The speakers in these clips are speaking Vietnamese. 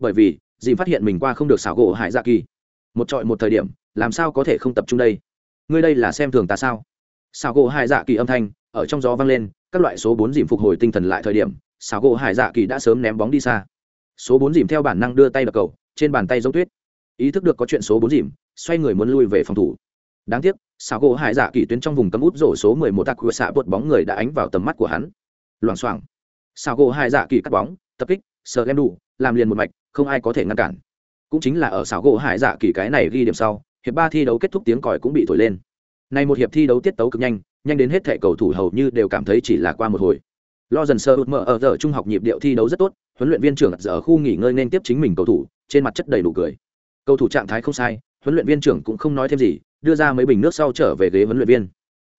bởi vì dìm phát hiện mình qua không được xảo gỗ hải dạ kỳ. Một trọi một thời điểm, làm sao có thể không tập trung đây? Ngươi đây là xem thường ta sao? Xảo gỗ hải dạ kỳ âm thanh, ở trong gió vang lên, các loại số bốn dìm phục hồi tinh thần lại thời điểm, xảo gỗ hải dạ kỳ đã sớm ném bóng đi xa. Số bốn dìm theo bản năng đưa tay đập cầu, trên bàn tay giống tuyết. Ý thức được có chuyện số bốn dìm xoay người muốn lui về phòng thủ. Đáng tiếc, xảo gỗ hải dạ kỳ tuyến trong vùng cấm út rổ số mười một tạc cửa xạ bột bóng người đã ánh vào tầm mắt của hắn. Loảng xoảng. Xảo gỗ hải dạ kỳ cắt bóng, tập kích, sờ em đủ làm liền một mạch, không ai có thể ngăn cản. Cũng chính là ở xảo gỗ hải dạ kỳ cái này ghi điểm sau, hiệp ba thi đấu kết thúc tiếng còi cũng bị thổi lên. Này một hiệp thi đấu tiết tấu cực nhanh nhanh đến hết thẻ cầu thủ hầu như đều cảm thấy chỉ là qua một hồi. Lo dần sơ mở ở giờ trung học nhịp điệu thi đấu rất tốt, huấn luyện viên trưởng ở khu nghỉ ngơi nên tiếp chính mình cầu thủ, trên mặt chất đầy đủ cười. Cầu thủ trạng thái không sai, huấn luyện viên trưởng cũng không nói thêm gì, đưa ra mấy bình nước sau trở về ghế huấn luyện viên.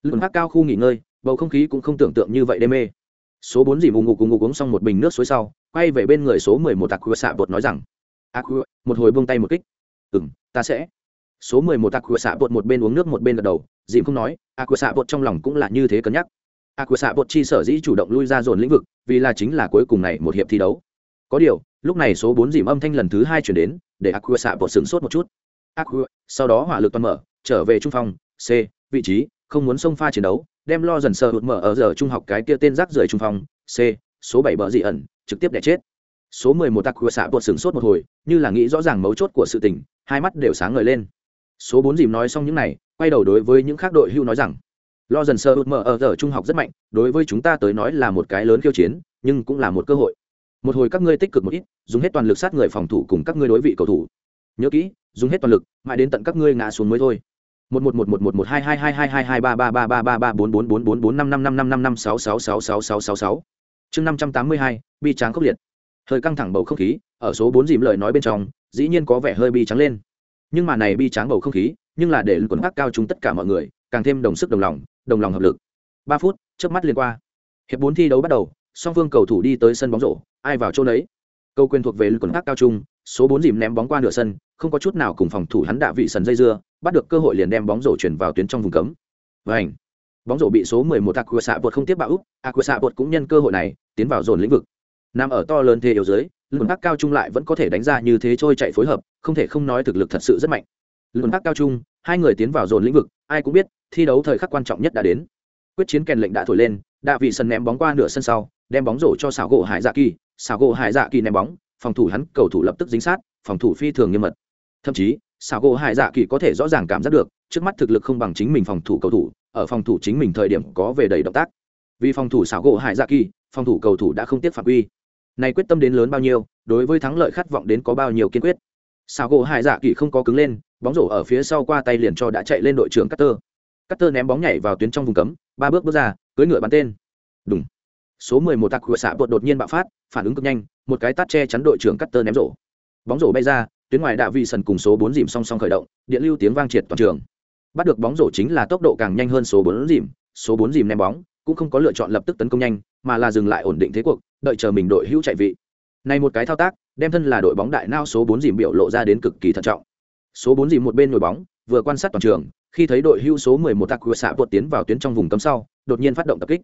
Lượng phát cao khu nghỉ ngơi, bầu không khí cũng không tưởng tượng như vậy đê mê số bốn dì mù ngục cùng ngục uống xong một bình nước suối sau, quay về bên người số mười một tạc khua xạ bột nói rằng a khua một hồi buông tay một kích. Ừ m ta sẽ. Số mười một tạc khua xạ bột một bên uống nước một bên gật đầu dìm không nói a khua xạ bột trong lòng cũng là như thế cân nhắc. A khua xạ bột chi sở dĩ chủ động lui ra dồn lĩnh vực, vì là chính là cuối cùng này một hiệp thi đấu. Có điều, lúc này số bốn dìm âm thanh lần thứ hai chuyển đến, để a khua xạ bột sửng sốt một chút. A khua sau đó hỏa lực toàn mở, trở về trung phong, c, vị trí không muốn xông pha chiến đấu, đem lo dần sờ hụt mở ở giờ trung học cái kia tên rác rưởi trung phòng. c, số bảy bờ dị ẩn, trực tiếp đẻ chết. Số mười một tặc của xạ bột sửng sốt một hồi, như là nghĩ rõ ràng mấu chốt của sự tình, hai mắt đều sáng ngời lên. Số bốn dìm nói xong những này, quay đầu đối với những khác đội hưu nói rằng, lo dần sơ hụt mở ở giờ trung học rất mạnh, đối với chúng ta tới nói là một cái lớn khiêu chiến, nhưng cũng là một cơ hội. Một hồi các ngươi tích cực một ít, dùng hết toàn lực sát người phòng thủ cùng các ngươi đối vị cầu thủ. Nhớ kỹ, dùng hết toàn lực, mãi đến tận các ngươi ngã xuống mới thôi một một một một một một hai hai hai hai hai hai ba ba ba ba ba ba bốn bốn bốn bốn bốn năm năm năm năm năm năm sáu sáu sáu sáu sáu sáu sáu chương năm trăm tám mươi hai bi tráng khốc liệt hơi căng thẳng bầu không khí ở số bốn dìm lời nói bên trong dĩ nhiên có vẻ hơi bi trắng lên nhưng mà này bi tráng bầu không khí nhưng là để quần gác cao chúng tất cả mọi người càng thêm đồng sức đồng lòng đồng lòng hợp lực ba phút trước mắt liên qua hiệp bốn thi đấu bắt đầu song phương cầu thủ đi tới sân bóng rổ ai vào chỗ đấy câu quyền thuộc về quần gác cao trung số bốn dìm ném bóng qua nửa sân không có chút nào cùng phòng thủ hắn đạ vị sần dây dưa, bắt được cơ hội liền đem bóng rổ chuyển vào tuyến trong vùng cấm. Và ảnh bóng rổ bị số 11 Aqua sạ bột không tiếp bạo úp Aqua sạ bột cũng nhân cơ hội này, tiến vào dồn lĩnh vực. Nam ở to lớn thế yếu dưới lùn bắc cao trung lại vẫn có thể đánh ra như thế trôi chạy phối hợp, không thể không nói thực lực thật sự rất mạnh. Lùn bắc cao trung, hai người tiến vào dồn lĩnh vực, ai cũng biết, thi đấu thời khắc quan trọng nhất đã đến. Quyết chiến kèn lệnh đã thổi lên, đạ vị sân ném bóng qua nửa sân sau, đem bóng rổ cho xảo gỗ hải dạ kỳ. Xảo gỗ hải dạ kỳ ném bóng, phòng thủ hắn, cầu thủ lập tức dính sát, phòng thủ phi thường nghiêm mật thậm chí xảo gỗ hải dạ kỳ có thể rõ ràng cảm giác được trước mắt thực lực không bằng chính mình phòng thủ cầu thủ ở phòng thủ chính mình thời điểm có về đầy động tác vì phòng thủ xảo gỗ hải dạ kỳ phòng thủ cầu thủ đã không tiếp phạm quy này quyết tâm đến lớn bao nhiêu đối với thắng lợi khát vọng đến có bao nhiêu kiên quyết xảo gỗ hải dạ kỳ không có cứng lên bóng rổ ở phía sau qua tay liền cho đã chạy lên đội trưởng Cutter. Cutter ném bóng nhảy vào tuyến trong vùng cấm, ba bước bước ra, cưỡi ngựa bắn tên. Đùng. Số 11 tạc của xạ bột đột nhiên bạo phát, phản ứng cực nhanh, một cái tát che chắn đội trưởng Cutter ném rổ. Bóng rổ bay ra, tuyến ngoài đạ vị sần cùng số bốn dìm song song khởi động, điện lưu tiếng vang triệt toàn trường. Bắt được bóng rổ chính là tốc độ càng nhanh hơn số bốn dìm, số bốn dìm ném bóng, cũng không có lựa chọn lập tức tấn công nhanh, mà là dừng lại ổn định thế cuộc, đợi chờ mình đội hữu chạy vị. Này một cái thao tác, đem thân là đội bóng đại nao số bốn dìm biểu lộ ra đến cực kỳ thận trọng số bốn dìm một bên nổi bóng vừa quan sát toàn trường khi thấy đội hưu số 11 tạc của xạ vượt tiến vào tuyến trong vùng cấm sau đột nhiên phát động tập kích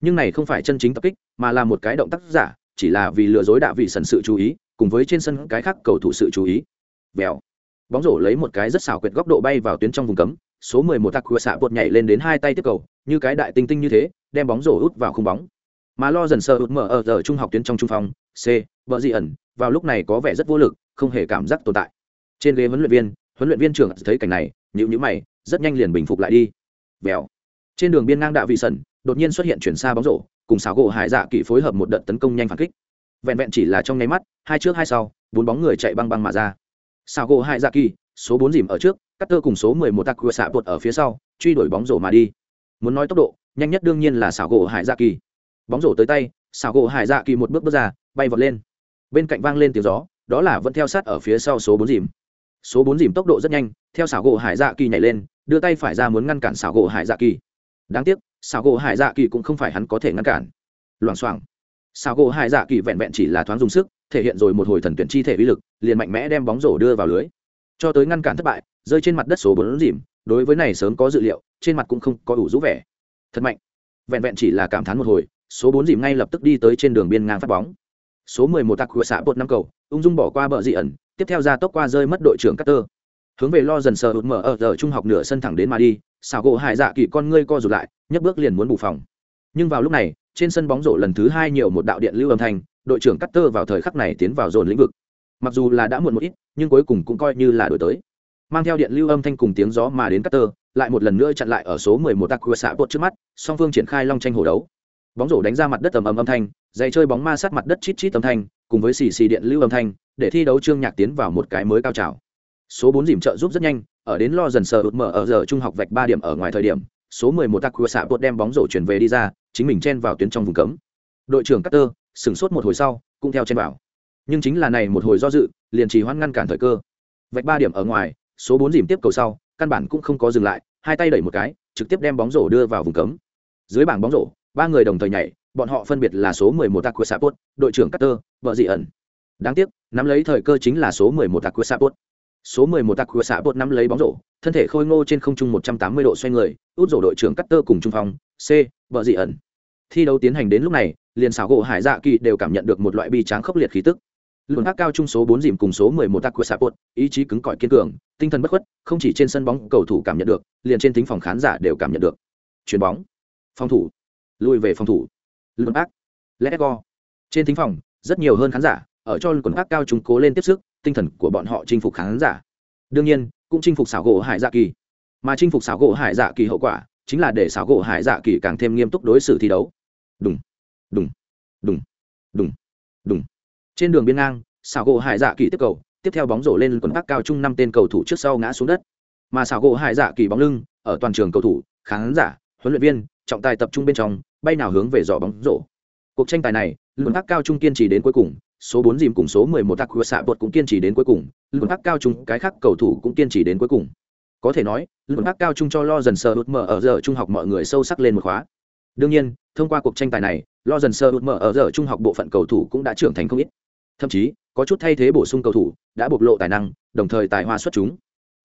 nhưng này không phải chân chính tập kích mà là một cái động tác giả chỉ là vì lừa dối đạ vị sần sự chú ý cùng với trên sân cái khác cầu thủ sự chú ý. Bèo bóng rổ lấy một cái rất xảo quyệt góc độ bay vào tuyến trong vùng cấm, số 11 tạc của xạ vượt nhảy lên đến hai tay tiếp cầu, như cái đại tinh tinh như thế, đem bóng rổ út vào khung bóng. Mà lo dần sờ út mở ở giờ trung học tuyến trong trung phòng, c, vợ dị ẩn, vào lúc này có vẻ rất vô lực, không hề cảm giác tồn tại. Trên ghế huấn luyện viên, huấn luyện viên trưởng thấy cảnh này, nhíu nhíu mày, rất nhanh liền bình phục lại đi. Bèo trên đường biên ngang đạo vị sẩn, đột nhiên xuất hiện chuyển xa bóng rổ, cùng xảo gỗ hải dạ kỵ phối hợp một đợt tấn công nhanh phản kích vẹn vẹn chỉ là trong nháy mắt, hai trước hai sau, bốn bóng người chạy băng băng mà ra. Sao gỗ hải dạ kỳ số bốn dìm ở trước cắt tơ cùng số mười một tạc xạ bột ở phía sau, truy đuổi bóng rổ mà đi. Muốn nói tốc độ, nhanh nhất đương nhiên là xảo gỗ hải dạ kỳ bóng rổ tới tay xảo gỗ hải dạ kỳ một bước bước ra, bay vọt lên. Bên cạnh vang lên tiếng gió, đó là vẫn theo sát ở phía sau số bốn dìm. Số bốn dìm tốc độ rất nhanh, theo xảo gỗ hải dạ kỳ nhảy lên, đưa tay phải ra muốn ngăn cản xảo gỗ hải dạ kỳ đáng tiếc xảo gỗ hải dạ kỳ cũng không phải hắn có thể ngăn cản. Loảng xoảng sao gỗ hải dạ kỳ vẹn vẹn chỉ là thoáng dùng sức, thể hiện rồi một hồi thần tuyển chi thể uy lực, liền mạnh mẽ đem bóng rổ đưa vào lưới. Cho tới ngăn cản thất bại, rơi trên mặt đất số bốn dìm, đối với này sớm có dự liệu, trên mặt cũng không có đủ rũ vẻ. Thật mạnh. Vẹn vẹn chỉ là cảm thán một hồi, số bốn dìm ngay lập tức đi tới trên đường biên ngang phát bóng. Số mười một tạc của xã bột năm cầu, ung dung bỏ qua bờ dị ẩn, tiếp theo ra tốc qua rơi mất đội trưởng Carter. Hướng về lo dần sờ hụt mở ở giờ trung học nửa sân thẳng đến mà đi xảo gỗ hải dạ kỳ con ngươi co rụt lại, nhấc bước liền muốn bù phòng. Nhưng vào lúc này trên sân bóng rổ lần thứ hai nhiều một đạo điện lưu âm thanh, đội trưởng Carter vào thời khắc này tiến vào dồn lĩnh vực. Mặc dù là đã muộn một ít, nhưng cuối cùng cũng coi như là đổi tới. Mang theo điện lưu âm thanh cùng tiếng gió mà đến Carter, lại một lần nữa chặn lại ở số 11 tạc của xã bột trước mắt, song phương triển khai long tranh hổ đấu. Bóng rổ đánh ra mặt đất ầm ầm âm thanh dày chơi bóng ma sát mặt đất chít chít âm thanh, cùng với xì xì điện lưu âm thanh, để thi đấu trương nhạc tiến vào một cái mới cao trào. Số bốn dìm trợ giúp rất nhanh, ở đến lo dần sờ ụt mở ở giờ trung học vạch ba điểm ở ngoài thời điểm số 11 Takua xạ bột đem bóng rổ chuyển về đi ra chính mình chen vào tuyến trong vùng cấm đội trưởng Carter sửng sốt một hồi sau cũng theo chen vào nhưng chính là này một hồi do dự liền trì hoãn ngăn cản thời cơ vạch ba điểm ở ngoài số 4 dìm tiếp cầu sau căn bản cũng không có dừng lại hai tay đẩy một cái trực tiếp đem bóng rổ đưa vào vùng cấm dưới bảng bóng rổ ba người đồng thời nhảy bọn họ phân biệt là số 11 Aqua Sapot, đội trưởng Carter, vợ dị ẩn. Đáng tiếc, nắm lấy thời cơ chính là số 11 Aqua Sapot. Số 11 Aqua Sapot nắm lấy bóng rổ, thân thể khôi ngô trên không trung 180 độ xoay người, út rổ đội trưởng Carter cùng trung phong, C, vợ dị ẩn. Thi đấu tiến hành đến lúc này, liền xảo gỗ Hải Dạ Kỳ đều cảm nhận được một loại bi tráng khốc liệt khí tức. Luận ác cao trung số 4 dìm cùng số 11 Aqua bột ý chí cứng cỏi kiên cường, tinh thần bất khuất, không chỉ trên sân bóng cầu thủ cảm nhận được, liền trên tính phòng khán giả đều cảm nhận được. Chuyền bóng, phòng thủ, lùi về phòng thủ. Luận ác Let's go. Trên thính phòng, rất nhiều hơn khán giả, ở cho quần ác cao trung cố lên tiếp sức, tinh thần của bọn họ chinh phục khán giả. Đương nhiên, cũng chinh phục xảo gỗ Hải Dạ Kỳ. Mà chinh phục xảo gỗ Hải Dạ Kỳ hậu quả, chính là để xảo gỗ Hải Dạ Kỳ càng thêm nghiêm túc đối xử thi đấu. Đùng, đùng, đùng, đùng, đùng. Trên đường biên ngang, xảo gỗ Hải Dạ Kỳ tiếp cầu, tiếp theo bóng rổ lên quần bắc cao trung năm tên cầu thủ trước sau ngã xuống đất. Mà xảo gỗ Hải Dạ Kỳ bóng lưng, ở toàn trường cầu thủ, khán giả, huấn luyện viên, trọng tài tập trung bên trong, bay nào hướng về giỏ bóng rổ cuộc tranh tài này luận bắc cao trung kiên trì đến cuối cùng số bốn dìm cùng số mười một tạc của xạ bột cũng kiên trì đến cuối cùng luận ác cao trung cái khác cầu thủ cũng kiên trì đến cuối cùng. Có thể nói luận ác cao trung cho lo dần sơ hụt mở ở giờ trung học mọi người sâu sắc lên một khóa. Đương nhiên, thông qua cuộc tranh tài này lo dần sơ hụt mở ở giờ trung học bộ phận cầu thủ cũng đã trưởng thành không ít. Thậm chí, có chút thay thế bổ sung cầu thủ đã bộc lộ tài năng, đồng thời tài hoa xuất chúng.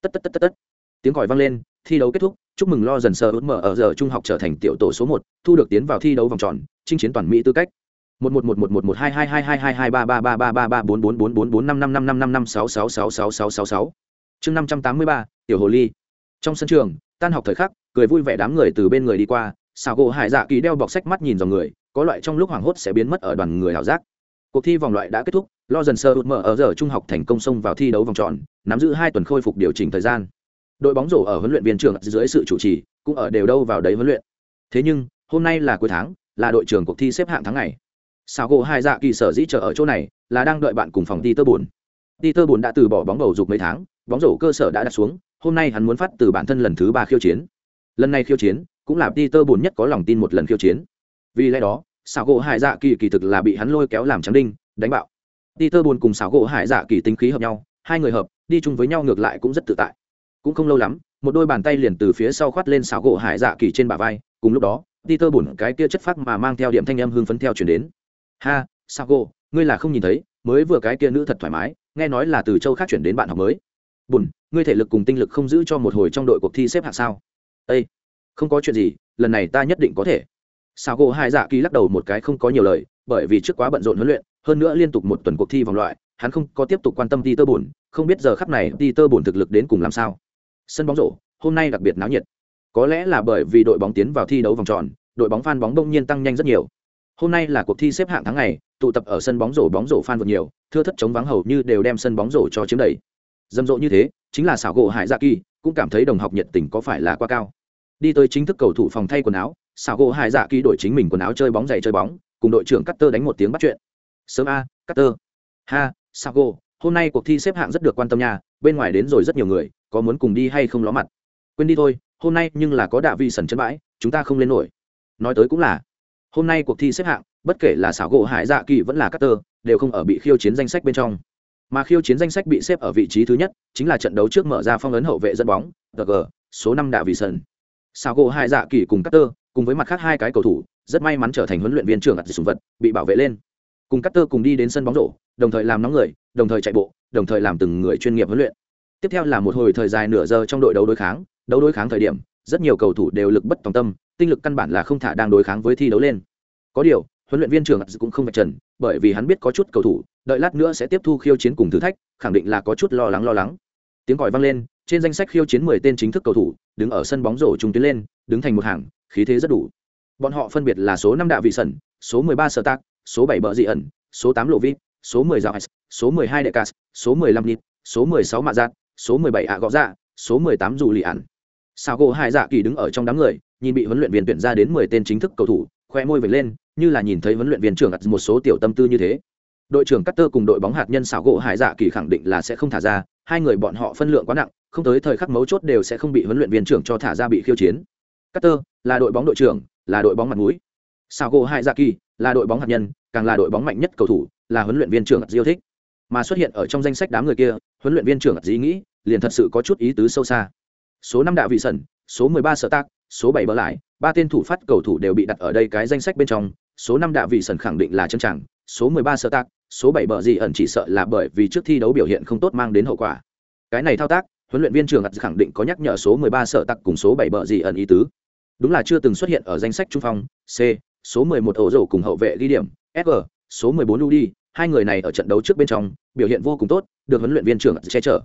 Tất tất tất tất tất. Tiếng còi vang lên, thi đấu kết thúc, chúc mừng lo dần sơ hụt mở ở giờ trung học trở thành tiểu tổ số một, thu được tiến vào thi đấu vòng tròn, chinh chiến toàn mỹ tư cách một một một một một một hai hai hai hai hai hai ba ba ba ba ba ba bốn bốn bốn bốn bốn năm năm năm năm năm năm sáu sáu sáu sáu sáu sáu sáu chương năm trăm tám mươi ba tiểu hồ ly trong sân trường tan học thời khắc cười vui vẻ đám người từ bên người đi qua xào gỗ hải dạ kỳ đeo bọc sách mắt nhìn dòng người có loại trong lúc hoảng hốt sẽ biến mất ở đoàn người hảo giác cuộc thi vòng loại đã kết thúc lo dần sơ hụt mở ở giờ trung học thành công xông vào thi đấu vòng tròn nắm giữ hai tuần khôi phục điều chỉnh thời gian đội bóng rổ ở huấn luyện viên trưởng dưới sự chủ trì cũng ở đều đâu vào đấy huấn luyện thế nhưng hôm nay là cuối tháng là đội trưởng cuộc thi xếp hạng tháng này sao gỗ hai dạ kỳ sở dĩ chờ ở chỗ này là đang đợi bạn cùng phòng ti tơ bùn ti tơ bùn đã từ bỏ bóng bầu dục mấy tháng, bóng rổ cơ sở đã đặt xuống, hôm nay hắn muốn phát từ bản thân lần thứ ba khiêu chiến. Lần này khiêu chiến, cũng là ti tơ bùn nhất có lòng tin một lần khiêu chiến. Vì lẽ đó Sao gỗ hải dạ kỳ kỳ thực là bị hắn lôi kéo làm trắng đinh, đánh bạo. Ti tơ bùn cùng Sao gỗ hải dạ kỳ tính khí hợp nhau, hai người hợp, đi chung với nhau ngược lại cũng rất tự tại. Cũng không lâu lắm, một đôi bàn tay liền từ phía sau khoát lên Sao gỗ hải dạ kỳ trên bả vai, cùng lúc đó ti tơ bùn cái kia chất phác mà mang theo điểm thanh âm hương phấn theo chuyển đến ha sao ngươi là không nhìn thấy, mới vừa cái kia nữ thật thoải mái, nghe nói là từ châu khác chuyển đến bạn học mới. Bùn, ngươi thể lực cùng tinh lực không giữ cho một hồi trong đội cuộc thi xếp hạng sao? Ây không có chuyện gì, lần này ta nhất định có thể. Sao gỗ hai dạ kỳ lắc đầu một cái không có nhiều lời, bởi vì trước quá bận rộn huấn luyện, hơn nữa liên tục một tuần cuộc thi vòng loại, hắn không có tiếp tục quan tâm ti tơ bùn, không biết giờ khắp này ti tơ bùn thực lực đến cùng làm sao. Sân bóng rổ, hôm nay đặc biệt náo nhiệt. Có lẽ là bởi vì đội bóng tiến vào thi đấu vòng tròn, đội bóng phan bóng đông nhiên tăng nhanh rất nhiều hôm nay là cuộc thi xếp hạng tháng ngày, tụ tập ở sân bóng rổ bóng rổ phan vượt nhiều, thưa thất chống vắng hầu như đều đem sân bóng rổ cho chiếm đầy. Rầm rộ như thế, chính là xảo gỗ hải dạ kỳ, cũng cảm thấy đồng học nhiệt tình có phải là quá cao. Đi tới chính thức cầu thủ phòng thay quần áo, xảo gỗ hải dạ kỳ đổi chính mình quần áo chơi bóng giày chơi bóng, cùng đội trưởng Cutter đánh một tiếng bắt chuyện. Sớm a, Cutter. Ha, xảo gỗ, hôm nay cuộc thi xếp hạng rất được quan tâm nha, bên ngoài đến rồi rất nhiều người, có muốn cùng đi hay không ló mặt. Quên đi thôi, hôm nay nhưng là có đạ vi sần chân bãi, chúng ta không lên nổi. Nói tới cũng là hôm nay cuộc thi xếp hạng, bất kể là xảo gỗ hải dạ kỳ vẫn là Cutter đều không ở bị khiêu chiến danh sách bên trong. Mà khiêu chiến danh sách bị xếp ở vị trí thứ nhất, chính là trận đấu trước mở ra phong ấn hậu vệ dẫn bóng g, số năm đạ vị sân xảo gỗ hải dạ kỳ cùng Cutter cùng với mặt khác hai cái cầu thủ, rất may mắn trở thành huấn luyện viên trưởng ặt sùng vật, bị bảo vệ lên. Cùng Cutter cùng đi đến sân bóng rổ, đồng thời làm nóng người, đồng thời chạy bộ, đồng thời làm từng người chuyên nghiệp huấn luyện. Tiếp theo là một hồi thời dài nửa giờ trong đội đấu đối kháng, đấu đối kháng thời điểm rất nhiều cầu thủ đều lực bất tòng tâm, tinh lực căn bản là không thả đang đối kháng với thi đấu lên. Có điều, huấn luyện viên trưởng cũng không vạch trần, bởi vì hắn biết có chút cầu thủ, đợi lát nữa sẽ tiếp thu khiêu chiến cùng thử thách, khẳng định là có chút lo lắng lo lắng. Tiếng còi vang lên, trên danh sách khiêu chiến mười tên chính thức cầu thủ, đứng ở sân bóng rổ trung tiến lên, đứng thành một hàng, khí thế rất đủ. Bọn họ phân biệt là số năm đạ vị sẩn, số mười ba sở tác số bảy bờ dị ẩn, số tám lộ vip số mười dạo số mười hai đệ cas số mười lăm nít số mười sáu mạ giác số mười bảy ạ gõ dạ số mười tám dù lì ản sao gỗ hai dạ kỳ đứng ở trong đám người, nhìn bị huấn luyện viên tuyển ra đến mười tên chính thức cầu thủ, khoe môi vệt lên, như là nhìn thấy huấn luyện viên trưởng ặt một số tiểu tâm tư như thế. Đội trưởng Cutter cùng đội bóng hạt nhân xảo gỗ hải dạ kỳ khẳng định là sẽ không thả ra, hai người bọn họ phân lượng quá nặng, không tới thời khắc mấu chốt đều sẽ không bị huấn luyện viên trưởng cho thả ra bị khiêu chiến. Cutter là đội bóng đội trưởng, là đội bóng mặt mũi. Xảo gỗ hải dạ kỳ là đội bóng hạt nhân, càng là đội bóng mạnh nhất cầu thủ, là huấn luyện viên trưởng yêu thích. Mà xuất hiện ở trong danh sách đám người kia, huấn luyện viên trưởng dĩ nghĩ liền thật sự có chút ý tứ sâu xa số năm đạo vị sẩn, số mười ba sở tác số bảy bờ lại, ba tên thủ phát cầu thủ đều bị đặt ở đây cái danh sách bên trong, số năm đạo vị sẩn khẳng định là chân chẳng số mười ba sở tác số bảy bờ gì ẩn chỉ sợ là bởi vì trước thi đấu biểu hiện không tốt mang đến hậu quả. Cái này thao tác, huấn luyện viên trưởng khẳng định có nhắc nhở số mười ba sở tặc cùng số bảy bờ gì ẩn ý tứ. Đúng là chưa từng xuất hiện ở danh sách trung phong, c, số mười một ổ rổ cùng hậu vệ ghi điểm sg số mười bốn hai người này ở trận đấu trước bên trong, biểu hiện vô cùng tốt, được huấn luyện viên trưởng che chở.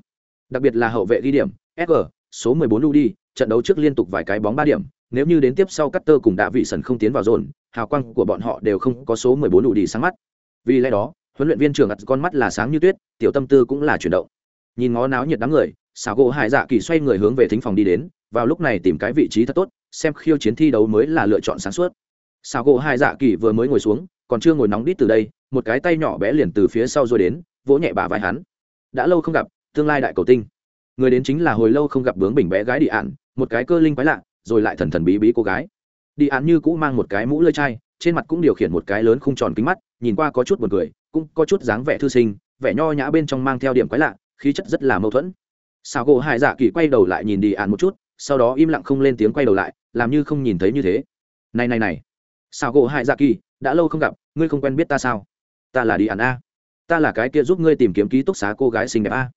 Đặc biệt là hậu vệ ghi điểm sg số 14 Ludi, trận đấu trước liên tục vài cái bóng ba điểm, nếu như đến tiếp sau Cutter cùng đã vị sần không tiến vào dồn, hào quang của bọn họ đều không có số 14 Ludi sáng mắt. Vì lẽ đó, huấn luyện viên trưởng ật con mắt là sáng như tuyết, tiểu tâm tư cũng là chuyển động. Nhìn ngó náo nhiệt đám người, Sào gỗ Hải Dạ Kỳ xoay người hướng về thính phòng đi đến, vào lúc này tìm cái vị trí thật tốt, xem khiêu chiến thi đấu mới là lựa chọn sáng suốt. Sào gỗ Hải Dạ Kỳ vừa mới ngồi xuống, còn chưa ngồi nóng đít từ đây, một cái tay nhỏ bé liền từ phía sau rồi đến, vỗ nhẹ bả vai hắn. Đã lâu không gặp, tương lai đại cầu tinh người đến chính là hồi lâu không gặp bướng bình bé gái đi ạn một cái cơ linh quái lạ, rồi lại thần thần bí bí cô gái. Đi ạn như cũ mang một cái mũ lơi chai, trên mặt cũng điều khiển một cái lớn khung tròn kính mắt, nhìn qua có chút b u ồ n cười, cũng có chút dáng vẻ thư sinh, vẻ nho nhã bên trong mang theo điểm quái lạ, khí chất rất là mâu thuẫn. Sao gỗ hải dạ kỳ quay đầu lại nhìn đi ạn một chút, sau đó im lặng không lên tiếng quay đầu lại, làm như không nhìn thấy như thế. Này này này sao gỗ hải dạ kỳ, đã lâu không gặp, ngươi không quen biết ta sao? Ta là đi ạn a. Ta là cái kia giúp ngươi tìm kiếm ký túc xá cô gái xinh đẹp a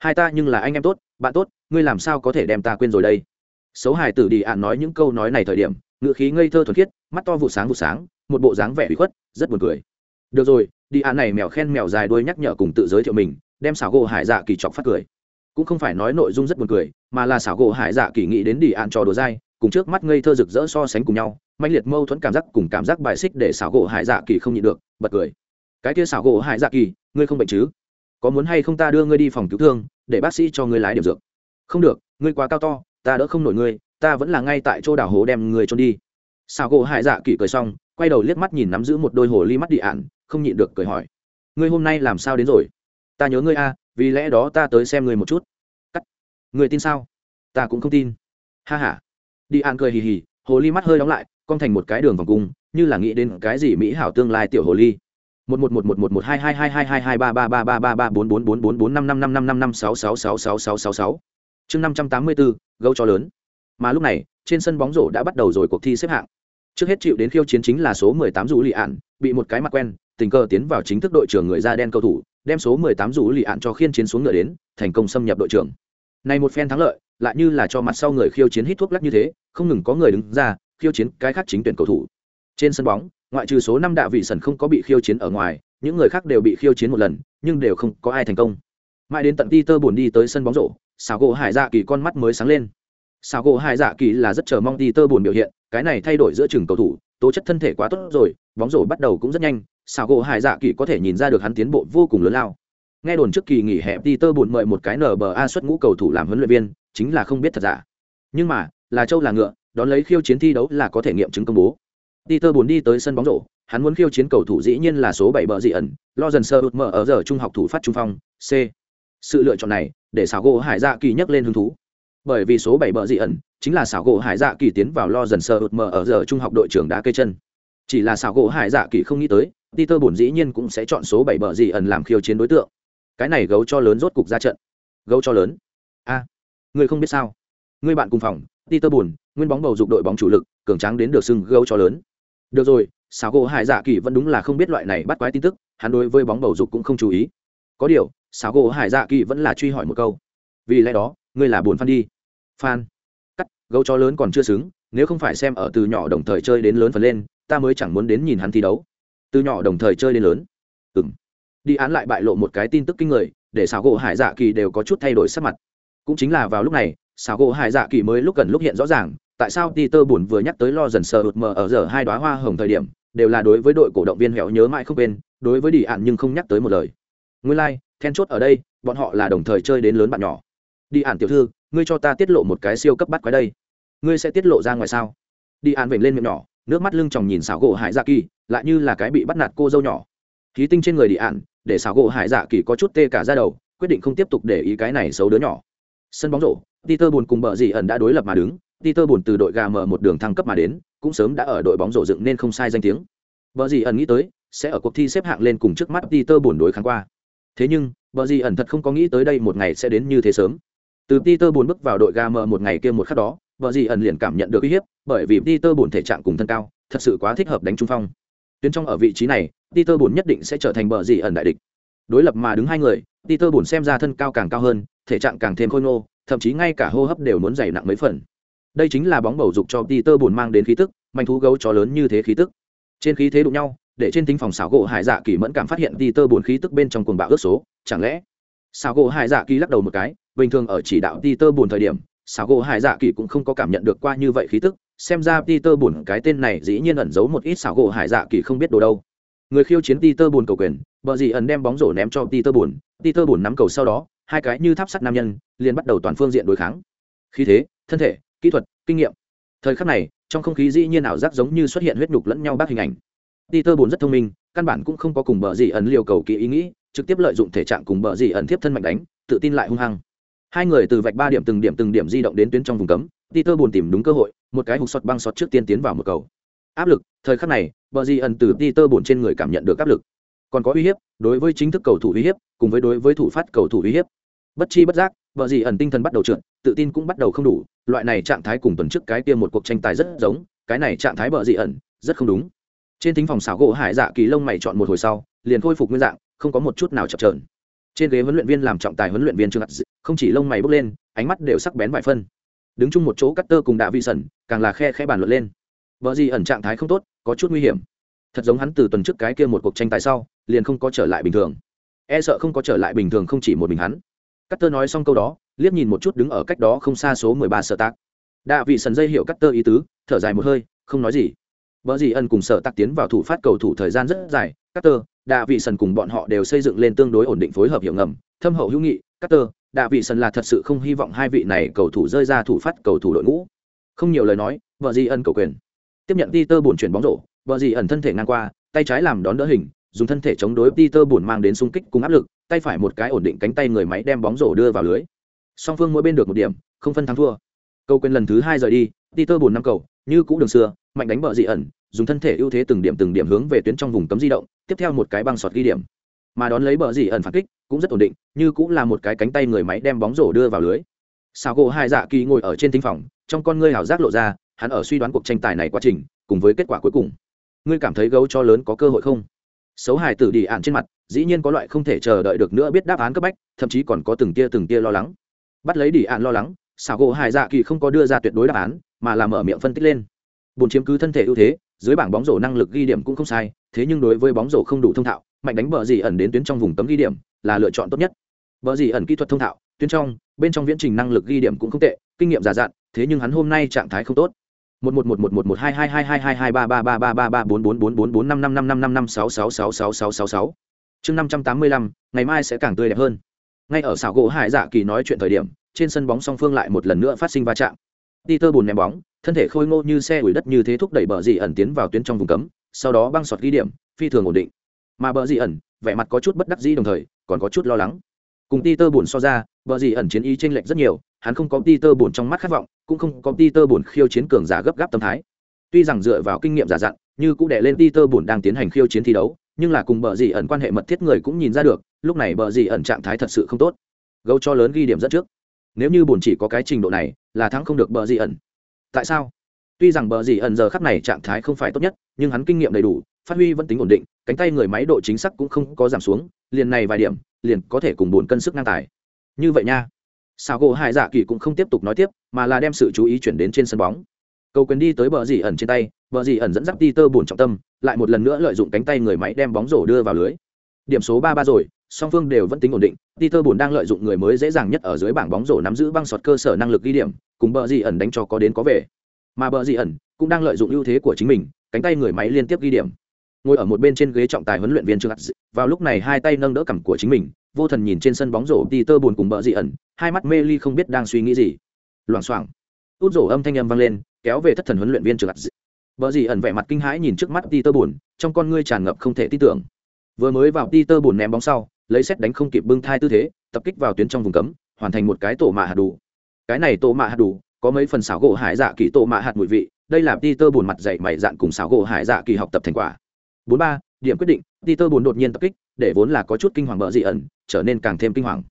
hai ta nhưng là anh em tốt, bạn tốt, ngươi làm sao có thể đem ta quên rồi đây? Xấu hài tử đi ạn nói những câu nói này thời điểm ngựa khí ngây thơ thuần khiết, mắt to vụ sáng vụ sáng, một bộ dáng vẻ bị khuất, rất buồn cười. Được rồi, đi ạn này mèo khen mèo dài đuôi nhắc nhở cùng tự giới thiệu mình, đem xảo gỗ hải dạ kỳ chọc phát cười. Cũng không phải nói nội dung rất buồn cười, mà là xảo gỗ hải dạ kỳ nghĩ đến đi ạn trò đồ dai, cùng trước mắt ngây thơ rực rỡ so sánh cùng nhau mạnh liệt mâu thuẫn cảm giác cùng cảm giác bài xích để xảo gỗ hải dạ kỳ không nhịn được, bật cười. Cái kia xảo gỗ hải dạ kỳ, ngươi không bệnh chứ? Có muốn hay không ta đưa ngươi đi phòng cứu thương, để bác sĩ cho ngươi lái điểm dược. Không được, ngươi quá cao to, ta đỡ không nổi ngươi, ta vẫn là ngay tại chỗ đảo hố đem ngươi trôn đi. Sao gỗ hại dạ kỳ cười xong, quay đầu liếc mắt nhìn nắm giữ một đôi hồ ly mắt địa ạn không nhịn được cười hỏi. Ngươi hôm nay làm sao đến rồi? Ta nhớ ngươi a, vì lẽ đó ta tới xem ngươi một chút. Cắt. Ngươi tin sao? Ta cũng không tin. Ha h a đi ạn cười hì hì, hồ ly mắt hơi đóng lại con thành một cái đường vòng cung, như là nghĩ đến cái gì mỹ hảo tương lai tiểu hồ ly một một một một một một hai hai hai hai hai hai ba ba ba ba ba ba bốn bốn bốn bốn bốn năm năm năm năm năm năm sáu sáu sáu sáu sáu sáu sáu chương năm trăm tám mươi bốn gấu cho lớn mà lúc này trên sân bóng rổ đã bắt đầu rồi cuộc thi xếp hạng trước hết chịu đến khiêu chiến chính là số mười tám rủ lì ạn bị một cái mặt quen tình cờ tiến vào chính thức đội trưởng người da đen cầu thủ đem số mười tám rủ lì ạn cho khiên chiến xuống ngựa đến thành công xâm nhập đội trưởng này một phen thắng lợi lại như là cho mặt sau người khiêu chiến hít thuốc lắc như thế không ngừng có người đứng ra khiêu chiến cái khác chính tuyển cầu thủ trên sân bóng ngoại trừ số năm đạ vị sần không có bị khiêu chiến ở ngoài, những người khác đều bị khiêu chiến một lần, nhưng đều không có ai thành công. Mãi đến tận ti tơ buồn đi tới sân bóng rổ xào gỗ hải dạ kỳ con mắt mới sáng lên. Xào gỗ hải dạ kỳ là rất chờ mong ti tơ buồn biểu hiện, cái này thay đổi giữa chừng cầu thủ, tố chất thân thể quá tốt rồi, bóng rổ bắt đầu cũng rất nhanh xào gỗ hải dạ kỳ có thể nhìn ra được hắn tiến bộ vô cùng lớn lao. Nghe đồn trước kỳ nghỉ hè ti tơ buồn mời một cái nba xuất ngũ cầu thủ làm huấn luyện viên, chính là không biết thật giả. Nhưng mà, là châu là ngựa, đón lấy khiêu chiến thi đấu là có thể nghiệm chứng công bố. Peter buồn đi tới sân bóng rổ, hắn muốn khiêu chiến cầu thủ dĩ nhiên là số 7 bờ dị ẩn, lo dần sơ mở ở giờ trung học thủ phát trung phong, C. Sự lựa chọn này, để xảo gỗ Hải Dạ Kỳ nhắc lên hứng thú. Bởi vì số 7 bờ dị ẩn chính là xảo gỗ Hải Dạ Kỳ tiến vào lo dần sơ mở ở giờ trung học đội trưởng đá cây chân. Chỉ là xảo gỗ Hải Dạ Kỳ không nghĩ tới, Peter buồn dĩ nhiên cũng sẽ chọn số 7 bờ dị ẩn làm khiêu chiến đối tượng. Cái này gấu cho lớn rốt cục ra trận. Gấu cho lớn. A, à, người không biết sao? Người bạn cùng phòng, Peter buồn, nguyên bóng bầu dục đội bóng chủ lực, cường tráng đến được xưng gấu cho lớn được rồi, xảo gỗ hải dạ kỳ vẫn đúng là không biết loại này bắt quái tin tức, hắn đối với bóng bầu dục cũng không chú ý. Có điều, xảo gỗ hải dạ kỳ vẫn là truy hỏi một câu. Vì lẽ đó, ngươi là buồn phan đi. Phan. Cắt, gấu chó lớn còn chưa xứng, nếu không phải xem ở từ nhỏ đồng thời chơi đến lớn phần lên, ta mới chẳng muốn đến nhìn hắn thi đấu. Từ nhỏ đồng thời chơi đến lớn. Ừ m đi án lại bại lộ một cái tin tức kinh người, để xảo gỗ hải dạ kỳ đều có chút thay đổi sắc mặt. Cũng chính là vào lúc này, xảo gỗ hải dạ kỳ mới lúc gần lúc hiện rõ ràng tại sao Peter buồn vừa nhắc tới lo dần sờ ụt mờ ở giờ hai đóa hoa hồng thời điểm đều là đối với đội cổ động viên hẻo nhớ mãi không quên đối với đi Ản nhưng không nhắc tới một lời. Nguyên lai like, then chốt ở đây bọn họ là đồng thời chơi đến lớn bạn nhỏ. Đi Ản tiểu thư ngươi cho ta tiết lộ một cái siêu cấp bắt quái đây. Ngươi sẽ tiết lộ ra ngoài sao? Đi Ản vểnh lên miệng nhỏ nước mắt lưng tròng nhìn xảo gỗ hải dạ kỳ lại như là cái bị bắt nạt cô dâu nhỏ. Khí tinh trên người đi Ản, để xảo gỗ hải dạ kỳ có chút tê cả ra đầu quyết định không tiếp tục để ý cái này xấu đứa nhỏ. Sân bóng rổ peter buồn cùng bợ gì ẩn đã đối lập mà đứng peter buồn từ đội gà mở một đường thăng cấp mà đến, cũng sớm đã ở đội bóng rổ dựng nên không sai danh tiếng. Bờ dì ẩn nghĩ tới, sẽ ở cuộc thi xếp hạng lên cùng trước mắt peter buồn đối kháng qua. Thế nhưng, bờ dì ẩn thật không có nghĩ tới đây một ngày sẽ đến như thế sớm. Từ peter buồn bước vào đội gà mở một ngày kia một khắc đó, bờ dì ẩn liền cảm nhận được uy hiếp, bởi vì peter buồn thể trạng cùng thân cao, thật sự quá thích hợp đánh trung phong. Tuyến trong ở vị trí này, peter buồn nhất định sẽ trở thành bờ dì ẩn đại địch. Đối lập mà đứng hai người, peter buồn xem ra thân cao càng cao hơn, thể trạng càng thêm khôi ngô, thậm chí ngay cả hô hấp đều muốn dày nặng mấy phần đây chính là bóng bầu dục cho peter buồn mang đến khí tức manh thú gấu chó lớn như thế khí tức. Trên khí thế đụng nhau để trên tính phòng xảo gỗ hải dạ kỳ mẫn cảm phát hiện peter buồn khí tức bên trong cuồng bạo ước số chẳng lẽ? Xảo gỗ hải dạ kỳ lắc đầu một cái bình thường ở chỉ đạo peter buồn thời điểm xảo gỗ hải dạ kỳ cũng không có cảm nhận được qua như vậy khí tức xem ra peter buồn cái tên này dĩ nhiên ẩn giấu một ít xảo gỗ hải dạ kỳ không biết đồ đâu. Người khiêu chiến Peter buồn cầu quyền, bờ gì ẩn đem bóng rổ ném cho Peter buồn, Peter buồn nắm cầu sau đó, hai cái như tháp sắt nam nhân, liền bắt đầu toàn phương diện đối kháng. Khí thế, thân thể, kỹ thuật, kinh nghiệm. Thời khắc này, trong không khí dĩ nhiên ảo giác giống như xuất hiện huyết nhục lẫn nhau bác hình ảnh. Peter buồn rất thông minh, căn bản cũng không có cùng bờ gì ẩn liều cầu kỳ ý nghĩ, trực tiếp lợi dụng thể trạng cùng bờ gì ẩn tiếp thân mạnh đánh, tự tin lại hung hăng. Hai người từ vạch ba điểm từng điểm từng điểm di động đến tuyến trong vùng cấm, Peter buồn tìm đúng cơ hội, một cái hụt sọt băng sọt trước tiên tiến vào một cầu áp lực thời khắc này bờ gì ẩn từ peter bổn trên người cảm nhận được áp lực còn có uy hiếp đối với chính thức cầu thủ uy hiếp cùng với đối với thủ phát cầu thủ uy hiếp bất chi bất giác, vợ di ẩn tinh thần bắt đầu trượt, tự tin cũng bắt đầu không đủ. Loại này trạng thái cùng tuần trước cái kia một cuộc tranh tài rất giống, cái này trạng thái vợ di ẩn, rất không đúng. Trên thính phòng xảo gỗ hải dạ kỳ lông mày chọn một hồi sau, liền khôi phục nguyên dạng, không có một chút nào chập trờn trên ghế huấn luyện viên làm trọng tài huấn luyện viên trương không chỉ lông mày bốc lên, ánh mắt đều sắc bén vài phân. Đứng chung một chỗ cắt tơ cùng đạ vị sẩn, càng là khe khẽ bàn luận lên. Vợ gì ẩn trạng thái không tốt, có chút nguy hiểm. Thật giống hắn từ tuần trước cái kia một cuộc tranh tài sau, liền không có trở lại bình thường. E sợ không có trở lại bình thường không chỉ một mình hắn cắt tơ nói xong câu đó liếc nhìn một chút đứng ở cách đó không xa số mười ba tạc. tác đạ vị sần dây hiệu cắt tơ ý tứ thở dài một hơi không nói gì. Vợ gì ân cùng sở tạc tiến vào thủ phát cầu thủ thời gian rất dài cắt tơ đạ vị sần cùng bọn họ đều xây dựng lên tương đối ổn định phối hợp hiệu ngầm thâm hậu hữu nghị cắt tơ đạ vị sần là thật sự không hy vọng hai vị này cầu thủ rơi ra thủ phát cầu thủ đội ngũ. Không nhiều lời nói vợ gì ân cầu quyền. Tiếp nhận Peter buồn chuyển bóng rổ, vợ gì ẩn thân thể ngang qua, tay trái làm đón đỡ hình, dùng thân thể chống đối Peter buồn mang đến xung kích cùng áp lực, tay phải một cái ổn định cánh tay người máy đem bóng rổ đưa vào lưới. Song phương mỗi bên được một điểm, không phân thắng thua. Câu quên lần thứ hai rời đi, Peter buồn năm cầu, như cũ đường xưa, mạnh đánh bờ dị ẩn, dùng thân thể ưu thế từng điểm từng điểm hướng về tuyến trong vùng cấm di động, tiếp theo một cái băng sọt ghi điểm. Mà đón lấy bờ dị ẩn phản kích, cũng rất ổn định, như cũng là một cái cánh tay người máy đem bóng rổ đưa vào lưới. Sao gỗ hai dạ kỳ ngồi ở trên thính phòng, trong con ngươi hào giác lộ ra, hắn ở suy đoán cuộc tranh tài này quá trình, cùng với kết quả cuối cùng ngươi cảm thấy gấu cho lớn có cơ hội không xấu hài tử đi ạn trên mặt, dĩ nhiên có loại không thể chờ đợi được nữa biết đáp án cấp bách, thậm chí còn có từng tia từng tia lo lắng. Bắt lấy đi ạn lo lắng, xảo gỗ hải dạ kỳ không có đưa ra tuyệt đối đáp án, mà làm mở miệng phân tích lên. Bồn chiếm cứ thân thể ưu thế, dưới bảng bóng rổ năng lực ghi điểm cũng không sai, thế nhưng đối với bóng rổ không đủ thông thạo, mạnh đánh bờ dì ẩn đến tuyến trong vùng tấm ghi điểm là lựa chọn tốt nhất. Bờ dì ẩn kỹ thuật thông thạo, tuyến trong, bên trong viễn trình năng lực ghi điểm cũng không tệ, kinh nghiệm già dặn, thế nhưng hắn hôm nay trạng thái không tốt một một một một một một hai hai hai hai hai hai ba ba ba ba ba ba bốn bốn bốn bốn bốn năm năm năm năm năm năm sáu sáu sáu sáu sáu sáu sáu chương năm trăm tám mươi lăm ngày mai sẽ càng tươi đẹp hơn ngay ở xảo gỗ hải dạ kỳ nói chuyện thời điểm trên sân bóng song phương lại một lần nữa phát sinh va chạm Peter bùn ném bóng thân thể khôi ngô như xe ủi đất như thế thúc đẩy bờ dị ẩn tiến vào tuyến trong vùng cấm sau đó băng sọt ghi điểm phi thường ổn định mà bờ dị ẩn vẻ mặt có chút bất đắc dĩ đồng thời còn có chút lo lắng cùng ti tơ bổn so ra bờ gì ẩn chiến ý chênh lệch rất nhiều hắn không có ti tơ bổn trong mắt khát vọng cũng không có ti tơ buồn khiêu chiến cường giả gấp gáp tâm thái. Tuy rằng dựa vào kinh nghiệm giả dặn, như cũng đè lên ti tơ buồn đang tiến hành khiêu chiến thi đấu, nhưng là cùng bờ gì ẩn quan hệ mật thiết người cũng nhìn ra được, lúc này bờ gì ẩn trạng thái thật sự không tốt. Gấu cho lớn ghi điểm dẫn trước. Nếu như buồn chỉ có cái trình độ này, là thắng không được bờ gì ẩn. Tại sao? Tuy rằng bờ gì ẩn giờ khắc này trạng thái không phải tốt nhất, nhưng hắn kinh nghiệm đầy đủ, phát huy vẫn tính ổn định, cánh tay người máy độ chính xác cũng không có giảm xuống, liền này vài điểm, liền có thể cùng buồn cân sức ngang tài. Như vậy nha sao gỗ hải dạ kỳ cũng không tiếp tục nói tiếp mà là đem sự chú ý chuyển đến trên sân bóng cầu quyền đi tới bờ dì ẩn trên tay bờ gì ẩn dẫn dắt đi tơ buồn trọng tâm, lại một lần nữa lợi dụng cánh tay người máy đem bóng rổ đưa vào lưới. Điểm số ba ba rồi, song phương đều vẫn tính ổn định, đi tơ buồn đang lợi dụng người mới dễ dàng nhất ở dưới bảng bóng rổ nắm giữ băng sọt cơ sở năng lực ghi điểm, cùng bờ gì ẩn đánh cho có đến có về. Mà bờ gì ẩn cũng đang lợi dụng ưu thế của chính mình, cánh tay người máy liên tiếp ghi điểm. Ngồi ở một bên trên ghế trọng tài huấn luyện viên Trương vào lúc này hai tay nâng đỡ cằm của chính mình, vô thần nhìn trên sân bóng rổ Peter buồn cùng bợ dị ẩn, hai mắt mê ly không biết đang suy nghĩ gì. Loảng xoảng. Út rổ âm thanh âm vang lên, kéo về thất thần huấn luyện viên Trương vợ dị ẩn vẻ mặt kinh hãi nhìn trước mắt Peter buồn, trong con ngươi tràn ngập không thể tin tưởng. Vừa mới vào Peter buồn ném bóng sau, lấy xét đánh không kịp bưng thai tư thế, tập kích vào tuyến trong vùng cấm, hoàn thành một cái tổ mạ hạt đủ. Cái này tổ mạ hạt đủ, có mấy phần xảo gỗ hải dạ kỳ tổ mạ hạt mùi vị, đây là Peter buồn mặt dậy mày dạn cùng xảo gỗ hải dạ kỳ học tập thành quả. 43, điểm quyết định, Peter buồn đột nhiên tập kích, để vốn là có chút kinh hoàng bờ dị ẩn, trở nên càng thêm kinh hoàng.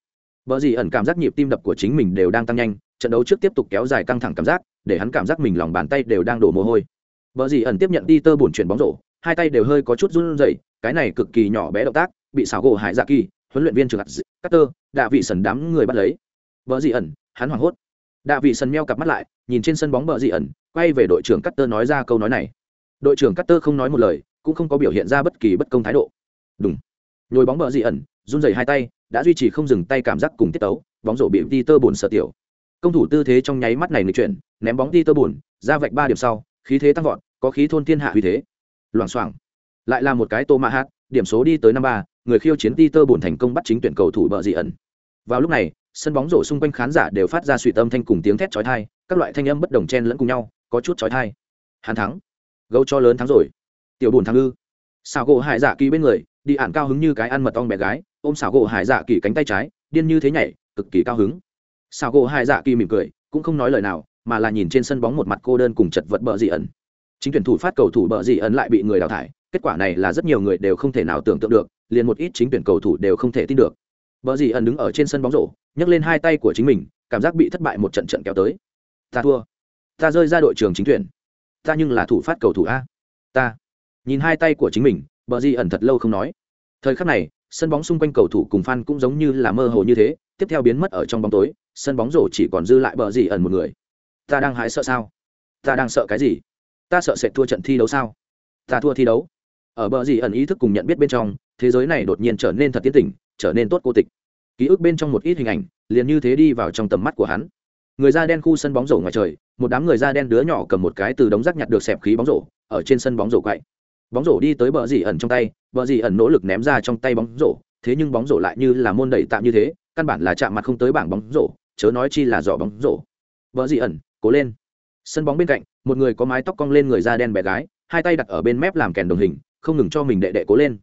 Bờ dị ẩn cảm giác nhịp tim đập của chính mình đều đang tăng nhanh, trận đấu trước tiếp tục kéo dài căng thẳng cảm giác, để hắn cảm giác mình lòng bàn tay đều đang đổ mồ hôi. Bờ dị ẩn tiếp nhận Peter buồn chuyển bóng rổ, hai tay đều hơi có chút run rẩy, cái này cực kỳ nhỏ bé động tác, bị xảo gỗ hải dạ kỳ, huấn luyện viên trường tơ đã vị sần đám người bắt lấy. Bờ dị ẩn, hắn hoảng hốt. Đạ vị sần meo cặp mắt lại, nhìn trên sân bóng bờ dị ẩn, quay về đội trưởng cutter nói ra câu nói này. Đội trưởng cutter không nói một lời, cũng không có biểu hiện ra bất kỳ bất công thái độ. Đúng. Nhồi bóng bờ dị ẩn, run rẩy hai tay, đã duy trì không dừng tay cảm giác cùng tiết tấu, bóng rổ bị Peter buồn sợ tiểu. Công thủ tư thế trong nháy mắt này người chuyển, ném bóng Peter buồn, ra vạch ba điểm sau, khí thế tăng vọt, có khí thôn thiên hạ uy thế. Loảng xoảng. Lại là một cái tô ma hát, điểm số đi tới năm ba, người khiêu chiến Peter buồn thành công bắt chính tuyển cầu thủ bờ dị ẩn. Vào lúc này, sân bóng rổ xung quanh khán giả đều phát ra suy tâm thanh cùng tiếng thét chói tai, các loại thanh âm bất đồng chen lẫn cùng nhau, có chút chói tai. Hắn thắng. Gấu cho lớn thắng rồi. Tiểu buồn thăng ư? xảo gỗ Hải Dạ Kỳ bên người, đi ản cao hứng như cái ăn mật ong bé gái, ôm xảo gỗ Hải Dạ Kỳ cánh tay trái, điên như thế nhảy, cực kỳ cao hứng. Xảo gỗ Hải Dạ Kỳ mỉm cười, cũng không nói lời nào, mà là nhìn trên sân bóng một mặt cô đơn cùng chật vật bờ dị ẩn. Chính tuyển thủ phát cầu thủ bờ dị ẩn lại bị người đào thải, kết quả này là rất nhiều người đều không thể nào tưởng tượng được liền một ít chính tuyển cầu thủ đều không thể tin được bờ dị ẩn đứng ở trên sân bóng rổ nhấc lên hai tay của chính mình cảm giác bị thất bại một trận trận kéo tới ta thua ta rơi ra đội trường chính tuyển ta nhưng là thủ phát cầu thủ a ta nhìn hai tay của chính mình, bờ di ẩn thật lâu không nói. Thời khắc này, sân bóng xung quanh cầu thủ cùng fan cũng giống như là mơ hồ như thế, tiếp theo biến mất ở trong bóng tối, sân bóng rổ chỉ còn dư lại bờ di ẩn một người. Ta đang hái sợ sao? Ta đang sợ cái gì? Ta sợ sẽ thua trận thi đấu sao? Ta thua thi đấu. Ở bờ di ẩn ý thức cùng nhận biết bên trong, thế giới này đột nhiên trở nên thật tiến tỉnh, trở nên tốt cô tịch. Ký ức bên trong một ít hình ảnh, liền như thế đi vào trong tầm mắt của hắn. Người da đen khu sân bóng rổ ngoài trời, một đám người da đen đứa nhỏ cầm một cái từ đống rác nhặt được xẹp khí bóng rổ, ở trên sân bóng rổ quậy bóng rổ đi tới bờ dì ẩn trong tay, bờ dì ẩn nỗ lực ném ra trong tay bóng rổ, thế nhưng bóng rổ lại như là môn đẩy tạm như thế, căn bản là chạm mặt không tới bảng bóng rổ, chớ nói chi là giỏ bóng rổ. Bờ dì ẩn, cố lên. Sân bóng bên cạnh, một người có mái tóc cong lên người da đen bé gái, hai tay đặt ở bên mép làm kèn đồng hình, không ngừng cho mình đệ đệ cố lên.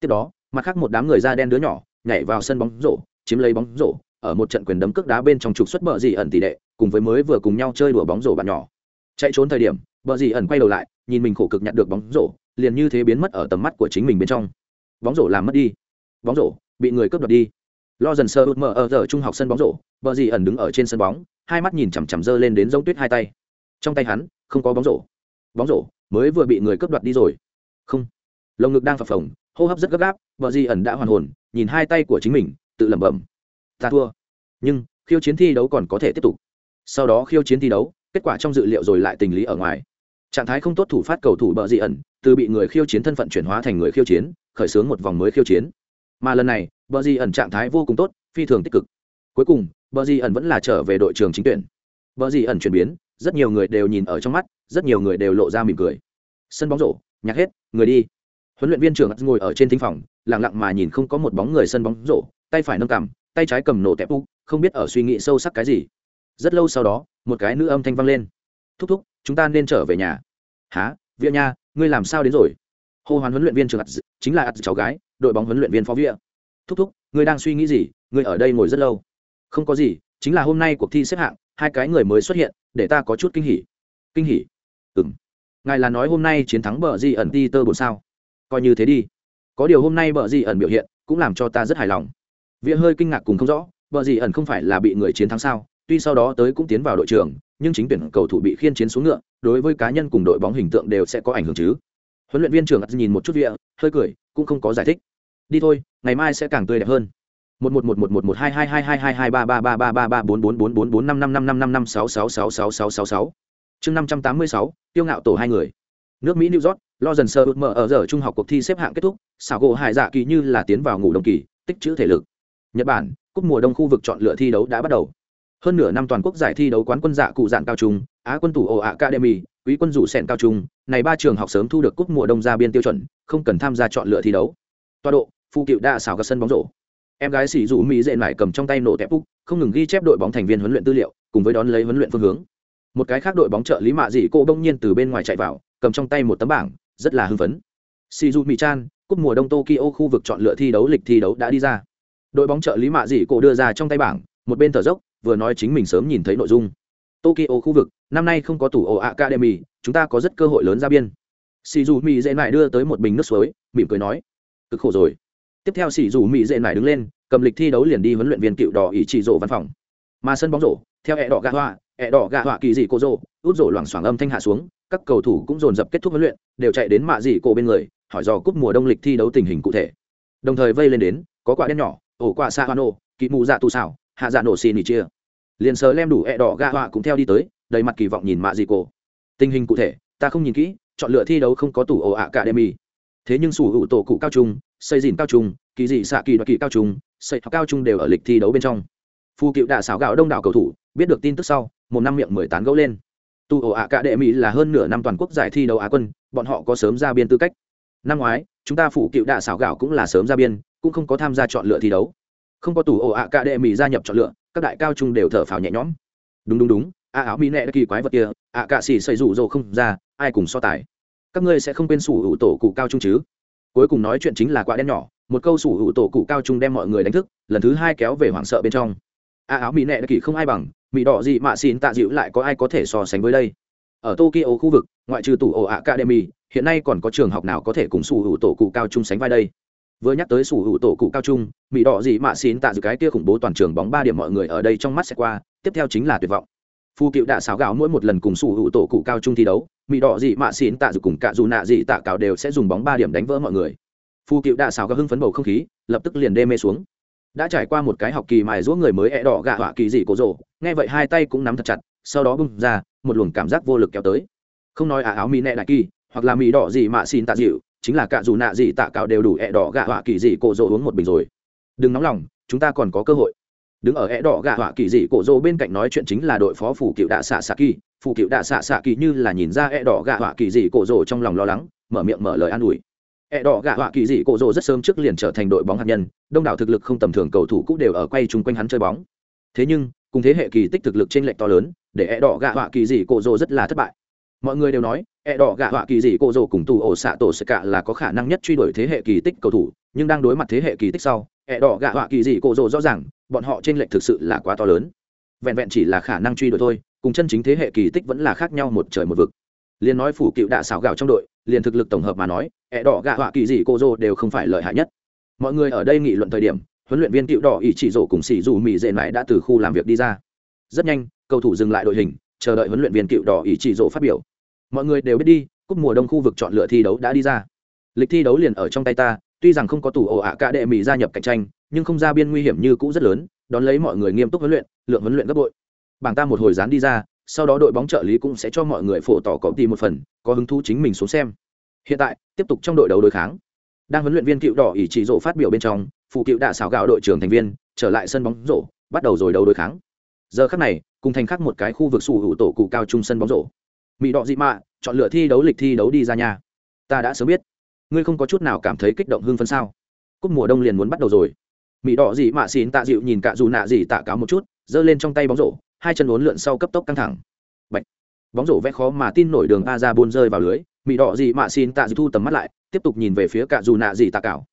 Tiếp đó, mặt khác một đám người da đen đứa nhỏ, nhảy vào sân bóng rổ, chiếm lấy bóng rổ, ở một trận quyền đấm cước đá bên trong trục xuất bờ dì ẩn tỷ đệ, cùng với mới vừa cùng nhau chơi đùa bóng rổ bạn nhỏ. Chạy trốn thời điểm, bờ dì ẩn quay đầu lại, nhìn mình khổ cực nhặt được bóng rổ liền như thế biến mất ở tầm mắt của chính mình bên trong. Bóng rổ làm mất đi. Bóng rổ, bị người cướp đoạt đi. Lo dần sơ út mở ở giờ trung học sân bóng rổ, bờ gì ẩn đứng ở trên sân bóng, hai mắt nhìn chằm chằm dơ lên đến giống tuyết hai tay. Trong tay hắn, không có bóng rổ. Bóng rổ, mới vừa bị người cướp đoạt đi rồi. Không. Lồng ngực đang phập phồng, hô hấp rất gấp gáp vợ gì ẩn đã hoàn hồn, nhìn hai tay của chính mình, tự lẩm bẩm. Ta thua. Nhưng, khiêu chiến thi đấu còn có thể tiếp tục. Sau đó khiêu chiến thi đấu, kết quả trong dự liệu rồi lại tình lý ở ngoài. Trạng thái không tốt thủ phát cầu thủ bờ dị ẩn từ bị người khiêu chiến thân phận chuyển hóa thành người khiêu chiến, khởi xướng một vòng mới khiêu chiến. Mà lần này, bờ di ẩn trạng thái vô cùng tốt, phi thường tích cực. Cuối cùng, bờ di ẩn vẫn là trở về đội trường chính tuyển. Bờ di ẩn chuyển biến, rất nhiều người đều nhìn ở trong mắt, rất nhiều người đều lộ ra mỉm cười. Sân bóng rổ, nhạc hết, người đi. Huấn luyện viên trưởng ngồi ở trên thính phòng, lặng lặng mà nhìn không có một bóng người sân bóng rổ, tay phải nâng cằm, tay trái cầm nổ tẹp u không biết ở suy nghĩ sâu sắc cái gì. Rất lâu sau đó, một cái nữ âm thanh vang lên. Thúc thúc, chúng ta nên trở về nhà. Há vĩa nha ngươi làm sao đến rồi? Hô hoán huấn luyện viên trường chính là ắt cháu gái, đội bóng huấn luyện viên phó vĩa thúc thúc, ngươi đang suy nghĩ gì? Ngươi ở đây ngồi rất lâu. Không có gì, chính là hôm nay cuộc thi xếp hạng, hai cái người mới xuất hiện, để ta có chút kinh hỉ. Kinh hỉ? Ừ m ngài là nói hôm nay chiến thắng bờ di ẩn ti tơ bồn sao? Coi như thế đi. Có điều hôm nay bờ di ẩn biểu hiện, cũng làm cho ta rất hài lòng. Vĩa hơi kinh ngạc cùng không rõ, bờ di ẩn không phải là bị người chiến thắng sao? Tuy sau đó tới cũng tiến vào đội trường, nhưng chính tuyển cầu thủ bị khiên chiến xuống ngựa đối với cá nhân cùng đội bóng hình tượng đều sẽ có ảnh hưởng chứ. Huấn luyện viên trưởng nhìn một chút vịa hơi cười, cũng không có giải thích. Đi thôi, ngày mai sẽ càng tươi đẹp hơn. Một một một một một một hai hai hai hai hai hai ba ba ba ba ba ba bốn bốn bốn bốn bốn năm năm năm năm năm năm sáu sáu sáu sáu sáu sáu sáu. Chương năm trăm tám mươi sáu tiêu ngạo tổ hai người. Nước mỹ, new york, lo dần sơ ước mở ở giờ trung học cuộc thi xếp hạng kết thúc, xảo gỗ hải dạ kỳ như là tiến vào ngủ đồng kỳ, tích chữ thể lực. Nhật bản, cúp mùa đông khu vực chọn lựa thi đấu đã bắt đầu. Hơn nửa năm toàn quốc giải thi đấu quán quân dạ cụ dạng cao trung á quân tủ ồ academy, quý quân rủ sẻn cao trung, này ba trường học sớm thu được cúp mùa đông ra biên tiêu chuẩn, không cần tham gia chọn lựa thi đấu. Toa độ, phụ cựu đa xảo các sân bóng rổ. Em gái sỉ dụ mỹ dệ mải cầm trong tay nổ tẹp úc, không ngừng ghi chép đội bóng thành viên huấn luyện tư liệu, cùng với đón lấy huấn luyện phương hướng. Một cái khác đội bóng trợ lý mạ dị cô đông nhiên từ bên ngoài chạy vào, cầm trong tay một tấm bảng, rất là hưng phấn. Sỉ dụ mỹ chan, cúp mùa đông tokyo khu vực chọn lựa thi đấu lịch thi đấu đã đi ra. Đội bóng trợ lý mạ dị cô đưa ra trong tay bảng, một bên thở dốc, vừa nói chính mình sớm nhìn thấy nội dung. Tokyo khu vực năm nay không có tủ ổ academy, chúng ta có rất cơ hội lớn ra biên. Xì dù mỹ dễ lại đưa tới một bình nước suối, mỉm cười nói, cực khổ rồi. Tiếp theo xì dù mỹ dễ lại đứng lên, cầm lịch thi đấu liền đi huấn luyện viên cựu đỏ ý chỉ rộ văn phòng. Mà sân bóng rổ, theo hẹ đỏ gạ hoa hẹ đỏ gạ hoa kỳ dị cô rộ út rổ loảng xoảng âm thanh hạ xuống, các cầu thủ cũng dồn dập kết thúc huấn luyện, đều chạy đến mạ dị cổ bên người, hỏi dò cúp mùa đông lịch thi đấu tình hình cụ thể. Đồng thời vây lên đến, có quả đen nhỏ, ổ quả sa hoa nô kỵ mù dạ tù xảo, hạ dạ nổ xì nỉ chia. Liền sờ lem đủ hẹ đỏ gạ hoa cũng theo đi tới đầy mặt kỳ vọng nhìn mạ dị cổ. Tình hình cụ thể, ta không nhìn kỹ, chọn lựa thi đấu không có tủ ổ ạ cả đemi thế nhưng sủ hữu tổ cụ cao trung, xây dìn cao trung, kỳ dị xạ kỳ đoạt kỳ cao trung, xây cao trung đều ở lịch thi đấu bên trong. Phu cựu đạ xảo gạo đông đảo cầu thủ, biết được tin tức sau, một năm miệng mười tán gấu lên. Tu ổ ạ cả đệ mỹ là hơn nửa năm toàn quốc giải thi đấu á quân, bọn họ có sớm ra biên tư cách. Năm ngoái, chúng ta phụ cựu đạ xảo gạo cũng là sớm ra biên, cũng không có tham gia chọn lựa thi đấu. Không có tủ ổ ạ cả đệ mỹ gia nhập chọn lựa, các đại cao trung đều thở phào nhẹ nhõm. Đúng đúng đúng a áo mỹ nẹ kỳ quái vật kia, ạ cạ xỉ xây rủ rồ không ra, ai cùng so tài? Các ngươi sẽ không quên sủ hữu tổ cụ cao trung chứ? Cuối cùng nói chuyện chính là quả đen nhỏ, một câu sủ hữu tổ cụ cao trung đem mọi người đánh thức, lần thứ hai kéo về hoảng sợ bên trong. A áo mỹ nẹ kỳ không ai bằng, mỹ đỏ gì mà xin tạ dịu lại có ai có thể so sánh với đây? Ở tokyo khu vực, ngoại trừ tủ ổ academy, hiện nay còn có trường học nào có thể cùng sủ hữu tổ cụ cao trung sánh vai đây? Vừa nhắc tới sủ hữu tổ cụ cao trung, mỹ đỏ gì mà xin tạ dịu cái kia khủng bố toàn trường bóng ba điểm mọi người ở đây trong mắt sẽ qua, tiếp theo chính là tuyệt vọng phu cựu đạ xáo gạo mỗi một lần cùng sủ hữu tổ cụ cao trung thi đấu mỹ đỏ dị mạ xín tạ dù cùng cạ dù nạ dị tạ cào đều sẽ dùng bóng ba điểm đánh vỡ mọi người. Phu cựu đạ xáo gạo hưng phấn bầu không khí, lập tức liền đê mê xuống. Đã trải qua một cái học kỳ mài giũa người mới e đỏ gạ họa kỳ dị cổ rộ nghe vậy hai tay cũng nắm thật chặt, sau đó bung ra, một luồng cảm giác vô lực kéo tới. Không nói à áo mỹ nẹ đại kỳ, hoặc là mỹ đỏ dị mạ xin tạ dịu, chính là cả dù nạ dị tạ cào đều đủ ẹ đỏ gạ họa kỳ dị cổ rộ uống một bình rồi. Đừng nóng lòng, chúng ta còn có cơ hội đứng ở é đỏ gạ họa kỳ dị cổ rô bên cạnh nói chuyện chính là đội phó phủ cựu đạ xạ xạ kỳ. Phủ cựu đạ xạ xạ kỳ như là nhìn ra é đỏ gạ họa kỳ dị cổ rô trong lòng lo lắng, mở miệng mở lời an ủi. É đỏ gạ họa kỳ dị cổ rô rất sớm trước liền trở thành đội bóng hạt nhân, đông đảo thực lực không tầm thường cầu thủ cũng đều ở quay chung quanh hắn chơi bóng. Thế nhưng, cùng thế hệ kỳ tích thực lực trên lệch to lớn, để é đỏ gạ họa kỳ dị cổ rô rất là thất bại. Mọi người đều nói é đỏ gạ họa kỳ dị cổ rô cùng tù ổ xạ tổ sơ cả là có khả năng nhất truy đuổi thế hệ kỳ tích cầu thủ, nhưng đang đối mặt thế hệ kỳ tích sau, ẹ đỏ gạ họa kỳ dị cổ rồ rõ ràng bọn họ trên lệnh thực sự là quá to lớn. Vẹn vẹn chỉ là khả năng truy đuổi thôi, cùng chân chính thế hệ kỳ tích vẫn là khác nhau một trời một vực. Liền nói phủ cựu đạ xảo gạo trong đội, liền thực lực tổng hợp mà nói, ẹ đỏ gạ họa kỳ dị cô dô đều không phải lợi hại nhất. Mọi người ở đây nghị luận thời điểm, huấn luyện viên cựu đỏ ỷ chỉ rổ cùng xỉ dù mỹ dệ mãi đã từ khu làm việc đi ra. Rất nhanh, cầu thủ dừng lại đội hình, chờ đợi huấn luyện viên cựu đỏ ỷ chỉ rổ phát biểu. Mọi người đều biết đi, cúp mùa đông khu vực chọn lựa thi đấu đã đi ra. Lịch thi đấu liền ở trong tay ta, tuy rằng không có tủ ổ ạ cả đệ mỹ gia nhập cạnh tranh nhưng không ra biên nguy hiểm như cũ rất lớn, đón lấy mọi người nghiêm túc huấn luyện, lượng huấn luyện gấp bội. Bảng ta một hồi dán đi ra, sau đó đội bóng trợ lý cũng sẽ cho mọi người phổ tỏ copy một phần, có hứng thú chính mình xuống xem. Hiện tại, tiếp tục trong đội đấu đối kháng. Đang huấn luyện viên cựu đỏ ỷ chỉ rộ phát biểu bên trong, phụ cựu đã xảo gạo đội trưởng thành viên, trở lại sân bóng rổ, bắt đầu rồi đấu đối kháng. Giờ khắc này, cùng thành khắc một cái khu vực sủ hữu tổ cụ cao trung sân bóng rổ. Mỹ đỏ dị mạ, chọn lựa thi đấu lịch thi đấu đi ra nhà. Ta đã sớm biết. Ngươi không có chút nào cảm thấy kích động hưng phấn sao? Cúp mùa đông liền muốn bắt đầu rồi mỹ đỏ dị mạ xin tạ dịu nhìn cả dù nạ dị tạ cáo một chút, giơ lên trong tay bóng rổ, hai chân uốn lượn sau cấp tốc căng thẳng. Bạch. bóng rổ vẽ khó mà tin nổi đường a ra buôn rơi vào lưới mỹ đỏ dị mạ xin tạ dịu thu tầm mắt lại, tiếp tục nhìn về phía cả dù nạ dị tạ cảo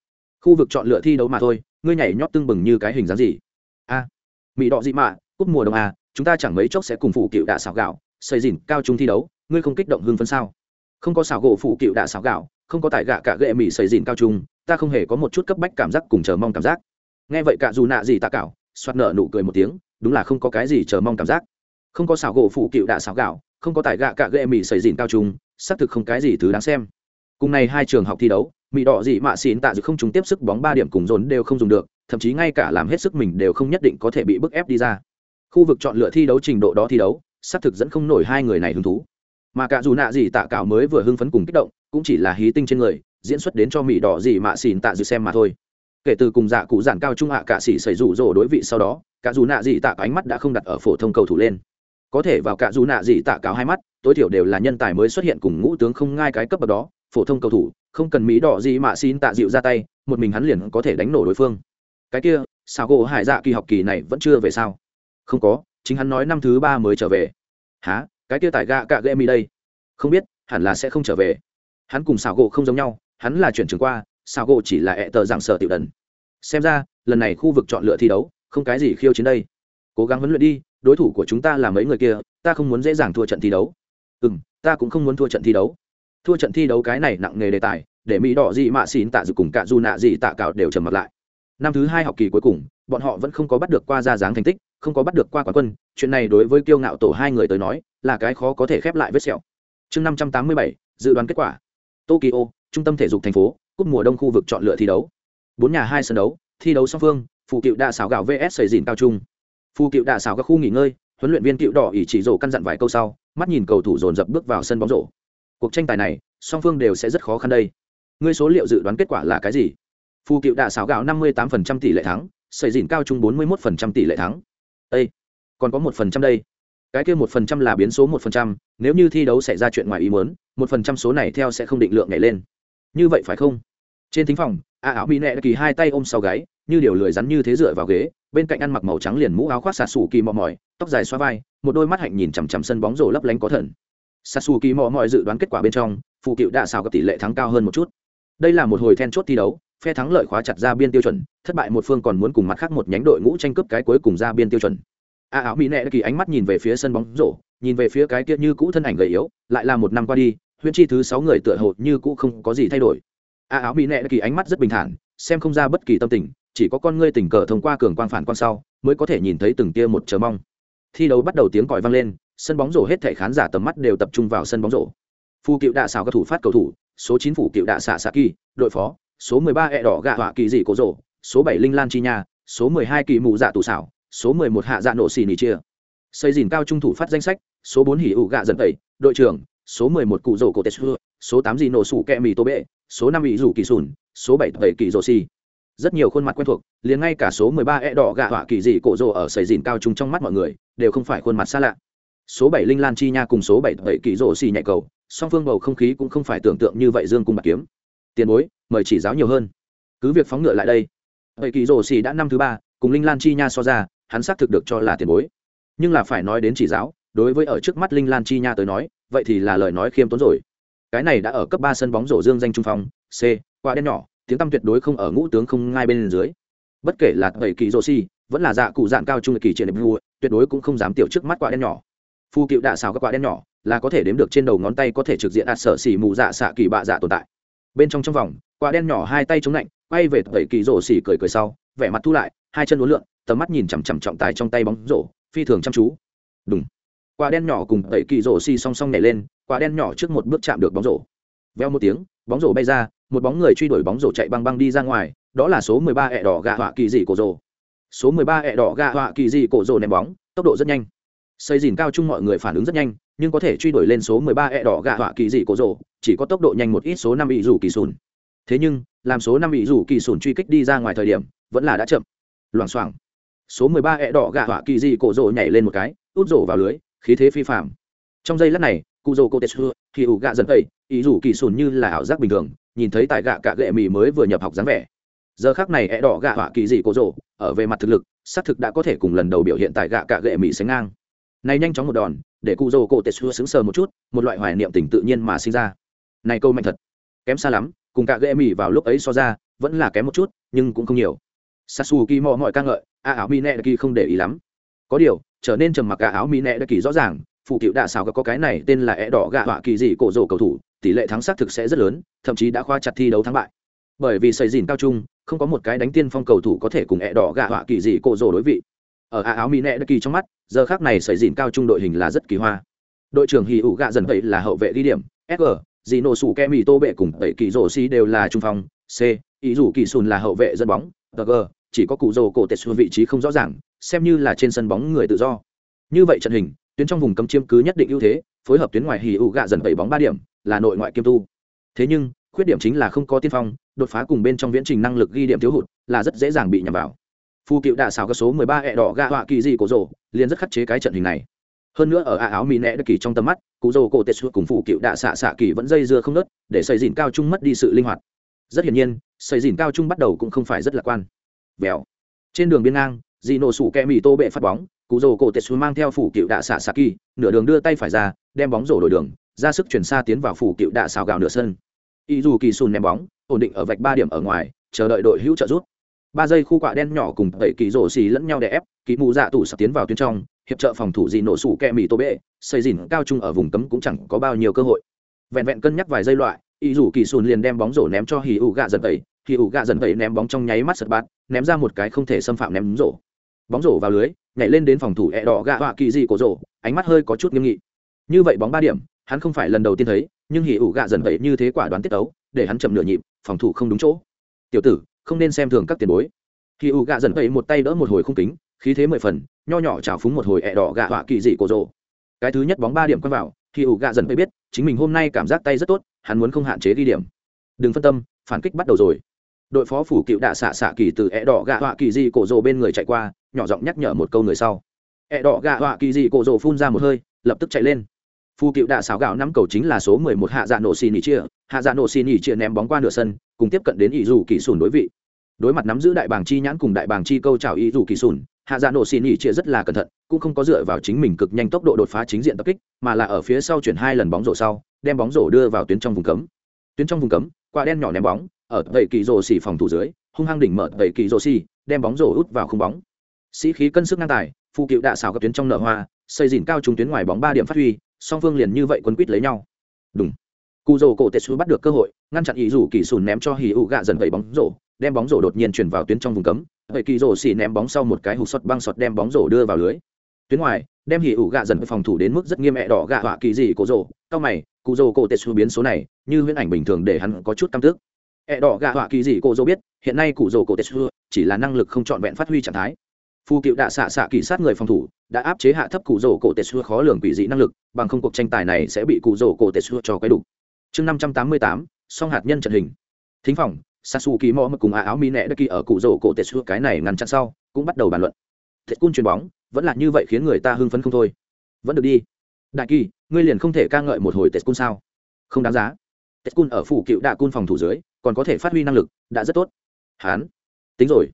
khu vực chọn lựa thi đấu mà thôi, ngươi nhảy nhót tưng bừng như cái hình dáng gì? A. Mỹ đỏ dị mạ cúp mùa đông a, chúng ta chẳng mấy chốc sẽ cùng phụ cựu đạ xảo gạo, xây dìn cao trung thi đấu, ngươi không kích động hưng phấn sao? Không có xảo gỗ phụ cựu đạ xảo gạo, không có tại gạ cả gệ mỹ xây dìn cao trung, ta không hề có một chút cấp bách cảm giác cùng chờ mong cảm giác nghe vậy cả dù nạ gì tạ cảo xoát nợ nụ cười một tiếng, đúng là không có cái gì chờ mong cảm giác. Không có xảo gỗ phụ cựu đạ xảo gạo, không có tải gạ cả ghệ mỹ xảy dìn cao trung xác thực không cái gì thứ đáng xem. Cùng này hai trường học thi đấu mỹ đỏ dị mạ xỉn tạ dự không chúng tiếp sức bóng ba điểm cùng dồn đều không dùng được, thậm chí ngay cả làm hết sức mình đều không nhất định có thể bị bức ép đi ra. Khu vực chọn lựa thi đấu trình độ đó thi đấu, xác thực dẫn không nổi hai người này hứng thú. Mà cả dù nạ gì tạ cảo mới vừa hưng phấn cùng kích động, cũng chỉ là hí tinh trên người, diễn xuất đến cho mỹ đỏ gì mạ xỉn tạ dự xem mà thôi kể từ cùng dạ cụ giản cao trung hạ cả sĩ xảy rủ rỗ đối vị sau đó, cả dù nạ dị tạ ánh mắt đã không đặt ở phổ thông cầu thủ lên. Có thể vào cả dù nạ dị tạ cáo hai mắt, tối thiểu đều là nhân tài mới xuất hiện cùng ngũ tướng không ngai cái cấp bậc đó, phổ thông cầu thủ, không cần mỹ đỏ gì mà xin tạ dịu ra tay, một mình hắn liền có thể đánh nổ đối phương. Cái kia sao gỗ hải dạ kỳ học kỳ này vẫn chưa về sao? Không có, chính hắn nói năm thứ ba mới trở về. Há cái kia tại gạ cạ gây mi đây. Không biết, hẳn là sẽ không trở về. Hắn cùng xảo gỗ không giống nhau, hắn là chuyển trường qua sao gỗ chỉ là ẹ tờ dạng sở tiểu đần. Xem ra, lần này khu vực chọn lựa thi đấu, không cái gì khiêu chiến đây. Cố gắng huấn luyện đi, đối thủ của chúng ta là mấy người kia, ta không muốn dễ dàng thua trận thi đấu. Ừ m ta cũng không muốn thua trận thi đấu. Thua trận thi đấu cái này nặng nghề đề tài, để mỹ đỏ dị mạ xín tạ dự cùng cả du nạ dị tạ cạo đều trầm mặt lại. Năm thứ hai học kỳ cuối cùng, bọn họ vẫn không có bắt được qua ra dáng thành tích, không có bắt được qua quán quân. Chuyện này đối với kiêu ngạo tổ hai người tới nói, là cái khó có thể khép lại vết sẹo. Chương năm trăm tám mươi bảy, dự đoán kết quả. Tokyo, trung tâm thể dục thành phố cúp mùa đông khu vực chọn lựa thi đấu. Bốn nhà hai sân đấu, thi đấu song phương phụ cựu đạ xảo gạo vs xây dìn cao trung. Phụ cựu đạ xảo các khu nghỉ ngơi, huấn luyện viên cựu đỏ ỉ chỉ rổ căn dặn vài câu sau, mắt nhìn cầu thủ dồn dập bước vào sân bóng rổ. Cuộc tranh tài này, song phương đều sẽ rất khó khăn đây. Ngươi số liệu dự đoán kết quả là cái gì? Phụ cựu đạ xảo gạo năm mươi tám tỷ lệ thắng xây dìn cao trung bốn mươi một tỷ lệ thắng. Ây còn có một phần trăm đây. Cái kia một phần trăm là biến số một phần trăm, nếu như thi đấu xảy ra chuyện ngoài ý muốn, một phần trăm số này theo sẽ không định lượng nhảy lên. Như vậy phải không? Trên thính phòng, a áo bị nẹ kỳ hai tay ôm sau gáy, như điều lười rắn như thế dựa vào ghế, bên cạnh ăn mặc màu trắng liền mũ áo khoác xà xù kỳ mò mỏi, tóc dài xoa vai, một đôi mắt hạnh nhìn chằm chằm sân bóng rổ lấp lánh có thần. Xà xù kỳ mò mỏi dự đoán kết quả bên trong, phụ cựu đã xào gặp tỷ lệ thắng cao hơn một chút. Đây là một hồi then chốt thi đấu, phe thắng lợi khóa chặt ra biên tiêu chuẩn, thất bại một phương còn muốn cùng mặt khác một nhánh đội ngũ tranh cướp cái cuối cùng ra biên tiêu chuẩn. A áo mỹ nệ kỳ ánh mắt nhìn về phía sân bóng rổ, nhìn về phía cái kia như cũ thân ảnh gầy yếu, lại là một năm qua đi huyễn chi thứ sáu người tựa hồ như cũ không có gì thay đổi a áo mỹ nệ kỳ ánh mắt rất bình thản, xem không ra bất kỳ tâm tình, chỉ có con ngươi tình cờ thông qua cường quang phản quan sau, mới có thể nhìn thấy từng tia một chờ mong. Thi đấu bắt đầu tiếng còi vang lên, sân bóng rổ hết thể khán giả tầm mắt đều tập trung vào sân bóng rổ. Phu cựu đạ xào các thủ phát cầu thủ, số chín phủ cựu đạ xạ xạ kỳ, đội phó, số mười ba ẹ đỏ gạ họa kỳ dị cổ rổ, số bảy linh lan chi nha, số mười hai kỳ mù dạ tù xảo, số mười một hạ dạ nổ xì nỉ chia. Xây dìn cao trung thủ phát danh sách, số bốn hỉ ủ gạ dần tẩy, đội trưởng, số mười một cụ rổ cổ tetsu số tám dị nổ sủ kẹ mì tô bệ số năm ý rủ kỳ sùn, số bảy tẩy kỳ rồ xì. Rất nhiều khuôn mặt quen thuộc, liền ngay cả số mười ba e đỏ gạ họa kỳ dị cổ rồ ở sầy dìn cao trung trong mắt mọi người, đều không phải khuôn mặt xa lạ. Số bảy linh lan chi nha cùng số bảy tẩy kỳ rồ xì nhạy cầu, song phương bầu không khí cũng không phải tưởng tượng như vậy dương cung bạc kiếm. Tiền bối, mời chỉ giáo nhiều hơn. Cứ việc phóng ngựa lại đây. Vậy kỳ rồ xì đã năm thứ ba, cùng linh lan chi nha so ra, hắn xác thực được cho là tiền bối. Nhưng là phải nói đến chỉ giáo, đối với ở trước mắt linh lan chi nha tới nói, vậy thì là lời nói khiêm tốn rồi cái này đã ở cấp ba sân bóng rổ dương danh trung phong, c, quả đen nhỏ, tiếng tăm tuyệt đối không ở ngũ tướng không ngay bên dưới. Bất kể là bảy kỳ rổ vẫn là dạ cụ dạng cao trung kỳ triển vua, tuyệt đối cũng không dám tiểu trước mắt quả đen nhỏ. Phu cựu đạ xào các quả đen nhỏ, là có thể đếm được trên đầu ngón tay có thể trực diện ạt sở xỉ mù dạ xạ kỳ bạ dạ tồn tại. Bên trong trong vòng, quả đen nhỏ hai tay chống lạnh, quay về bảy kỳ rổ xỉ cười cười sau, vẻ mặt thu lại, hai chân uốn lượn, tầm mắt nhìn chằm chằm trọng tài trong tay bóng rổ, phi thường chăm chú. Đúng quả đen nhỏ cùng tẩy kỳ rổ xi song song nhảy lên, quả đen nhỏ trước một bước chạm được bóng rổ. Veo một tiếng, bóng rổ bay ra, một bóng người truy đuổi bóng rổ chạy băng băng đi ra ngoài, đó là số 13 ẹ đỏ gạ họa kỳ dị cổ rổ. Số 13 ẹ đỏ gạ họa kỳ dị cổ rổ ném bóng, tốc độ rất nhanh. Xây dìn cao chung mọi người phản ứng rất nhanh, nhưng có thể truy đuổi lên số 13 ẹ đỏ gạ họa kỳ dị cổ rổ, chỉ có tốc độ nhanh một ít số năm bị rủ kỳ sùn. Thế nhưng, làm số năm bị rủ kỳ sùn truy kích đi ra ngoài thời điểm, vẫn là đã chậm. Loảng xoảng. Số 13 ẹ đỏ gạ họa kỳ dị cổ rổ nhảy lên một cái, út rổ vào lưới khí thế phi phạm. Trong giây lát này cụ dô cô tetsu thì ủ gạ dần tẩy ý rủ kỳ sùn như là ảo giác bình thường nhìn thấy tại gạ cạ gệ mì mới vừa nhập học dáng vẻ. Giờ khác này é đỏ gạ họa kỳ dị cô rổ ở về mặt thực lực xác thực đã có thể cùng lần đầu biểu hiện tại gạ cạ gệ mì sánh ngang. Này nhanh chóng một đòn để cụ dô cô tetsu xứng sờ một chút một loại hoài niệm tình tự nhiên mà sinh ra. Này câu mạnh thật. Kém xa lắm cùng cạ gệ mì vào lúc ấy so ra vẫn là kém một chút nhưng cũng không nhiều. Sasuke mò mọi ca ngợi, a ảo mi nẹ kỳ không để ý lắm. Có điều, trở nên trầm mặc cả áo mi nẹ kỳ rõ ràng, phụ cựu đạ xào có cái này tên là é đỏ gạ họa kỳ dị cổ rổ cầu thủ, tỷ lệ thắng xác thực sẽ rất lớn, thậm chí đã khoa chặt thi đấu thắng bại. Bởi vì xây dìn cao trung, không có một cái đánh tiên phong cầu thủ có thể cùng é đỏ gạ họa kỳ dị cổ rổ đối vị. Ở á áo mi nẹ kỳ trong mắt, giờ khác này xây dìn cao trung đội hình là rất kỳ hoa. Đội trưởng hì ủ gạ dần vậy là hậu vệ ghi điểm, SG, dì nổ sủ kem mì tô bệ cùng tẩy kỳ rổ xi đều là trung phong, C, ý rủ kỳ sùn là hậu vệ dẫn bóng, G, chỉ có cụ rổ cổ tệ xuống vị trí không rõ ràng xem như là trên sân bóng người tự do. Như vậy trận hình, tuyến trong vùng cấm chiếm cứ nhất định ưu thế, phối hợp tuyến ngoài hì ụ gạ dần bảy bóng ba điểm, là nội ngoại kiêm tu. Thế nhưng, khuyết điểm chính là không có tiên phong, đột phá cùng bên trong viễn trình năng lực ghi điểm thiếu hụt, là rất dễ dàng bị nhầm vào. Phu cựu đạ xào các số 13 ẹ đỏ gạ họa kỳ gì cổ rồ, liền rất khắc chế cái trận hình này. Hơn nữa ở ả áo mỹ nẹ đất kỳ trong tầm mắt, cụ rồ cổ tệ xua cùng phụ cựu đạ xạ xạ kỳ vẫn dây dưa không nớt, để xây dìn cao trung mất đi sự linh hoạt. Rất hiển nhiên xây dìn cao trung bắt đầu cũng không phải rất lạc quan. Vèo. Trên đường biên ngang dị nổ sủ kẹ mì tô bệ phát bóng cụ rồ cổ tetsu mang theo phủ cựu đạ xạ xạ kỳ, nửa đường đưa tay phải ra, đem bóng rổ đổi đường, ra sức chuyển xa tiến vào phủ cựu đạ xào gạo nửa sân. Y dù kỳ sùn ném bóng, ổn định ở vạch ba điểm ở ngoài, chờ đợi đội hữu trợ rút ba giây khu quạ đen nhỏ cùng tẩy kỳ rổ xì lẫn nhau đè ép, kỳ mù dạ tủ sập tiến vào tuyến trong, hiệp trợ phòng thủ dị nổ sủ kẹ mì tô bệ, xây dìn cao trung ở vùng cấm cũng chẳng có bao nhiêu cơ hội. Vẹn vẹn cân nhắc vài giây loại, y dù kỳ sùn liền đem bóng rổ ném cho hì ủ gạ dần tẩy hì ủ gạ dần tẩy ném bóng trong nháy mắt sật bát ném ra một cái không thể xâm phạm ném rổ bóng rổ vào lưới, nhảy lên đến phòng thủ ẹ đỏ gạ họa kỳ dị cổ rổ, ánh mắt hơi có chút nghiêm nghị. Như vậy bóng ba điểm, hắn không phải lần đầu tiên thấy, nhưng hỉ ủ gạ dần vậy như thế quả đoán tiết tấu, để hắn chậm nửa nhịp, phòng thủ không đúng chỗ. Tiểu tử, không nên xem thường các tiền bối. Hỉ ủ gạ dần vậy một tay đỡ một hồi không kính, khí thế mười phần, nho nhỏ trào phúng một hồi ẹ đỏ gạ họa kỳ dị cổ rổ. Cái thứ nhất bóng ba điểm quăng vào, hỉ ủ gạ dần vậy biết, chính mình hôm nay cảm giác tay rất tốt, hắn muốn không hạn chế ghi điểm. Đừng phân tâm, phản kích bắt đầu rồi đội phó phủ cựu đạ xạ xạ kỳ từ ẹ đỏ gạ họa kỳ dị cổ rồ bên người chạy qua, nhỏ giọng nhắc nhở một câu người sau. ẹ đỏ gạ họa kỳ dị cổ rồ phun ra một hơi, lập tức chạy lên. Phu cựu đạ xáo gạo năm cầu chính là số mười một hạ dạ nổ xì nỉ chia. Hạ dạ nổ xì nỉ chia ném bóng qua nửa sân, cùng tiếp cận đến ỷ dù kỳ sùn đối vị. Đối mặt nắm giữ đại bàng chi nhãn cùng đại bàng chi câu chào ỷ dù kỳ sùn, hạ dạ nổ xì nỉ chia rất là cẩn thận, cũng không có dựa vào chính mình cực nhanh tốc độ đột phá chính diện tập kích, mà là ở phía sau chuyển hai lần bóng rổ sau, đem bóng rổ đưa vào tuyến trong vùng cấm. Tuyến trong vùng cấm, quả đen nhỏ ném bóng ở tẩy kỳ rồ xỉ phòng thủ dưới, hung hăng đỉnh mở tẩy kỳ rồ xỉ đem bóng rổ út vào khung bóng. Sĩ khí cân sức ngang tài phụ cựu đạ xào các tuyến trong nở hoa, xây dìn cao trùng tuyến ngoài bóng ba điểm phát huy, song phương liền như vậy quấn quýt lấy nhau. Đúng cụ rồ cổ tệ xu bắt được cơ hội, ngăn chặn ý rủ kỳ sùn ném cho hì ụ gạ dần vẩy bóng rổ, đem bóng rổ đột nhiên chuyển vào tuyến trong vùng cấm. Vậy kỳ rổ xỉ ném bóng sau một cái hụt sọt băng sọt đem bóng rổ đưa vào lưới. Tuyến ngoài, đem hì ụ gạ dần phòng thủ đến mức rất nghiêm mẹ đỏ gạ họa kỳ dị cổ rổ cao mày cụ rồ cổ tệ xu biến số này, như huyễn ảnh bình thường để hắn có chút căm tức ẹ đỏ gạ họa kỳ dị cổ dỗ biết, hiện nay cụ dỗ cổ tết xưa, chỉ là năng lực không trọn vẹn phát huy trạng thái. Phu cựu đạ xạ xạ kỳ sát người phòng thủ, đã áp chế hạ thấp cụ rổ cổ tệ xưa khó lường quỷ dị năng lực, bằng không cuộc tranh tài này sẽ bị cụ rổ cổ tệ xưa cho cái đủ chương năm trăm tám mươi tám, song hạt nhân trận hình. Thính phòng sasu kỳ mò mực cùng ả áo mi nẹ đất kỳ ở cụ rổ cổ tệ xưa cái này ngăn chặn sau, cũng bắt đầu bàn luận. Thiệt cun chuyền bóng, vẫn là như vậy khiến người ta hưng phấn không thôi. Vẫn được đi. Đại kỳ ngươi liền không thể ca ngợi một hồi tệ cun sao? Không đáng giá. Tết cun ở phủ cựu đạ cun phòng thủ dưới còn có thể phát huy năng lực, đã rất tốt. Hán. Tính rồi.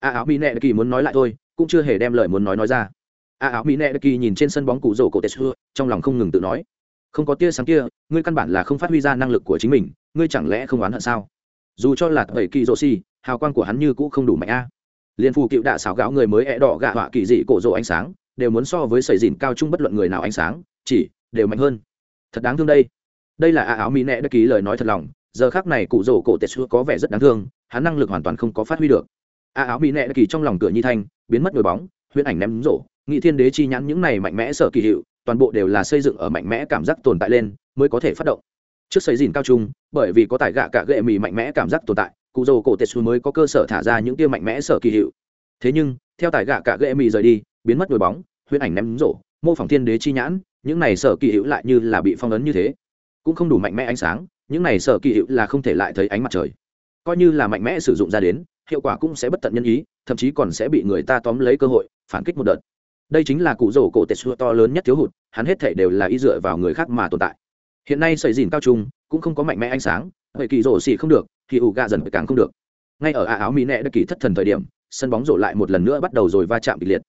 A áo mỹ nệ kỳ muốn nói lại thôi, cũng chưa hề đem lời muốn nói nói ra. A áo mỹ nệ kỳ nhìn trên sân bóng cụ rổ cổ tetsu trong lòng không ngừng tự nói. Không có tia sáng kia, ngươi căn bản là không phát huy ra năng lực của chính mình, ngươi chẳng lẽ không oán hận sao? Dù cho là bảy kỳ rổ xì, hào quang của hắn như cũ không đủ mạnh a. Liên phù cựu đạ xảo gạo người mới é đỏ gạ họa kỳ dị cổ rổ ánh sáng, đều muốn so với sầy dìn cao trung bất luận người nào ánh sáng, chỉ đều mạnh hơn. Thật đáng thương đây. Đây là a áo mỹ nệ đã ký lời nói thật lòng giờ khác này cụ rổ cổ tetsu có vẻ rất đáng thương, hắn năng lực hoàn toàn không có phát huy được. A áo mỹ nệ đã kỳ trong lòng cửa nhi thanh, biến mất đôi bóng, huyễn ảnh ném rổ, nghị thiên đế chi nhãn những này mạnh mẽ sở kỳ hiệu, toàn bộ đều là xây dựng ở mạnh mẽ cảm giác tồn tại lên, mới có thể phát động. Trước xây dìn cao trung, bởi vì có tài gạ cả gệ mì mạnh mẽ cảm giác tồn tại, cụ rổ cổ tetsu mới có cơ sở thả ra những tia mạnh mẽ sở kỳ hiệu. Thế nhưng, theo tài gạ cả gệ mì rời đi, biến mất đôi bóng, huyễn ảnh ném rổ, mô phỏng thiên đế chi nhãn, những này sở kỳ hiệu lại như là bị phong ấn như thế. Cũng không đủ mạnh mẽ ánh sáng những này sở kỳ hiệu là không thể lại thấy ánh mặt trời. Coi như là mạnh mẽ sử dụng ra đến, hiệu quả cũng sẽ bất tận nhân ý, thậm chí còn sẽ bị người ta tóm lấy cơ hội, phản kích một đợt. Đây chính là cụ rổ cổ tệ xua to lớn nhất thiếu hụt, hắn hết thể đều là ý dựa vào người khác mà tồn tại. Hiện nay sợi dìn cao trung cũng không có mạnh mẽ ánh sáng, vậy kỳ rổ xì không được, thì ủ gà dần càng không được. Ngay ở áo mỹ nẹ đã kỳ thất thần thời điểm, sân bóng rổ lại một lần nữa bắt đầu rồi va chạm kịch liệt.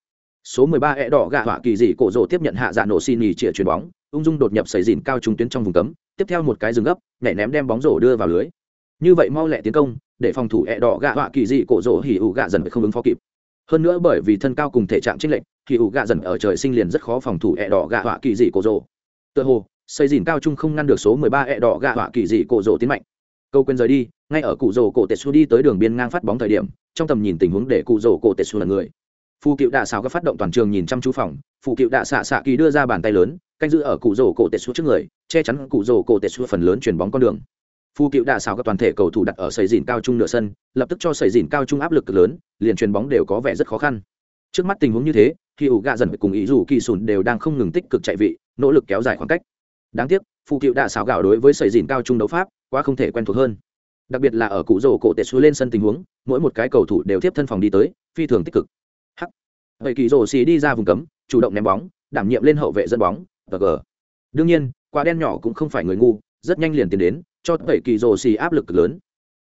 Số 13 e đỏ gạ họa kỳ dị cổ rổ tiếp nhận hạ dạ nổ xin nhì chĩa chuyền bóng ung dung đột nhập sẩy dìn cao trung tuyến trong vùng cấm, tiếp theo một cái dừng gấp, nhảy ném đem bóng rổ đưa vào lưới. Như vậy mau lẹ tiến công, để phòng thủ ẹ đỏ gạ họa kỳ dị cổ rổ hỉ ủ gạ dần phải không ứng phó kịp. Hơn nữa bởi vì thân cao cùng thể trạng chênh lệch thì ủ gạ dần ở trời sinh liền rất khó phòng thủ ẹ đỏ gạ họa kỳ dị cổ rổ. Tựa hồ xây dìn cao trung không ngăn được số 13 ẹ đỏ gạ họa kỳ dị cổ rổ tiến mạnh. Câu quên rời đi, ngay ở cụ rổ cổ tệ xu đi tới đường biên ngang phát bóng thời điểm, trong tầm nhìn tình huống để cụ rổ cổ tệ xu là người. Phu cựu đạ xào các phát động toàn trường nhìn chăm chú phòng phụ cựu đạ xạ xạ kỳ đưa ra bàn tay lớn canh giữ ở cụ rổ cổ tệ xuống trước người, che chắn cụ rổ cổ tệ xuống phần lớn chuyền bóng con đường. Phu cựu đạ xào các toàn thể cầu thủ đặt ở sầy dìn cao trung nửa sân, lập tức cho sầy dìn cao trung áp lực cực lớn, liền chuyền bóng đều có vẻ rất khó khăn. Trước mắt tình huống như thế, khi ủ gạ dần cùng ý dù kỳ sùn đều đang không ngừng tích cực chạy vị, nỗ lực kéo dài khoảng cách. Đáng tiếc, Phu cựu đã xào gạo đối với sầy dìn cao trung đấu pháp quá không thể quen thuộc hơn. Đặc biệt là ở cụ rổ cổ tệ xuống lên sân tình huống, mỗi một cái cầu thủ đều tiếp thân phòng đi tới, phi thường tích cực. Hắc. Vậy kỳ rổ xì đi ra vùng cấm, chủ động ném bóng, đảm nhiệm lên hậu vệ dẫn bóng g đương nhiên, quả đen nhỏ cũng không phải người ngu, rất nhanh liền tiến đến, cho tẩy kỳ rổ xì áp lực cực lớn.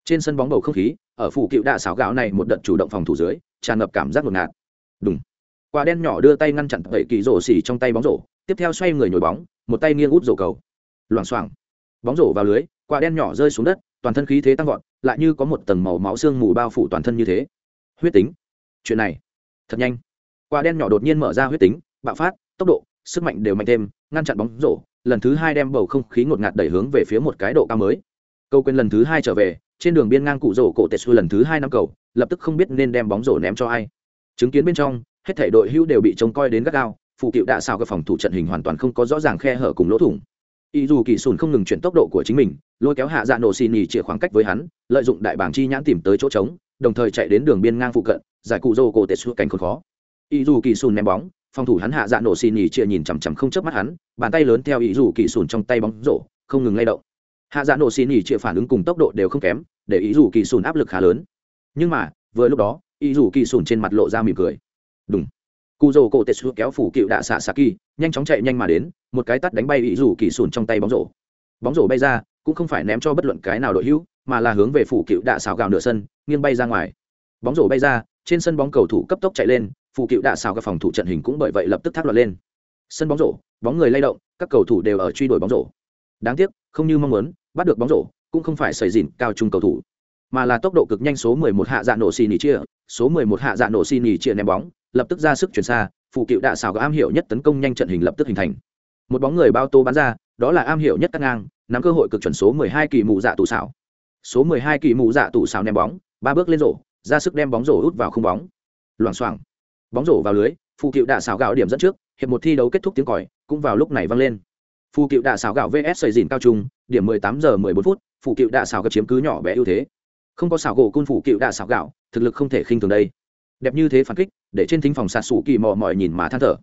Trên sân bóng bầu không khí, ở phủ cựu đạ xảo gạo này một đợt chủ động phòng thủ dưới, tràn ngập cảm giác ngột ngạt. Đúng quả đen nhỏ đưa tay ngăn chặn tẩy kỳ rổ xì trong tay bóng rổ, tiếp theo xoay người nhồi bóng, một tay nghiêng út rổ cầu. Loảng xoảng. Bóng rổ vào lưới, quả đen nhỏ rơi xuống đất, toàn thân khí thế tăng vọt, lại như có một tầng màu máu xương mù bao phủ toàn thân như thế. Huyết tính. Chuyện này. Thật nhanh. Quả đen nhỏ đột nhiên mở ra huyết tính, bạo phát, tốc độ sức mạnh đều mạnh thêm, ngăn chặn bóng rổ, lần thứ hai đem bầu không khí ngột ngạt đẩy hướng về phía một cái độ cao mới. Câu quên lần thứ hai trở về, trên đường biên ngang cụ rổ cổ tệ xu lần thứ hai năm cầu, lập tức không biết nên đem bóng rổ ném cho ai. Chứng kiến bên trong, hết thể đội hữu đều bị trông coi đến gắt gao, phụ cựu đạ xào các phòng thủ trận hình hoàn toàn không có rõ ràng khe hở cùng lỗ thủng. Ý dù kỳ sùn không ngừng chuyển tốc độ của chính mình, lôi kéo hạ dạ nổ xì nhì chĩa khoảng cách với hắn, lợi dụng đại bảng chi nhãn tìm tới chỗ trống, đồng thời chạy đến đường biên ngang phụ cận, giải cụ rô cổ tệ xu cảnh khốn khó. Ý dù kỳ sùn ném bóng phòng thủ hắn hạ dạ nổ xì nhì chia nhìn chằm chằm không chớp mắt hắn, bàn tay lớn theo ý dù kỳ sùn trong tay bóng rổ, không ngừng lay động. Hạ dạ nổ xì nhì chia phản ứng cùng tốc độ đều không kém, để ý dù kỳ sùn áp lực khá lớn. Nhưng mà, vừa lúc đó, ý dù kỳ sùn trên mặt lộ ra mỉm cười. Đúng cụ rồ cổ tetsu kéo phủ cựu đạ xạ xạ kỳ nhanh chóng chạy nhanh mà đến, một cái tắt đánh bay ý dù kỳ sùn trong tay bóng rổ. Bóng rổ bay ra, cũng không phải ném cho bất luận cái nào đội hữu, mà là hướng về phủ cựu đạ xào gạo nửa sân, nghiêng bay ra ngoài. Bóng rổ bay ra, trên sân bóng cầu thủ cấp tốc chạy lên Phụ cựu đạ xào các phòng thủ trận hình cũng bởi vậy lập tức thác loạt lên. Sân bóng rổ, bóng người lay động, các cầu thủ đều ở truy đuổi bóng rổ. Đáng tiếc, không như mong muốn, bắt được bóng rổ, cũng không phải xảy dìn cao trung cầu thủ, mà là tốc độ cực nhanh số 11 hạ dạ nổ xì nỉ chia, số 11 hạ dạ nổ xì nỉ chia ném bóng, lập tức ra sức chuyển xa phụ cựu đạ xào có am hiểu nhất tấn công nhanh trận hình lập tức hình thành. Một bóng người bao tô bắn ra, đó là am hiểu nhất cắt ngang, nắm cơ hội cực chuẩn số 12 kỳ mù dạ tụ xảo số 12 kỳ mù dạ tụ xảo ném bóng, ba bước lên rổ, ra sức đem bóng rổ út vào khung bóng. Loảng xoảng bóng rổ vào lưới phụ cựu đạ xào gạo điểm dẫn trước, hiệp một thi đấu kết thúc tiếng còi, cũng vào lúc này vang lên. Phụ cựu đạ xào gạo vs xây dìn cao trung, điểm 18 giờ 14 phút phụ cựu đạ xào gặp chiếm cứ nhỏ bé ưu thế. Không có xảo gỗ côn phụ cựu đạ xào gạo, thực lực không thể khinh thường đây. Đẹp như thế phản kích, để trên thính phòng sạt sủ kỳ mò mỏi nhìn mà than thở.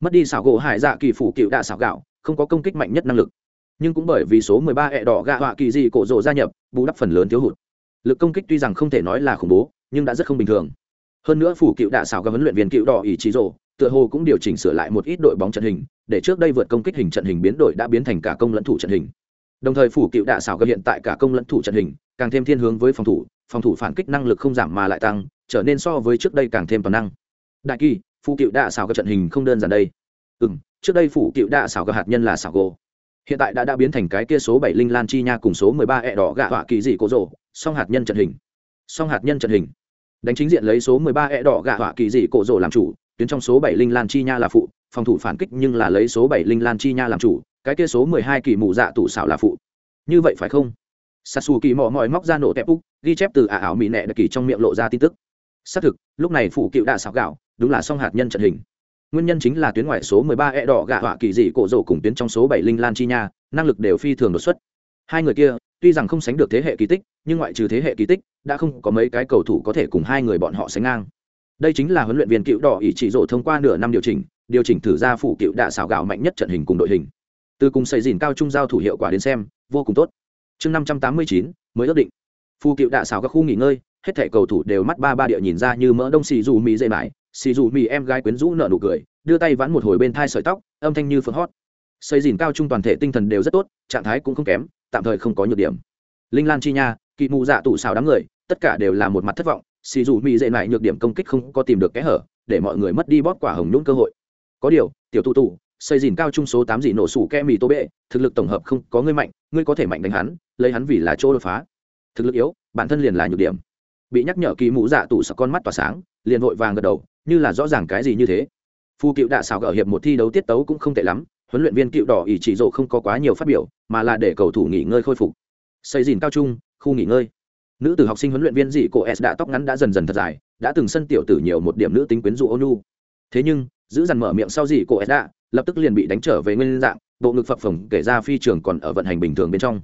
Mất đi xảo gỗ hải dạ kỳ phụ cựu đạ xảo gạo, không có công kích mạnh nhất năng lực. Nhưng cũng bởi vì số 13 ẹ đỏ gạ họa kỳ dị cổ rộ gia nhập, bù đắp phần lớn thiếu hụt. Lực công kích tuy rằng không thể nói là khủng bố, nhưng đã rất không bình thường hơn nữa phủ cựu đạ xảo các huấn luyện viên cựu đỏ ý trí rồ, tựa hồ cũng điều chỉnh sửa lại một ít đội bóng trận hình, để trước đây vượt công kích hình trận hình biến đổi đã biến thành cả công lẫn thủ trận hình. Đồng thời phủ cựu đạ xảo các hiện tại cả công lẫn thủ trận hình, càng thêm thiên hướng với phòng thủ phòng thủ phản kích năng lực không giảm mà lại tăng, trở nên so với trước đây càng thêm toàn năng. Đại kỳ phụ cựu đạ xảo các trận hình không đơn giản đây. Ừ trước đây phủ cựu đạ xảo các hạt nhân là xảo gỗ hiện tại đã đã biến thành cái kia số bảy linh lan chi nha cùng số mười ba ẹ đỏ gạ họa kỳ dị cổ rộ song hạt nhân trận hình. Song hạt nhân trận hình đánh chính diện lấy số mười ba e đỏ gạ họa kỳ dị cổ rồ làm chủ, tuyến trong số bảy linh lan chi nha là phụ, phòng thủ phản kích nhưng là lấy số bảy linh lan chi nha làm chủ, cái kia số mười hai kỳ mù dạ tủ xảo là phụ. Như vậy phải không? Sasu kỳ mò mỏi móc ra nổ tép úc, ghi chép từ ả ảo mỹ nẹ đặc kỳ trong miệng lộ ra tin tức. Xác thực, lúc này phụ cựu đã xảo gạo, đúng là song hạt nhân trận hình. Nguyên nhân chính là tuyến ngoại số 13 e đỏ gạ họa kỳ dị cổ rồ cùng tuyến trong số 7 linh lan chi nha, năng lực đều phi thường đột xuất. Hai người kia tuy rằng không sánh được thế hệ kỳ tích, nhưng ngoại trừ thế hệ kỳ tích, đã không có mấy cái cầu thủ có thể cùng hai người bọn họ sánh ngang. Đây chính là huấn luyện viên cựu đỏ ỷ chỉ rộ thông qua nửa năm điều chỉnh điều chỉnh thử ra phụ cựu đạ xảo gạo mạnh nhất trận hình cùng đội hình. Từ cùng xây dìn cao trung giao thủ hiệu quả đến xem, vô cùng tốt. Chương 589 mới ước định. Phụ cựu đạ xảo các khu nghỉ ngơi, hết thẻ cầu thủ đều mắt ba ba địa nhìn ra như mỡ đông xì dù mỹ dây mãi, xì dù mỹ em gái quyến rũ nợ nụ cười, đưa tay vãn một hồi bên thai sợi tóc, âm thanh như phượng hót. Xây dìn cao trung toàn thể tinh thần đều rất tốt, trạng thái cũng không kém tạm thời không có nhược điểm. Linh lan chi nha, kỵ mù dạ tụ xào đám người, tất cả đều là một mặt thất vọng, xì dù mỹ dậy lại nhược điểm công kích không có tìm được kẽ hở, để mọi người mất đi bóp quả hồng nhún cơ hội. Có điều, tiểu tụ tụ, xây dìn cao trung số tám dị nổ sủ ke mì tô bệ, thực lực tổng hợp không có ngươi mạnh, ngươi có thể mạnh đánh hắn, lấy hắn vì là chỗ đột phá. Thực lực yếu, bản thân liền là nhược điểm. Bị nhắc nhở kỳ mũ dạ tụ sợ con mắt tỏa sáng, liền vội vàng gật đầu, như là rõ ràng cái gì như thế. Phu cựu đạ xào gỡ hiệp một thi đấu tiết tấu cũng không tệ lắm huấn luyện viên cựu đỏ ý chỉ rộ không có quá nhiều phát biểu mà là để cầu thủ nghỉ ngơi khôi phục. Xây dìn cao trung khu nghỉ ngơi. Nữ tử học sinh huấn luyện viên dị cô s đã tóc ngắn đã dần dần thật dài đã từng sân tiểu tử nhiều một điểm nữ tính quyến dụ ônu thế nhưng giữ dằn mở miệng sau dị cô s đã lập tức liền bị đánh trở về nguyên dạng bộ ngực phập phồng kể ra phi trường còn ở vận hành bình thường bên trong.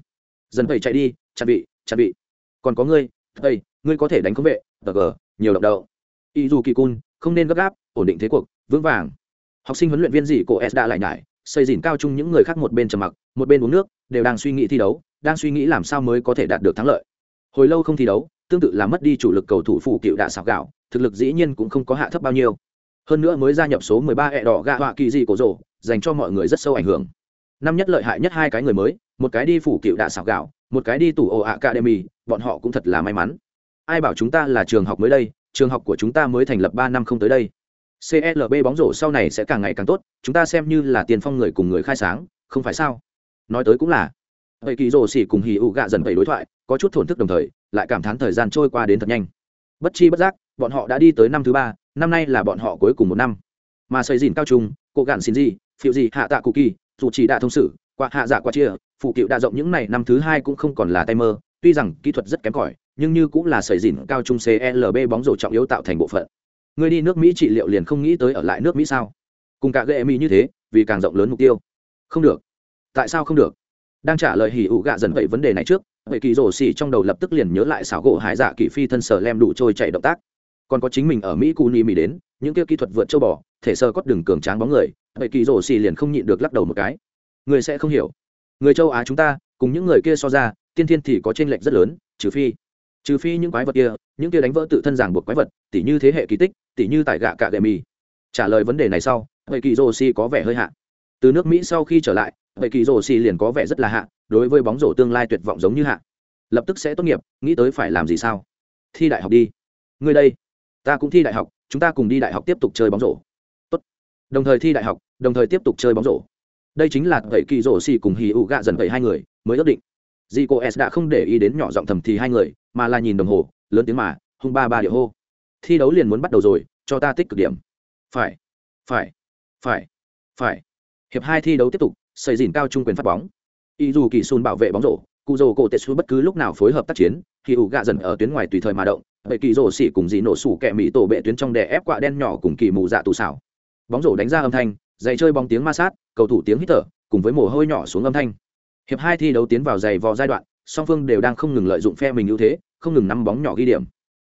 Dần thầy chạy đi chặt vị chặt vị. Còn có ngươi thầy, ngươi có thể đánh không vệ tờ gờ nhiều động đậu. Y dù kỳ cun không nên gấp gáp ổn định thế cuộc vững vàng. Học sinh huấn luyện viên dị cô s đã lại nhải xây dìn cao chung những người khác một bên trầm mặc, một bên uống nước, đều đang suy nghĩ thi đấu, đang suy nghĩ làm sao mới có thể đạt được thắng lợi. Hồi lâu không thi đấu, tương tự là mất đi chủ lực cầu thủ phụ cựu đạ sạc gạo, thực lực dĩ nhiên cũng không có hạ thấp bao nhiêu. Hơn nữa mới gia nhập số 13 ẹ e đỏ gạ họa kỳ dị cổ rổ dành cho mọi người rất sâu ảnh hưởng. Năm nhất lợi hại nhất hai cái người mới, một cái đi phủ cựu đạ sạc gạo, một cái đi tủ ổ academy, bọn họ cũng thật là may mắn. Ai bảo chúng ta là trường học mới đây, trường học của chúng ta mới thành lập ba năm không tới đây clb bóng rổ sau này sẽ càng ngày càng tốt, chúng ta xem như là tiền phong người cùng người khai sáng, không phải sao? Nói tới cũng là. Vậy kỳ rổ xỉ cùng hì ụ gạ dần vậy đối thoại, có chút thổn thức đồng thời, lại cảm thán thời gian trôi qua đến thật nhanh. Bất chi bất giác, bọn họ đã đi tới năm thứ ba, năm nay là bọn họ cuối cùng một năm. Mà xây dìn cao trung, cô gạn xin gì phiệu gì, hạ tạ cụ kỳ, dù chỉ đã thông sự, qua hạ dạ qua chia, phụ cựu đã rộng những này năm thứ hai cũng không còn là tay mơ, tuy rằng kỹ thuật rất kém cỏi, nhưng như cũng là sợi dìn cao trung clb bóng rổ trọng yếu tạo thành bộ phận. Ngươi đi nước mỹ trị liệu liền không nghĩ tới ở lại nước mỹ sao? Cùng cả gây mỹ như thế, vì càng rộng lớn mục tiêu. Không được. Tại sao không được? Đang trả lời hỉ ủ gạ dần vậy vấn đề này trước, vậy kỳ rổ xì trong đầu lập tức liền nhớ lại xảo gỗ hải dạ kỳ phi thân sở lem đủ trôi chạy động tác. Còn có chính mình ở mỹ cu ni mỹ đến, những kia kỹ thuật vượt châu bò, thể sơ cốt đường cường tráng bóng người, vậy kỳ rổ xì liền không nhịn được lắc đầu một cái. Người sẽ không hiểu. Người châu á chúng ta, cùng những người kia so ra, tiên thiên thì có t r ê n lệch rất lớn, trừ phi trừ phi những quái vật kia, những kia đánh vỡ tự thân giảng buộc quái vật, tỉ như thế hệ kỳ tích tỉ như tại gạ cạ gậy mì. Trả lời vấn đề này sau vậy kỳ rổ xỉ có vẻ hơi hạ. Từ nước mỹ sau khi trở lại vậy kỳ rổ xỉ liền có vẻ rất là hạ, đối với bóng rổ tương lai tuyệt vọng giống như hạ. Lập tức sẽ tốt nghiệp, nghĩ tới phải làm gì sao? Thi đại học đi. Ngươi đây, ta cũng thi đại học, chúng ta cùng đi đại học tiếp tục chơi bóng rổ. Tốt. đồng thời thi đại học, đồng thời tiếp tục chơi bóng rổ. Đây chính là vậy kỳ rổ xì cùng hì ụ gạ dần vậy hai người, mới ước định. Dì cô s đã không để ý đến nhỏ giọng thầm thì hai người, mà là nhìn đồng hồ, lớn tiếng mà, hung ba ba địa hô thi đấu liền muốn bắt đầu rồi, cho ta tích cực điểm. Phải phải phải phải. Hiệp hai thi đấu tiếp tục, xây dìn cao trung quyền phát bóng. Y dù kỳ sun bảo vệ bóng rổ cụ rồ cổ tệ xuống bất cứ lúc nào phối hợp tác chiến, khi ủ gạ dần ở tuyến ngoài tùy thời mà động vậy kỳ rổ xỉ cùng dì nổ sủ kẹ mỹ tổ bệ tuyến trong đè ép quạ đen nhỏ cùng kỳ mù dạ tù xảo. Bóng rổ đánh ra âm thanh giày chơi bóng tiếng ma sát, cầu thủ tiếng hít thở, cùng với mồ hôi nhỏ xuống âm thanh. Hiệp hai thi đấu tiến vào giày vò giai đoạn, song phương đều đang không ngừng lợi dụng phe mình ưu thế, không ngừng nắm bóng nhỏ ghi điểm.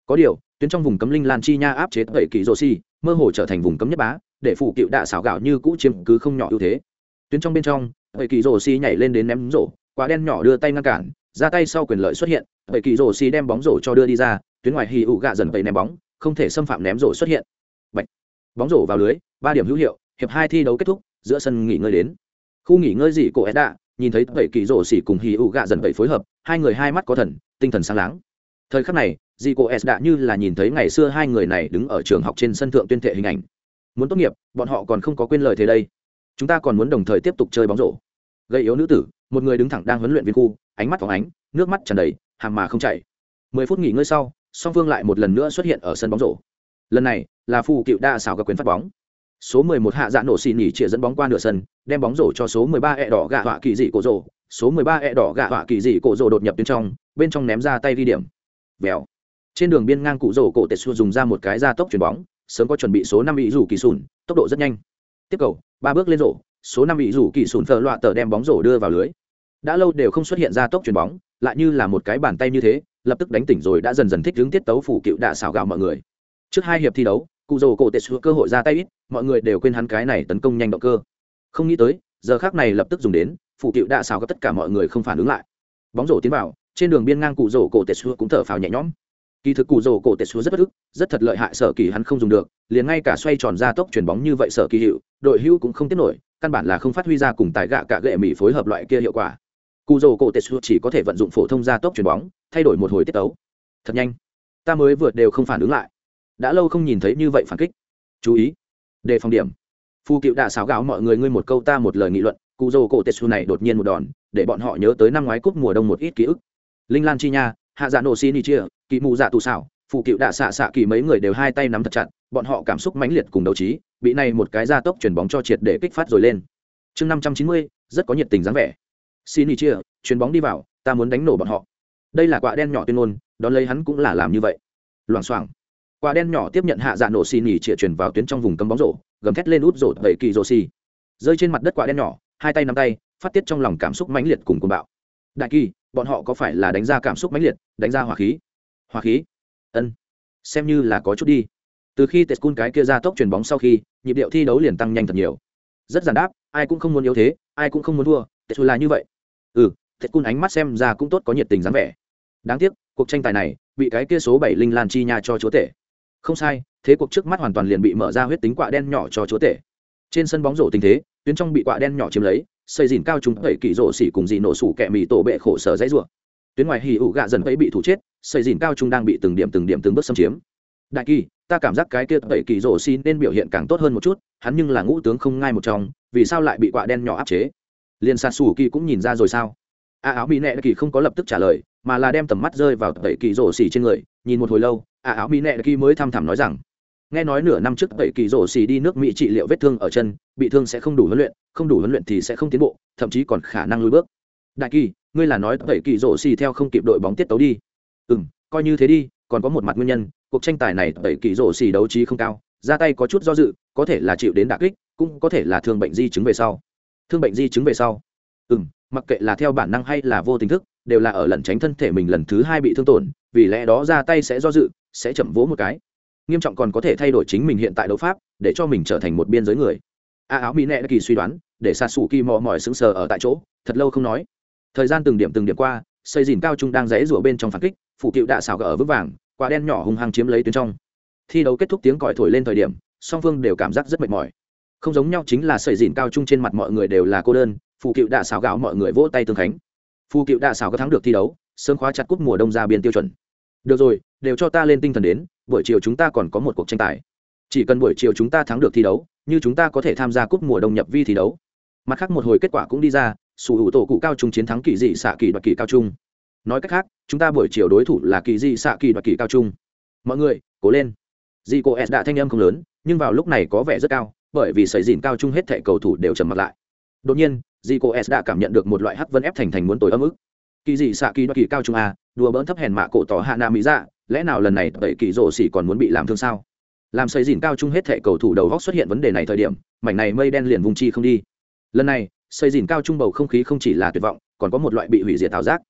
Có điều tuyến trong vùng cấm linh lan chi nha áp chế tẩy kỳ rô si, mơ hồ trở thành vùng cấm nhất bá, để phủ cựu đạ xảo gạo như cũ chiếm cứ không nhỏ ưu thế. Tuyến trong bên trong, tẩy kỳ rô si nhảy lên đến ném rổ, quả đen nhỏ đưa tay ngăn cản, ra tay sau quyền lợi xuất hiện, tẩy kỳ rô si đem bóng rổ cho đưa đi ra, tuyến ngoài hì ụ gạ dần tẩy ném bóng, không thể xâm phạm ném rổ xuất hiện. Bạch. bóng rổ vào lưới, ba điểm hữu hiệu, hiệp hai thi đấu kết thúc, giữa sân nghỉ ngơi đến. Khu nghỉ ngơi dị cổ edda, nhìn thấy tẩy kỳ rổ xỉ cùng hì ụ gạ dần vậy phối hợp, hai người hai mắt có thần, tinh thần sáng láng. Thời khắc này dì cô s đã như là nhìn thấy ngày xưa hai người này đứng ở trường học trên sân thượng tuyên thệ hình ảnh. Muốn tốt nghiệp, bọn họ còn không có quên lời thế đây. Chúng ta còn muốn đồng thời tiếp tục chơi bóng rổ. Gây yếu nữ tử, một người đứng thẳng đang huấn luyện viên khu, ánh mắt phóng ánh, nước mắt tràn đầy, hàm mà không chảy. Mười phút nghỉ ngơi sau, song phương lại một lần nữa xuất hiện ở sân bóng rổ. Lần này, là phù cựu đa xào các quyền phát bóng. Số 11 hạ dạ nổ xì nhỉ chĩa dẫn bóng qua nửa sân, đem bóng rổ cho số 13 e đỏ gạ họa kỳ dị cổ rổ. Số 13 e đỏ gạ họa kỳ dị cổ rổ đột nhập bên trong bên trong ném ra tay ghi điểm. Vèo trên đường biên ngang cụ rổ cổ tetsu dùng ra một cái gia tốc chuyền bóng, sớm có chuẩn bị số năm ý rủ kỳ sùn, tốc độ rất nhanh. Tiếp cầu, ba bước lên rổ, số năm ý rủ kỳ sùn thờ loạ tờ đem bóng rổ đưa vào lưới. Đã lâu đều không xuất hiện gia tốc chuyền bóng, lại như là một cái bàn tay như thế, lập tức đánh tỉnh rồi đã dần dần thích hướng tiết tấu phủ cựu đạ xảo gạo mọi người. Trước hai hiệp thi đấu, cụ rổ cổ tệ xua cơ hội ra tay ít, mọi người đều quên hắn cái này tấn công nhanh động cơ. Không nghĩ tới, giờ khác này lập tức dùng đến phụ cựu đạ xảo các tất cả mọi người không phản ứng lại. Bóng rổ tiến vào, trên đường biên ngang cụ rổ cổ tệ xua cũng thở phào nhẹ nhõm kỳ thực cụ rổ cổ tệ xuống rất bất ức, rất thật lợi hại sở kỳ hắn không dùng được, liền ngay cả xoay tròn ra tốc chuyển bóng như vậy sở kỳ hiệu, đội hữu cũng không tiết nổi, căn bản là không phát huy ra cùng tài gạ cả gệ mỹ phối hợp loại kia hiệu quả. Cụ rổ cổ tệ xuống chỉ có thể vận dụng phổ thông ra tốc chuyển bóng, thay đổi một hồi tiết tấu. Thật nhanh. Ta mới vượt đều không phản ứng lại. Đã lâu không nhìn thấy như vậy phản kích. Chú ý. Đề phòng điểm. Phu cựu đã xáo gáo mọi người ngươi một câu ta một lời nghị luận, cụ rổ cổ tetsu này đột nhiên một đòn, để bọn họ nhớ tới năm ngoái cúp mùa đông một ít ký ức. Linh lan chi nha hạ dạ nổ xin đi chia kỳ mù dạ tù xảo phụ cựu đạ xạ xạ kỳ mấy người đều hai tay nắm thật chặt, bọn họ cảm xúc mãnh liệt cùng đấu trí, bị này một cái gia tốc chuyển bóng cho triệt để kích phát rồi lên. Chương năm trăm chín mươi, rất có nhiệt tình dáng vẻ. Xin đi chia, chuyền bóng đi vào, ta muốn đánh nổ bọn họ. Đây là quả đen nhỏ tuyên ngôn, đón lấy hắn cũng là làm như vậy. Loảng xoảng. Quả đen nhỏ tiếp nhận hạ dạ nổ xin nhì chĩa chuyển vào tuyến trong vùng cấm bóng rổ, gầm thét lên út rổ tẩy kỳ rổ xì rơi trên mặt đất quả đen nhỏ, hai tay nắm tay, phát tiết trong lòng cảm xúc mãnh liệt cùng cuồng bạo. Đại kỳ bọn họ có phải là đánh ra cảm xúc mãnh liệt, đánh ra hỏa khí? Hỏa khí? Ân. Xem như là có chút đi. Từ khi tết cun cái kia ra tốc chuyền bóng sau khi, nhịp điệu thi đấu liền tăng nhanh thật nhiều. Rất giản đáp, ai cũng không muốn yếu thế, ai cũng không muốn thua tệ xu là như vậy. Ừ thiệt cun ánh mắt xem ra cũng tốt có nhiệt tình dáng vẻ. Đáng tiếc, cuộc tranh tài này bị cái kia số bảy linh lan chi nha cho chúa tể. Không sai, thế cuộc trước mắt hoàn toàn liền bị mở ra huyết tính quạ đen nhỏ cho chúa tể. Trên sân bóng rổ tình thế, tuyến trong bị quạ đen nhỏ chiếm lấy xây dìn cao trung tẩy kỳ rổ xỉ cùng dị nổ sủ kẹ mì tổ bệ khổ sở dãy rủa. Tuyến ngoài hì ụ gạ dần vẫy bị thủ chết, xây dìn cao trung đang bị từng điểm từng điểm từng bước xâm chiếm. Đại kỳ, ta cảm giác cái kia tẩy kỳ rổ xỉ nên biểu hiện càng tốt hơn một chút, hắn nhưng là ngũ tướng không ngai một trong, vì sao lại bị quạ đen nhỏ áp chế? Liền xa xù kỳ cũng nhìn ra rồi sao? A áo mỹ nệ kỳ không có lập tức trả lời, mà là đem tầm mắt rơi vào tẩy kỳ rổ xỉ trên người, nhìn một hồi lâu, a áo mỹ nệ kỳ mới thăm thẳm nói rằng nghe nói nửa năm trước tẩy kỳ rổ xì đi nước mỹ trị liệu vết thương ở chân, bị thương sẽ không đủ huấn luyện, không đủ huấn luyện thì sẽ không tiến bộ, thậm chí còn khả năng lùi bước. Đại kỳ, ngươi là nói tẩy kỳ rổ xì theo không kịp đội bóng tiết tấu đi. Ừ m coi như thế đi, còn có một mặt nguyên nhân, cuộc tranh tài này tẩy kỳ rổ xì đấu trí không cao, ra tay có chút do dự, có thể là chịu đến đà kích, cũng có thể là thương bệnh di chứng về sau. Thương bệnh di chứng về sau. Ừ m mặc kệ là theo bản năng hay là vô tình thức, đều là ở lần tránh thân thể mình lần thứ hai bị thương tổn, vì lẽ đó ra tay sẽ do dự, sẽ chậm vỗ một cái nghiêm trọng còn có thể thay đổi chính mình hiện tại đấu pháp, để cho mình trở thành một biên giới người. A áo mỹ nệ kỳ suy đoán, để xa xù kỳ mò mỏi sững sờ ở tại chỗ, thật lâu không nói. Thời gian từng điểm từng điểm qua, xây dìn cao trung đang rẽ rủa bên trong phản kích phụ cựu đạ xào gỡ vững vàng, quả đen nhỏ hung hăng chiếm lấy tuyến trong. Thi đấu kết thúc tiếng còi thổi lên thời điểm, song phương đều cảm giác rất mệt mỏi. Không giống nhau chính là xây dìn cao trung trên mặt mọi người đều là cô đơn phụ cựu đạ xào gạo mọi người vỗ tay tương khánh. Phụ cựu đạ xào có thắng được thi đấu, sớm khóa chặt cúp mùa đông ra biên tiêu chuẩn. Được rồi, đều cho ta lên tinh thần đến buổi chiều chúng ta còn có một cuộc tranh tài. Chỉ cần buổi chiều chúng ta thắng được thi đấu, như chúng ta có thể tham gia cúp mùa đông nhập vi thi đấu. Mặt khác một hồi kết quả cũng đi ra, sủ hữu tổ cụ cao trung chiến thắng kỳ dị xạ kỳ đoạt kỳ cao trung. Nói cách khác, chúng ta buổi chiều đối thủ là kỳ dị xạ kỳ đoạt kỳ cao trung. Mọi người, cố lên. Dị cô s đã thanh âm không lớn, nhưng vào lúc này có vẻ rất cao, bởi vì sấy dìn cao trung hết thẻ cầu thủ đều trầm mặt lại. Đột nhiên dị cô s đã cảm nhận được một loại hắc vân ép thành thành muốn tối âm ức. Kỳ dị xạ kỳ đoạt kỳ cao trung a, đùa bỡn thấp hèn mạ cổ tỏ hạ nam mỹ dạ lẽ nào lần này tẩy kỳ rổ xỉ còn muốn bị làm thương sao làm xây dìn cao chung hết thệ cầu thủ đầu góc xuất hiện vấn đề này thời điểm mảnh này mây đen liền vùng chi không đi lần này xây dìn cao trung bầu không khí không chỉ là tuyệt vọng còn có một loại bị hủy diệt thảo giác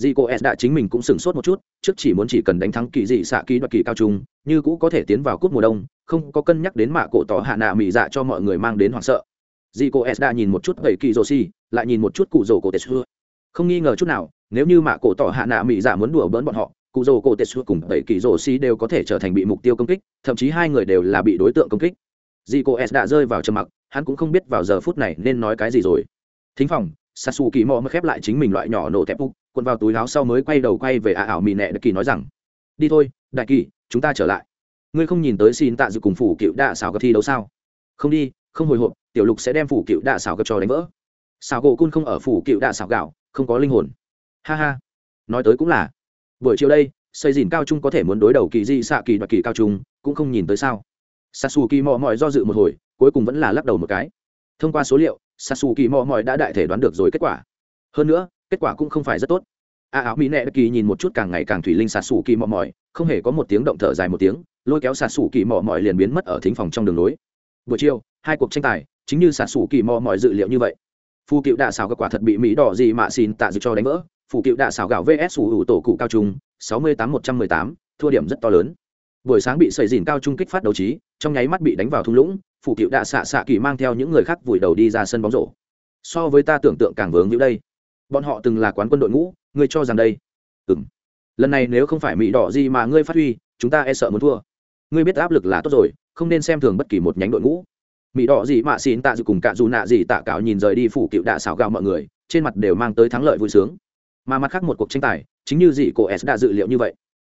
Di cô S đã chính mình cũng sửng sốt một chút, trước chỉ muốn chỉ cần đánh thắng kỳ dị xạ kỳ đoạt kỳ cao trung, như cũ có thể tiến vào cúp mùa đông, không có cân nhắc đến mạ cổ tỏ hạ nạ mị dạ cho mọi người mang đến hoảng sợ. Di cô S đã nhìn một chút bảy kỳ rồ xì, lại nhìn một chút cụ rồ cổ tết xưa. Không nghi ngờ chút nào, nếu như mạ cổ tỏ hạ nạ mị dạ muốn đùa bỡn bọn họ, cụ rồ cổ tetsu cùng bảy kỳ rồ si đều có thể trở thành bị mục tiêu công kích, thậm chí hai người đều là bị đối tượng công kích. Dì cô s đã rơi vào trầm mặc, hắn cũng không biết vào giờ phút này nên nói cái gì rồi. Thính phòng sasu kỳ mò mới khép lại chính mình loại nhỏ nổ tép úc quần vào túi áo sau mới quay đầu quay về ả ảo mì nẹ đặc kỳ nói rằng, đi thôi, đại kỳ, chúng ta trở lại. Ngươi không nhìn tới xin tạ dự cùng phủ cựu đạ xảo gặp thi đấu sao? Không đi, không hồi hộp, tiểu lục sẽ đem phủ cựu đạ xảo gặp trò đánh vỡ. Xảo gỗ cun không ở phủ cựu đạ xảo gạo, không có linh hồn. Ha ha. Nói tới cũng là buổi chiều đây, xây dìn cao trung có thể muốn đối đầu kỳ di xạ kỳ đoạt kỳ cao trung, cũng không nhìn tới sao. Sasu kỳ mò mọi do dự một hồi, cuối cùng vẫn là lắc đầu một cái. Thông qua số liệu sasu kỳ mò mọi đã đại thể đoán được rồi kết quả. Hơn nữa, kết quả cũng không phải rất tốt. A áo mỹ nệ kỳ nhìn một chút càng ngày càng thủy linh sasu kỳ mò mỏi, không hề có một tiếng động thở dài một tiếng, lôi kéo sasu kỳ mò mỏi liền biến mất ở thính phòng trong đường lối. Buổi chiều, hai cuộc tranh tài, chính như sasu kỳ mò mỏi dự liệu như vậy. Phu cựu đạ xào các quả thật bị mỹ đỏ gì mà xin tạ dự cho đánh vỡ phủ cựu đạ xảo gạo vs ủ tổ cụ cao trung, sáu mươi tám một trăm mười tám, thua điểm rất to lớn. Buổi sáng bị sẩy dìn cao trung kích phát đấu trí, trong nháy mắt bị đánh vào thung lũng, phủ cựu đạ xạ xạ kỳ mang theo những người khác vùi đầu đi ra sân bóng rổ. So với ta tưởng tượng càng vướng như đây. Bọn họ từng là quán quân đội ngũ, ngươi cho rằng đây? Ừ m lần này nếu không phải mỹ đỏ gì mà ngươi phát huy, chúng ta e sợ muốn thua. Ngươi biết áp lực là tốt rồi, không nên xem thường bất kỳ một nhánh đội ngũ. Mỹ đỏ gì mà xin tạ dự cùng cả dù nạ gì tạ cáo nhìn rời đi phủ cựu đạ xảo gạo mọi người, trên mặt đều mang tới thắng lợi vui sướng mà mặt khác một cuộc tranh tài, chính như dị cổ s đã dự liệu như vậy.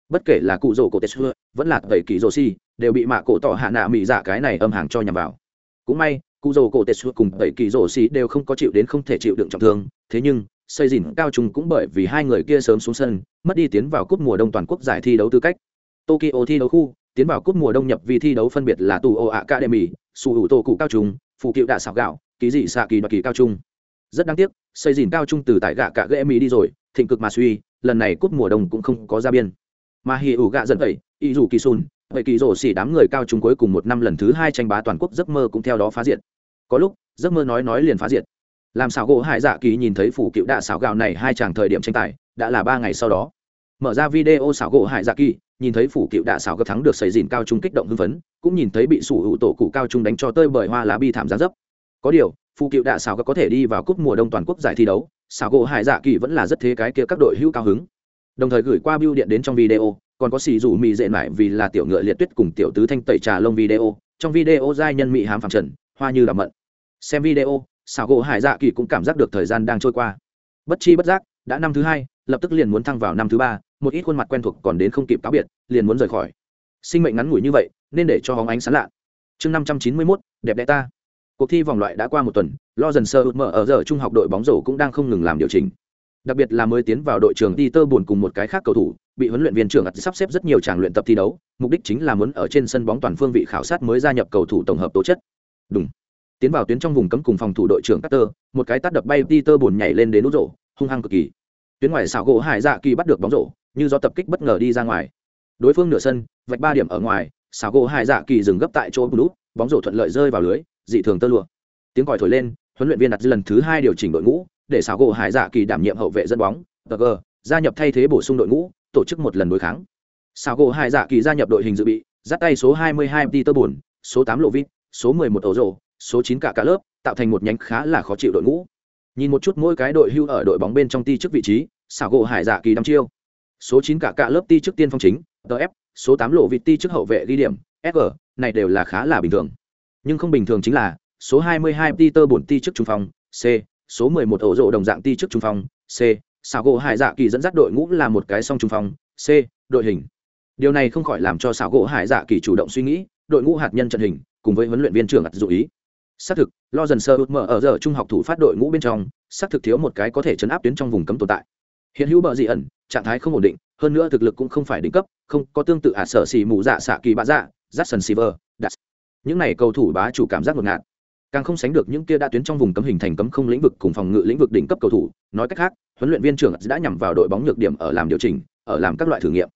Bất kể là cụ rổ cổ tetsu vẫn là tẩy kỳ rổ si, đều bị mạ cổ tỏ hạ nạ mỹ giả dạ cái này âm hàng cho nhằm vào. Cũng may, cụ rổ cổ tetsu cùng tẩy kỳ rổ si đều không có chịu đến không thể chịu đựng trọng thương, thế nhưng, xây dìn cao trung cũng bởi vì hai người kia sớm xuống sân, mất đi tiến vào cúp mùa đông toàn quốc giải thi đấu tư cách. Tokyo thi đấu khu, tiến vào cúp mùa đông nhập vì thi đấu phân biệt là tù ô academy su hữu tổ cụ cao trung phụ cựu đạ xảo gạo, ký dị xạ kỳ đoạt kỳ cao trung. Rất đáng tiếc, xây dìn cao trung từ tại gạ cả ghệ mỹ đi rồi thịnh cực mà suy, lần này cúp mùa đông cũng không có ra biên. Mà hì ủ gạ dần vậy y dù kỳ sùn, vậy kỳ rổ xỉ đám người cao trung cuối cùng một năm lần thứ hai tranh bá toàn quốc giấc mơ cũng theo đó phá diệt. Có lúc, giấc mơ nói nói liền phá diệt. Làm xảo gỗ hải dạ kỳ nhìn thấy phủ cựu đạ xảo gạo này hai chàng thời điểm tranh tài, đã là ba ngày sau đó. Mở ra video xảo gỗ hải dạ kỳ, nhìn thấy phủ cựu đạ xảo gấp thắng được xây dìn cao trung kích động hưng phấn, cũng nhìn thấy bị sủ hữu tổ cụ cao trung đánh cho tơi bởi hoa lá bi thảm giá dấp. Có điều phụ cựu đạ xảo có thể đi vào cúp mùa đông toàn quốc giải thi đấu xảo gỗ hải dạ kỳ vẫn là rất thế cái kia các đội hữu cao hứng. Đồng thời gửi qua bưu điện đến trong video, còn có xì rủ mì dệ mải vì là tiểu ngựa liệt tuyết cùng tiểu tứ thanh tẩy trà lông video. Trong video giai nhân mị hám phẳng trần, hoa như là mận. Xem video xảo gỗ hải dạ kỳ cũng cảm giác được thời gian đang trôi qua. Bất chi bất giác, đã năm thứ hai, lập tức liền muốn thăng vào năm thứ ba, một ít khuôn mặt quen thuộc còn đến không kịp cáo biệt, liền muốn rời khỏi. Sinh mệnh ngắn ngủi như vậy, nên để cho hóng ánh sán lạ. Chương năm trăm chín mươi mốt, đẹp đẽ ta cuộc thi vòng loại đã qua một tuần lo dần sơ mở ở giờ trung học đội bóng rổ cũng đang không ngừng làm điều chỉnh đặc biệt là mới tiến vào đội trường đi tơ buồn cùng một cái khác cầu thủ bị huấn luyện viên trưởng sắp xếp rất nhiều tràng luyện tập thi đấu mục đích chính là muốn ở trên sân bóng toàn phương vị khảo sát mới gia nhập cầu thủ tổng hợp tố chất đúng tiến vào tuyến trong vùng cấm cùng phòng thủ đội trưởng Carter, một cái tát đập bay Peter buồn nhảy lên đến nút rổ, hung hăng cực kỳ. Tuyến ngoài xảo gỗ Hải Dạ Kỳ bắt được bóng rổ, như do tập kích bất ngờ đi ra ngoài. Đối phương nửa sân, vạch ba điểm ở ngoài, xảo gỗ Hải Dạ Kỳ dừng gấp tại chỗ blue, bóng rổ thuận lợi rơi vào lưới, dị thường tơ lụa. Tiếng còi thổi lên, huấn luyện viên đặt lần thứ hai điều chỉnh đội ngũ, để xảo gỗ Hải Dạ Kỳ đảm nhiệm hậu vệ dẫn bóng, TG, gia nhập thay thế bổ sung đội ngũ, tổ chức một lần đối kháng. Xảo gỗ Hải Dạ Kỳ gia nhập đội hình dự bị, dắt tay số 22 Peter buồn, số 8 Lộ Vít, số 11 ổ rổ, số chín cả cả lớp tạo thành một nhánh khá là khó chịu đội ngũ nhìn một chút mỗi cái đội hưu ở đội bóng bên trong ti trước vị trí xảo gỗ hải dạ kỳ đăm chiêu số chín cả cả lớp ti trước tiên phong chính tf số tám lộ vịt ti trước hậu vệ ghi điểm sg này đều là khá là bình thường nhưng không bình thường chính là số 22 Peter bổn ti trước trung phong C, số 11 ổ rộ đồng dạng ti trước trung phong C, sào gỗ hải dạ kỳ dẫn dắt đội ngũ là một cái song trung phong C, đội hình. Điều này không khỏi làm cho sào gỗ hải dạ kỳ chủ động suy nghĩ, đội ngũ hạt nhân trận hình, cùng với huấn luyện viên trưởng ắt dụ ý. Xác thực lo dần sơ út mở ở giờ trung học thủ phát đội ngũ bên trong xác thực thiếu một cái có thể chấn áp tuyến trong vùng cấm tồn tại. Hiện hữu bờ dị ẩn trạng thái không ổn định hơn nữa thực lực cũng không phải đỉnh cấp không có tương tự ả sở xì mù dạ xạ kỳ bạ dạ jackson silver đặt những này cầu thủ bá chủ cảm giác ngột ngạt. Càng không sánh được những kia đã tuyến trong vùng cấm hình thành cấm không lĩnh vực cùng phòng ngự lĩnh vực đỉnh cấp cầu thủ. Nói cách khác huấn luyện viên trưởng đã nhằm vào đội bóng nhược điểm ở làm điều chỉnh ở làm các loại thử nghiệm.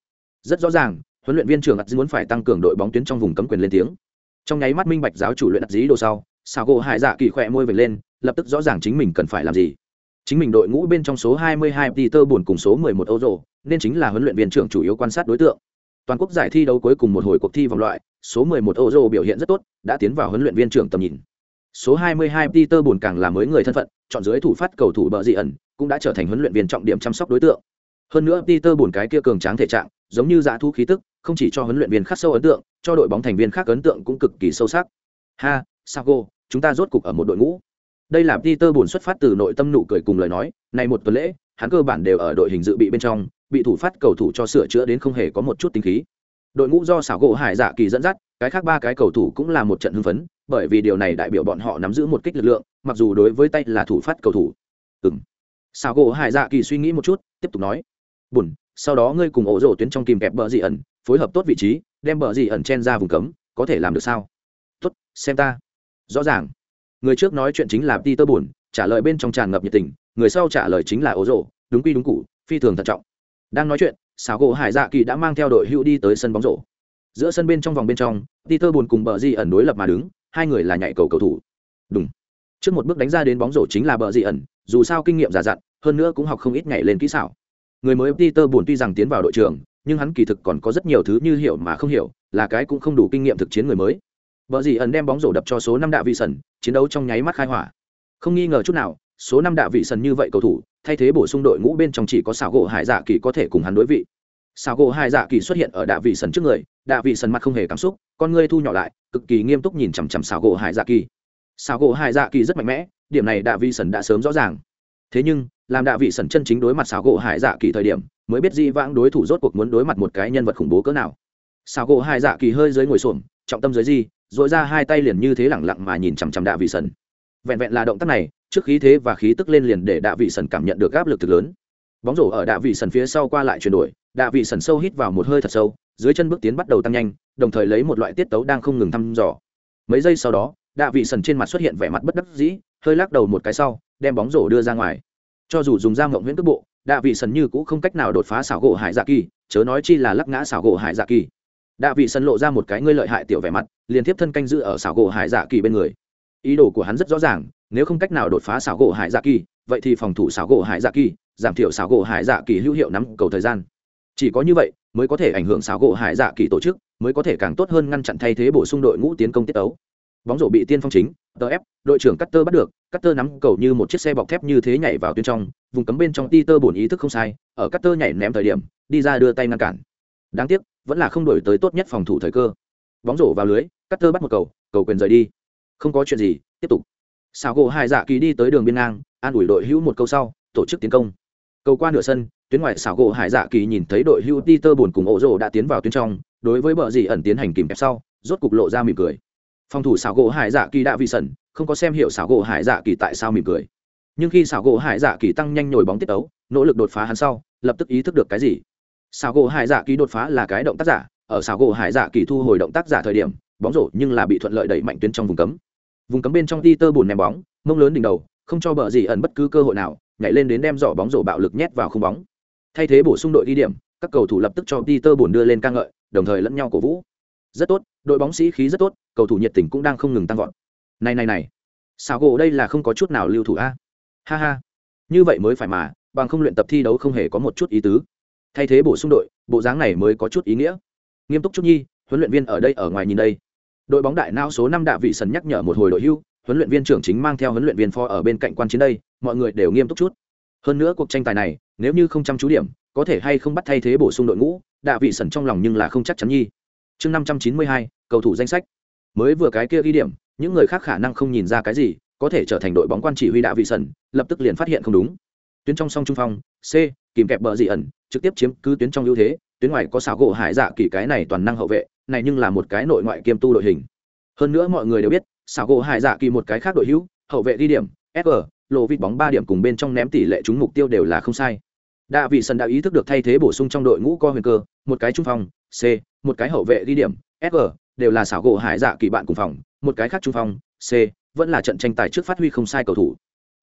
Rất rõ ràng huấn luyện viên trưởng muốn phải tăng cường đội bóng tuyến trong vùng cấm quyền lên tiếng. Trong nháy mắt minh bạch giáo chủ luyện đặt dí đồ sau sao gỗ hải dạ kỳ khỏe môi vệt lên lập tức rõ ràng chính mình cần phải làm gì. Chính mình đội ngũ bên trong số 22 Peter buồn cùng số 11 Euro, nên chính là huấn luyện viên trưởng chủ yếu quan sát đối tượng. Toàn quốc giải thi đấu cuối cùng một hồi cuộc thi vòng loại, số 11 Ozo biểu hiện rất tốt, đã tiến vào huấn luyện viên trưởng tầm nhìn. Số 22 Peter buồn càng là mới người thân phận, chọn dưới thủ phát cầu thủ bờ dị ẩn, cũng đã trở thành huấn luyện viên trọng điểm chăm sóc đối tượng. Hơn nữa Peter buồn cái kia cường tráng thể trạng, giống như dã thú khí tức, không chỉ cho huấn luyện viên khác sâu ấn tượng, cho đội bóng thành viên khác ấn tượng cũng cực kỳ sâu sắc. Ha, Sago, chúng ta rốt cục ở một đội ngũ đây là peter buồn xuất phát từ nội tâm nụ cười cùng lời nói này một tuần lễ hắn cơ bản đều ở đội hình dự bị bên trong bị thủ phát cầu thủ cho sửa chữa đến không hề có một chút tính khí đội ngũ do xảo gỗ hải dạ kỳ dẫn dắt cái khác ba cái cầu thủ cũng là một trận hưng phấn bởi vì điều này đại biểu bọn họ nắm giữ một kích lực lượng mặc dù đối với tay là thủ phát cầu thủ. Ừng xảo gỗ hải dạ kỳ suy nghĩ một chút tiếp tục nói. Bùn. sau đó ngươi cùng ổ rổ tuyến trong kìm kẹp bờ dị ẩn phối hợp tốt vị trí đem bờ dị ẩn chen ra vùng cấm có thể làm được sao? Tốt xem ta. Rõ ràng. Người trước nói chuyện chính là peter Bùn, trả lời bên trong tràn ngập nhiệt tình người sau trả lời chính là ố rộ đúng quy đúng cụ phi thường thận trọng đang nói chuyện xảo gỗ hải dạ kỳ đã mang theo đội hữu đi tới sân bóng rổ. Giữa sân bên trong vòng bên trong peter buồn cùng bờ di ẩn đối lập mà đứng hai người là nhảy cầu cầu thủ. Đúng trước một bước đánh ra đến bóng rổ chính là bờ di ẩn dù sao kinh nghiệm già dặn hơn nữa cũng học không ít nhảy lên kỹ xảo. Người mới peter buồn tuy rằng tiến vào đội trường nhưng hắn kỳ thực còn có rất nhiều thứ như hiểu mà không hiểu là cái cũng không đủ kinh nghiệm thực chiến người mới. Bờ gì ẩn đem bóng rổ đập cho số năm đạ vị sẩn, chiến đấu trong nháy mắt khai hỏa. Không nghi ngờ chút nào, số năm đạ vị sần như vậy cầu thủ, thay thế bổ sung đội ngũ bên trong chỉ có xảo gỗ Hải Dạ Kỳ có thể cùng hắn đối vị. Xảo gỗ Hải Dạ Kỳ xuất hiện ở đạ vị sần trước người, đạ vị sần mặt không hề cảm xúc, con ngươi thu nhỏ lại, cực kỳ nghiêm túc nhìn chằm chằm xảo gỗ Hải Dạ Kỳ. Xảo gỗ Hải Dạ Kỳ rất mạnh mẽ, điểm này đạ vị sần đã sớm rõ ràng. Thế nhưng, làm đạ vị sần chân chính đối mặt xảo gỗ Hải Dạ Kỳ thời điểm, mới biết di vãng đối thủ rốt cuộc muốn đối mặt một cái nhân vật khủng bố cỡ nào. Xảo gỗ Hải Dạ Kỳ hơi dưới ngồi xổm, trọng tâm dưới di, dội ra hai tay liền như thế lẳng lặng mà nhìn chằm chằm đạ vị sần vẹn vẹn là động tác này, trước khí thế và khí tức lên liền để đạ vị sần cảm nhận được áp lực thực lớn. Bóng rổ ở đạ vị sần phía sau qua lại chuyển đổi, đạ vị sần sâu hít vào một hơi thật sâu, dưới chân bước tiến bắt đầu tăng nhanh, đồng thời lấy một loại tiết tấu đang không ngừng thăm dò. Mấy giây sau đó, đạ vị sần trên mặt xuất hiện vẻ mặt bất đắc dĩ, hơi lắc đầu một cái sau, đem bóng rổ đưa ra ngoài. Cho dù dùng da ngộng nguyễn cước bộ, đạ vị sần như cũng không cách nào đột phá xảo gỗ hải dạ kỳ, chớ nói chi là lắc ngã xảo gỗ hải dạ kỳ. Đạ vị sần lộ ra một cái ngươi lợi hại tiểu vẻ mặt, liền tiếp thân canh giữ ở xảo gỗ hải dạ kỳ bên người ý đồ của hắn rất rõ ràng nếu không cách nào đột phá xảo gỗ hải dạ kỳ vậy thì phòng thủ xảo gỗ hải dạ kỳ giảm thiểu xảo gỗ hải dạ kỳ hữu hiệu nắm cầu thời gian chỉ có như vậy mới có thể ảnh hưởng xảo gỗ hải dạ kỳ tổ chức mới có thể càng tốt hơn ngăn chặn thay thế bổ sung đội ngũ tiến công tiết ấu bóng rổ bị tiên phong chính tf đội trưởng cutter bắt được Cutter nắm cầu như một chiếc xe bọc thép như thế nhảy vào tuyến trong, vùng cấm bên trong Peter bổn ý thức không sai, ở Cutter nhảy ném thời điểm, đi ra đưa tay ngăn cản. Đáng tiếc, vẫn là không đổi tới tốt nhất phòng thủ thời cơ. Bóng rổ vào lưới, Cutter bắt một cầu, cầu quyền rời đi. Không có chuyện gì, tiếp tục. Sào gỗ Hải Dạ Kỳ đi tới đường biên ngang, an ủi đội hữu một câu sau, tổ chức tiến công. Cầu qua nửa sân, tuyến ngoài xảo gỗ Hải Dạ Kỳ nhìn thấy đội hữu Peter buồn cùng ổ rộ đã tiến vào tuyến trong, đối với bờ dì ẩn tiến hành kìm kẹp sau, rốt cục lộ ra mỉm cười. Phòng thủ xảo gỗ Hải Dạ Kỳ đã vi sẩn, không có xem hiểu xảo gỗ Hải Dạ Kỳ tại sao mỉm cười. Nhưng khi xảo gỗ Hải Dạ Kỳ tăng nhanh nhồi bóng tiết tấu, nỗ lực đột phá hắn sau, lập tức ý thức được cái gì. Xảo gỗ Hải Dạ Kỳ đột phá là cái động tác giả, ở xảo gỗ Hải Dạ Kỳ thu hồi động tác giả thời điểm, bóng rổ nhưng là bị thuận lợi đẩy mạnh tuyến trong vùng cấm. Vùng cấm bên trong Peter buồn ném bóng, mông lớn đỉnh đầu, không cho bờ gì ẩn bất cứ cơ hội nào, nhảy lên đến đem giỏ bóng rổ bạo lực nhét vào khung bóng. Thay thế bổ sung đội đi điểm, các cầu thủ lập tức cho Peter buồn đưa lên ca ngợi, đồng thời lẫn nhau cổ vũ. Rất tốt, đội bóng sĩ khí rất tốt, cầu thủ nhiệt tình cũng đang không ngừng tăng vọt. Này này này, sao gỗ đây là không có chút nào lưu thủ a? Ha ha, như vậy mới phải mà, bằng không luyện tập thi đấu không hề có một chút ý tứ. Thay thế bổ sung đội, bộ dáng này mới có chút ý nghĩa. Nghiêm túc chút nhi, huấn luyện viên ở đây ở ngoài nhìn đây. Đội bóng đại não số năm đạ vị sần nhắc nhở một hồi đội hưu, huấn luyện viên trưởng chính mang theo huấn luyện viên phó ở bên cạnh quan chiến đây, mọi người đều nghiêm túc chút. Hơn nữa cuộc tranh tài này, nếu như không chăm chú điểm, có thể hay không bắt thay thế bổ sung đội ngũ, đạ vị sần trong lòng nhưng là không chắc chắn nhi. Chương năm trăm chín mươi hai, cầu thủ danh sách. Mới vừa cái kia ghi điểm, những người khác khả năng không nhìn ra cái gì, có thể trở thành đội bóng quan chỉ huy đạ vị sần, lập tức liền phát hiện không đúng. Tuyến trong song trung phong, C, kìm kẹp bờ dị ẩn, trực tiếp chiếm cứ tuyến trong ưu thế, tuyến ngoài có xảo gỗ hải dạ kỳ cái này toàn năng hậu vệ, này nhưng là một cái nội ngoại kiêm tu đội hình. Hơn nữa mọi người đều biết, xảo gỗ hải dạ kỳ một cái khác đội hữu, hậu vệ đi điểm, SG, lộ vịt bóng ba điểm cùng bên trong ném tỷ lệ trúng mục tiêu đều là không sai. Đạ vị sân đã ý thức được thay thế bổ sung trong đội ngũ co huyền cơ, một cái trung phong, C, một cái hậu vệ đi điểm, SG, đều là xảo gỗ hải dạ kỳ bạn cùng phòng, một cái khác trung phong, C, vẫn là trận tranh tài trước phát huy không sai cầu thủ.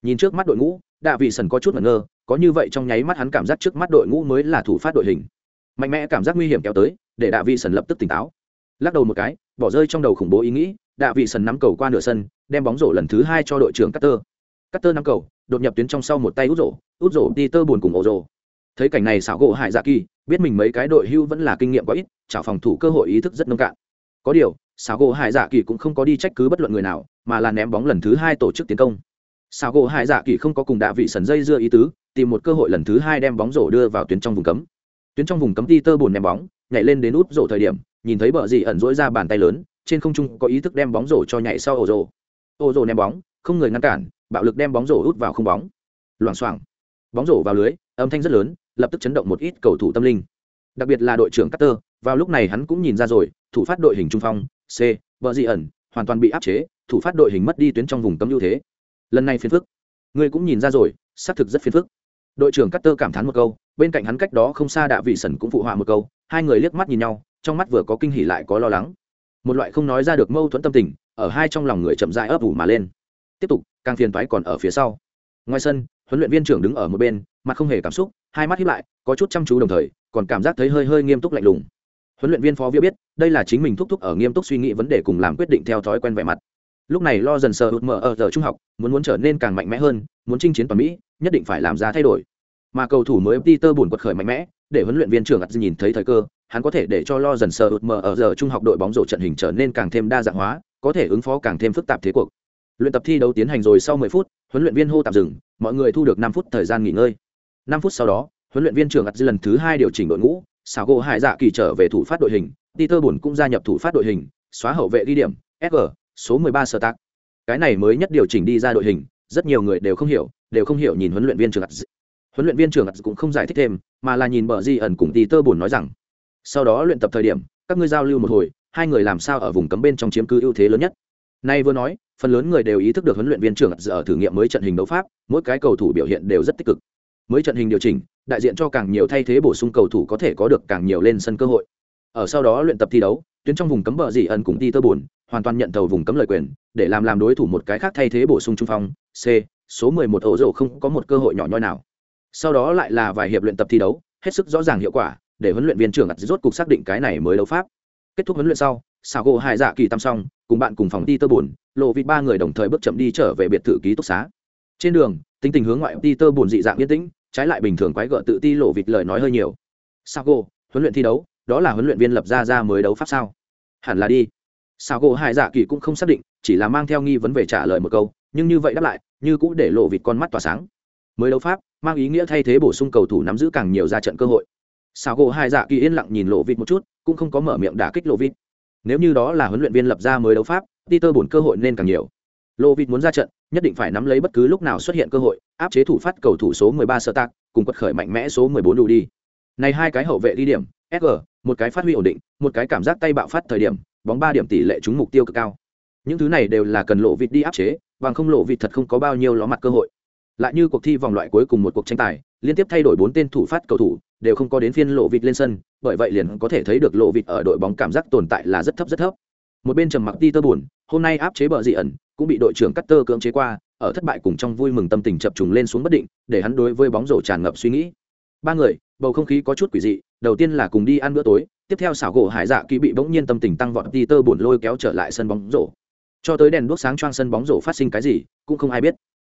Nhìn trước mắt đội ngũ, Đạ vị sân có chút ngẩn ngơ, có như vậy trong nháy mắt hắn cảm giác trước mắt đội ngũ mới là thủ phát đội hình. Mạnh mẽ cảm giác nguy hiểm kéo tới, để Đạ vị sần lập tức tỉnh táo. Lắc đầu một cái, bỏ rơi trong đầu khủng bố ý nghĩ, Đạ vị sần nắm cầu qua nửa sân, đem bóng rổ lần thứ hai cho đội trưởng Cutter. Cutter nắm cầu, đột nhập tuyến trong sau một tay út rổ, út rổ tơ buồn cùng ổ rổ. Thấy cảnh này xảo gỗ Hải Dạ Kỳ, biết mình mấy cái đội hưu vẫn là kinh nghiệm quá ít, trả phòng thủ cơ hội ý thức rất nông cạn. Có điều, xảo gỗ Hải Dạ Kỳ cũng không có đi trách cứ bất luận người nào, mà là ném bóng lần thứ hai tổ chức tiến công. Xảo gỗ Hải Dạ Kỳ không có cùng Đạ vị sần dây dưa ý tứ, tìm một cơ hội lần thứ hai đem bóng rổ đưa vào tuyến trong vùng cấm. Tuyến trong vùng cấm ti tơ buồn ném bóng, nhảy lên đến út rổ thời điểm, nhìn thấy bờ gì ẩn dỗi ra bàn tay lớn, trên không trung có ý thức đem bóng rổ cho nhảy sau ổ rổ. Ổ rổ ném bóng, không người ngăn cản, bạo lực đem bóng rổ út vào không bóng. Loảng xoảng. Bóng rổ vào lưới âm thanh rất lớn lập tức chấn động một ít cầu thủ tâm linh. Đặc biệt là đội trưởng Carter, vào lúc này hắn cũng nhìn ra rồi thủ phát đội hình trung phong c vợ dị ẩn hoàn toàn bị áp chế thủ phát đội hình mất đi tuyến trong vùng cấm ưu thế. Lần này phiền phức. Người cũng nhìn ra rồi xác thực rất phiền phức. Đội trưởng Carter cảm thán một câu bên cạnh hắn cách đó không xa đạ vị sẩn cũng phụ họa một câu, hai người liếc mắt nhìn nhau, trong mắt vừa có kinh hỉ lại có lo lắng. Một loại không nói ra được mâu thuẫn tâm tình, ở hai trong lòng người chậm rãi ấp ủ mà lên. Tiếp tục, càng phiền toái còn ở phía sau. Ngoài sân, huấn luyện viên trưởng đứng ở một bên, mặt không hề cảm xúc, hai mắt hiếp lại, có chút chăm chú đồng thời, còn cảm giác thấy hơi hơi nghiêm túc lạnh lùng. Huấn luyện viên phó viết biết, đây là chính mình thúc thúc ở nghiêm túc suy nghĩ vấn đề cùng làm quyết định theo thói quen vẻ mặt. Lúc này lo dần sờ hụt mở ở giờ trung học, muốn muốn trở nên càng mạnh mẽ hơn, muốn chinh chiến toàn mỹ, nhất định phải làm ra thay đổi mà cầu thủ mới peter buồn quật khởi mạnh mẽ, để huấn luyện viên trưởng Atz nhìn thấy thời cơ, hắn có thể để cho lo dần sờ hụt mờ ở giờ trung học đội bóng rổ trận hình trở nên càng thêm đa dạng hóa, có thể ứng phó càng thêm phức tạp thế cuộc. Luyện tập thi đấu tiến hành rồi sau 10 phút, huấn luyện viên hô tạm dừng, mọi người thu được 5 phút thời gian nghỉ ngơi. 5 phút sau đó, huấn luyện viên trưởng Atz lần thứ hai điều chỉnh đội ngũ, Sago gỗ hải dạ kỳ trở về thủ phát đội hình, peter buồn cũng gia nhập thủ phát đội hình, xóa hậu vệ ghi điểm sg số 13 sở cái này mới nhất điều chỉnh đi ra đội hình, rất nhiều người đều không hiểu, đều không hiểu nhìn huấn luyện viên trưởng Atz huấn luyện viên trưởng cũng không giải thích thêm, mà là nhìn bờ di ẩn cùng tơ buồn nói rằng, sau đó luyện tập thời điểm, các ngươi giao lưu một hồi, hai người làm sao ở vùng cấm bên trong chiếm cứ ưu thế lớn nhất? Nay vừa nói, phần lớn người đều ý thức được huấn luyện viên trưởng ở thử nghiệm mới trận hình đấu pháp, mỗi cái cầu thủ biểu hiện đều rất tích cực. Mới trận hình điều chỉnh, đại diện cho càng nhiều thay thế bổ sung cầu thủ có thể có được càng nhiều lên sân cơ hội. Ở sau đó luyện tập thi đấu, tuyến trong vùng cấm bờ dị ẩn cùng đi tơ buồn hoàn toàn nhận thầu vùng cấm lời quyền, để làm làm đối thủ một cái khác thay thế bổ sung trung phong, c, số 11 ổ rổ không có một cơ hội nhỏ nhoi nào sau đó lại là vài hiệp luyện tập thi đấu, hết sức rõ ràng hiệu quả, để huấn luyện viên trưởng rốt cục xác định cái này mới đấu pháp. Kết thúc huấn luyện sau xào gỗ hai dạ kỳ tam xong, cùng bạn cùng phòng ti tơ buồn lộ vịt ba người đồng thời bước chậm đi trở về biệt thự ký túc xá. Trên đường, tính tình hướng ngoại ti tơ buồn dị dạng yên tĩnh, trái lại bình thường quái gợ tự ti lộ vịt lời nói hơi nhiều. Sao gỗ huấn luyện thi đấu, đó là huấn luyện viên lập ra ra mới đấu pháp sao? Hẳn là đi. Sao gỗ hai dạ kỳ cũng không xác định, chỉ là mang theo nghi vấn về trả lời một câu, nhưng như vậy đáp lại, như cũ để lộ vịt con mắt tỏa sáng. Mới đấu pháp mang ý nghĩa thay thế bổ sung cầu thủ nắm giữ càng nhiều ra trận cơ hội. Sao gỗ hai dạ kỳ yên lặng nhìn lộ vịt một chút, cũng không có mở miệng đả kích lộ vịt. Nếu như đó là huấn luyện viên lập ra mới đấu pháp, peter bổn cơ hội nên càng nhiều. Lộ vịt muốn ra trận, nhất định phải nắm lấy bất cứ lúc nào xuất hiện cơ hội, áp chế thủ phát cầu thủ số 13 sơ tạc, cùng quật khởi mạnh mẽ số 14 đủ đi. Này hai cái hậu vệ đi điểm sg một cái phát huy ổn định, một cái cảm giác tay bạo phát thời điểm, bóng ba điểm tỷ lệ trúng mục tiêu cực cao. Những thứ này đều là cần lộ vịt đi áp chế, bằng không lộ vịt thật không có bao nhiêu ló mặt cơ hội lại như cuộc thi vòng loại cuối cùng một cuộc tranh tài, liên tiếp thay đổi bốn tên thủ phát cầu thủ, đều không có đến phiên lộ vịt lên sân, bởi vậy liền có thể thấy được lộ vịt ở đội bóng cảm giác tồn tại là rất thấp rất thấp. Một bên trầm mặc đi tơ buồn, hôm nay áp chế bờ dị ẩn, cũng bị đội trưởng cắt tơ cưỡng chế qua, ở thất bại cùng trong vui mừng tâm tình chập trùng lên xuống bất định, để hắn đối với bóng rổ tràn ngập suy nghĩ. Ba người, bầu không khí có chút quỷ dị, đầu tiên là cùng đi ăn bữa tối, tiếp theo xảo gỗ hải dạ kỳ bị bỗng nhiên tâm tình tăng vọt đi tơ buồn lôi kéo trở lại sân bóng rổ. Cho tới đèn đuốc sáng choang sân bóng rổ phát sinh cái gì, cũng không ai biết.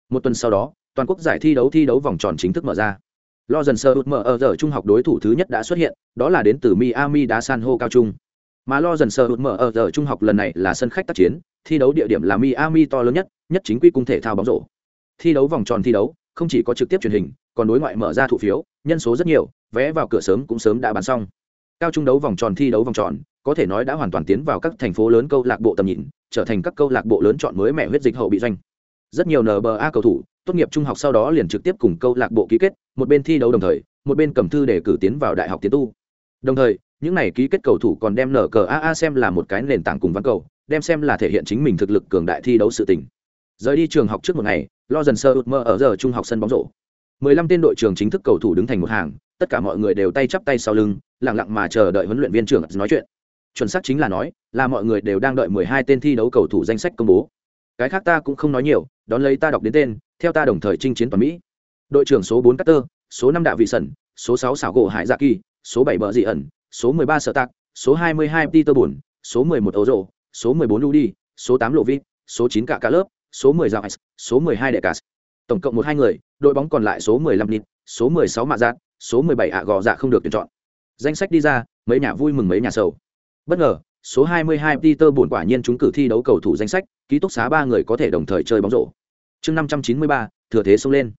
Một tuần sau đó toàn quốc giải thi đấu thi đấu vòng tròn chính thức mở ra. Lo dần sơ út mở ở giờ trung học đối thủ thứ nhất đã xuất hiện, đó là đến từ miami đá san hô cao trung. Mà lo dần sơ út mở ở giờ trung học lần này là sân khách tác chiến, thi đấu địa điểm là miami to lớn nhất nhất chính quy cung thể thao bóng rổ. Thi đấu vòng tròn thi đấu, không chỉ có trực tiếp truyền hình, còn đối ngoại mở ra thụ phiếu, nhân số rất nhiều, vé vào cửa sớm cũng sớm đã bán xong. Cao trung đấu vòng tròn thi đấu vòng tròn, có thể nói đã hoàn toàn tiến vào các thành phố lớn câu lạc bộ tầm nhìn, trở thành các câu lạc bộ lớn chọn mới mẹ huyết dịch hậu bị doanh. Rất nhiều nba cầu thủ tốt nghiệp trung học sau đó liền trực tiếp cùng câu lạc bộ ký kết, một bên thi đấu đồng thời, một bên cầm thư để cử tiến vào đại học tiến tu. Đồng thời, những này ký kết cầu thủ còn đem nở cờ aa xem là một cái nền tảng cùng văn cầu, đem xem là thể hiện chính mình thực lực cường đại thi đấu sự tình. Rời đi trường học trước một ngày, lo dần sơ ụt mơ ở giờ trung học sân bóng rổ. mười lăm tên đội trường chính thức cầu thủ đứng thành một hàng, tất cả mọi người đều tay chắp tay sau lưng, lặng lặng mà chờ đợi huấn luyện viên trưởng nói chuyện. Chuẩn xác chính là nói, là mọi người đều đang đợi mười hai tên thi đấu cầu thủ danh sách công bố. Cái khác ta cũng không nói nhiều, đón lấy ta đọc đến tên theo ta đồng thời chinh chiến toàn mỹ đội trưởng số bốn cutter số năm Đạ Vị Sẩn, số sáu xảo gỗ Hải Dạ Kỳ, số bảy Bờ Dị ẩn, số mười ba Sở Tạc, số hai mươi hai Peter bùn số mười một ấu Rộ, số mười bốn ludi số tám Lộ Vít, số chín Cả Cả lớp, số mười Giao số mười hai Đệ cà Tổng cộng một hai người, đội bóng còn lại số mười lăm Nịt, số mười sáu Mạ Giác, số mười bảy ạ gò dạ không được tuyển chọn. Danh sách đi ra, mấy nhà vui mừng mấy nhà sầu. Bất ngờ, số 22 Peter buồn quả nhiên chúng cử thi đấu cầu thủ danh sách, ký túc xá ba người có thể đồng thời chơi bóng rổ. Chương 593, thừa thế xông lên.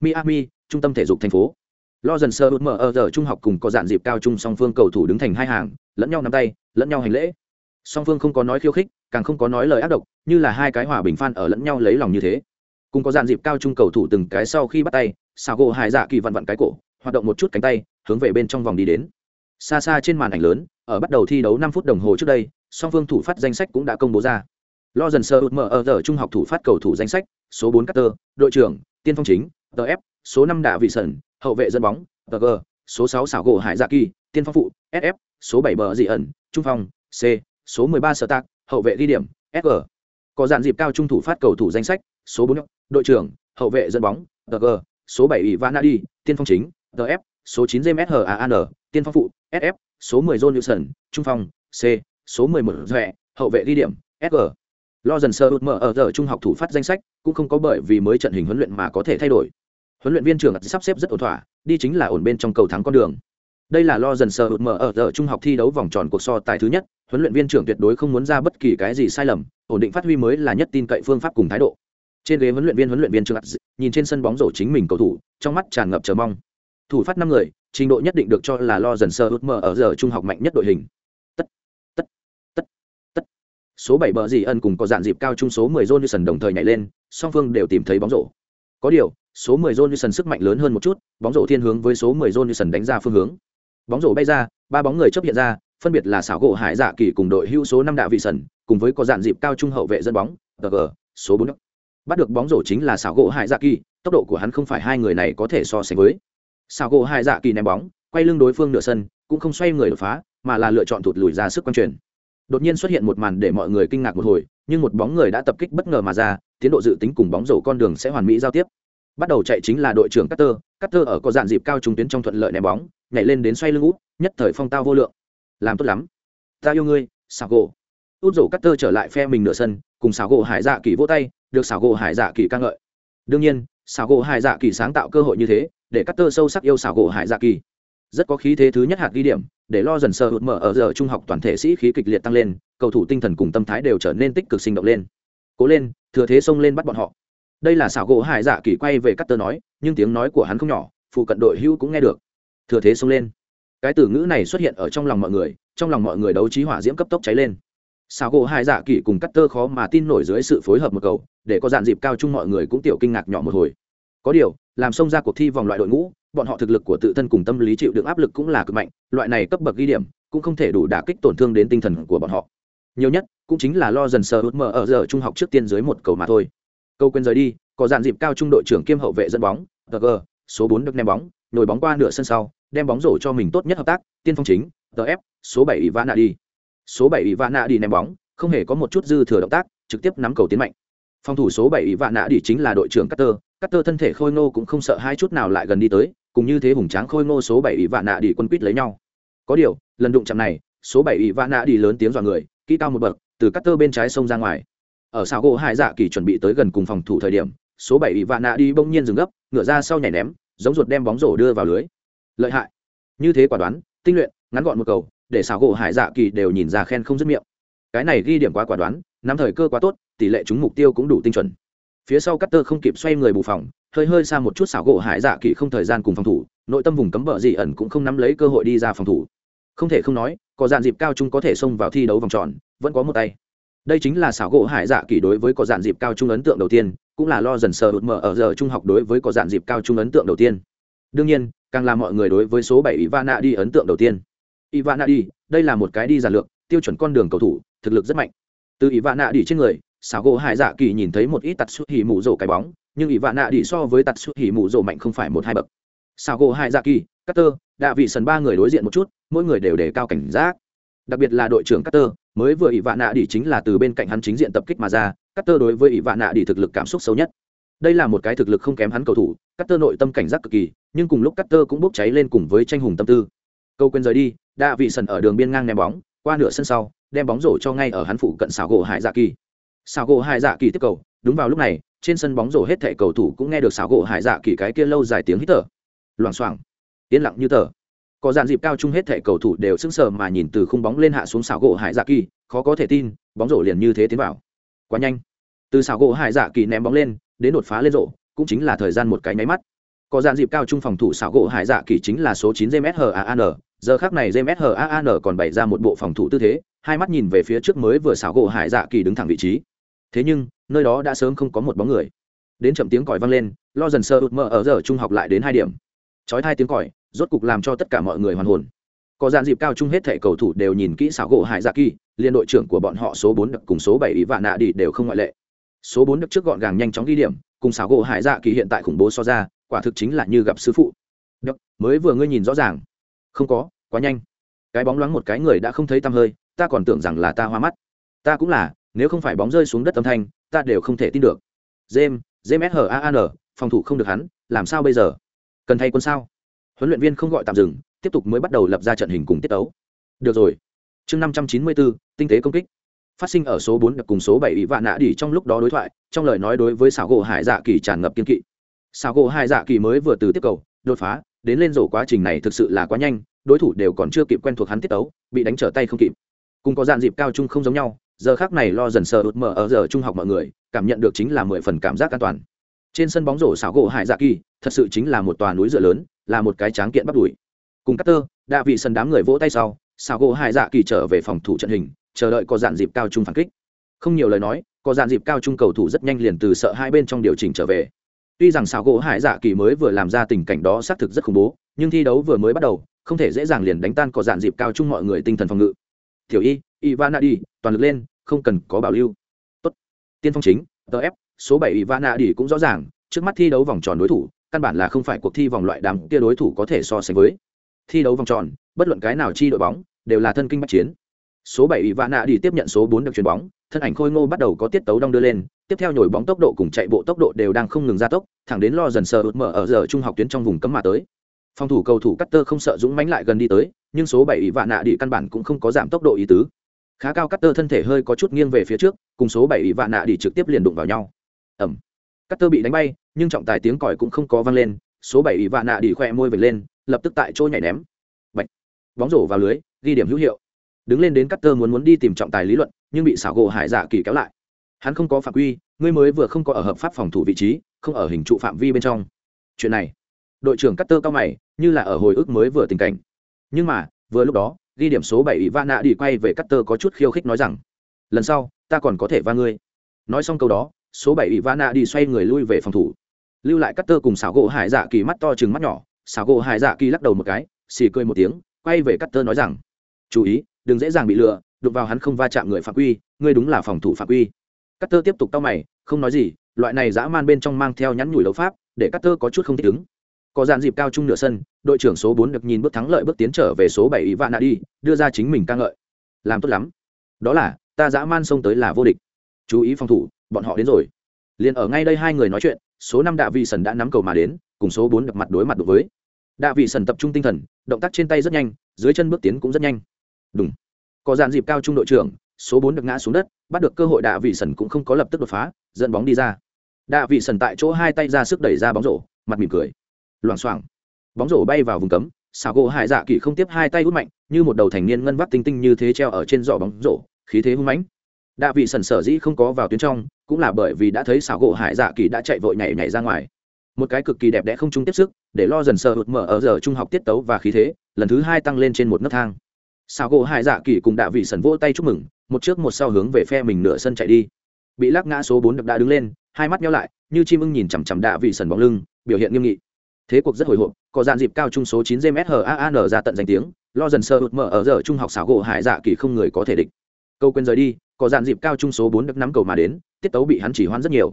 Miami, trung tâm thể dục thành phố. Lo dần sơ mở ở giờ trung học cùng có dạn dịp cao trung song phương cầu thủ đứng thành hai hàng, lẫn nhau nắm tay, lẫn nhau hành lễ. Song phương không có nói khiêu khích, càng không có nói lời ác độc, như là hai cái hòa bình phan ở lẫn nhau lấy lòng như thế. Cùng có dạn dịp cao trung cầu thủ từng cái sau khi bắt tay, xào gỗ Hải Dạ kỳ vặn vặn cái cổ, hoạt động một chút cánh tay, hướng về bên trong vòng đi đến. Xa xa trên màn ảnh lớn, ở bắt đầu thi đấu năm phút đồng hồ trước đây, song phương thủ phát danh sách cũng đã công bố ra. Lo dần sơ mở ở giờ trung học thủ phát cầu thủ danh sách, số bốn Carter, đội trưởng, tiên phong chính, TF, số năm Đạ Vị Sẩn, hậu vệ dẫn bóng, TG, số sáu xảo gỗ Hải Dạ Kỳ, tiên phong phụ, SF, số bảy bờ dị ẩn, trung phong, C, số 13 Sở Tạc, hậu vệ ghi điểm, SG. Có dàn dịp cao trung thủ phát cầu thủ danh sách, số bốn đội trưởng, hậu vệ dẫn bóng, TG, số 7 Ivanadi, tiên phong chính, TF, số chín James an tiên phong phụ, SF, số 10 John Newson, trung phong, C, số 11 Duệ, hậu vệ ghi điểm, SG. Lo dần sơ mở ở giờ trung học thủ phát danh sách, cũng không có bởi vì mới trận hình huấn luyện mà có thể thay đổi. Huấn luyện viên trưởng sắp xếp rất ổn thỏa, đi chính là ổn bên trong cầu thắng con đường. Đây là lo dần sơ mở ở giờ trung học thi đấu vòng tròn cuộc so tài thứ nhất, huấn luyện viên trưởng tuyệt đối không muốn ra bất kỳ cái gì sai lầm, ổn định phát huy mới là nhất tin cậy phương pháp cùng thái độ. Trên ghế huấn luyện viên huấn luyện viên trưởng nhìn trên sân bóng rổ chính mình cầu thủ, trong mắt tràn ngập chờ mong. Thủ phát năm người, trình độ nhất định được cho là lo dần sơ út mờ ở giờ trung học mạnh nhất đội hình tất tất tất tất số bảy bờ dì ân cùng có dạn dịp cao trung số mười john Newson đồng thời nhảy lên song phương đều tìm thấy bóng rổ. Có điều số mười john Newson sức mạnh lớn hơn một chút bóng rổ thiên hướng với số mười john Newson đánh ra phương hướng. Bóng rổ bay ra ba bóng người chấp hiện ra phân biệt là xảo gỗ hải dạ kỳ cùng đội hưu số năm đạo vị Sẩn, cùng với có dạn dịp cao trung hậu vệ dẫn bóng tg số bốn. Bắt được bóng rổ chính là xảo gỗ hải dạ kỳ tốc độ của hắn không phải hai người này có thể so sánh với. Xảo gỗ hải dạ kỳ ném bóng quay lưng đối phương nửa sân cũng không xoay người đột phá mà là lựa chọn thụt lùi ra sức quan truyền đột nhiên xuất hiện một màn để mọi người kinh ngạc một hồi nhưng một bóng người đã tập kích bất ngờ mà ra tiến độ dự tính cùng bóng rổ con đường sẽ hoàn mỹ giao tiếp bắt đầu chạy chính là đội trưởng Carter, Carter ở có dạn dịp cao trung tuyến trong thuận lợi ném bóng, nhảy lên đến xoay lưng út, nhất thời phong tao vô lượng. Làm tốt lắm. Ta yêu ngươi, Sago. Út rổ Carter trở lại phe mình nửa sân, cùng Sago Hải Dạ Kỳ vỗ tay, được Sago Hải Dạ Kỳ ca ngợi. Đương nhiên, Sago Hải Dạ Kỳ sáng tạo cơ hội như thế, để Carter sâu sắc yêu Sago gỗ hải dạ kỳ rất có khí thế thứ nhất hạt ghi điểm để lo dần sơ hụt mở ở giờ trung học toàn thể sĩ khí kịch liệt tăng lên, cầu thủ tinh thần cùng tâm thái đều trở nên tích cực sinh động lên. Cố lên, thừa thế xông lên bắt bọn họ. Đây là xảo gỗ hải dạ kỳ quay về cắt tơ nói, nhưng tiếng nói của hắn không nhỏ, phụ cận đội hưu cũng nghe được. Thừa thế xông lên. Cái từ ngữ này xuất hiện ở trong lòng mọi người, trong lòng mọi người đấu trí hỏa diễm cấp tốc cháy lên. Xảo gỗ hải dạ kỳ cùng cắt tơ khó mà tin nổi dưới sự phối hợp một cầu, để có dạn dịp cao chung mọi người cũng tiểu kinh ngạc nhỏ một hồi có điều, làm xông ra cuộc thi vòng loại đội ngũ, bọn họ thực lực của tự thân cùng tâm lý chịu đựng áp lực cũng là cực mạnh, loại này cấp bậc ghi điểm cũng không thể đủ đả kích tổn thương đến tinh thần của bọn họ. Nhiều nhất cũng chính là lo dần sờ hút mờ ở giờ trung học trước tiên dưới một cầu mà thôi. Câu quên rời đi, có dàn dịp cao trung đội trưởng kiêm hậu vệ dẫn bóng tg số bốn được ném bóng nổi bóng qua nửa sân sau, đem bóng rổ cho mình tốt nhất hợp tác, tiên phong chính tf số bảy ivana đi. Số bảy ivana đi ném bóng, không hề có một chút dư thừa động tác, trực tiếp nắm cầu tiến mạnh. Phòng thủ số bảy ivana đi chính là đội trưởng cutter cutter thân thể khôi ngô cũng không sợ hai chút nào lại gần đi tới, cùng như thế hùng tráng khôi ngô số bảy ỷ vạn nạ đi quân quýt lấy nhau. Có điều, lần đụng chạm này, số bảy ỷ vạn nạ đi lớn tiếng dọa người, kỹ cao một bậc, từ cutter bên trái sông ra ngoài. Ở xào gỗ hải dạ kỳ chuẩn bị tới gần cùng phòng thủ thời điểm, số bảy ỷ vạn nạ đi bỗng nhiên dừng gấp ngựa ra sau nhảy ném, giống ruột đem bóng rổ đưa vào lưới. Lợi hại. Như thế quả đoán, tinh luyện, ngắn gọn một cầu, để xào gỗ hải dạ kỳ đều nhìn ra khen không dứt miệng. Cái này ghi điểm quá quả đoán nắm thời cơ quá tốt, tỷ lệ trúng mục tiêu cũng đủ tinh chuẩn phía sau cắt tơ không kịp xoay người bù phòng, hơi hơi xa một chút xảo gỗ hải dạ kỳ không thời gian cùng phòng thủ, nội tâm vùng cấm bờ dị ẩn cũng không nắm lấy cơ hội đi ra phòng thủ. Không thể không nói, có dạn dịp cao trung có thể xông vào thi đấu vòng tròn, vẫn có một tay. Đây chính là xảo gỗ hải dạ kỳ đối với có dạn dịp cao trung ấn tượng đầu tiên, cũng là lo dần sờ hụt mở ở giờ trung học đối với có dạn dịp cao trung ấn tượng đầu tiên. Đương nhiên, càng là mọi người đối với số bảy ivana đi ấn tượng đầu tiên. Ivana đi, đây là một cái đi giản lược, tiêu chuẩn con đường cầu thủ, thực lực rất mạnh. Từ ivana đi trên người xảo gỗ hải dạ kỳ nhìn thấy một ít tạt xuất hỉ mù rổ cái bóng, nhưng ỷ vạn nạ đi so với tạt xuất hỉ mù rổ mạnh không phải một hai bậc. Xảo gỗ hải dạ kỳ cutter đạ vị sần ba người đối diện một chút, mỗi người đều đề cao cảnh giác. Đặc biệt là đội trưởng cutter mới vừa ỷ vạn nạ đi chính là từ bên cạnh hắn chính diện tập kích mà ra cutter đối với ỷ vạn nạ đi thực lực cảm xúc xấu nhất. Đây là một cái thực lực không kém hắn cầu thủ cutter nội tâm cảnh giác cực kỳ, nhưng cùng lúc cutter cũng bốc cháy lên cùng với tranh hùng tâm tư. Câu quên rời đi, đạ vị sần ở đường biên ngang ném bóng, qua nửa sân sau, đem bóng rổ cho ngay ở hắn phụ cận xảo gỗ hải dạ kỳ xảo gỗ hải dạ kỳ tiếp cầu, đúng vào lúc này, trên sân bóng rổ hết thẻ cầu thủ cũng nghe được sào gỗ hải dạ kỳ cái kia lâu dài tiếng hít thở. Loảng xoảng, yên lặng như tờ. Có dàn dịp cao chung hết thẻ cầu thủ đều sững sờ mà nhìn từ khung bóng lên hạ xuống sào gỗ hải dạ kỳ, khó có thể tin, bóng rổ liền như thế tiến vào. Quá nhanh. Từ sào gỗ hải dạ kỳ ném bóng lên, đến đột phá lên rổ, cũng chính là thời gian một cái nháy mắt. Có dàn dịp cao trung phòng thủ xảo gỗ hải dạ kỳ chính là số chín gmshan giờ khắc này gmshan còn bày ra một bộ phòng thủ tư thế, hai mắt nhìn về phía trước mới vừa xảo gỗ hải dạ kỳ đứng thẳng vị trí thế nhưng nơi đó đã sớm không có một bóng người. Đến chậm tiếng còi vang lên lo dần sơ ụt mơ ở giờ trung học lại đến hai điểm. Chói hai tiếng còi rốt cục làm cho tất cả mọi người hoàn hồn. Có dàn dịp cao chung hết thẻ cầu thủ đều nhìn kỹ xảo gỗ hải dạ kỳ liên đội trưởng của bọn họ số bốn cùng số bảy ý vạn nạ đi đều không ngoại lệ. Số bốn được trước gọn gàng nhanh chóng ghi điểm cùng xảo gỗ hải dạ kỳ hiện tại khủng bố so ra quả thực chính là như gặp sư phụ. Được, mới vừa ngươi nhìn rõ ràng. Không có quá nhanh. Cái bóng loáng một cái người đã không thấy tăm hơi ta còn tưởng rằng là ta hoa mắt. Ta cũng là nếu không phải bóng rơi xuống đất âm thanh, ta đều không thể tin được. James james s h a n, phòng thủ không được hắn, làm sao bây giờ? Cần thay quân sao? Huấn luyện viên không gọi tạm dừng, tiếp tục mới bắt đầu lập ra trận hình cùng tiết tấu. Được rồi. Chương năm trăm chín mươi bốn tinh tế công kích. Phát sinh ở số bốn cùng số bảy ủy vạn nạ đỉ trong lúc đó đối thoại, trong lời nói đối với xảo gỗ hải dạ kỳ tràn ngập kiên kỵ. Xảo gỗ hải dạ kỳ mới vừa từ tiếp cầu, đột phá, đến lên rổ quá trình này thực sự là quá nhanh, đối thủ đều còn chưa kịp quen thuộc hắn tiết tấu, bị đánh trở tay không kịp. Cùng có dạn dịp cao trung không giống nhau giờ khác này lo dần sờ ụt mở ở giờ trung học mọi người, cảm nhận được chính là mười phần cảm giác an toàn. Trên sân bóng rổ xảo gỗ hải dạ kỳ, thật sự chính là một tòa núi dựa lớn, là một cái tráng kiện bắt đuổi. Cùng cắt tơ đã vị sân đám người vỗ tay sau, xảo gỗ hải dạ kỳ trở về phòng thủ trận hình, chờ đợi có dạn dịp cao trung phản kích. Không nhiều lời nói, có dạn dịp cao trung cầu thủ rất nhanh liền từ sợ hai bên trong điều chỉnh trở về. Tuy rằng xảo gỗ hải dạ kỳ mới vừa làm ra tình cảnh đó xác thực rất khủng bố, nhưng thi đấu vừa mới bắt đầu, không thể dễ dàng liền đánh tan có dạn dịp cao trung mọi người tinh thần phòng ngự. Tiểu y ivana đi toàn lực lên, không cần có bảo lưu. Tốt. Tiên phong chính tf số bảy ivana đi cũng rõ ràng, trước mắt thi đấu vòng tròn đối thủ, căn bản là không phải cuộc thi vòng loại đám kia đối thủ có thể so sánh với. Thi đấu vòng tròn, bất luận cái nào chi đội bóng, đều là thân kinh bắc chiến. Số bảy ivana đi tiếp nhận số bốn được chuyền bóng, thân ảnh khôi ngô bắt đầu có tiết tấu đong đưa lên, tiếp theo nhồi bóng tốc độ cùng chạy bộ tốc độ đều đang không ngừng gia tốc, thẳng đến lo dần sờ ướt mở ở giờ trung học tuyến trong vùng cấm mà tới. Phòng thủ cầu thủ cutter không sợ dũng mánh lại gần đi tới, nhưng số bảy ỷ vạn nạ đi căn bản cũng không có giảm tốc độ ý tứ khá cao cắt tơ thân thể hơi có chút nghiêng về phía trước, cùng số bảy ỷ vạn nạ đi trực tiếp liền đụng vào nhau. Ẩm cắt tơ bị đánh bay, nhưng trọng tài tiếng còi cũng không có vang lên, số bảy ỷ vạn nạ đi khoe môi về lên, lập tức tại chỗ nhảy ném. Bạch. bóng rổ vào lưới, ghi điểm hữu hiệu. Đứng lên đến cắt tơ muốn muốn đi tìm trọng tài lý luận, nhưng bị xảo gỗ hải dạ kỳ kéo lại. Hắn không có phạm quy, ngươi mới vừa không có ở hợp pháp phòng thủ vị trí, không ở hình trụ phạm vi bên trong. Chuyện này, đội trưởng cắt tơ cao mày, như là ở hồi ức mới vừa tình cảnh. Nhưng mà, vừa lúc đó ghi điểm số bảy Ivana đi quay về Cutter có chút khiêu khích nói rằng, lần sau, ta còn có thể va ngươi. Nói xong câu đó, số bảy Ivana đi xoay người lui về phòng thủ. Lưu lại Cutter cùng xảo gỗ hải dạ kỳ mắt to trừng mắt nhỏ. Xảo gỗ hải dạ kỳ lắc đầu một cái, xì cười một tiếng, quay về Cutter nói rằng, chú ý, đừng dễ dàng bị lừa, đụng vào hắn không va chạm người phạm quy, ngươi đúng là phòng thủ phạm quy. Cutter tiếp tục cau mày, không nói gì, loại này dã man bên trong mang theo nhắn nhủi đấu pháp, để Cutter có chút không thích ứng có dàn dịp cao trung nửa sân, đội trưởng số bốn được nhìn bước thắng lợi bước tiến trở về số bảy ivana đi, đưa ra chính mình ca ngợi. Làm tốt lắm. Đó là, ta dã man xông tới là vô địch. Chú ý phòng thủ, bọn họ đến rồi. Liền ở ngay đây hai người nói chuyện, số năm đạ vị sần đã nắm cầu mà đến, cùng số bốn được mặt đối mặt đối với. Đạ vị sần tập trung tinh thần, động tác trên tay rất nhanh, dưới chân bước tiến cũng rất nhanh. Đúng có dàn dịp cao trung đội trưởng, số bốn được ngã xuống đất, bắt được cơ hội đạ vị sần cũng không có lập tức đột phá, dẫn bóng đi ra. Đạ vị sần tại chỗ hai tay ra sức đẩy ra bóng rổ, mặt mỉm cười loảng xoảng. Bóng rổ bay vào vùng cấm xảo gỗ hải dạ kỳ không tiếp hai tay hút mạnh, như một đầu thành niên ngân vắt tinh tinh như thế treo ở trên giỏ bóng rổ, khí thế hung mãnh. Đạ vị sần sở dĩ không có vào tuyến trong, cũng là bởi vì đã thấy xảo gỗ hải dạ kỳ đã chạy vội nhảy nhảy ra ngoài. Một cái cực kỳ đẹp đẽ không chung tiếp sức, để lo dần sờ hụt mở ở giờ trung học tiết tấu và khí thế, lần thứ hai tăng lên trên một nấc thang. Xảo gỗ hải dạ kỳ cùng đạ vị sần vỗ tay chúc mừng, một trước một sau hướng về phe mình nửa sân chạy đi. Bị lắc ngã số bốn đập đã đứng lên, hai mắt nhau lại, như chim ưng nhìn chằm chằm đạ vị sần bóng lưng, biểu hiện nghiêm nghị thế cuộc rất hồi hộp, có dàn dịp cao trung số chín gmshan ra tận danh tiếng, lo dần sơ hụt mở ở giờ trung học xảo gỗ hải dạ kỳ không người có thể địch. Câu quên rời đi, có dàn dịp cao trung số bốn được năm cầu mà đến, tiết tấu bị hắn chỉ hoãn rất nhiều.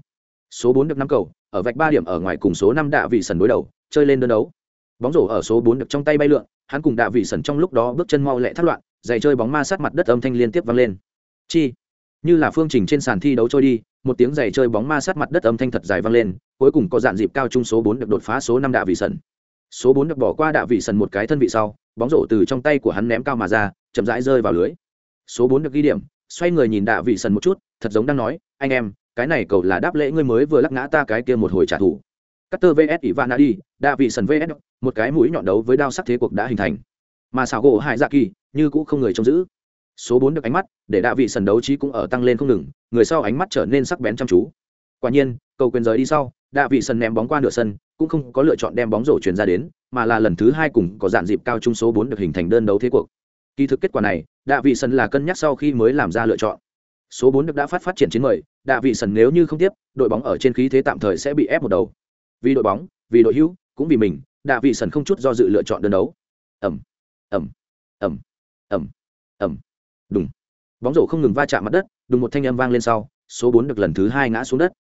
Số bốn được năm cầu, ở vạch ba điểm ở ngoài cùng số năm đạ vị sần đối đầu, chơi lên đơn đấu. Bóng rổ ở số bốn được trong tay bay lượn, hắn cùng đạ vị sần trong lúc đó bước chân mau lẹ thắt loạn, giày chơi bóng ma sát mặt đất âm thanh liên tiếp vang lên. Chi, như là phương trình trên sàn thi đấu trôi đi, một tiếng giày chơi bóng ma sát mặt đất âm thanh thật dài vang lên cuối cùng có dạn dịp cao trung số bốn được đột phá số năm đạ vị sần số bốn được bỏ qua đạ vị sần một cái thân vị sau bóng rổ từ trong tay của hắn ném cao mà ra chậm rãi rơi vào lưới số bốn được ghi điểm xoay người nhìn đạ vị sần một chút thật giống đang nói anh em cái này cầu là đáp lễ ngươi mới vừa lắc ngã ta cái kia một hồi trả thù Cutter vs Ivana đi, đạ vị sần vs một cái mũi nhọn đấu với đao sắc thế cuộc đã hình thành. Mà xảo gỗ Hải Dạ Kỳ, như cũng không người trông giữ. Số bốn được ánh mắt, để đạ vị sần đấu trí cũng ở tăng lên không ngừng, người sau ánh mắt trở nên sắc bén chăm chú. Quả nhiên, cầu quyền rời đi sau, đạ vị sân ném bóng qua nửa sân, cũng không có lựa chọn đem bóng rổ chuyển ra đến, mà là lần thứ hai cùng có dạn dịp cao trung số bốn được hình thành đơn đấu thế cuộc. Kỳ thực kết quả này, đạ vị sân là cân nhắc sau khi mới làm ra lựa chọn. Số bốn được đã phát phát triển chiến mời, đạ vị sân nếu như không tiếp, đội bóng ở trên khí thế tạm thời sẽ bị ép một đầu. Vì đội bóng, vì đội hữu, cũng vì mình, đạ vị sân không chút do dự lựa chọn đơn đấu. Ầm, ầm, ầm, ầm, ầm. Đùng. Bóng rổ không ngừng va chạm mặt đất, đùng một thanh âm vang lên sau, số bốn được lần thứ hai ngã xuống đất.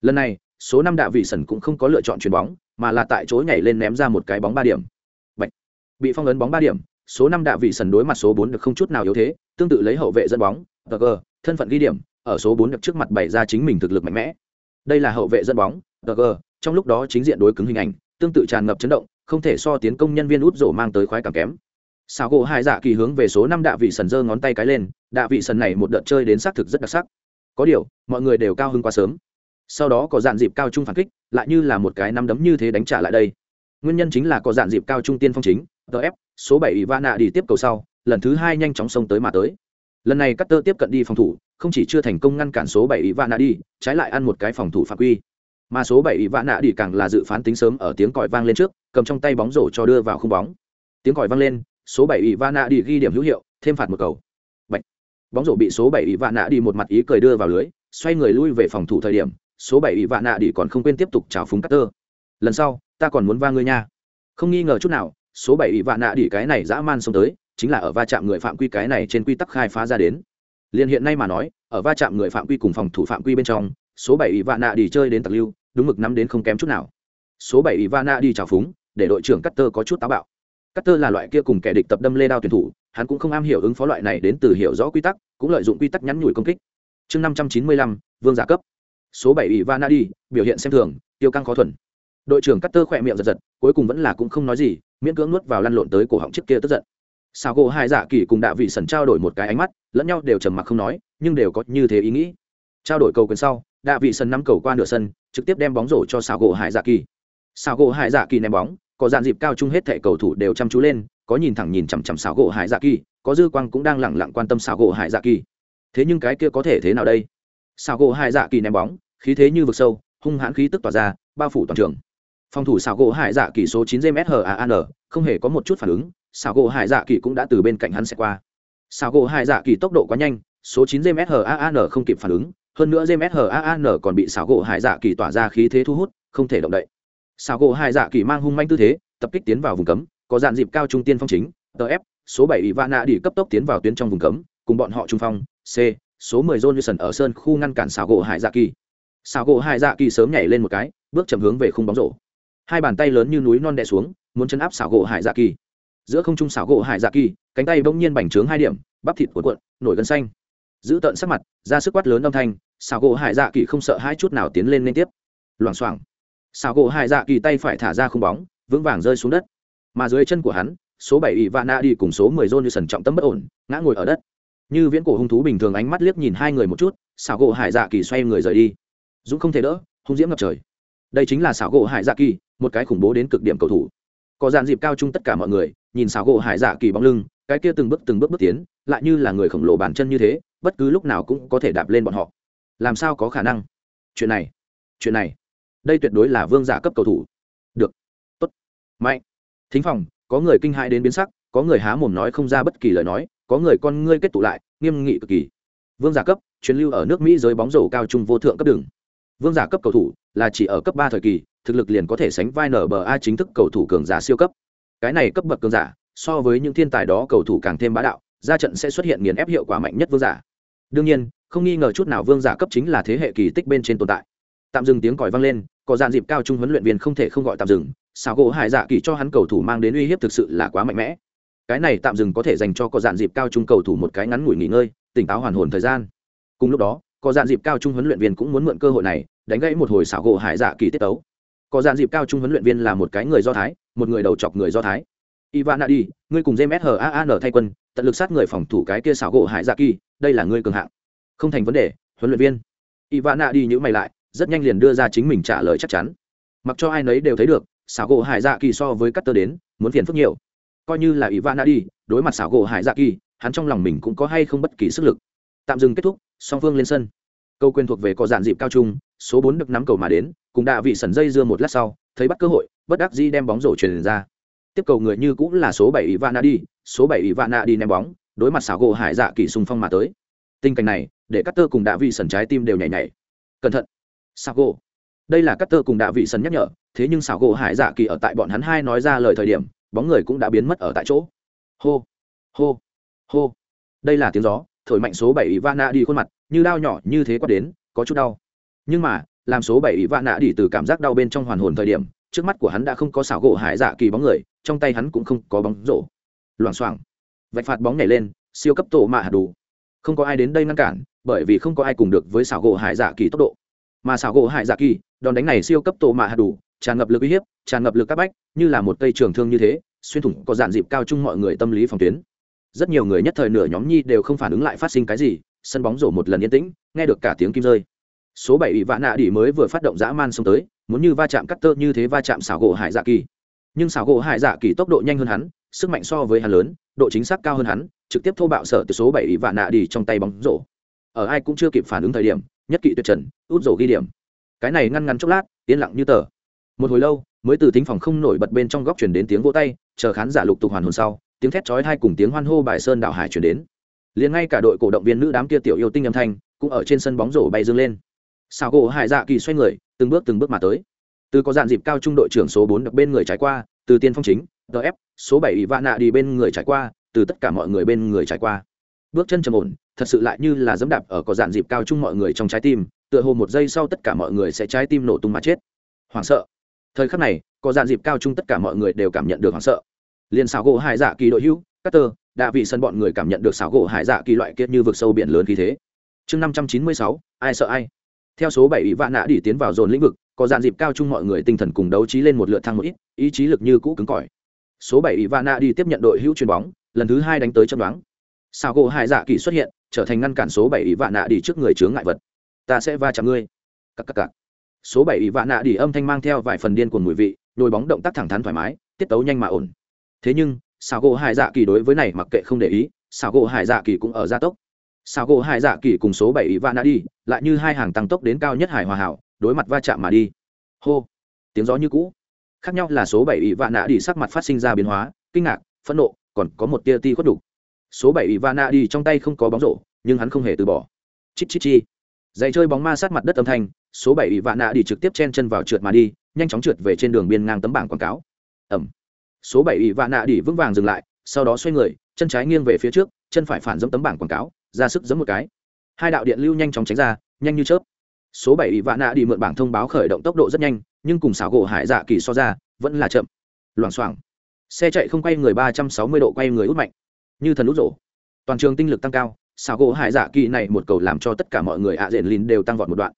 Lần này, số năm đạ vị sần cũng không có lựa chọn chuyền bóng, mà là tại chỗ nhảy lên ném ra một cái bóng ba điểm. Bạch. Bị phong ấn bóng ba điểm, số năm đạ vị sần đối mặt số bốn được không chút nào yếu thế, tương tự lấy hậu vệ dẫn bóng, GG, thân phận ghi điểm, ở số bốn được trước mặt bày ra chính mình thực lực mạnh mẽ. Đây là hậu vệ dẫn bóng, GG, trong lúc đó chính diện đối cứng hình ảnh, tương tự tràn ngập chấn động, không thể so tiến công nhân viên út rổ mang tới khoái cảm kém. Sào gỗ hai dạ kỳ hướng về số năm đạ vị sần giơ ngón tay cái lên, đạ vị sần này một đợt chơi đến xác thực rất đặc sắc. Có điều, mọi người đều cao hứng quá sớm. Sau đó có dạn dịp cao trung phản kích, lại như là một cái nắm đấm như thế đánh trả lại đây. Nguyên nhân chính là có dạn dịp cao trung tiên phong chính, DF, số bảy Ivana đi tiếp cầu sau, lần thứ hai nhanh chóng xông tới mà tới. Lần này Cutter tiếp cận đi phòng thủ, không chỉ chưa thành công ngăn cản số bảy Ivana đi, trái lại ăn một cái phòng thủ phạm quy. Mà số bảy Ivana đi càng là dự phán tính sớm ở tiếng còi vang lên trước, cầm trong tay bóng rổ cho đưa vào khung bóng. Tiếng còi vang lên, số bảy Ivana đi ghi điểm hữu hiệu, thêm phạt một cầu. Bạch. Bóng rổ bị số bảy Ivana đi một mặt ý cười đưa vào lưới, xoay người lui về phòng thủ thời điểm, số bảy ỷ vạn nạ đi còn không quên tiếp tục chào phúng Cutter. Lần sau, ta còn muốn va ngươi nha. Không nghi ngờ chút nào, số bảy ỷ vạn nạ đỉ cái này dã man xông tới chính là ở va chạm người phạm quy cái này trên quy tắc khai phá ra đến. Liền hiện nay mà nói ở va chạm người phạm quy cùng phòng thủ phạm quy bên trong số bảy ỷ vạn nạ đỉ chơi đến tặc lưu đúng mực nắm đến không kém chút nào. Số bảy ỷ vạn nạ đi chào phúng để đội trưởng Cutter có chút táo bạo. Cutter là loại kia cùng kẻ địch tập đâm lê đao tuyển thủ hắn cũng không am hiểu ứng phó loại này đến từ hiểu rõ quy tắc cũng lợi dụng quy tắc nhắn nhủi công kích. Chương năm trăm chín mươi lăm vương giả cấp số bảy ỷ vạ đi, biểu hiện xem thường, tiêu căng khó thuần. Đội trưởng Cutter khỏe miệng giật giật, cuối cùng vẫn là cũng không nói gì, miễn cưỡng nuốt vào lăn lộn tới cổ họng trước kia tức giận. Sao gỗ hai dạ kỳ cùng đạ vị sần trao đổi một cái ánh mắt, lẫn nhau đều trầm mặc không nói, nhưng đều có như thế ý nghĩ. Trao đổi cầu quyền sau, đạ vị sần nắm cầu qua nửa sân, trực tiếp đem bóng rổ cho sao gỗ hải dạ kỳ. Sao gỗ hải dạ kỳ ném bóng, có dàn dịp cao chung hết thẻ cầu thủ đều chăm chú lên, có nhìn thẳng nhìn chằm chằm sao gỗ hải dạ kỳ, có dư quang cũng đang lẳng lặng quan tâm sao gỗ hải dạ kỳ. Thế nhưng cái kia có thể thế nào đây? Xảo gỗ hải dạ kỳ ném bóng, khí thế như vực sâu, hung hãn khí tức tỏa ra, bao phủ toàn trường. Phòng thủ xảo gỗ hải dạ kỳ số chín gmshan không hề có một chút phản ứng xảo gỗ hải dạ kỳ cũng đã từ bên cạnh hắn sẽ qua. Xảo gỗ hải dạ kỳ tốc độ quá nhanh, số chín gmshan không kịp phản ứng, hơn nữa gmshan còn bị xảo gỗ hải dạ kỳ tỏa ra khí thế thu hút, không thể động đậy. Xảo gỗ hải dạ kỳ mang hung manh tư thế, tập kích tiến vào vùng cấm, có dạn dịp cao trung tiên phong chính tf số bảy ỷ vạn nạ đi cấp tốc tiến vào tuyến trong vùng cấm, cùng bọn họ trung phong, c số mười john wilson ở sơn khu ngăn cản xảo gỗ hải dạ kỳ. Xảo gỗ hải dạ kỳ sớm nhảy lên một cái, bước chậm hướng về khung bóng rổ. Hai bàn tay lớn như núi non đè xuống, muốn chấn áp xảo gỗ hải dạ kỳ. Giữa không trung xảo gỗ hải dạ kỳ, cánh tay bỗng nhiên bành trướng hai điểm, bắp thịt cuộn cuộn, nổi gân xanh. Giữ tận sắc mặt, ra sức quát lớn âm thanh, xảo gỗ hải dạ kỳ không sợ hãi chút nào tiến lên liên tiếp. Loạng choạng. xảo gỗ hải dạ kỳ tay phải thả ra khung bóng, vững vàng rơi xuống đất. Mà dưới chân của hắn, số bảy Ivana đi cùng số mười john trọng tâm bất ổn, ngã ngồi ở đất như viễn cổ hung thú bình thường ánh mắt liếc nhìn hai người một chút, xảo gỗ hải dạ kỳ xoay người rời đi. Dũng không thể đỡ, hung diễm ngập trời. Đây chính là xảo gỗ hải dạ kỳ, một cái khủng bố đến cực điểm cầu thủ. Có dàn dịp cao chung tất cả mọi người, nhìn xảo gỗ hải dạ kỳ bóng lưng, cái kia từng bước từng bước bước tiến, lại như là người khổng lồ bàn chân như thế, bất cứ lúc nào cũng có thể đạp lên bọn họ. Làm sao có khả năng? Chuyện này chuyện này. Đây tuyệt đối là vương giả cấp cầu thủ. Được. Tốt. Mạnh. Thính phòng, có người kinh hãi đến biến sắc, có người há mồm nói không ra bất kỳ lời nói có người con ngươi kết tụ lại, nghiêm nghị cực kỳ. Vương giả cấp truyền lưu ở nước mỹ giới bóng rổ cao trung vô thượng cấp đường. Vương giả cấp cầu thủ là chỉ ở cấp ba thời kỳ, thực lực liền có thể sánh vai nba chính thức cầu thủ cường giả siêu cấp. Cái này cấp bậc cường giả, so với những thiên tài đó cầu thủ càng thêm bá đạo, ra trận sẽ xuất hiện nghiền ép hiệu quả mạnh nhất vương giả. Đương nhiên, không nghi ngờ chút nào vương giả cấp chính là thế hệ kỳ tích bên trên tồn tại. Tạm dừng tiếng còi vang lên, có dàn dịp cao trung huấn luyện viên không thể không gọi tạm dừng sao gỗ hải dạ kỳ cho hắn cầu thủ mang đến uy hiếp thực sự là quá mạnh mẽ cái này tạm dừng có thể dành cho có dàn dịp cao trung cầu thủ một cái ngắn ngủi nghỉ ngơi, tỉnh táo hoàn hồn thời gian. Cùng lúc đó, có dàn dịp cao trung huấn luyện viên cũng muốn mượn cơ hội này, đánh gãy một hồi xảo gỗ hải dạ kỳ tiết tấu. Có dàn dịp cao trung huấn luyện viên là một cái người do thái, một người đầu chọc người do thái. Ivan đi, ngươi cùng james haan thay quân, tận lực sát người phòng thủ cái kia xảo gỗ hải dạ kỳ, đây là ngươi cường hạng. Không thành vấn đề, huấn luyện viên. Ivan đi nhữ mày lại, rất nhanh liền đưa ra chính mình trả lời chắc chắn. Mặc cho ai nấy đều thấy được, xảo gỗ hải dạ kỳ so với cắt tơ đến, muốn phiền phức nhiều coi như là ivana đi, đối mặt xảo gỗ hải dạ kỳ, hắn trong lòng mình cũng có hay không bất kỳ sức lực. Tạm dừng kết thúc, song phương lên sân. Câu quyền thuộc về có dạn dịp cao trung, số bốn được nắm cầu mà đến, cùng đạ vị Sẩn dây dưa một lát sau, thấy bắt cơ hội, bất đắc dĩ đem bóng rổ truyền ra. Tiếp cầu người như cũng là số bảy ivana đi, số bảy ivana đi ném bóng, đối mặt xảo gỗ hải dạ kỳ xung phong mà tới. Tình cảnh này, để cắt tơ cùng đạ vị Sẩn trái tim đều nhảy nhảy. Cẩn thận. Xảo gỗ. Đây là cắt tơ cùng đạ vị Sẩn nhắc nhở, thế nhưng xảo gỗ hải dạ kỳ ở tại bọn hắn hai nói ra lời thời điểm bóng người cũng đã biến mất ở tại chỗ. Hô hô hô. Đây là tiếng gió, thổi mạnh số bảy ivana đi khuôn mặt, như đao nhỏ như thế quát đến, có chút đau. Nhưng mà, làm số bảy ivana đi từ cảm giác đau bên trong hoàn hồn thời điểm, trước mắt của hắn đã không có xảo gỗ hải dạ kỳ bóng người, trong tay hắn cũng không có bóng rổ. Loảng xoảng. Vạch phạt bóng nhảy lên, siêu cấp tổ mạ hạt đủ. Không có ai đến đây ngăn cản, bởi vì không có ai cùng được với xảo gỗ hải dạ kỳ tốc độ. Mà xảo gỗ hải dạ kỳ, đòn đánh này siêu cấp tổ mạ hạt đủ tràn ngập lực uy hiếp, tràn ngập lực các bách, như là một cây trường thương như thế, xuyên thủng có dạn dịp cao chung mọi người tâm lý phòng tuyến. Rất nhiều người nhất thời nửa nhóm nhi đều không phản ứng lại phát sinh cái gì, sân bóng rổ một lần yên tĩnh, nghe được cả tiếng kim rơi. Số bảy ủy vạn nạ đỉ mới vừa phát động dã man xông tới, muốn như va chạm cắt tơ như thế va chạm xảo gỗ hải dạ kỳ. Nhưng xảo gỗ hải dạ kỳ tốc độ nhanh hơn hắn, sức mạnh so với hắn lớn, độ chính xác cao hơn hắn, trực tiếp thô bạo sở từ số bảy ủy vạn nạ đỉ trong tay bóng rổ. Ở ai cũng chưa kịp phản ứng thời điểm, nhất kỵ tuyệt trần, út rổ ghi điểm. Cái này ngăn ngắn chốc lát, yên lặng như tờ một hồi lâu, mới từ thính phòng không nổi bật bên trong góc chuyển đến tiếng vỗ tay, chờ khán giả lục tục hoàn hồn sau, tiếng thét chói hai cùng tiếng hoan hô bài sơn đảo hải chuyển đến. Liền ngay cả đội cổ động viên nữ đám kia tiểu yêu tinh âm thanh, cũng ở trên sân bóng rổ bay dương lên. Xào gỗ hải dạ kỳ xoay người, từng bước từng bước mà tới. Từ có dạn dịp cao trung đội trưởng số bốn được bên người trải qua, từ tiên phong chính df số bảy ỷ vạn nạ đi bên người trải qua, từ tất cả mọi người bên người trải qua. Bước chân trầm ổn, thật sự lại như là dẫm đạp ở có dạn dịp cao chung mọi người trong trái tim, tựa hồ một giây sau tất cả mọi người sẽ trái tim nổ tung mà chết. Hoảng sợ thời khắc này, có dạn dịp cao chung tất cả mọi người đều cảm nhận được hoảng sợ. Liền xảo gỗ hải dạ kỳ đội hữu các tơ đã vị sân bọn người cảm nhận được xảo gỗ hải dạ kỳ loại kiết như vực sâu biển lớn khí thế. Chương năm trăm chín mươi sáu, ai sợ ai? Theo số bảy ủy vạn nã đi tiến vào dồn lĩnh vực, có dạn dịp cao chung mọi người tinh thần cùng đấu trí lên một lượt thăng một ít, ý chí lực như cũ cứng cỏi. Số bảy ủy vạn nã đi tiếp nhận đội hữu chuyền bóng, lần thứ hai đánh tới chân đoán. Xảo gỗ hải dạ kỳ xuất hiện, trở thành ngăn cản số bảy ủy vạn nã đi trước người chướng ngại vật. Ta sẽ va chạm ngươi. Cắc cắc cắc số bảy ỷ vạn nạ đi âm thanh mang theo vài phần điên cuồng mùi vị đôi bóng động tác thẳng thắn thoải mái, tiết tấu nhanh mà ổn. Thế nhưng, xảo gỗ hải dạ kỳ đối với này mặc kệ không để ý, xảo gỗ hải dạ kỳ cũng ở gia tốc. Sao gỗ hải dạ kỳ cùng số bảy ỷ vạn nạ đi, lại như hai hàng tăng tốc đến cao nhất hải hòa hảo, đối mặt va chạm mà đi. Hô! Tiếng gió như cũ. Khác nhau là số bảy ỷ vạn nạ đi sắc mặt phát sinh ra biến hóa, kinh ngạc, phẫn nộ, còn có một tia ti khuất đục. Số bảy ỷ vạn nạ đi trong tay không có bóng rổ, nhưng hắn không hề từ bỏ. Chít chít chi. Giày chơi bóng ma sát mặt đất âm thanh số bảy ủy vạn nạ đi trực tiếp chen chân vào trượt mà đi, nhanh chóng trượt về trên đường biên ngang tấm bảng quảng cáo. Ẩm. Số bảy ủy vạn nạ đi vững vàng dừng lại, sau đó xoay người, chân trái nghiêng về phía trước, chân phải phản dẫm tấm bảng quảng cáo, ra sức giẫm một cái. Hai đạo điện lưu nhanh chóng tránh ra, nhanh như chớp. Số bảy ủy vạn nạ đi mượn bảng thông báo khởi động tốc độ rất nhanh, nhưng cùng xảo gỗ hải dạ kỳ so ra, vẫn là chậm. Loảng xoảng. Xe chạy không quay người ba trăm sáu mươi độ quay người út mạnh. Như thần út rổ toàn trường tinh lực tăng cao, xảo gỗ hải dạ kỳ này một cầu làm cho tất cả mọi người ạ à diện lìn đều tăng vọt một đoạn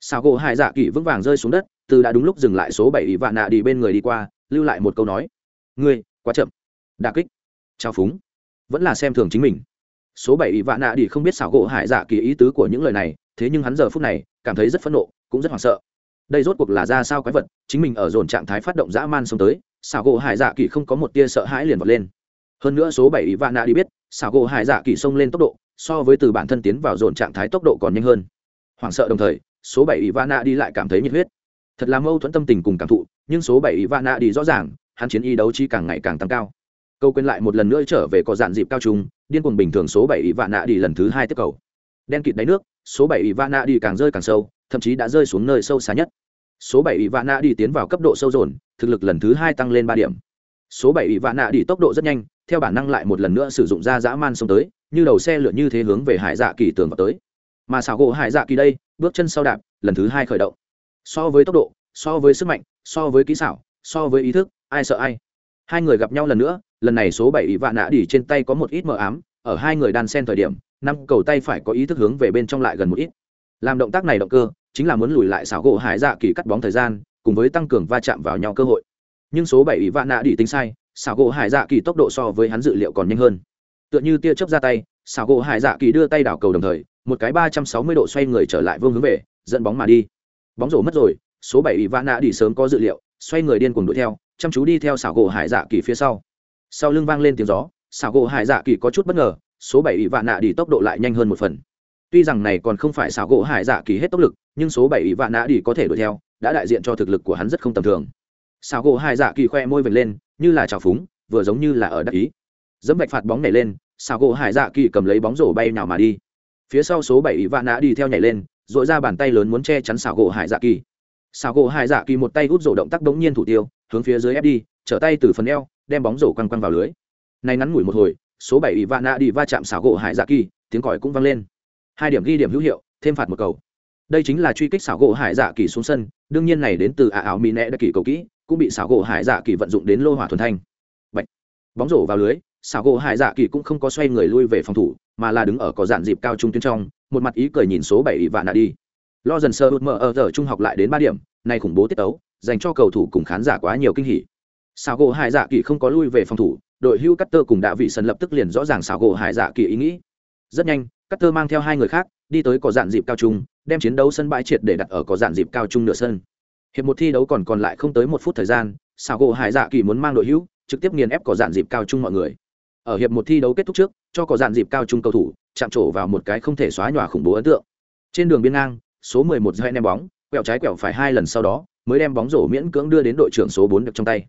xảo gỗ hải dạ kỳ vững vàng rơi xuống đất, từ đã đúng lúc dừng lại số bảy ỷ vạn nạ đi bên người đi qua, lưu lại một câu nói. Ngươi, quá chậm. Đà kích. Trao phúng. Vẫn là xem thường chính mình. Số bảy ỷ vạn nạ đi không biết xảo gỗ hải dạ kỳ ý tứ của những lời này, thế nhưng hắn giờ phút này, cảm thấy rất phẫn nộ, cũng rất hoảng sợ. Đây rốt cuộc là ra sao quái vật, chính mình ở dồn trạng thái phát động dã man xông tới xảo gỗ hải dạ kỳ không có một tia sợ hãi liền vọt lên. Hơn nữa số bảy ỷ vạn nạ đi biết xảo gỗ hải dạ kỳ xông lên tốc độ, so với từ bản thân tiến vào dồn trạng thái tốc độ còn nhanh hơn. Hoảng sợ đồng thời số bảy ỷ đi lại cảm thấy nhiệt huyết. Thật là mâu thuẫn tâm tình cùng cảm thụ, nhưng số bảy ỷ đi rõ ràng, hắn chiến y đấu chi càng ngày càng tăng cao. Câu quên lại một lần nữa trở về có dạn dịp cao trung, điên cuồng bình thường số bảy ỷ đi lần thứ hai tiếp cầu. Đen kịt đáy nước, số bảy ỷ đi càng rơi càng sâu, thậm chí đã rơi xuống nơi sâu xa nhất. Số bảy ỷ đi tiến vào cấp độ sâu dồn, thực lực lần thứ hai tăng lên ba điểm. Số bảy ỷ đi tốc độ rất nhanh, theo bản năng lại một lần nữa sử dụng ra dã man xông tới, như đầu xe lửa như thế hướng về hải dạ kỳ tường vào tới. Mà xảo gỗ hải dạ kỳ đây bước chân sau đạp, lần thứ hai khởi động. So với tốc độ, so với sức mạnh, so với kỹ xảo, so với ý thức, ai sợ ai. Hai người gặp nhau lần nữa, lần này số bảy ỷ vạn nạ đỉ trên tay có một ít mờ ám, ở hai người đan sen thời điểm, năm cầu tay phải có ý thức hướng về bên trong lại gần một ít. Làm động tác này động cơ, chính là muốn lùi lại xảo gỗ hải dạ kỳ cắt bóng thời gian, cùng với tăng cường va chạm vào nhau cơ hội. Nhưng số bảy ỷ vạn nạ đỉ tính sai, xảo gỗ hải dạ kỳ tốc độ so với hắn dự liệu còn nhanh hơn. Tựa như tia chớp ra tay, xảo gỗ hải dạ kỳ đưa tay đảo cầu đồng thời một cái ba trăm sáu mươi độ xoay người trở lại vương hướng về, dẫn bóng mà đi. Bóng rổ mất rồi, số bảy ủy vạn nạ đi sớm có dự liệu, xoay người điên cuồng đuổi theo, chăm chú đi theo xảo gỗ hải dạ kỳ phía sau. Sau lưng vang lên tiếng gió, xảo gỗ hải dạ kỳ có chút bất ngờ, số bảy ủy vạn nạ đi tốc độ lại nhanh hơn một phần. Tuy rằng này còn không phải xảo gỗ hải dạ kỳ hết tốc lực, nhưng số bảy ủy vạn nạ đi có thể đuổi theo, đã đại diện cho thực lực của hắn rất không tầm thường. Xảo gỗ hải dạ kỳ khoe môi vệt lên, như là trào phúng, vừa giống như là ở đắc ý. Dẫm vạch phạt bóng này lên, xảo gỗ hải dạ kỳ cầm lấy bóng rổ bay nào mà đi phía sau số bảy ỷ vạn nã đi theo nhảy lên dội ra bàn tay lớn muốn che chắn xảo gỗ hải dạ kỳ. Xảo gỗ hải dạ kỳ một tay hút rổ động tác đống nhiên thủ tiêu, hướng phía dưới ép đi, trở tay từ phần eo, đem bóng rổ quăng quăng vào lưới. Nay ngắn ngủi một hồi, số bảy ỷ vạn nã đi va chạm xảo gỗ hải dạ kỳ, tiếng còi cũng vang lên. Hai điểm ghi điểm hữu hiệu, thêm phạt một cầu. Đây chính là truy kích xảo gỗ hải dạ kỳ xuống sân, đương nhiên này đến từ ả ảo mỹ nẹ đã kỳ cầu kỹ, cũng bị xảo gỗ hải dạ kỳ vận dụng đến lô hỏa thuần thanh. Bạch. bóng rổ vào lưới xảo gỗ hải dạ kỳ cũng không có xoay người lui về phòng thủ, mà là đứng ở có dạn dịp cao trung tuyến trong, một mặt ý cười nhìn số bảy ỷ vạn nạ đi. Lo dần sơ hụt mở ở giờ trung học lại đến ba điểm, nay khủng bố tiết tấu, dành cho cầu thủ cùng khán giả quá nhiều kinh hỉ. Xảo gỗ hải dạ kỳ không có lui về phòng thủ, đội hưu cutter tơ cùng đã vị sân lập tức liền rõ ràng xảo gỗ hải dạ kỳ ý nghĩ. Rất nhanh, cutter tơ mang theo hai người khác, đi tới có dạn dịp cao trung, đem chiến đấu sân bãi triệt để đặt ở có dạn dịp cao trung nửa sân. Hiệp một thi đấu còn còn lại không tới một phút thời gian, xảo gỗ hải dạ kỳ muốn mang đội hữu trực tiếp nghiền ép có dạn dịp cao trung mọi người ở hiệp một thi đấu kết thúc trước, cho có dàn dịp cao trung cầu thủ chạm trổ vào một cái không thể xóa nhòa khủng bố ấn tượng. Trên đường biên ngang, số 11 dây ném bóng, quẹo trái quẹo phải hai lần sau đó, mới đem bóng rổ miễn cưỡng đưa đến đội trưởng số 4 được trong tay.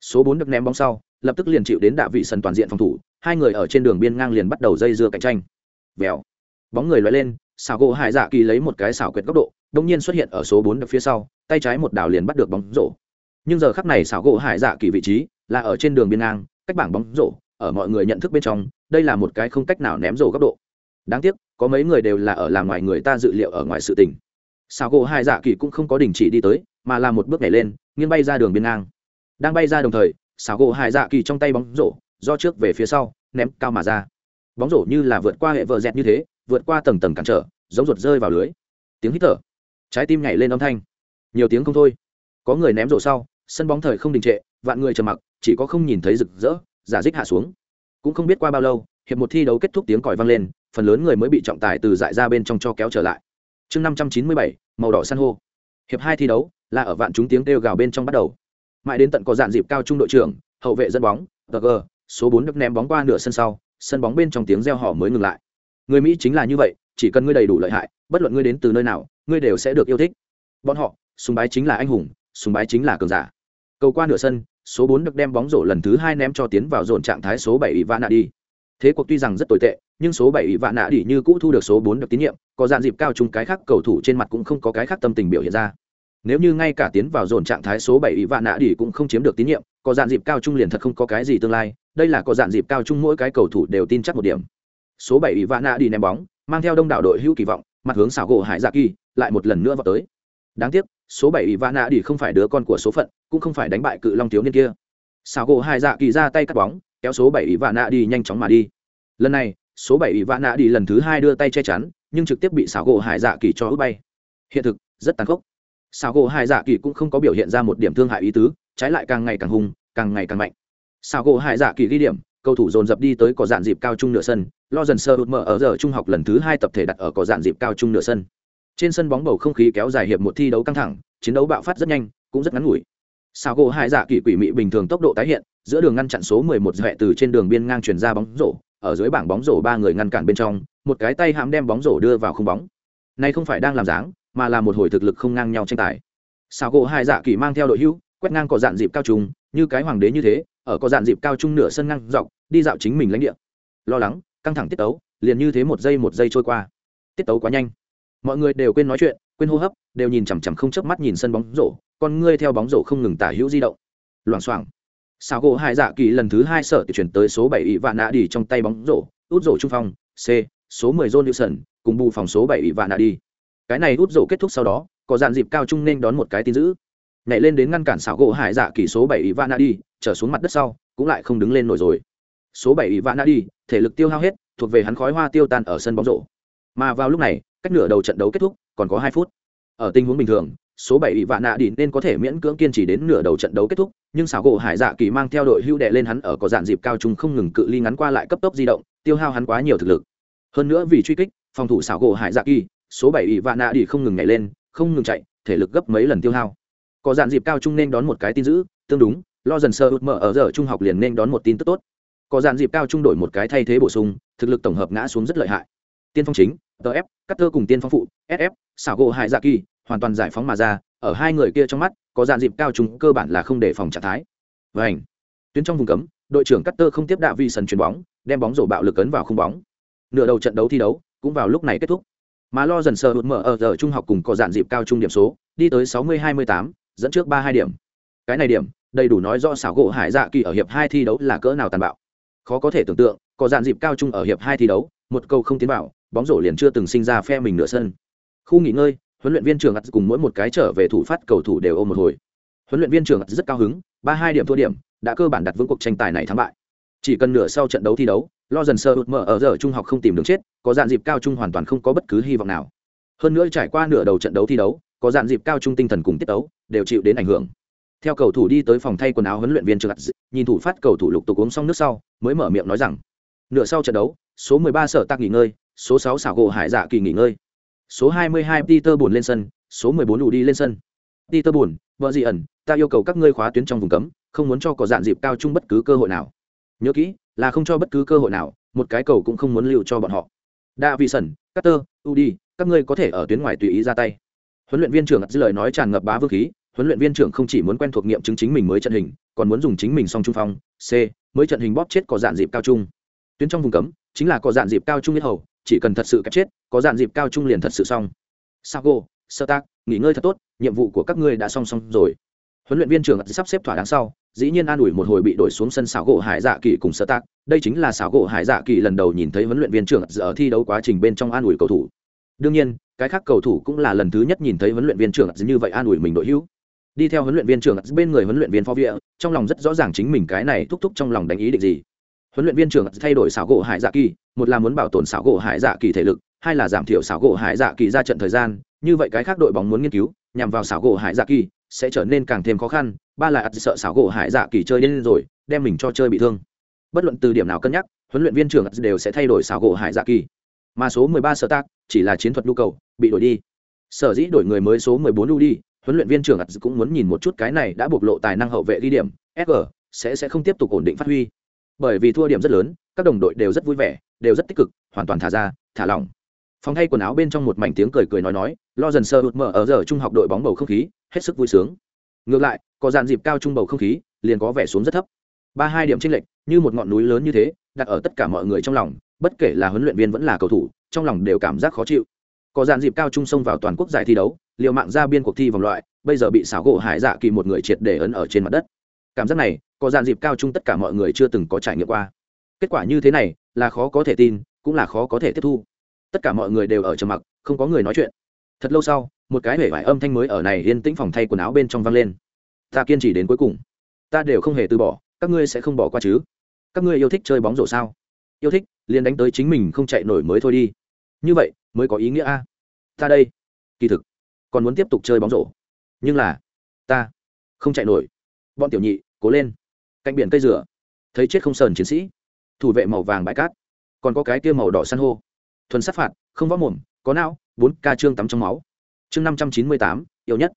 Số 4 được ném bóng sau, lập tức liền chịu đến đạ vị sân toàn diện phòng thủ, hai người ở trên đường biên ngang liền bắt đầu dây dưa cạnh tranh. Vèo. Bóng người loại lên, xảo gỗ hải dạ kỳ lấy một cái xảo quyệt góc độ đông nhiên xuất hiện ở số 4 được phía sau, tay trái một đảo liền bắt được bóng rổ. Nhưng giờ khắc này xảo gỗ hải dạ kỳ vị trí là ở trên đường biên ngang, cách bảng bóng rổ ở mọi người nhận thức bên trong, đây là một cái không cách nào ném rổ góc độ. Đáng tiếc, có mấy người đều là ở làm ngoài người ta dự liệu ở ngoài sự tình. Xảo gỗ hai dạ kỳ cũng không có đình chỉ đi tới, mà là một bước nhảy lên, nghiêng bay ra đường biên ngang. Đang bay ra đồng thời xảo gỗ hai dạ kỳ trong tay bóng rổ, do trước về phía sau, ném cao mà ra. Bóng rổ như là vượt qua hệ vợ dẹt như thế, vượt qua tầng tầng cản trở, giống ruột rơi vào lưới. Tiếng hít thở. Trái tim nhảy lên âm thanh. Nhiều tiếng không thôi. Có người ném rổ sau, sân bóng thời không đình trệ, vạn người trầm mặc, chỉ có không nhìn thấy rực rỡ giả dích hạ xuống. Cũng không biết qua bao lâu, hiệp một thi đấu kết thúc tiếng còi vang lên, phần lớn người mới bị trọng tài từ dại ra bên trong cho kéo trở lại. Chương năm trăm chín mươi bảy, màu đỏ san hô. Hiệp hai thi đấu, là ở vạn chúng tiếng kêu gào bên trong bắt đầu. Mãi đến tận có dạn dịp cao trung đội trưởng, hậu vệ dẫn bóng tg số bốn được ném bóng qua nửa sân sau, sân bóng bên trong tiếng reo hò mới ngừng lại. Người mỹ chính là như vậy, chỉ cần ngươi đầy đủ lợi hại, bất luận ngươi đến từ nơi nào, ngươi đều sẽ được yêu thích. Bọn họ sùng bái chính là anh hùng sùng bái chính là cường giả cầu qua nửa sân, số 4 được đem bóng rổ lần thứ hai ném cho tiến vào dồn trạng thái số bảy ỷ vạn đi. Thế cuộc tuy rằng rất tồi tệ, nhưng số bảy ỷ vạn đi như cũ thu được số 4 được tín nhiệm, có dạn dịp cao chung cái khác cầu thủ trên mặt cũng không có cái khác tâm tình biểu hiện ra. Nếu như ngay cả tiến vào dồn trạng thái số bảy ỷ vạn đi cũng không chiếm được tín nhiệm, có dạn dịp cao trung liền thật không có cái gì tương lai, đây là có dạn dịp cao trung mỗi cái cầu thủ đều tin chắc một điểm. Số bảy ỷ vạn đi ném bóng, mang theo đông đảo đội hữu kỳ vọng, mặt hướng xảo gỗ hải dạ kỳ, lại một lần nữa vào tới. Đáng tiếc số bảy ỷ vạn nạ đi không phải đứa con của số phận, cũng không phải đánh bại cự long thiếu niên kia. Xào gỗ hải dạ kỳ ra tay cắt bóng, kéo số bảy ỷ vạn nạ đi nhanh chóng mà đi. Lần này, số bảy ỷ vạn nạ đi lần thứ hai đưa tay che chắn, nhưng trực tiếp bị xào gỗ hải dạ kỳ cho út bay. Hiện thực, rất tàn khốc. Xào gỗ hải dạ kỳ cũng không có biểu hiện ra một điểm thương hại ý tứ, trái lại càng ngày càng hung, càng ngày càng mạnh. Xào gỗ hải dạ kỳ ghi điểm, cầu thủ dồn dập đi tới có dạn dịp cao trung nửa sân, lo dần sơ hụt mở ở giờ trung học lần thứ hai tập thể đặt ở có dạn dịp cao trung nửa sân trên sân bóng bầu không khí kéo dài hiệp một thi đấu căng thẳng, chiến đấu bạo phát rất nhanh, cũng rất ngắn ngủi. Sao gỗ hai dạ kỳ quỷ mị bình thường tốc độ tái hiện, giữa đường ngăn chặn số 11 dạy từ trên đường biên ngang chuyển ra bóng rổ, ở dưới bảng bóng rổ ba người ngăn cản bên trong, một cái tay hãm đem bóng rổ đưa vào không bóng. Nay không phải đang làm dáng, mà là một hồi thực lực không ngang nhau tranh tài. Sao gỗ hai dạ kỳ mang theo đội hữu, quét ngang có dạn dịp cao trung, như cái hoàng đế như thế, ở có dạn dịp cao trung nửa sân ngang dọc, đi dạo chính mình lãnh địa. Lo lắng, căng thẳng tiết tấu, liền như thế một giây một giây trôi qua. Tiết tấu quá nhanh mọi người đều quên nói chuyện, quên hô hấp, đều nhìn chằm chằm không chớp mắt nhìn sân bóng rổ, con ngươi theo bóng rổ không ngừng tả hữu di động. Loảng xoảng. Sao gỗ hai dạ kỳ lần thứ hai sợ thì chuyển tới số bảy ỵ vạn nạ đi trong tay bóng rổ, út rổ trung phong, c, số mười john newson, cùng bù phòng số bảy ỵ vạn nạ đi. Cái này út rổ kết thúc sau đó, có dàn dịp cao trung nên đón một cái tin giữ nhảy lên đến ngăn cản xảo gỗ hải dạ kỳ số bảy ỵ vạn nạ đi, trở xuống mặt đất sau, cũng lại không đứng lên nổi rồi. Số bảy ỵ vạn nạ đi, thể lực tiêu hao hết, thuộc về hắn khói hoa tiêu tan ở sân bóng rổ. Mà vào lúc này cách nửa đầu trận đấu kết thúc, còn có hai phút. Ở tình huống bình thường, số bảy ủy vạn nạ đi nên có thể miễn cưỡng kiên trì đến nửa đầu trận đấu kết thúc, nhưng xảo gỗ hải dạ kỳ mang theo đội hưu đệ lên hắn ở có dạn dịp cao trung không ngừng cự ly ngắn qua lại cấp tốc di động, tiêu hao hắn quá nhiều thực lực. Hơn nữa vì truy kích, phòng thủ xảo gỗ hải dạ kỳ, số bảy ủy vạn nạ đi không ngừng nhảy lên, không ngừng chạy, thể lực gấp mấy lần tiêu hao. Có dạn dịp cao trung nên đón một cái tin dữ, tương đúng, lo dần sơ út mở ở giờ trung học liền nên đón một tin tức tốt. Có dạn dịp cao trung đổi một cái thay thế bổ sung, thực lực tổng hợp ngã xuống rất lợi hại. Tiên phong chính tf cắt tơ cùng tiên phong phụ sf xảo gỗ hải dạ kỳ hoàn toàn giải phóng mà ra, ở hai người kia trong mắt, có dàn dịp cao chúng cơ bản là không để phòng trạng thái. Và ảnh tuyến trong vùng cấm, đội trưởng cắt tơ không tiếp đạo vi sân chuyền bóng, đem bóng rổ bạo lực ấn vào không bóng. Nửa đầu trận đấu thi đấu, cũng vào lúc này kết thúc. Mà lo dần sờ hụt mở ở giờ trung học cùng có dàn dịp cao trung điểm số, đi tới sáu mươi hai mươi tám, dẫn trước ba hai điểm. Cái này điểm, đầy đủ nói rõ xảo gỗ hải dạ kỳ ở hiệp hai thi đấu là cỡ nào tàn bạo. Khó có thể tưởng tượng, có dàn dịp cao trung ở hiệp hai thi đấu, một câu không tiến vào bóng rổ liền chưa từng sinh ra phe mình nửa sân. Khu nghỉ ngơi, huấn luyện viên trưởng ắt cùng mỗi một cái trở về thủ phát cầu thủ đều ôm một hồi. Huấn luyện viên trưởng ắt rất cao hứng, ba hai điểm thua điểm, đã cơ bản đặt vững cuộc tranh tài này thắng bại. Chỉ cần nửa sau trận đấu thi đấu, lo dần sơ hụt mở ở giờ trung học không tìm đường chết, có dạn dịp cao trung hoàn toàn không có bất cứ hy vọng nào. Hơn nữa trải qua nửa đầu trận đấu thi đấu, có dạn dịp cao trung tinh thần cùng tiết đấu đều chịu đến ảnh hưởng. Theo cầu thủ đi tới phòng thay quần áo huấn luyện viên trưởng nhìn thủ phát cầu thủ lục tục uống xong nước sau, mới mở miệng nói rằng, nửa sau trận đấu, số 13 sở tác nghỉ ngơi số 6 xảo gỗ hải dạ kỳ nghỉ ngơi. Số 22 Peter buồn lên sân, số 14 đủ đi lên sân. Peter buồn vợ gì ẩn, ta yêu cầu các ngươi khóa tuyến trong vùng cấm, không muốn cho có dạn dịp cao chung bất cứ cơ hội nào. Nhớ kỹ, là không cho bất cứ cơ hội nào, một cái cầu cũng không muốn lưu cho bọn họ. Đa vị sẩn cutter udi, các ngươi có thể ở tuyến ngoài tùy ý ra tay. Huấn luyện viên trưởng dư lời nói tràn ngập bá vương khí, huấn luyện viên trưởng không chỉ muốn quen thuộc nghiệm chứng chính mình mới trận hình, còn muốn dùng chính mình song trung phong, c, mới trận hình bóp chết có dạn dịp cao trung. Tuyến trong vùng cấm, chính là có dạn dịp cao trung nhất hầu chỉ cần thật sự kẹp chết, có dạn dịp cao trung liền thật sự xong. Sago sơ tác nghỉ ngơi thật tốt, nhiệm vụ của các ngươi đã xong xong rồi. Huấn luyện viên trưởng sắp xếp thỏa đáng sau, dĩ nhiên an ủi một hồi bị đổi xuống sân xảo gỗ hải dạ kỳ cùng sơ tác đây chính là xảo gỗ hải dạ kỳ lần đầu nhìn thấy huấn luyện viên trưởng ở thi đấu quá trình bên trong an ủi cầu thủ. Đương nhiên, cái khác cầu thủ cũng là lần thứ nhất nhìn thấy huấn luyện viên trưởng như vậy an ủi mình đội hữu. Đi theo huấn luyện viên trưởng bên người huấn luyện viên phó viện trong lòng rất rõ ràng chính mình cái này thúc thúc trong lòng đánh ý định gì huấn luyện viên trưởng thay đổi xảo gỗ hải dạ kỳ, một là muốn bảo tồn xảo gỗ hải dạ kỳ thể lực, hai là giảm thiểu xảo gỗ hải dạ kỳ ra trận thời gian, như vậy cái khác đội bóng muốn nghiên cứu, nhằm vào xảo gỗ hải dạ kỳ sẽ trở nên càng thêm khó khăn, ba là ắt sợ xảo gỗ hải dạ kỳ chơi đến rồi, đem mình cho chơi bị thương. Bất luận từ điểm nào cân nhắc, huấn luyện viên trưởng đều sẽ thay đổi xảo gỗ hải dạ kỳ. Mà số 13 sở tác chỉ là chiến thuật nhu cầu, bị đổi đi. Sở dĩ đổi người mới số 14 lưu đi, huấn luyện viên trưởng cũng muốn nhìn một chút cái này đã bộc lộ tài năng hậu vệ ghi điểm sg sẽ sẽ không tiếp tục ổn định phát huy bởi vì thua điểm rất lớn, các đồng đội đều rất vui vẻ, đều rất tích cực, hoàn toàn thả ra, thả lỏng. Phòng thay quần áo bên trong một mảnh tiếng cười cười nói nói, lo dần sơ hụt mở ở giờ trung học đội bóng bầu không khí, hết sức vui sướng. Ngược lại, có dàn dịp cao trung bầu không khí, liền có vẻ xuống rất thấp. Ba hai điểm tranh lệch, như một ngọn núi lớn như thế, đặt ở tất cả mọi người trong lòng, bất kể là huấn luyện viên vẫn là cầu thủ, trong lòng đều cảm giác khó chịu. Có dàn dịp cao trung xông vào toàn quốc giải thi đấu, liều mạng ra biên cuộc thi vòng loại, bây giờ bị xảo gỗ hải dạ kỳ một người triệt để ấn ở trên mặt đất. Cảm giác này có dàn dịp cao trung tất cả mọi người chưa từng có trải nghiệm qua. Kết quả như thế này, là khó có thể tin, cũng là khó có thể tiếp thu. Tất cả mọi người đều ở trầm mặc, không có người nói chuyện. Thật lâu sau, một cái hể vải âm thanh mới ở này yên tĩnh phòng thay quần áo bên trong vang lên. Ta kiên trì đến cuối cùng. Ta đều không hề từ bỏ, các ngươi sẽ không bỏ qua chứ? Các ngươi yêu thích chơi bóng rổ sao? Yêu thích, liền đánh tới chính mình không chạy nổi mới thôi đi. Như vậy, mới có ý nghĩa a. Ta đây. Kỳ thực, còn muốn tiếp tục chơi bóng rổ. Nhưng là, ta không chạy nổi. Bọn tiểu nhị, cố lên cạnh biển cây rửa thấy chết không sờn chiến sĩ. Thủ vệ màu vàng bãi cát. Còn có cái kia màu đỏ san hô. Thuần sát phạt, không võ mồm, có não, bốn ca trương tắm trong máu. Chương năm trăm chín mươi tám, yêu nhất.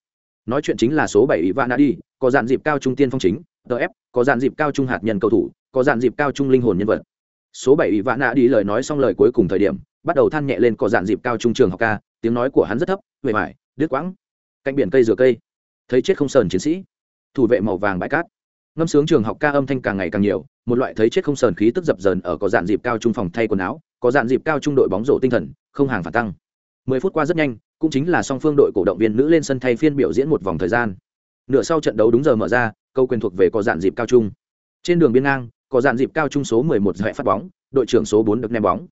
Nói chuyện chính là số bảy ỷ vạn đã đi, có dạn dịp cao trung tiên phong chính tf có dạn dịp cao trung hạt nhân cầu thủ, có dạn dịp cao trung linh hồn nhân vật. Số bảy ỷ vạn đã đi lời nói xong lời cuối cùng thời điểm, bắt đầu than nhẹ lên có dạn dịp cao trung trường học ca, tiếng nói của hắn rất thấp huệ mải đứt quãng. Cạnh biển cây rửa cây. Thấy chết không sờn chiến sĩ. Thủ vệ màu vàng bãi cát ngâm sướng trường học ca âm thanh càng ngày càng nhiều, một loại thấy chết không sờn khí tức dập dờn ở có dạn dịp cao trung phòng thay quần áo, có dạn dịp cao trung đội bóng rổ tinh thần, không hàng phản tăng. Mười phút qua rất nhanh, cũng chính là song phương đội cổ động viên nữ lên sân thay phiên biểu diễn một vòng thời gian. Nửa sau trận đấu đúng giờ mở ra, câu quyền thuộc về có dạn dịp cao trung. Trên đường biên ngang, có dạn dịp cao trung số mười một dọa phát bóng, đội trưởng số bốn được ném bóng.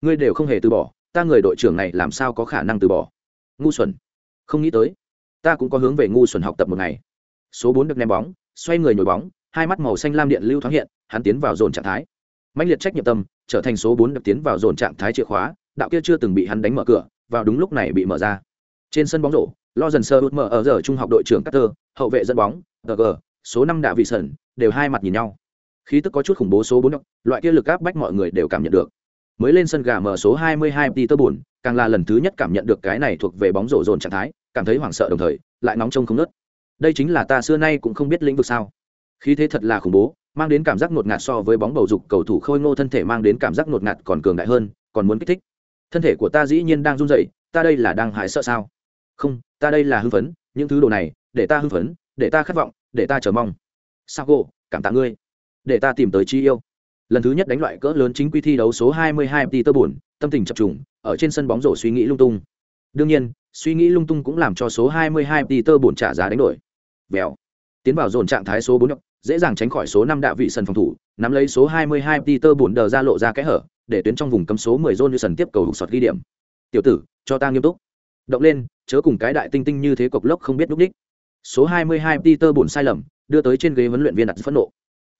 Ngươi đều không hề từ bỏ, ta người đội trưởng này làm sao có khả năng từ bỏ? Ngu xuẩn. Không nghĩ tới. Ta cũng có hướng về ngu xuẩn học tập một ngày. Số bốn được ném bóng xoay người nhồi bóng hai mắt màu xanh lam điện lưu thoáng hiện hắn tiến vào dồn trạng thái. Mạnh liệt trách nhiệm tâm trở thành số bốn đập tiến vào dồn trạng thái chìa khóa đạo kia chưa từng bị hắn đánh mở cửa vào đúng lúc này bị mở ra. Trên sân bóng rổ lo dần sơ út mở ở giờ trung học đội trưởng Carter, hậu vệ dẫn bóng gg số năm đạ vị sẩn đều hai mặt nhìn nhau. Khí tức có chút khủng bố số bốn loại kia lực áp bách mọi người đều cảm nhận được. Mới lên sân gà mở số 22 Peter buồn, càng là lần thứ nhất cảm nhận được cái này thuộc về bóng rổ dồn trạng thái, cảm thấy hoảng sợ đồng thời, lại nóng trông không ngớt. Đây chính là ta xưa nay cũng không biết lĩnh vực sao? Khí thế thật là khủng bố, mang đến cảm giác ngột ngạt so với bóng bầu dục cầu thủ khôi ngô thân thể mang đến cảm giác ngột ngạt còn cường đại hơn, còn muốn kích thích. Thân thể của ta dĩ nhiên đang run rẩy, ta đây là đang hại sợ sao? Không, ta đây là hưng phấn, những thứ đồ này, để ta hưng phấn, để ta khát vọng, để ta chờ mong. Sao gỗ cảm tạ ngươi, để ta tìm tới chi yêu lần thứ nhất đánh loại cỡ lớn chính quy thi đấu số 22 Peter buồn, tâm tình chập trùng, ở trên sân bóng rổ suy nghĩ lung tung. Đương nhiên, suy nghĩ lung tung cũng làm cho số 22 Peter buồn trả giá đánh đổi. Vèo. Tiến vào dồn trạng thái số 4, dễ dàng tránh khỏi số năm đạ vị sân phòng thủ, nắm lấy số 22 Peter buồn đờ ra lộ ra kẽ hở, để tuyến trong vùng cấm số 10 John sân tiếp cầu hụt sọt ghi điểm. Tiểu tử, cho ta nghiêm túc. Động lên, chớ cùng cái đại tinh tinh như thế cục lốc không biết lúc đích. Số 22 Peter buồn sai lầm, đưa tới trên ghế huấn luyện viên đặt phẫn nộ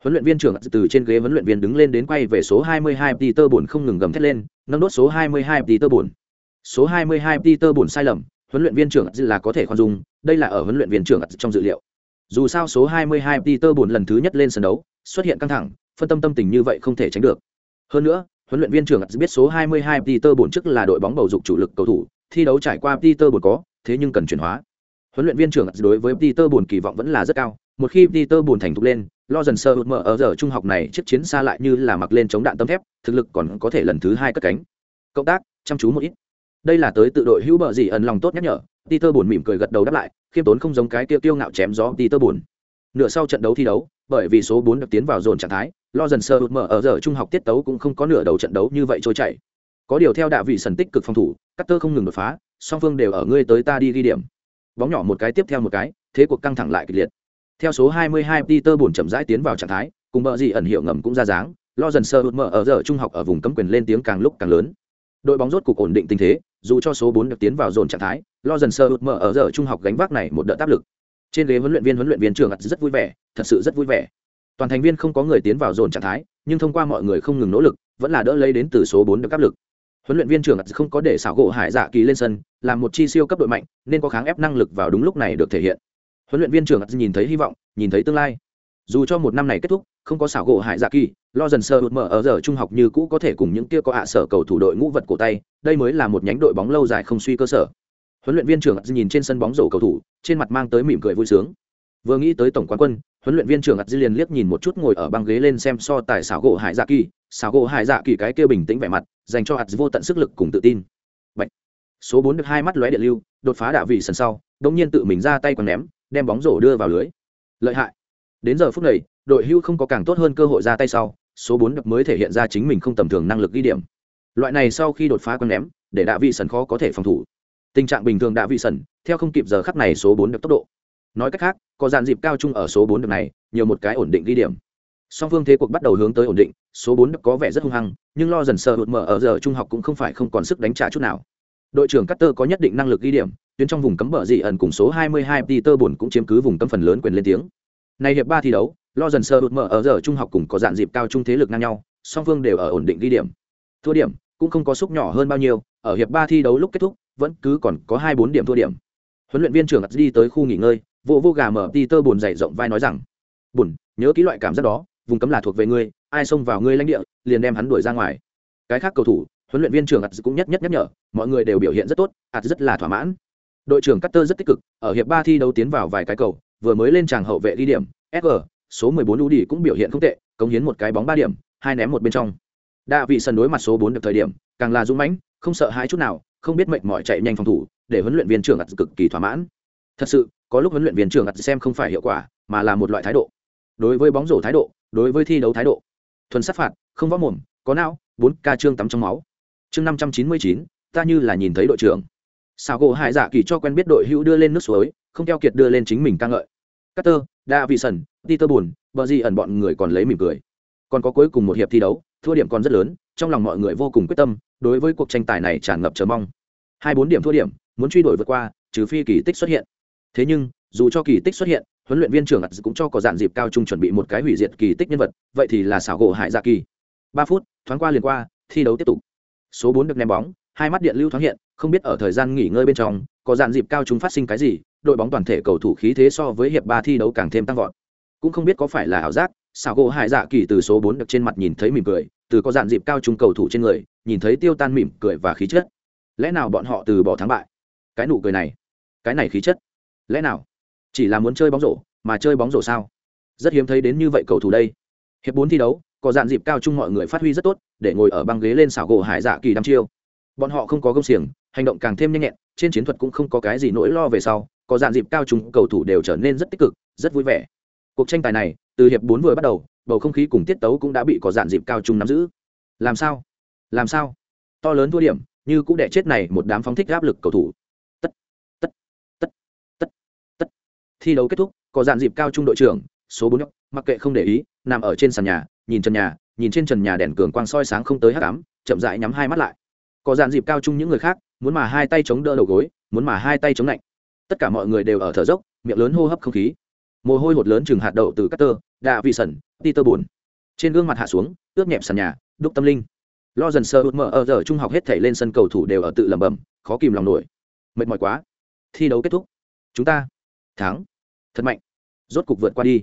huấn luyện viên trưởng từ trên ghế huấn luyện viên đứng lên đến quay về số 22 Peter buồn không ngừng gầm thét lên, nâng đốt số 22 Peter buồn. Số 22 Peter buồn sai lầm, huấn luyện viên trưởng là có thể khoan dung, đây là ở huấn luyện viên trưởng trong dự liệu. Dù sao số 22 Peter buồn lần thứ nhất lên sân đấu, xuất hiện căng thẳng, phân tâm tâm tình như vậy không thể tránh được. Hơn nữa, huấn luyện viên trưởng biết số 22 Peter buồn trước là đội bóng bầu dục chủ lực cầu thủ, thi đấu trải qua Peter buồn có, thế nhưng cần chuyển hóa. Huấn luyện viên trưởng đối với Peter buồn kỳ vọng vẫn là rất cao, một khi Peter buồn thành thục lên, lo dần sơ hụt mở ở giờ trung học này chiếc chiến xa lại như là mặc lên chống đạn tấm thép thực lực còn có thể lần thứ hai cất cánh cộng tác chăm chú một ít đây là tới tự đội hữu bờ gì ẩn lòng tốt nhắc nhở peter buồn mỉm cười gật đầu đáp lại khiêm tốn không giống cái tiêu tiêu ngạo chém gió peter buồn. Nửa sau trận đấu thi đấu bởi vì số bốn được tiến vào dồn trạng thái lo dần sơ hụt mở ở giờ trung học tiết tấu cũng không có nửa đầu trận đấu như vậy trôi chảy. Có điều theo đạ vị sần tích cực phòng thủ các tơ không ngừng đột phá song phương đều ở ngươi tới ta đi ghi điểm. Bóng nhỏ một cái tiếp theo một cái thế cuộc căng thẳng lại kịch liệt. Theo số 22 Peter buồn chậm rãi tiến vào trạng thái, cùng bợ gì ẩn hiệu ngầm cũng ra dáng, lo dần sơ hụt mở ở giờ trung học ở vùng cấm quyền lên tiếng càng lúc càng lớn. Đội bóng rốt cục ổn định tình thế, dù cho số 4 được tiến vào dồn trạng thái, lo dần sơ mở ở giờ trung học gánh vác này một đợt áp lực. Trên ghế huấn luyện viên huấn luyện viên trưởng rất vui vẻ, thật sự rất vui vẻ. Toàn thành viên không có người tiến vào dồn trạng thái, nhưng thông qua mọi người không ngừng nỗ lực, vẫn là đỡ lấy đến từ số 4 được áp lực. Huấn luyện viên trưởng không có để xảo gỗ Hải Dạ Kỳ lên sân, làm một chi siêu cấp đội mạnh, nên có kháng ép năng lực vào đúng lúc này được thể hiện huấn luyện viên trưởng nhìn thấy hy vọng nhìn thấy tương lai dù cho một năm này kết thúc không có xảo gỗ hải dạ kỳ, lo dần sơ hụt mở ở giờ trung học như cũ có thể cùng những kia có hạ sở cầu thủ đội ngũ vật cổ tay, đây mới là một nhánh đội bóng lâu dài không suy cơ sở. Huấn luyện viên trưởng nhìn trên sân bóng rổ cầu thủ, trên mặt mang tới mỉm cười vui sướng. Vừa nghĩ tới tổng quán quân, huấn luyện viên trưởng liền liếc nhìn một chút ngồi ở băng ghế lên xem so tài xảo gỗ hải dạ kỳ, xảo gỗ hải dạ kỳ cái kia bình tĩnh vẻ mặt, dành cho hạt vô tận sức lực cùng tự tin. Bạch. số bốn được hai mắt lóe điện lưu, đột phá đạ vị sân sau đông nhiên tự mình ra tay còn ném, đem bóng rổ đưa vào lưới. Lợi hại. Đến giờ phút này đội hưu không có càng tốt hơn cơ hội ra tay sau, số bốn đập mới thể hiện ra chính mình không tầm thường năng lực ghi điểm. Loại này sau khi đột phá con ném, để đạ vị sần khó có thể phòng thủ. Tình trạng bình thường đạ vị sần theo không kịp giờ khắc này số bốn đập tốc độ. Nói cách khác, có dàn dịp cao chung ở số bốn đập này, nhiều một cái ổn định ghi điểm. Song phương thế cuộc bắt đầu hướng tới ổn định, số bốn có vẻ rất hung hăng, nhưng lo dần sợ hụt mở ở giờ trung học cũng không phải không còn sức đánh trả chút nào. Đội trưởng Carter có nhất định năng lực ghi điểm, tuyến trong vùng cấm bờ dị ẩn cùng số 22 Peter buồn cũng chiếm cứ vùng cấm phần lớn quyền lên tiếng. Này hiệp ba thi đấu lo dần sơ hụt mở ở giờ trung học cùng có dạng dịp cao trung thế lực ngang nhau, song phương đều ở ổn định ghi điểm. Thua điểm cũng không có xúc nhỏ hơn bao nhiêu, ở hiệp ba thi đấu lúc kết thúc, vẫn cứ còn có hai bốn điểm thua điểm. Huấn luyện viên trưởng đi tới khu nghỉ ngơi, vô vô gà mở Peter buồn dày rộng vai nói rằng buồn nhớ kỹ loại cảm giác đó, vùng cấm là thuộc về ngươi, ai xông vào ngươi lãnh địa, liền đem hắn đuổi ra ngoài. Cái khác cầu thủ, huấn luyện viên trưởng ạt cũng nhất nhất nhắc nhở, mọi người đều biểu hiện rất tốt ạt rất là thỏa mãn. Đội trưởng Cutter rất tích cực, ở hiệp ba thi đấu tiến vào vài cái cầu, vừa mới lên tràng hậu vệ đi điểm fg số 14 Udi cũng biểu hiện không tệ cống hiến một cái bóng ba điểm hai ném một bên trong. Đạ vị sân đối mặt số 4 được thời điểm càng là dũng mãnh không sợ hãi chút nào không biết mệnh mỏi chạy nhanh phòng thủ để huấn luyện viên trưởng ạt cực kỳ thỏa mãn. Thật sự có lúc huấn luyện viên trưởng ạt xem không phải hiệu quả mà là một loại thái độ. Đối với bóng rổ thái độ đối với thi đấu thái độ. Thuần sát phạt không võ mồm có não bốn ca trương tắm trong máu. Chương năm trăm chín mươi chín ta như là nhìn thấy đội trưởng. Sào gỗ hải dạ kỳ cho quen biết đội hữu đưa lên nước suối không theo kiệt đưa lên chính mình ca ngợi. Carter, Davison, vị sần peter buồn, bờ gì ẩn bọn người còn lấy mỉm cười. Còn có cuối cùng một hiệp thi đấu, thua điểm còn rất lớn, trong lòng mọi người vô cùng quyết tâm, đối với cuộc tranh tài này tràn ngập chờ mong. Hai bốn điểm thua điểm, muốn truy đuổi vượt qua, trừ phi kỳ tích xuất hiện. Thế nhưng, dù cho kỳ tích xuất hiện, huấn luyện viên trưởng ắt cũng cho có dạn dịp cao trung chuẩn bị một cái hủy diệt kỳ tích nhân vật, vậy thì là xảo gỗ hải dạ kỳ. Ba phút, thoáng qua liền qua, thi đấu tiếp tục. Số bốn được ném bóng, hai mắt điện lưu thoáng hiện, không biết ở thời gian nghỉ ngơi bên trong, có dạn dịp cao trung phát sinh cái gì, đội bóng toàn thể cầu thủ khí thế so với hiệp ba thi đấu càng thêm tăng vọt cũng không biết có phải là ảo giác, xảo gỗ hải dạ kỳ từ số bốn được trên mặt nhìn thấy mỉm cười, từ có dạn dịp cao trung cầu thủ trên người, nhìn thấy tiêu tan mỉm cười và khí chất. Lẽ nào bọn họ từ bỏ thắng bại? Cái nụ cười này, cái này khí chất, lẽ nào? Chỉ là muốn chơi bóng rổ, mà chơi bóng rổ sao? Rất hiếm thấy đến như vậy cầu thủ đây. Hiệp bốn thi đấu, có dạn dịp cao chung mọi người phát huy rất tốt, để ngồi ở băng ghế lên xảo gỗ hải dạ kỳ đăm chiêu. Bọn họ không có công xiềng, hành động càng thêm nhanh nhẹn, trên chiến thuật cũng không có cái gì nỗi lo về sau, có dạn dịp cao chung cầu thủ đều trở nên rất tích cực, rất vui vẻ cuộc tranh tài này, từ hiệp bốn vừa bắt đầu, bầu không khí cùng tiết tấu cũng đã bị có dạn dịp cao trung nắm giữ. Làm sao? Làm sao? To lớn thua điểm, như cũng đẻ chết này một đám phóng thích áp lực cầu thủ. Tất tất tất tất tất. thi đấu kết thúc, có dàn dịp cao trung đội trưởng, số bốn mặc kệ không để ý, nằm ở trên sàn nhà, nhìn trần nhà, nhìn trên trần nhà đèn cường quang soi sáng không tới hát cám chậm dại nhắm hai mắt lại. Có dàn dịp cao chung những người khác, muốn mà hai tay chống đỡ đầu gối, muốn mà hai tay chống lạnh. Tất cả mọi người đều ở thở dốc, miệng lớn hô hấp không khí mồ hôi hột lớn chừng hạt đậu từ cutter đạ vị sẩn ti tơ bùn trên gương mặt hạ xuống, ướt nhẹp sàn nhà, đúc tâm linh. Lo dần sơ hụt mở ở giờ trung học hết thể lên sân cầu thủ đều ở tự lẩm bẩm, khó kìm lòng nổi. Mệt mỏi quá. Thi đấu kết thúc. Chúng ta. Thắng. Thật mạnh. Rốt cục vượt qua đi.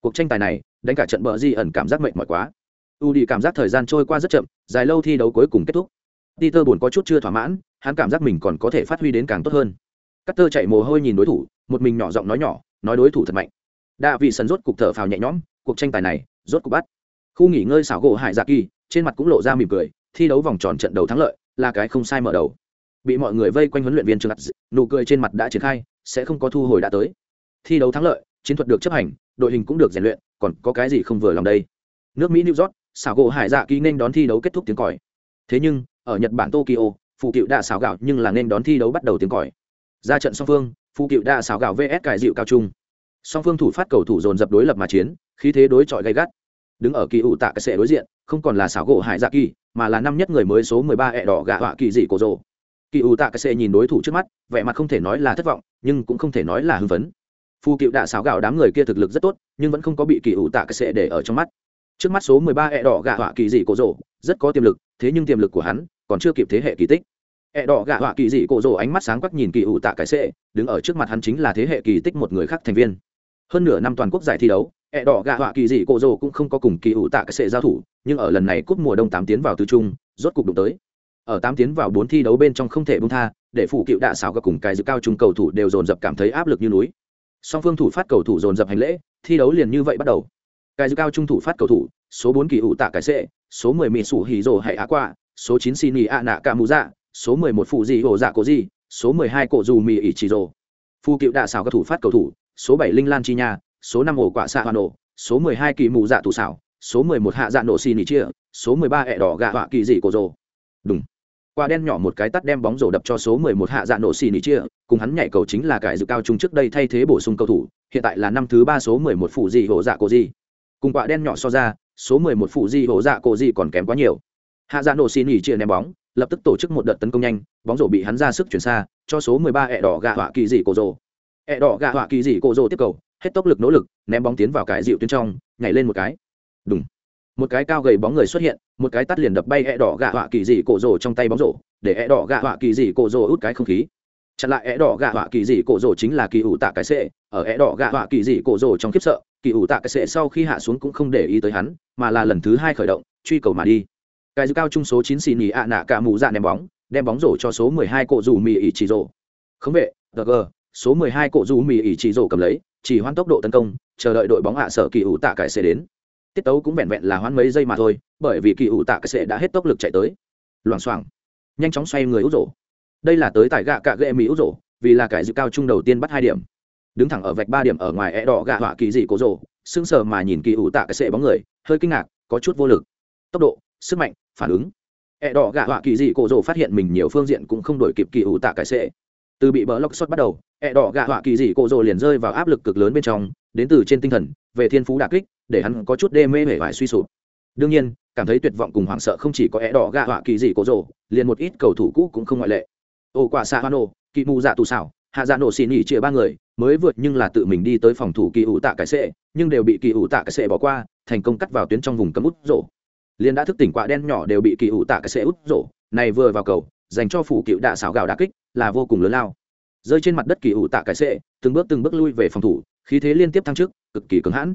Cuộc tranh tài này, đánh cả trận bờ di ẩn cảm giác mệt mỏi quá. U đi cảm giác thời gian trôi qua rất chậm, dài lâu thi đấu cuối cùng kết thúc. Peter buồn có chút chưa thỏa mãn, hắn cảm giác mình còn có thể phát huy đến càng tốt hơn. Cắt tơ chạy mồ hôi nhìn đối thủ, một mình nhỏ giọng nói nhỏ, nói đối thủ thật mạnh đạ vị sần rốt cục thở phào nhẹ nhõm, cuộc tranh tài này rốt cục bắt. Khu nghỉ ngơi xảo gỗ hải dạ kỳ, trên mặt cũng lộ ra mỉm cười, thi đấu vòng tròn trận đầu thắng lợi, là cái không sai mở đầu. Bị mọi người vây quanh huấn luyện viên trường nụ cười trên mặt đã triển khai, sẽ không có thu hồi đã tới. Thi đấu thắng lợi, chiến thuật được chấp hành, đội hình cũng được rèn luyện, còn có cái gì không vừa lòng đây? Nước mỹ, new york, xảo gỗ hải dạ kỳ nên đón thi đấu kết thúc tiếng còi. Thế nhưng, ở nhật bản, tokyo phụ cựu đã xảo gạo nhưng là nên đón thi đấu bắt đầu tiếng còi. Ra trận song phương phụ cựu đã xảo gạo vs cải dịu cao trung song phương thủ phát cầu thủ dồn dập đối lập mà chiến, khí thế đối chọi gay gắt. Đứng ở kỳ ủ tạ cái sệ đối diện, không còn là xảo gỗ hải dạ kỳ, mà là năm nhất người mới số 13 ẹ đỏ gạ họa kỳ dị cổ rồ. Kỳ ủ tạ cái sệ nhìn đối thủ trước mắt, vẻ mặt không thể nói là thất vọng, nhưng cũng không thể nói là hưng phấn. Phu cựu đạ xáo gạo đám người kia thực lực rất tốt, nhưng vẫn không có bị kỳ ủ tạ cái sệ để ở trong mắt. Trước mắt số 13 ẹ đỏ gạ họa kỳ dị cổ rồ, rất có tiềm lực, thế nhưng tiềm lực của hắn còn chưa kịp thế hệ kỳ tích. Ẹ đỏ gạ họa kỳ dị cổ rồ ánh mắt sáng quắc nhìn kỳ ủ tạ cái sệ đứng ở trước mặt hắn chính là thế hệ kỳ tích một người khác thành viên hơn nửa năm toàn quốc giải thi đấu, ẹ đỏ gạ họa kỳ dị cổ rồ cũng không có cùng kỳ ủ tạ cái sệ giao thủ, nhưng ở lần này cúp mùa đông tám tiến vào tứ trung, rốt cục đụng tới. Ở tám tiến vào bốn thi đấu bên trong không thể bung tha, để phủ cựu đạ xảo các cùng cái dự cao trung cầu thủ đều dồn dập cảm thấy áp lực như núi. Song phương thủ phát cầu thủ dồn dập hành lễ, thi đấu liền như vậy bắt đầu. Cái dự cao trung thủ phát cầu thủ, số bốn kỳ ủ tạ cái xệ số mười mỹ sủ hì rồ hay á qua, số chín xin ý ạ nạ cả mù dạ số mười một phụ dị hồ dạ cổ dị, số mười hai cổ dù mì ỉ chỉ rồ. Phụ cựu đạ xảo các thủ phát cầu thủ số bảy linh lan chi nha, số năm ổ quả xạ hoa nổ, số mười hai kỳ mù dạ tụ xảo số mười một hạ dạ nổ xì nỉ chia, số mười ba ẹ đỏ gạ họa kỳ dị cổ rồ. Đúng quả đen nhỏ một cái tắt đem bóng rổ đập cho số mười một hạ dạ nổ xì nỉ chia, cùng hắn nhảy cầu chính là cải dự cao trung trước đây thay thế bổ sung cầu thủ, hiện tại là năm thứ ba số mười một phụ gì hổ dạ cổ gì. cùng quả đen nhỏ so ra, số mười một phụ gì hổ dạ cổ gì còn kém quá nhiều. Hạ dạ nổ xì nỉ chia ném bóng, lập tức tổ chức một đợt tấn công nhanh, bóng rổ bị hắn ra sức chuyển xa, cho số 13 ẹ đỏ gạ họa kỳ dị cổ rồ ẹ đỏ gạ họa kỳ dị cổ rồ tiếp cầu, hết tốc lực nỗ lực, ném bóng tiến vào cái dịu tuyến trong, nhảy lên một cái. Đúng một cái cao gầy bóng người xuất hiện, một cái tắt liền đập bay ẹ đỏ gạ họa kỳ dị cổ rồ trong tay bóng rổ, để ẹ đỏ gạ họa kỳ dị cổ rồ út cái không khí. Chặn lại É đỏ gạ họa kỳ dị cổ rồ chính là kỳ ủ tạ cái sệ ở É đỏ gạ họa kỳ dị cổ rồ trong khiếp sợ, kỳ ủ tạ cái sệ sau khi hạ xuống cũng không để ý tới hắn, mà là lần thứ hai khởi động, truy cầu mà đi. Cái cao trung số chín xì nỉ ạ nạ cả mù dạ ném bóng, đem bóng rổ cho số 12 cộ rủ mì ỉ chỉ rổ khống vệ gg số 12 cổ dù mì ỉ chỉ rổ cầm lấy, chỉ hoãn tốc độ tấn công, chờ đợi đội bóng hạ sở kỳ ủ tạ cải sẽ đến. Tiết tấu cũng vẹn vẹn là hoãn mấy giây mà thôi, bởi vì kỳ ủ tạ cải sẽ đã hết tốc lực chạy tới. Loảng xoảng, nhanh chóng xoay người út rổ. Đây là tới tại gạ cạ gệ mỹ út rổ, vì là cải dự cao trung đầu tiên bắt hai điểm. Đứng thẳng ở vạch ba điểm ở ngoài é đỏ gạ họa kỳ dị cố rổ, sững sờ mà nhìn kỳ ủ tạ cái sệ bóng người, hơi kinh ngạc, có chút vô lực. Tốc độ, sức mạnh, phản ứng. Ẹ đỏ gạ họa kỳ dị cổ rồ phát hiện mình nhiều phương diện cũng không đổi kịp kỳ ủ tạ cái sệ từ bị bờ lóc shot bắt đầu ẹ đỏ gạ họa kỳ dị cổ rồ liền rơi vào áp lực cực lớn bên trong, đến từ trên tinh thần, về thiên phú đà kích, để hắn có chút đê mê hể vải suy sụp. Đương nhiên, cảm thấy tuyệt vọng cùng hoảng sợ không chỉ có ẹ đỏ gạ họa kỳ dị cổ rồ, liền một ít cầu thủ cũ cũng không ngoại lệ. Ô quả xạ hoa nổ kỳ mù dạ tù xảo, hạ dạ nổ xì nỉ chia ba người, mới vượt nhưng là tự mình đi tới phòng thủ kỳ ủ tạ cái sệ nhưng đều bị kỳ ủ tạ cái sệ bỏ qua, thành công cắt vào tuyến trong vùng cấm út rổ. Liền đã thức tỉnh quả đen nhỏ đều bị kỳ ủ tạ cái xệ út rổ, này vừa vào cầu, dành cho phủ cựu đạ xảo gạo đà kích, là vô cùng lớn lao rơi trên mặt đất kỳ ủ tạ cái sệ từng bước từng bước lui về phòng thủ, khí thế liên tiếp thăng trước cực kỳ cứng hãn.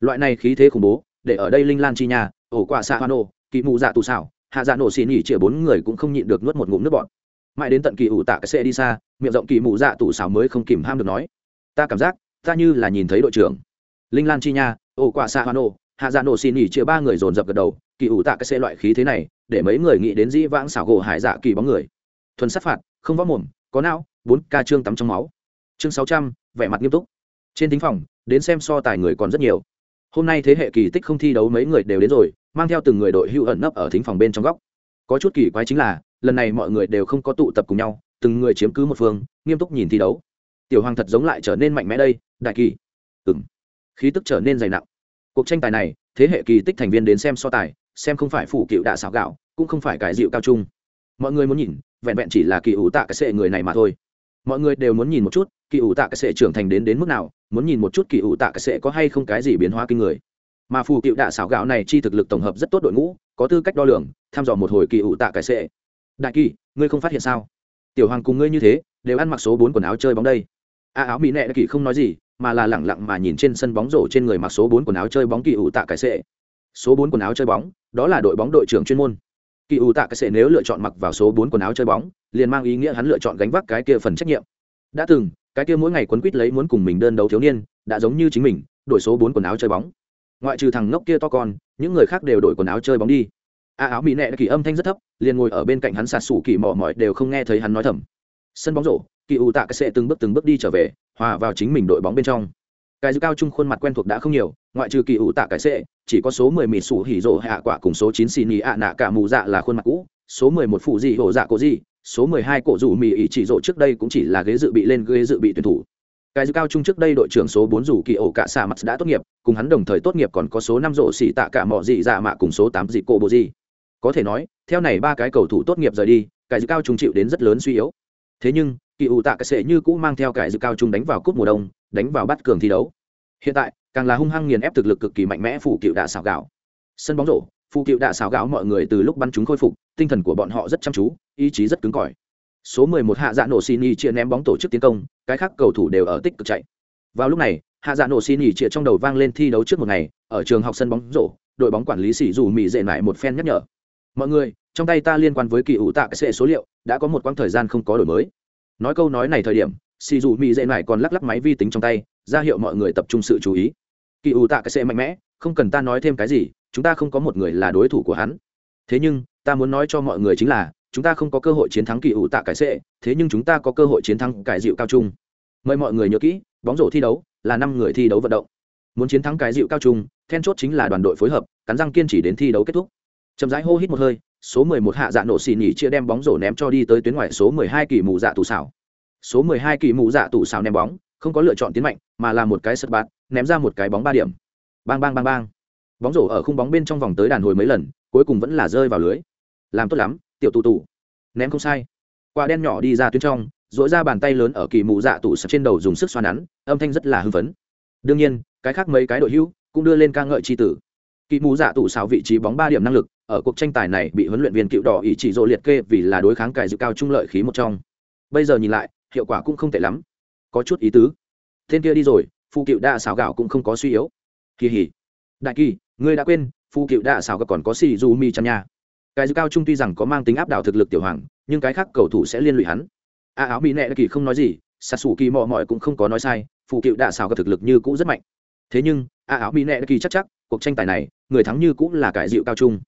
Loại này khí thế khủng bố, để ở đây linh lan chi nhà, ổ quả xạ hoa nổ, kỳ mụ dạ tù xảo, hạ dạ nổ xì nỉ chĩa bốn người cũng không nhịn được nuốt một ngụm nước bọn mãi đến tận kỳ ủ tạ cái xe đi xa, miệng rộng kỳ mụ dạ tù xảo mới không kìm ham được nói, ta cảm giác, ta như là nhìn thấy đội trưởng. Linh lan chi nha ổ quả xạ hoa nổ, hạ dạ nổ xì nỉ chĩa ba người dồn dập gật đầu, kỳ ủ tạ cái xe loại khí thế này, để mấy người nghĩ đến dĩ vãng xảo gỗ hải dạ kỳ bóng người. Thuần sát phạt, không võ mồm, có não bốn ca trương tắm trong máu. Chương sáu trăm, vẻ mặt nghiêm túc. Trên thính phòng, đến xem so tài người còn rất nhiều. Hôm nay thế hệ kỳ tích không thi đấu mấy người đều đến rồi, mang theo từng người đội hưu ẩn nấp ở thính phòng bên trong góc. Có chút kỳ quái chính là, lần này mọi người đều không có tụ tập cùng nhau, từng người chiếm cứ một phương, nghiêm túc nhìn thi đấu. Tiểu hoàng thật giống lại trở nên mạnh mẽ đây, đại kỳ. Ừng khí tức trở nên dày nặng. Cuộc tranh tài này, thế hệ kỳ tích thành viên đến xem so tài, xem không phải phủ cựu đạ xảo gạo, cũng không phải cải dịu cao trung. Mọi người muốn nhìn, vẹn vẹn chỉ là kỳ ủ tạ cái sệ người này mà thôi mọi người đều muốn nhìn một chút, kỳ ủ tạ cái sệ trưởng thành đến đến mức nào, muốn nhìn một chút kỳ ủ tạ cái sệ có hay không cái gì biến hóa kinh người. Mà phù cựu đạ xảo gạo này chi thực lực tổng hợp rất tốt đội ngũ, có tư cách đo lường, tham dò một hồi kỳ ủ tạ cái sệ. Đại kỳ, ngươi không phát hiện sao? Tiểu hoàng cùng ngươi như thế, đều ăn mặc số bốn quần áo chơi bóng đây. A, áo mỹ nệ kỳ không nói gì, mà là lẳng lặng mà nhìn trên sân bóng rổ trên người mặc số bốn quần áo chơi bóng kỳ ủ tạ cái sệ. Số bốn quần áo chơi bóng, đó là đội bóng đội trưởng chuyên môn kỳ ủ tạ cái sệ nếu lựa chọn mặc vào số bốn quần áo chơi bóng, liền mang ý nghĩa hắn lựa chọn gánh vác cái kia phần trách nhiệm. Đã từng, cái kia mỗi ngày quấn quýt lấy muốn cùng mình đơn đấu thiếu niên, đã giống như chính mình, đổi số bốn quần áo chơi bóng. Ngoại trừ thằng ngốc kia to con, những người khác đều đổi quần áo chơi bóng đi. A áo mỹ nẹ, kỳ âm thanh rất thấp, liền ngồi ở bên cạnh hắn sạt sủ kỳ mò mỏi đều không nghe thấy hắn nói thầm. Sân bóng rổ, kỳ ủ tạ cái sệ từng bước từng bước đi trở về, hòa vào chính mình đội bóng bên trong cái dư cao trung khuôn mặt quen thuộc đã không nhiều, ngoại trừ kỳ ủ tạ cái sệ chỉ có số mười mịt sủ hỉ rộ hạ quả cùng số chín xì nì ạ nạ cả mù dạ là khuôn mặt cũ, số mười một phụ dị hổ dạ cổ gì số mười hai cổ rủ mì ỉ chỉ rộ trước đây cũng chỉ là ghế dự bị lên ghế dự bị tuyển thủ cái dư cao trung trước đây đội trưởng số bốn rủ kỳ ổ cả xạ mặt đã tốt nghiệp, cùng hắn đồng thời tốt nghiệp còn có số năm rộ xỉ tạ cả mọ dị dạ mạ cùng số tám dị cổ bộ dị. có thể nói, theo này ba cái cầu thủ tốt nghiệp rời đi, cái dư cao trung chịu đến rất lớn suy yếu thế nhưng, kỳ ủ tạ cái sệ như cũ mang theo cái dư cao trung đánh vào cúp mùa đông đánh vào bắt cường thi đấu. Hiện tại, càng là hung hăng nghiền ép thực lực cực kỳ mạnh mẽ phủ cựu đạ xảo gạo. Sân bóng rổ phụ cựu đạ xảo gạo mọi người từ lúc bắn chúng khôi phục, tinh thần của bọn họ rất chăm chú, ý chí rất cứng cỏi. Số 11 hạ dạ nổ xin y chia ném bóng tổ chức tiến công, cái khác cầu thủ đều ở tích cực chạy. Vào lúc này, hạ dạ nổ xin y chia trong đầu vang lên thi đấu trước một ngày, ở trường học sân bóng rổ, đội bóng quản lý sĩ dù mỹ dệ lại một phen nhắc nhở. Mọi người, trong tay ta liên quan với kỳ ủ tạ cái số liệu, đã có một quãng thời gian không có đổi mới. Nói câu nói này thời điểm xì dù mỹ dễ mải còn lắc lắc máy vi tính trong tay, ra hiệu mọi người tập trung sự chú ý. Kỳ ủ tạ cái xe mạnh mẽ, không cần ta nói thêm cái gì, chúng ta không có một người là đối thủ của hắn. Thế nhưng, ta muốn nói cho mọi người chính là, chúng ta không có cơ hội chiến thắng kỳ ủ tạ cải xe thế nhưng chúng ta có cơ hội chiến thắng cải dịu cao trung. Mời mọi người nhớ kỹ, bóng rổ thi đấu là năm người thi đấu vận động. Muốn chiến thắng cái dịu cao trung, then chốt chính là đoàn đội phối hợp, cắn răng kiên trì đến thi đấu kết thúc. Chậm rãi hô hít một hơi, số 11 hạ dạ nổ xì nhỉ chia đem bóng rổ ném cho đi tới tuyến ngoài số 12 kỳ mù dạ tủ xảo số 12 kỳ mù dạ tụ xào ném bóng không có lựa chọn tiến mạnh mà là một cái sật bạt, ném ra một cái bóng ba điểm. Bang bang bang bang. Bóng rổ ở khung bóng bên trong vòng tới đàn hồi mấy lần cuối cùng vẫn là rơi vào lưới. Làm tốt lắm tiểu tụ tụ ném không sai. Quả đen nhỏ đi ra tuyến trong dỗi ra bàn tay lớn ở kỳ mù dạ tụ sập trên đầu dùng sức xoa nắn âm thanh rất là hưng phấn. Đương nhiên cái khác mấy cái đội hữu cũng đưa lên ca ngợi tri tử. Kỳ mù dạ tụ xào vị trí bóng ba điểm năng lực ở cuộc tranh tài này bị huấn luyện viên cựu đỏ ý chỉ dỗ liệt kê vì là đối kháng cải dự cao trung lợi khí một trong. Bây giờ nhìn lại hiệu quả cũng không tệ lắm. Có chút ý tứ. Tên kia đi rồi phụ cựu đa xào gạo cũng không có suy yếu. Kỳ hỉ. Đại kỳ, ngươi đã quên phụ cựu đa xào gạo còn có xì du mi chăn nha. Cái dư cao trung tuy rằng có mang tính áp đảo thực lực tiểu hoàng, nhưng cái khác cầu thủ sẽ liên lụy hắn. A áo bị nẹ kỳ không nói gì sạt sủ kỳ mò mọi cũng không có nói sai phụ cựu đa xào gạo thực lực như cũ rất mạnh. Thế nhưng, a áo bị nẹ kỳ chắc chắc, cuộc tranh tài này, người thắng như cũng là cải dịu cao trung.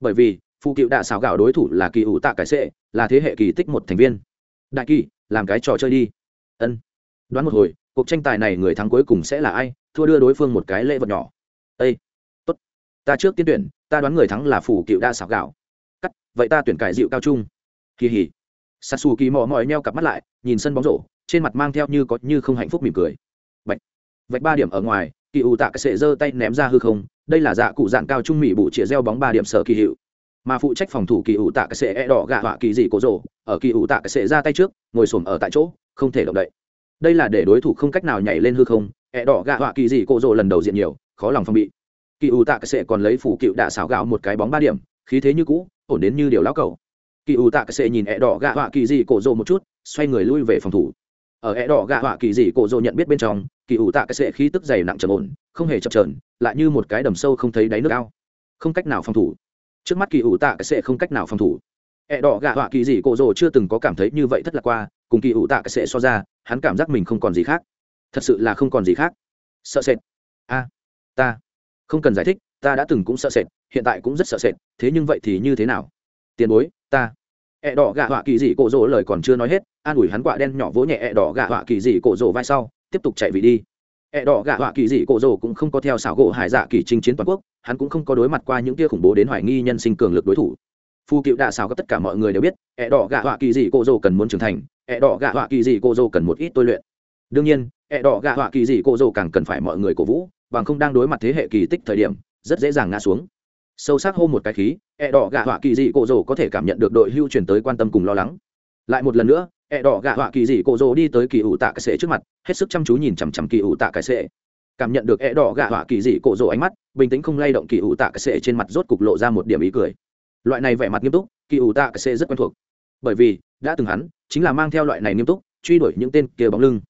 Bởi vì phụ cựu đạ xào gạo đối thủ là kỳ ủ tạ cải sệ, là thế hệ kỳ tích một thành viên đại kỳ, làm cái trò chơi đi. Ân. Đoán một hồi, cuộc tranh tài này người thắng cuối cùng sẽ là ai? Thua đưa đối phương một cái lễ vật nhỏ. Ây tốt. Ta trước tiên tuyển, ta đoán người thắng là phủ cựu đa xào gạo. Cắt, vậy ta tuyển cải dịu cao trung. Kỳ hỉ. Sasu kỳ mò mỏi neo cặp mắt lại, nhìn sân bóng rổ, trên mặt mang theo như có như không hạnh phúc mỉm cười. Vạch vạch ba điểm ở ngoài kỳ ủ tạ cái sệ giơ tay ném ra hư không, đây là dạ cụ dạng cao trung mỹ bụ chĩa gieo bóng ba điểm sở kỳ hiệu mà phụ trách phòng thủ kỳ ủ tạ cái sệ e đỏ gạ họa kỳ dị cổ rồ, ở kỳ ủ tạ cái sệ ra tay trước, ngồi xổm ở tại chỗ, không thể động đậy. Đây là để đối thủ không cách nào nhảy lên hư không e đỏ gạ họa kỳ dị cổ rồ lần đầu diện nhiều, khó lòng phòng bị. Kỳ ủ tạ cái sệ còn lấy phủ cựu đạ xảo gạo một cái bóng ba điểm, khí thế như cũ, ổn đến như điều lão cầu. Kỳ ủ tạ cái sệ nhìn e đỏ gạ họa kỳ dị cổ rồ một chút, xoay người lui về phòng thủ. Ở e đỏ gạ họa kỳ dị cổ rồ nhận biết bên trong, kỳ ủ tạ cái sệ khí tức dày nặng trầm ổn, không hề chập trờn lại như một cái đầm sâu không thấy đáy nước ao. Không cách nào phòng thủ trước mắt kỳ ủ tạ cái không cách nào phòng thủ. Ẹ đỏ gạ họa kỳ gì cổ rồ chưa từng có cảm thấy như vậy thất lạc qua, cùng kỳ ủ tạ cái so ra, hắn cảm giác mình không còn gì khác. Thật sự là không còn gì khác. Sợ sệt. A, ta không cần giải thích, ta đã từng cũng sợ sệt, hiện tại cũng rất sợ sệt, thế nhưng vậy thì như thế nào? Tiền bối, ta. Ẹ đỏ gạ họa kỳ dị cổ rồ lời còn chưa nói hết, an ủi hắn quạ đen nhỏ vỗ nhẹ ẹ đỏ gạ họa kỳ dị cổ rồ vai sau, tiếp tục chạy vị đi. Ẹ đỏ gạ họa kỳ dị cổ rồ cũng không có theo xảo gỗ hải dạ kỳ chinh chiến toàn quốc hắn cũng không có đối mặt qua những tia khủng bố đến hoài nghi nhân sinh cường lực đối thủ. Phu cựu đạ xào các tất cả mọi người đều biết, ẹ đỏ gạ họa kỳ dị cô dâu cần muốn trưởng thành, ẹ đỏ gạ họa kỳ dị cô dâu cần một ít tôi luyện. Đương nhiên, ẹ đỏ gạ họa kỳ dị cô dâu càng cần phải mọi người cổ vũ, bằng không đang đối mặt thế hệ kỳ tích thời điểm, rất dễ dàng ngã xuống. Sâu sắc hô một cái khí, ẹ đỏ gạ họa kỳ dị cô dâu có thể cảm nhận được đội hưu truyền tới quan tâm cùng lo lắng. Lại một lần nữa, ẹ đỏ gạ họa kỳ dị cô dâu đi tới kỳ ủ tạ cái sệ trước mặt, hết sức chăm chú nhìn chằm chằm kỳ ủ tạ cái sệ cảm nhận được ẹ đỏ gạ họa kỳ dị cô dâu ánh mắt bình tĩnh không lay động kỳ ủ tạ cái sệ trên mặt rốt cục lộ ra một điểm ý cười. Loại này vẻ mặt nghiêm túc, kỳ ủ tạ cái sệ rất quen thuộc. Bởi vì, đã từng hắn, chính là mang theo loại này nghiêm túc, truy đuổi những tên kia bóng lưng.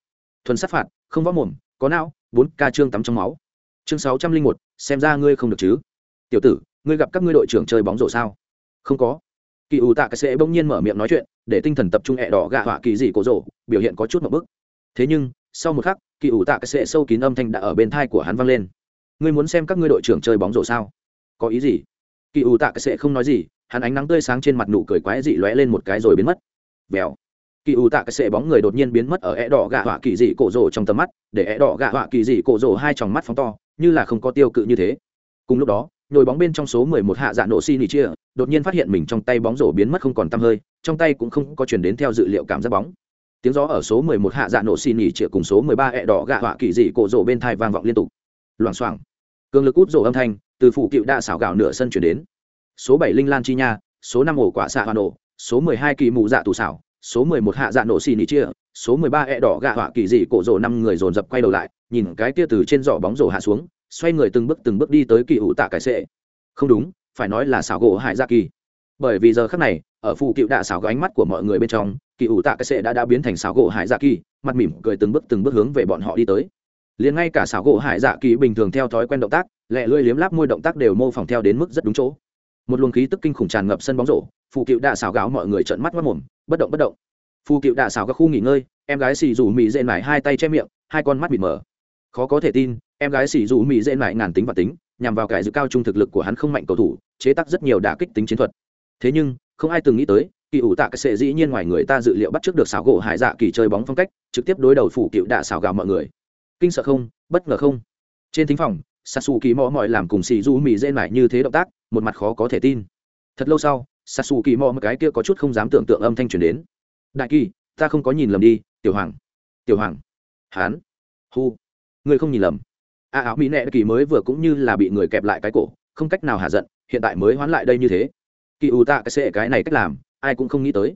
Thuần sát phạt, không võ mồm, có não, bốn ca trương tắm trong máu. Chương sáu trăm linh một, xem ra ngươi không được chứ. Tiểu tử, ngươi gặp các ngươi đội trưởng chơi bóng rổ sao? Không có. Kỳ ủ tạ cái sệ bỗng nhiên mở miệng nói chuyện, để tinh thần tập trung hẹ đỏ gạ họa kỳ dị cổ rổ, biểu hiện có chút một bức thế nhưng, sau một khắc, kỳ ủ tạ cái sệ sâu kín âm thanh đã ở bên thai của hắn vang lên ngươi muốn xem các ngươi đội trưởng chơi bóng rổ sao? Có ý gì? Kỳ ủ tạ cái sẽ không nói gì, hắn ánh nắng tươi sáng trên mặt nụ cười quái dị lóe lên một cái rồi biến mất. Vèo. Kỳ ủ tạ cái sẽ bóng người đột nhiên biến mất ở é đỏ gạ họa kỳ dị cổ rổ trong tầm mắt, để é đỏ gạ họa kỳ dị cổ rổ hai tròng mắt phóng to, như là không có tiêu cự như thế. Cùng lúc đó, nhồi bóng bên trong số 11 hạ dạ nổ xi nỉ chia, đột nhiên phát hiện mình trong tay bóng rổ biến mất không còn tăm hơi, trong tay cũng không có chuyển đến theo dự liệu cảm giác bóng. Tiếng gió ở số 11 hạ dạ nổ xi nỉ chia cùng số 13 ẹ đỏ gạ họa kỳ dị cổ rổ bên thai vang vọng liên tục. Loảng xoảng cường lực út rổ âm thanh, từ phủ cựu đa xảo gạo nửa sân chuyển đến. Số bảy linh lan chi nha, số năm ổ quả xạ hoa nổ, số 12 kỳ mù dạ tù xảo, số 11 hạ dạ nổ xì nỉ chia, số 13 ẹ e đỏ gạ họa kỳ dị cổ rổ năm người dồn dập quay đầu lại, nhìn cái kia từ trên giỏ bóng rổ hạ xuống, xoay người từng bước từng bước đi tới kỳ ủ tạ cải sệ. Không đúng, phải nói là xảo gỗ hại gia dạ kỳ. Bởi vì giờ khác này, ở phụ cựu đạ xảo ánh mắt của mọi người bên trong, kỳ ủ tạ cái sệ đã đã biến thành xảo gỗ hải dạ kỳ, mặt mỉm cười từng bước từng bước hướng về bọn họ đi tới liền ngay cả xảo gỗ hải dạ kỳ bình thường theo thói quen động tác, lẹ lưỡi liếm láp môi động tác đều mô phỏng theo đến mức rất đúng chỗ. Một luồng khí tức kinh khủng tràn ngập sân bóng rổ phụ cựu đạ xảo gáo mọi người trợn mắt mất mồm bất động bất động. Phụ cựu đạ xảo các khu nghỉ ngơi, em gái xì rủ mì dễ mải hai tay che miệng, hai con mắt bịt mở khó có thể tin, em gái xì rủ mì dễ mải ngàn tính và tính, nhằm vào cải dự cao trung thực lực của hắn không mạnh cầu thủ, chế tác rất nhiều đả kích tính chiến thuật. Thế nhưng, không ai từng nghĩ tới, kỳ ủ tạ cái sệ dĩ nhiên ngoài người ta dự liệu bắt trước được xảo gỗ hải dạ kỳ chơi bóng phong cách, trực tiếp đối đầu phủ cựu đạ xảo gạo mọi người kinh sợ không, bất ngờ không. Trên thính phòng sasu kỳ mò mọi làm cùng xì du mì dên mải như thế động tác, một mặt khó có thể tin. Thật lâu sau sasu kỳ mò một cái kia có chút không dám tưởng tượng âm thanh truyền đến. Đại kỳ, ta không có nhìn lầm đi, tiểu hoàng. Tiểu hoàng. Hán. Hu. Người không nhìn lầm. A áo mỹ nệ kỳ mới vừa cũng như là bị người kẹp lại cái cổ, không cách nào hạ giận, hiện tại mới hoán lại đây như thế. Kỳ ủ tạ cái sệ cái này cách làm, ai cũng không nghĩ tới.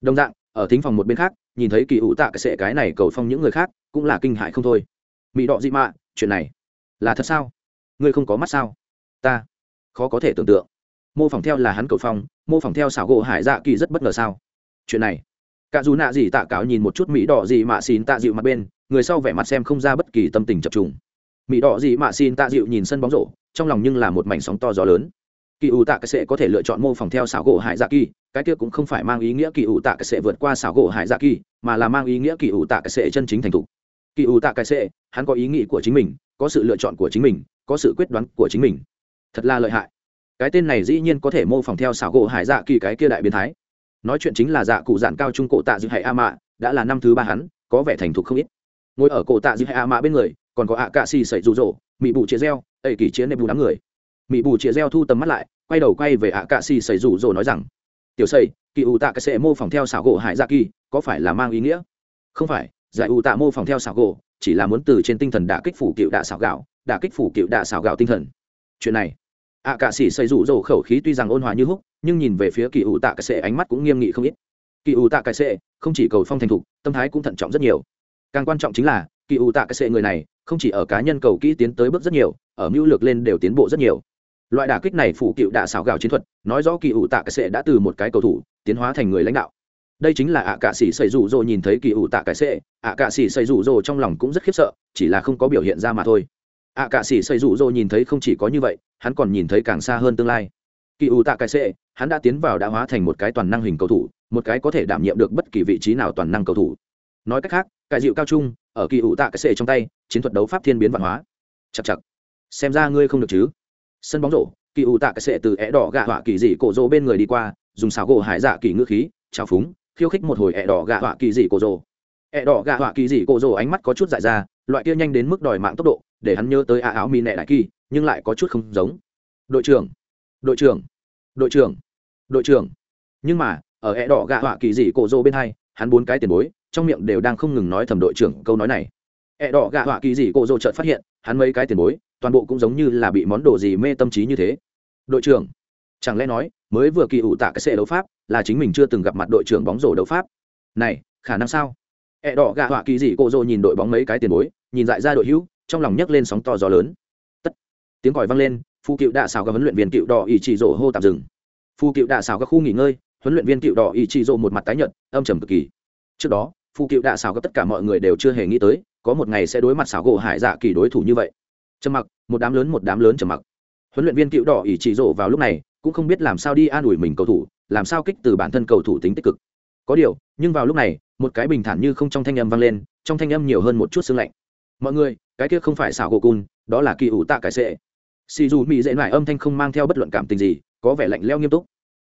Đồng dạng, ở thính phòng một bên khác, nhìn thấy kỳ ủ tạ cái sệ cái này cầu phong những người khác, cũng là kinh hại không thôi mỹ đọ dị mạ, chuyện này là thật sao? Ngươi không có mắt sao? Ta khó có thể tưởng tượng. Mô phỏng theo là hắn cầu phong, mô phỏng theo xảo gỗ hải dạ kỳ rất bất ngờ sao? Chuyện này, cả dù nạ gì tạ cáo nhìn một chút mỹ đỏ gì mạ xin tạ dịu mặt bên, người sau vẻ mặt xem không ra bất kỳ tâm tình chập trùng. Mỹ đỏ gì mạ xin tạ dịu nhìn sân bóng rổ, trong lòng nhưng là một mảnh sóng to gió lớn. Kỳ ủ tạ cái sẽ có thể lựa chọn mô phỏng theo xảo gỗ hải dạ kỳ, cái kia cũng không phải mang ý nghĩa kỳ ủ tạ cái sẽ vượt qua xảo gỗ hải dạ kỳ, mà là mang ý nghĩa kỳ ủ tạ cái sẽ chân chính thành thục kỳ ủ tạ cái Sệ, hắn có ý nghĩ của chính mình có sự lựa chọn của chính mình có sự quyết đoán của chính mình. Thật là lợi hại. Cái tên này dĩ nhiên có thể mô phỏng theo xảo gỗ hải dạ kỳ cái kia đại biến thái. Nói chuyện chính là dạ cụ dạn cao trung cổ tạ dư hệ a mạ đã là năm thứ ba hắn có vẻ thành thục không ít. Ngồi ở cổ tạ dư hệ a mạ bên người còn có ạ cạ xì sậy rụ rỗ mị bụ chia reo ẩy kỳ chiến nệm bù đám người. Mị bù chia reo thu tầm mắt lại quay đầu quay về ạ cạ xì sậy rụ rỗ nói rằng tiểu sậy kỳ ủ tạ cái sệ mô phỏng theo xảo gỗ hải dạ kỳ có phải là mang ý nghĩa? Không phải giải ưu tạ mô phỏng theo xảo gỗ, chỉ là muốn từ trên tinh thần đả kích phủ cựu đạ xảo gạo, đả kích phủ cựu đạ xảo gạo tinh thần. Chuyện này ạ cạ sĩ xây rủ rổ khẩu khí tuy rằng ôn hòa như húc, nhưng nhìn về phía kỳ ủ tạ cái sệ ánh mắt cũng nghiêm nghị không ít. Kỳ ủ tạ cái sệ không chỉ cầu phong thành thục, tâm thái cũng thận trọng rất nhiều. Càng quan trọng chính là, kỳ ủ tạ cái sệ người này, không chỉ ở cá nhân cầu kỹ tiến tới bước rất nhiều, ở mưu lược lên đều tiến bộ rất nhiều. Loại đả kích này phủ cựu đạ xảo gạo chiến thuật, nói rõ kỳ ủ tạ cái sệ đã từ một cái cầu thủ, tiến hóa thành người lãnh đạo đây chính là ạ cạ sĩ xây rủ rồ nhìn thấy kỳ ủ tạ cái sệ ạ cạ sĩ xây rủ rồ trong lòng cũng rất khiếp sợ, chỉ là không có biểu hiện ra mà thôi. ạ cạ sĩ xây rủ rồ nhìn thấy không chỉ có như vậy, hắn còn nhìn thấy càng xa hơn tương lai. Kỳ ủ tạ cái sệ hắn đã tiến vào đã hóa thành một cái toàn năng hình cầu thủ, một cái có thể đảm nhiệm được bất kỳ vị trí nào toàn năng cầu thủ. Nói cách khác, cải dịu cao trung, ở kỳ ủ tạ cái sệ trong tay, chiến thuật đấu pháp thiên biến văn hóa. Chặt chặt xem ra ngươi không được chứ? Sân bóng rổ, kỳ ủ tạ cái sệ từ é đỏ gạ họa kỳ dị cổ rỗ bên người đi qua, dùng xào gỗ hải dạ kỳ ngữ khí trào phúng khiêu khích một hồi ẹ đỏ gạ họa kỳ dị cổ rồ. Ẹ đỏ gạ họa kỳ dị cổ rồ ánh mắt có chút dại ra, loại kia nhanh đến mức đòi mạng tốc độ, để hắn nhớ tới a áo mì nẹ đại kỳ, nhưng lại có chút không giống. Đội trưởng đội trưởng đội trưởng đội trưởng. Nhưng mà, ở ẹ đỏ gạ họa kỳ dị cổ rồ bên hai, hắn bốn cái tiền bối, trong miệng đều đang không ngừng nói thầm đội trưởng câu nói này. Ẹ đỏ gạ họa kỳ dị cổ rồ chợt phát hiện, hắn mấy cái tiền bối, toàn bộ cũng giống như là bị món đồ gì mê tâm trí như thế. Đội trưởng, chẳng lẽ nói, mới vừa kỳ ủ tạ cái xe đấu pháp là chính mình chưa từng gặp mặt đội trưởng bóng rổ đấu pháp. Này, khả năng sao? Ẹ đỏ gạ họa kỳ dị cô dô nhìn đội bóng mấy cái tiền bối, nhìn dại ra đội hữu, trong lòng nhấc lên sóng to gió lớn. Tất, tiếng còi vang lên, phu cựu đạ xào các huấn luyện viên cựu đỏ ý chỉ rổ hô tạm dừng. Phu cựu đạ xào các khu nghỉ ngơi, huấn luyện viên cựu đỏ ý chỉ rổ một mặt tái nhợt, âm trầm cực kỳ. Trước đó, phu cựu đạ xào các tất cả mọi người đều chưa hề nghĩ tới, có một ngày sẽ đối mặt xảo gỗ hải dạ kỳ đối thủ như vậy. Trầm mặc, một đám lớn một đám lớn trầm mặc. Huấn luyện viên cựu đỏ ý chỉ rổ vào lúc này, cũng không biết làm sao đi an ủi mình cầu thủ làm sao kích từ bản thân cầu thủ tính tích cực. Có điều, nhưng vào lúc này, một cái bình thản như không trong thanh âm vang lên, trong thanh âm nhiều hơn một chút sương lạnh. Mọi người, cái kia không phải xảo gỗ cun đó là kỳ ủ tạ cái sệ. Xì dù mỹ dễ lại âm thanh không mang theo bất luận cảm tình gì, có vẻ lạnh leo nghiêm túc.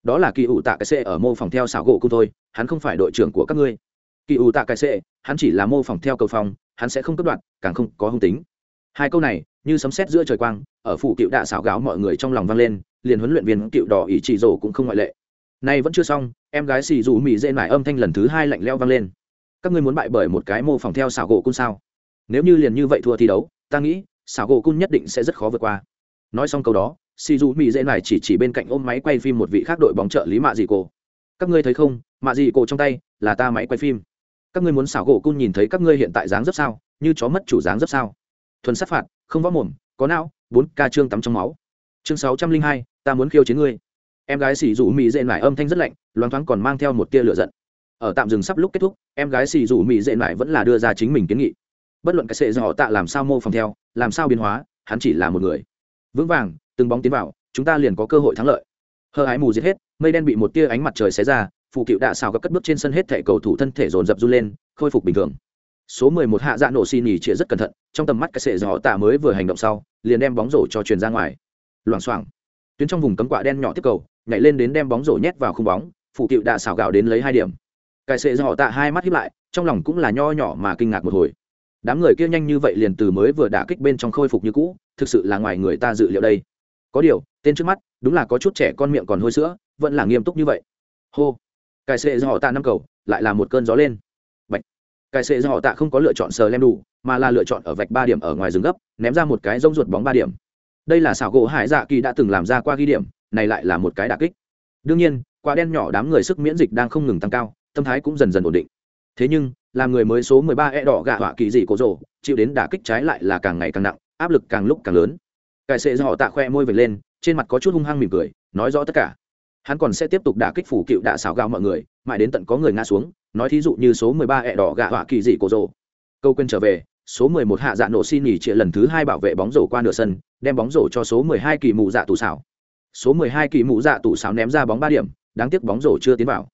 Đó là kỳ ủ tạ cái sệ ở mô phòng theo xảo gỗ cun thôi, hắn không phải đội trưởng của các ngươi. Kỳ ủ tạ cái sệ, hắn chỉ là mô phòng theo cầu phòng, hắn sẽ không cấp đoạn càng không có hung tính. Hai câu này, như sấm sét giữa trời quang, ở phủ cựu đạ xảo gáo mọi người trong lòng vang lên, liền huấn luyện viên cựu đỏ ý chỉ rổ cũng không ngoại lệ nay vẫn chưa xong, em gái xì dù mỹ dễ mải âm thanh lần thứ hai lạnh leo vang lên. Các ngươi muốn bại bởi một cái mô phỏng theo xảo gỗ cun sao? Nếu như liền như vậy thua thi đấu, ta nghĩ, xảo gỗ cun nhất định sẽ rất khó vượt qua. Nói xong câu đó, xì dù mỹ dễ mải chỉ chỉ bên cạnh ôm máy quay phim một vị khác đội bóng trợ lý mạ dị cổ. Các ngươi thấy không, mạ dị cổ trong tay là ta máy quay phim. Các ngươi muốn xảo gỗ cun nhìn thấy các ngươi hiện tại dáng rất sao, như chó mất chủ dáng rất sao? Thuần sát phạt, không võ mồm, có não, bốn ca trương tắm trong máu. Chương sáu trăm linh hai, ta muốn khiêu chiến ngươi em gái xì rủ mỹ dệ nải âm thanh rất lạnh, loáng thoáng còn mang theo một tia lửa giận. Ở tạm dừng sắp lúc kết thúc, em gái xì rủ mỹ dệ nải vẫn là đưa ra chính mình kiến nghị. Bất luận cái sệ do họ tạ làm sao mô phỏng theo, làm sao biến hóa, hắn chỉ là một người. Vững vàng, từng bóng tiến vào, chúng ta liền có cơ hội thắng lợi. Hơ ái mù giết hết, mây đen bị một tia ánh mặt trời xé ra phụ cựu đạ xào gấp cất bước trên sân hết thẻ cầu thủ thân thể dồn dập run lên, khôi phục bình thường. Số mười một hạ dạ nổ xì nhì chĩa rất cẩn thận, trong tầm mắt cái sệ do họ tạ mới vừa hành động sau, liền đem bóng rổ cho truyền ra ngoài. Loảng xoảng tuyến trong vùng cấm quả đen nhỏ tiếp cầu, nhảy lên đến đem bóng rổ nhét vào khung bóng, phụ cựu đã xảo gạo đến lấy hai điểm. Cài sệ do họ tạ hai mắt hiếp lại, trong lòng cũng là nho nhỏ mà kinh ngạc một hồi. Đám người kia nhanh như vậy liền từ mới vừa đả kích bên trong khôi phục như cũ, thực sự là ngoài người ta dự liệu đây. Có điều, tên trước mắt, đúng là có chút trẻ con miệng còn hôi sữa, vẫn là nghiêm túc như vậy. Hô. Cài sệ do họ tạ năm cầu, lại là một cơn gió lên. Bạch. cài sệ do họ tạ không có lựa chọn sờ lem đủ, mà là lựa chọn ở vạch ba điểm ở ngoài rừng gấp, ném ra một cái rông ruột bóng ba điểm đây là xảo gỗ hải dạ kỳ đã từng làm ra qua ghi điểm, này lại là một cái đả kích. Đương nhiên, quả đen nhỏ đám người sức miễn dịch đang không ngừng tăng cao, tâm thái cũng dần dần ổn định. Thế nhưng, làm người mới số 13 e đỏ gạ họa kỳ dị cổ rồ, chịu đến đả kích trái lại là càng ngày càng nặng, áp lực càng lúc càng lớn. Cải sệ do họ tạ khoe môi vệt lên, trên mặt có chút hung hăng mỉm cười, nói rõ tất cả. Hắn còn sẽ tiếp tục đả kích phủ cựu đạ xảo gạo mọi người, mãi đến tận có người ngã xuống, nói thí dụ như số 13 e đỏ gạ họa kỳ dị cổ rồ. Câu quên trở về số 11 hạ dạ nổ xin nghỉ trịa lần thứ hai bảo vệ bóng rổ qua nửa sân, đem bóng rổ cho số 12 kỳ mù dạ tủ xảo. Số 12 kỳ mù dạ tủ xảo ném ra bóng ba điểm, đáng tiếc bóng rổ chưa tiến vào.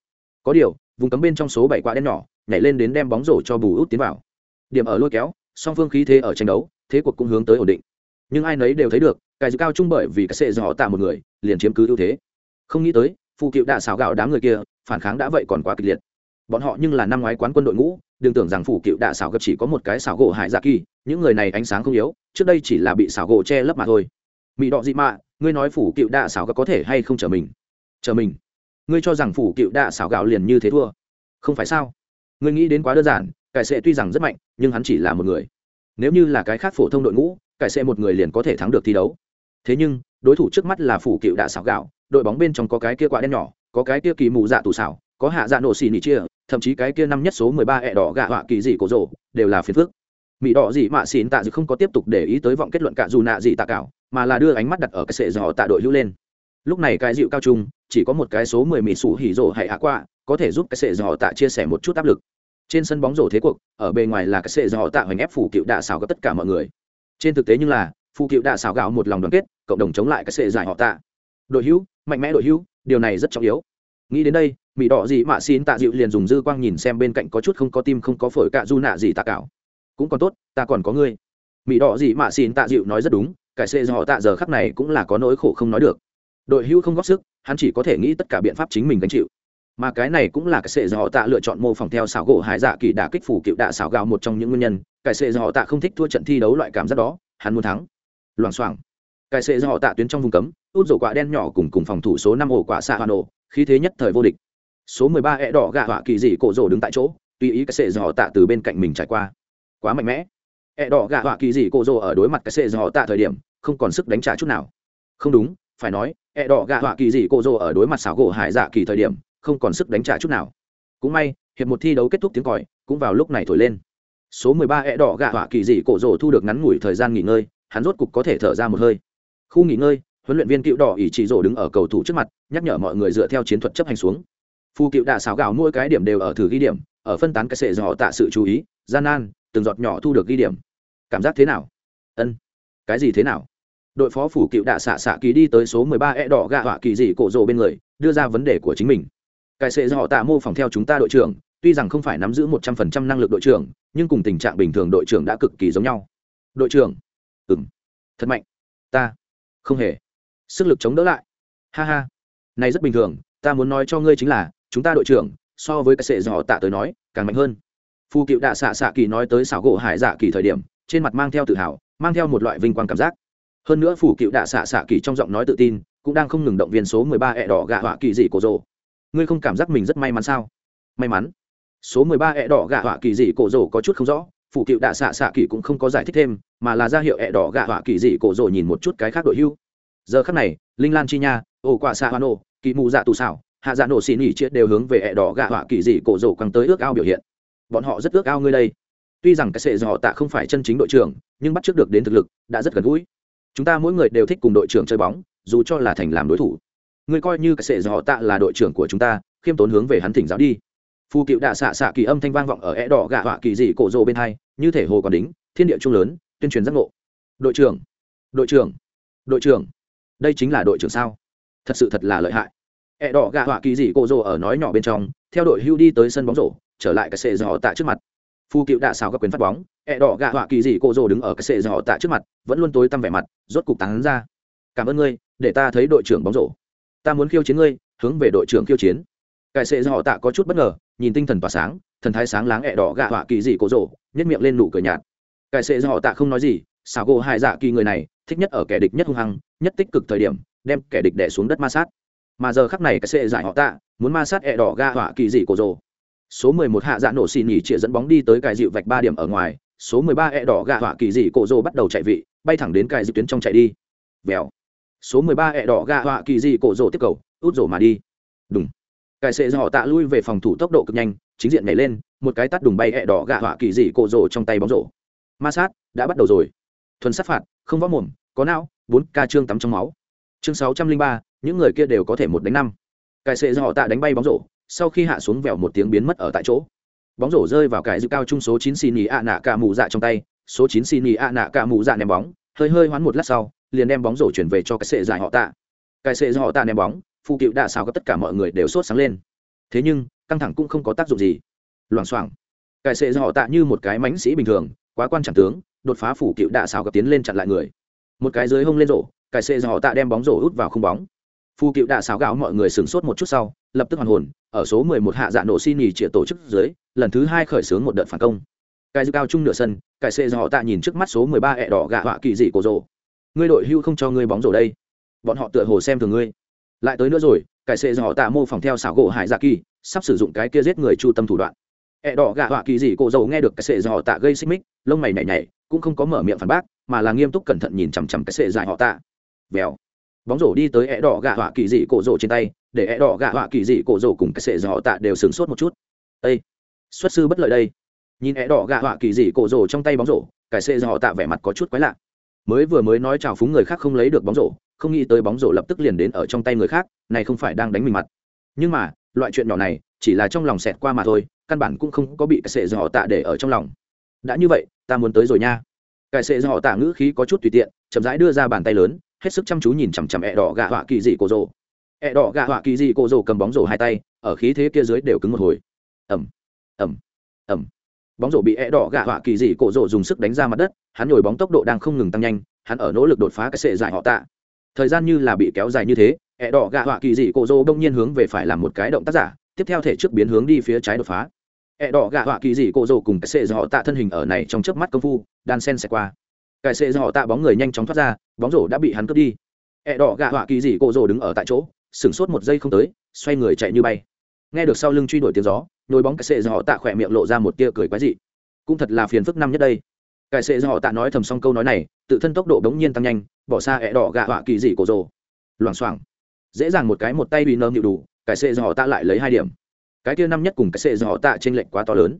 Có điều, vùng cấm bên trong số bảy quả đen nhỏ, nhảy lên đến đem bóng rổ cho bù út tiến vào. Điểm ở lôi kéo, song phương khí thế ở tranh đấu, thế cuộc cũng hướng tới ổn định. Nhưng ai nấy đều thấy được, cái cao trung bởi vì cái sệ do họ tạ một người, liền chiếm cứ ưu thế. Không nghĩ tới phụ cựu đã xảo gạo đám người kia, phản kháng đã vậy còn quá kịch liệt bọn họ nhưng là năm ngoái quán quân đội ngũ, đừng tưởng rằng phủ cựu đạ xảo gập chỉ có một cái xảo gỗ hải dạ kỳ, những người này ánh sáng không yếu, trước đây chỉ là bị xảo gỗ che lấp mà thôi. Mỹ đọ dị mạ, ngươi nói phủ cựu đạ xảo gập có thể hay không trở mình? Trở mình? Ngươi cho rằng phủ cựu đạ xảo gạo liền như thế thua? Không phải sao? Ngươi nghĩ đến quá đơn giản, cải sệ tuy rằng rất mạnh, nhưng hắn chỉ là một người. Nếu như là cái khác phổ thông đội ngũ, cải sệ một người liền có thể thắng được thi đấu. Thế nhưng, đối thủ trước mắt là phủ cựu đạ xảo gạo, đội bóng bên trong có cái kia quả đen nhỏ, có cái kia kỳ mù dạ tù xảo có hạ dạ nổ xì nỉ chia, thậm chí cái kia năm nhất số mười ba ẹ đỏ gạ họa kỳ dị cổ rộ đều là phiền phước mỹ đỏ dị mạ xỉn tạ dự không có tiếp tục để ý tới vọng kết luận cả dù nạ dị tạ cảo, mà là đưa ánh mắt đặt ở cái sệ dò tạ đội hữu lên. Lúc này cái dịu cao trung, chỉ có một cái số mười mỹ sủ hỉ rộ hay hạ qua, có thể giúp cái sệ dò tạ chia sẻ một chút áp lực. Trên sân bóng rổ thế cuộc, ở bề ngoài là cái sệ dò tạ hoành ép phủ cựu đạ tất cả mọi người. Trên thực tế nhưng là phụ cựu đạ xảo gạo một lòng đoàn kết, cộng đồng chống lại cái sệ giải họ tạ. Đội hữu mạnh mẽ đội hữu điều này rất trọng yếu. Nghĩ đến đây mỹ đỏ gì mạ xin tạ dịu liền dùng dư quang nhìn xem bên cạnh có chút không có tim không có phổi cạ du nạ gì tạ cảo. Cũng còn tốt, ta còn có ngươi. Mỹ đỏ gì mạ xin tạ dịu nói rất đúng, cái xê do họ tạ giờ khắc này cũng là có nỗi khổ không nói được. Đội hưu không góp sức, hắn chỉ có thể nghĩ tất cả biện pháp chính mình gánh chịu. Mà cái này cũng là cái sệ do họ tạ lựa chọn mô phỏng theo xảo gỗ hải dạ kỳ đả kích phủ cựu đạ xảo gạo một trong những nguyên nhân. Cái sệ do họ tạ không thích thua trận thi đấu loại cảm giác đó, hắn muốn thắng. Loảng xoảng. Cái sệ do họ tạ tuyến trong vùng cấm, út rổ quả đen nhỏ cùng cùng phòng thủ số năm ổ quả xạ hoa nổ khí thế nhất thời vô địch số mười ba e đỏ gạ họa kỳ dị cổ rồ đứng tại chỗ, tùy ý cái sệ do tạ từ bên cạnh mình trải qua. Quá mạnh mẽ. E đỏ gạ họa kỳ dị cổ rồ ở đối mặt cái sệ do tạ thời điểm, không còn sức đánh trả chút nào. Không đúng, phải nói e đỏ gạ họa kỳ dị cổ rồ ở đối mặt xảo gỗ hải dạ kỳ thời điểm, không còn sức đánh trả chút nào. Cũng may, hiệp một thi đấu kết thúc tiếng còi, cũng vào lúc này thổi lên. Số mười ba e đỏ gạ họa kỳ dị cổ rồ thu được ngắn ngủi thời gian nghỉ ngơi, hắn rốt cục có thể thở ra một hơi. Khu nghỉ ngơi, huấn luyện viên cựu đỏ ỷ chỉ rổ đứng ở cầu thủ trước mặt, nhắc nhở mọi người dựa theo chiến thuật chấp hành xuống phu cựu đạ xáo gạo mỗi cái điểm đều ở thử ghi điểm ở phân tán cái sệ do họ tạ sự chú ý gian nan từng giọt nhỏ thu được ghi điểm. Cảm giác thế nào? Ân. Cái gì thế nào? Đội phó phủ cựu đạ xạ xạ kỳ đi tới số mười ba e đỏ gạ họa kỳ dị cổ rồ bên người đưa ra vấn đề của chính mình. Cái sệ do họ tạ mô phỏng theo chúng ta đội trưởng tuy rằng không phải nắm giữ một trăm phần trăm năng lực đội trưởng nhưng cùng tình trạng bình thường đội trưởng đã cực kỳ giống nhau. Đội trưởng. Ừm, thật mạnh. Ta. Không hề. Sức lực chống đỡ lại. Ha ha. Này rất bình thường ta muốn nói cho ngươi chính là chúng ta đội trưởng, so với cái sệ dò tạ tới nói, càng mạnh hơn. Phu cựu đạ xạ xạ kỳ nói tới xảo gỗ hải dạ kỳ thời điểm, trên mặt mang theo tự hào, mang theo một loại vinh quang cảm giác. Hơn nữa phủ cựu đạ xạ xạ kỳ trong giọng nói tự tin, cũng đang không ngừng động viên số mười ba ẹ đỏ gạ họa kỳ dị cổ rồ. Ngươi không cảm giác mình rất may mắn sao? May mắn. Số mười ba ẹ đỏ gạ họa kỳ dị cổ rồ có chút không rõ phủ cựu đạ xạ xạ kỳ cũng không có giải thích thêm, mà là ra hiệu ẹ đỏ gạ họa kỳ dị cổ rồ nhìn một chút cái khác đội hưu. Giờ khắc này, linh lan chi nha, ổ quả xạ hoa nổ kỳ mù dạ tù xảo hạ dạ nổ xì nỉ chia đều hướng về ẹ đỏ gạ họa kỳ dị cổ rổ quăng tới ước ao biểu hiện. Bọn họ rất ước ao ngươi đây. Tuy rằng cái sệ dò tạ không phải chân chính đội trưởng, nhưng bắt trước được đến thực lực, đã rất gần gũi. Chúng ta mỗi người đều thích cùng đội trưởng chơi bóng, dù cho là thành làm đối thủ. Ngươi coi như cái sệ dò tạ là đội trưởng của chúng ta, khiêm tốn hướng về hắn thỉnh giáo đi. Phu cựu đạ xạ xạ kỳ âm thanh vang vọng ở ẹ đỏ gạ họa kỳ dị cổ rổ bên hai, như thể hồ còn đính, thiên địa trung lớn, tuyên truyền giác ngộ. Đội trưởng đội trưởng đội trưởng. Đây chính là đội trưởng sao? Thật sự thật là lợi hại ẹ đỏ gạ họa kỳ dị cổ rồ ở nói nhỏ bên trong, theo đội hưu đi tới sân bóng rổ, trở lại cái sệ dò tạ trước mặt. Phu cựu đạ xào các quyền phát bóng ẹ đỏ gạ họa kỳ dị cổ rồ đứng ở cái sệ dò tạ trước mặt, vẫn luôn tối tăm vẻ mặt, rốt cục tán ra. Cảm ơn ngươi, để ta thấy đội trưởng bóng rổ. Ta muốn khiêu chiến ngươi, hướng về đội trưởng khiêu chiến. Cái sệ do tạ có chút bất ngờ, nhìn tinh thần tỏa sáng, thần thái sáng láng ẹ đỏ gạ họa kỳ dị cổ rộ nhất miệng lên nụ cười nhạt. Cái sệ do tạ không nói gì, xào gỗ hai dạ kỳ người này, thích nhất ở kẻ địch nhất hung hăng, nhất tích cực thời điểm, đem kẻ địch đẻ xuống đất ma sát mà giờ khắc này cái sệ giải họ tạ, muốn ma sát ẹ đỏ gạ họa kỳ dị cổ rồ. Số mười một hạ dạ nổ xì nhỉ chĩa dẫn bóng đi tới cài dịu vạch ba điểm ở ngoài, số mười ba ẹ đỏ gạ họa kỳ dị cổ rồ bắt đầu chạy vị, bay thẳng đến cài dịu tuyến trong chạy đi. Vèo. Số mười ba ẹ đỏ gạ họa kỳ dị cổ rồ tiếp cầu, út rổ mà đi. Đúng cài sệ họ tạ lui về phòng thủ tốc độ cực nhanh, chính diện nhảy lên, một cái tắt đùng bay ẹ đỏ gạ họa kỳ dị cổ rồ trong tay bóng rổ. Ma sát, đã bắt đầu rồi. Thuần sát phạt, không võ mồm, có não, bốn ca trương tắm trong máu. Chương sáu trăm linh ba những người kia đều có thể một đánh năm. Cài sệ do họ tạ đánh bay bóng rổ, sau khi hạ xuống vèo một tiếng biến mất ở tại chỗ. Bóng rổ rơi vào cái dự cao trung số chín xì nỉ ạ nạ cả mù dạ trong tay, số chín xì nỉ ạ nạ cả mù dạ ném bóng, hơi hơi hoán một lát sau, liền đem bóng rổ chuyển về cho cái sệ giải họ tạ. Cái sệ do họ tạ ném bóng phụ cựu đạ xào có tất cả mọi người đều sốt sáng lên. Thế nhưng, căng thẳng cũng không có tác dụng gì. Loảng xoảng. Cái sệ do họ tạ như một cái mánh sĩ bình thường, quá quan trọng tướng, đột phá phủ cựu đạ xào gặp tiến lên chặn lại người. Một cái dưới hông lên rổ, cái sệ do họ tạ đem bóng rổ út vào không bóng phu cựu đã xáo gạo mọi người sửng sốt một chút sau, lập tức hoàn hồn, ở số 11 hạ dạ nổ xin nhì trịa tổ chức dưới, lần thứ hai khởi xướng một đợt phản công. Cái dư cao trung nửa sân, cái xệ họ tạ nhìn trước mắt số 13 ẹ đỏ gạ họa kỳ dị cổ rồ. Ngươi đội hưu không cho ngươi bóng rổ đây. Bọn họ tựa hồ xem thường ngươi. Lại tới nữa rồi, cái xệ họ tạ mô phỏng theo xảo gỗ hải dạ kỳ, sắp sử dụng cái kia giết người chu tâm thủ đoạn. Ẹ đỏ gạ họa kỳ dị cổ rồ nghe được cái xệ họ tạ gây xích mích, lông mày nhảy nhảy, cũng không có mở miệng phản bác, mà là nghiêm túc cẩn thận nhìn chằm chằm cái xệ dài họ tạ. Vèo bóng rổ đi tới ẹ đỏ gạ họa kỳ dị cổ rổ trên tay, để ẹ đỏ gạ họa kỳ dị cổ rổ cùng cái sệ dọ tạ đều sửng sốt một chút. Ây xuất sư bất lợi đây. Nhìn ẹ đỏ gạ họa kỳ dị cổ rổ trong tay bóng rổ, cái sệ dọ tạ vẻ mặt có chút quái lạ. Mới vừa mới nói chào phúng người khác không lấy được bóng rổ, không nghĩ tới bóng rổ lập tức liền đến ở trong tay người khác, này không phải đang đánh mình mặt. Nhưng mà, loại chuyện nhỏ này, chỉ là trong lòng xẹt qua mà thôi, căn bản cũng không có bị cái sệ dọ tạ để ở trong lòng. Đã như vậy, ta muốn tới rồi nha. Cái sệ dọ tạ ngữ khí có chút tùy tiện, chậm rãi đưa ra bàn tay lớn hết sức chăm chú nhìn chằm chằm ẹ đỏ gạ họa kỳ dị cổ rồ. Ẹ đỏ gạ họa kỳ dị cổ rồ cầm bóng rổ hai tay, ở khí thế kia dưới đều cứng một hồi. Ẩm ẩm ẩm bóng rổ bị ẹ đỏ gạ họa kỳ dị cổ rồ dùng sức đánh ra mặt đất, hắn nhồi bóng tốc độ đang không ngừng tăng nhanh, hắn ở nỗ lực đột phá cái sệ giải họ tạ. Thời gian như là bị kéo dài như thế ẹ đỏ gạ họa kỳ dị cổ rồ đông nhiên hướng về phải làm một cái động tác giả, tiếp theo thể trước biến hướng đi phía trái đột phá. Ẹ đỏ gạ họa kỳ dị cổ rồ cùng cái sệ giải họ tạ thân hình ở này trong chớp mắt công phu, đan sen sẽ qua. Cái sệ giải họ tạ bóng người nhanh chóng thoát ra bóng rổ đã bị hắn cướp đi. Ẹ đỏ gạ họa kỳ dị cổ rổ đứng ở tại chỗ, sửng sốt một giây không tới, xoay người chạy như bay. Nghe được sau lưng truy đuổi tiếng gió nhồi bóng cái sệ do họ tạ khỏe miệng lộ ra một tia cười quái dị. Cũng thật là phiền phức năm nhất đây. Cái sệ do họ tạ nói thầm xong câu nói này, tự thân tốc độ bỗng nhiên tăng nhanh, bỏ xa ẹ đỏ gạ họa kỳ dị cổ rồ loảng xoảng. Dễ dàng một cái một tay bị nơm nhịu đủ cái sệ do họ tạ lại lấy hai điểm. Cái kia năm nhất cùng cái sệ do họ tạ trên lệnh quá to lớn.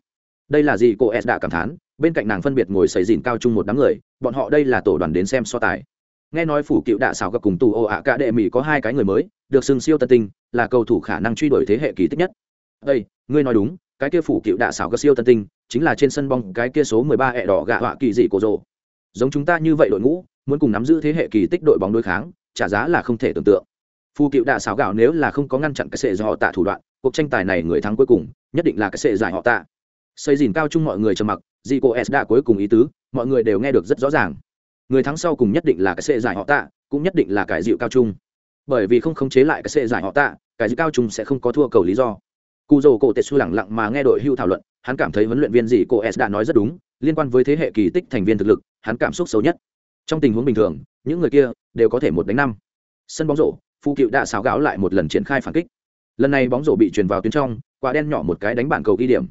Đây là gì? Cô s đã cảm thán, bên cạnh nàng phân biệt ngồi xầy dìn cao chung một đám người, bọn họ đây là tổ đoàn đến xem so tài nghe nói phủ cựu đạ xảo gặp cùng tù ô ạ cả đệ mỹ có hai cái người mới, được xưng siêu tân tinh, là cầu thủ khả năng truy đuổi thế hệ kỳ tích nhất. Đây, ngươi nói đúng, cái kia phủ cựu đạ xảo gặp siêu tân tinh, chính là trên sân bóng cái kia số mười ba ẹ đỏ gạ họa kỳ dị cổ rồ. Giống chúng ta như vậy đội ngũ, muốn cùng nắm giữ thế hệ kỳ tích đội bóng đối kháng, trả giá là không thể tưởng tượng. Phù cựu đạ xảo gạo nếu là không có ngăn chặn cái sệ do họ tạ thủ đoạn, cuộc tranh tài này người thắng cuối cùng, nhất định là cái sệ giải họ tạ. Xây dìn cao chung mọi người trầm mặc dị cô s đã cuối cùng ý tứ, mọi người đều nghe được rất rõ ràng người thắng sau cùng nhất định là cái sệ giải họ tạ, cũng nhất định là cái dịu cao trung. Bởi vì không khống chế lại cái sệ giải họ tạ, cái dịu cao trung sẽ không có thua cầu lý do. Cụ dầu cổ tệ su lẳng lặng mà nghe đội hưu thảo luận, hắn cảm thấy huấn luyện viên gì cô s đã nói rất đúng, liên quan với thế hệ kỳ tích thành viên thực lực, hắn cảm xúc xấu nhất. Trong tình huống bình thường, những người kia đều có thể một đánh năm. Sân bóng rổ phụ cựu đã xáo gáo lại một lần triển khai phản kích. Lần này bóng rổ bị truyền vào tuyến trong, quả đen nhỏ một cái đánh bản cầu ghi điểm.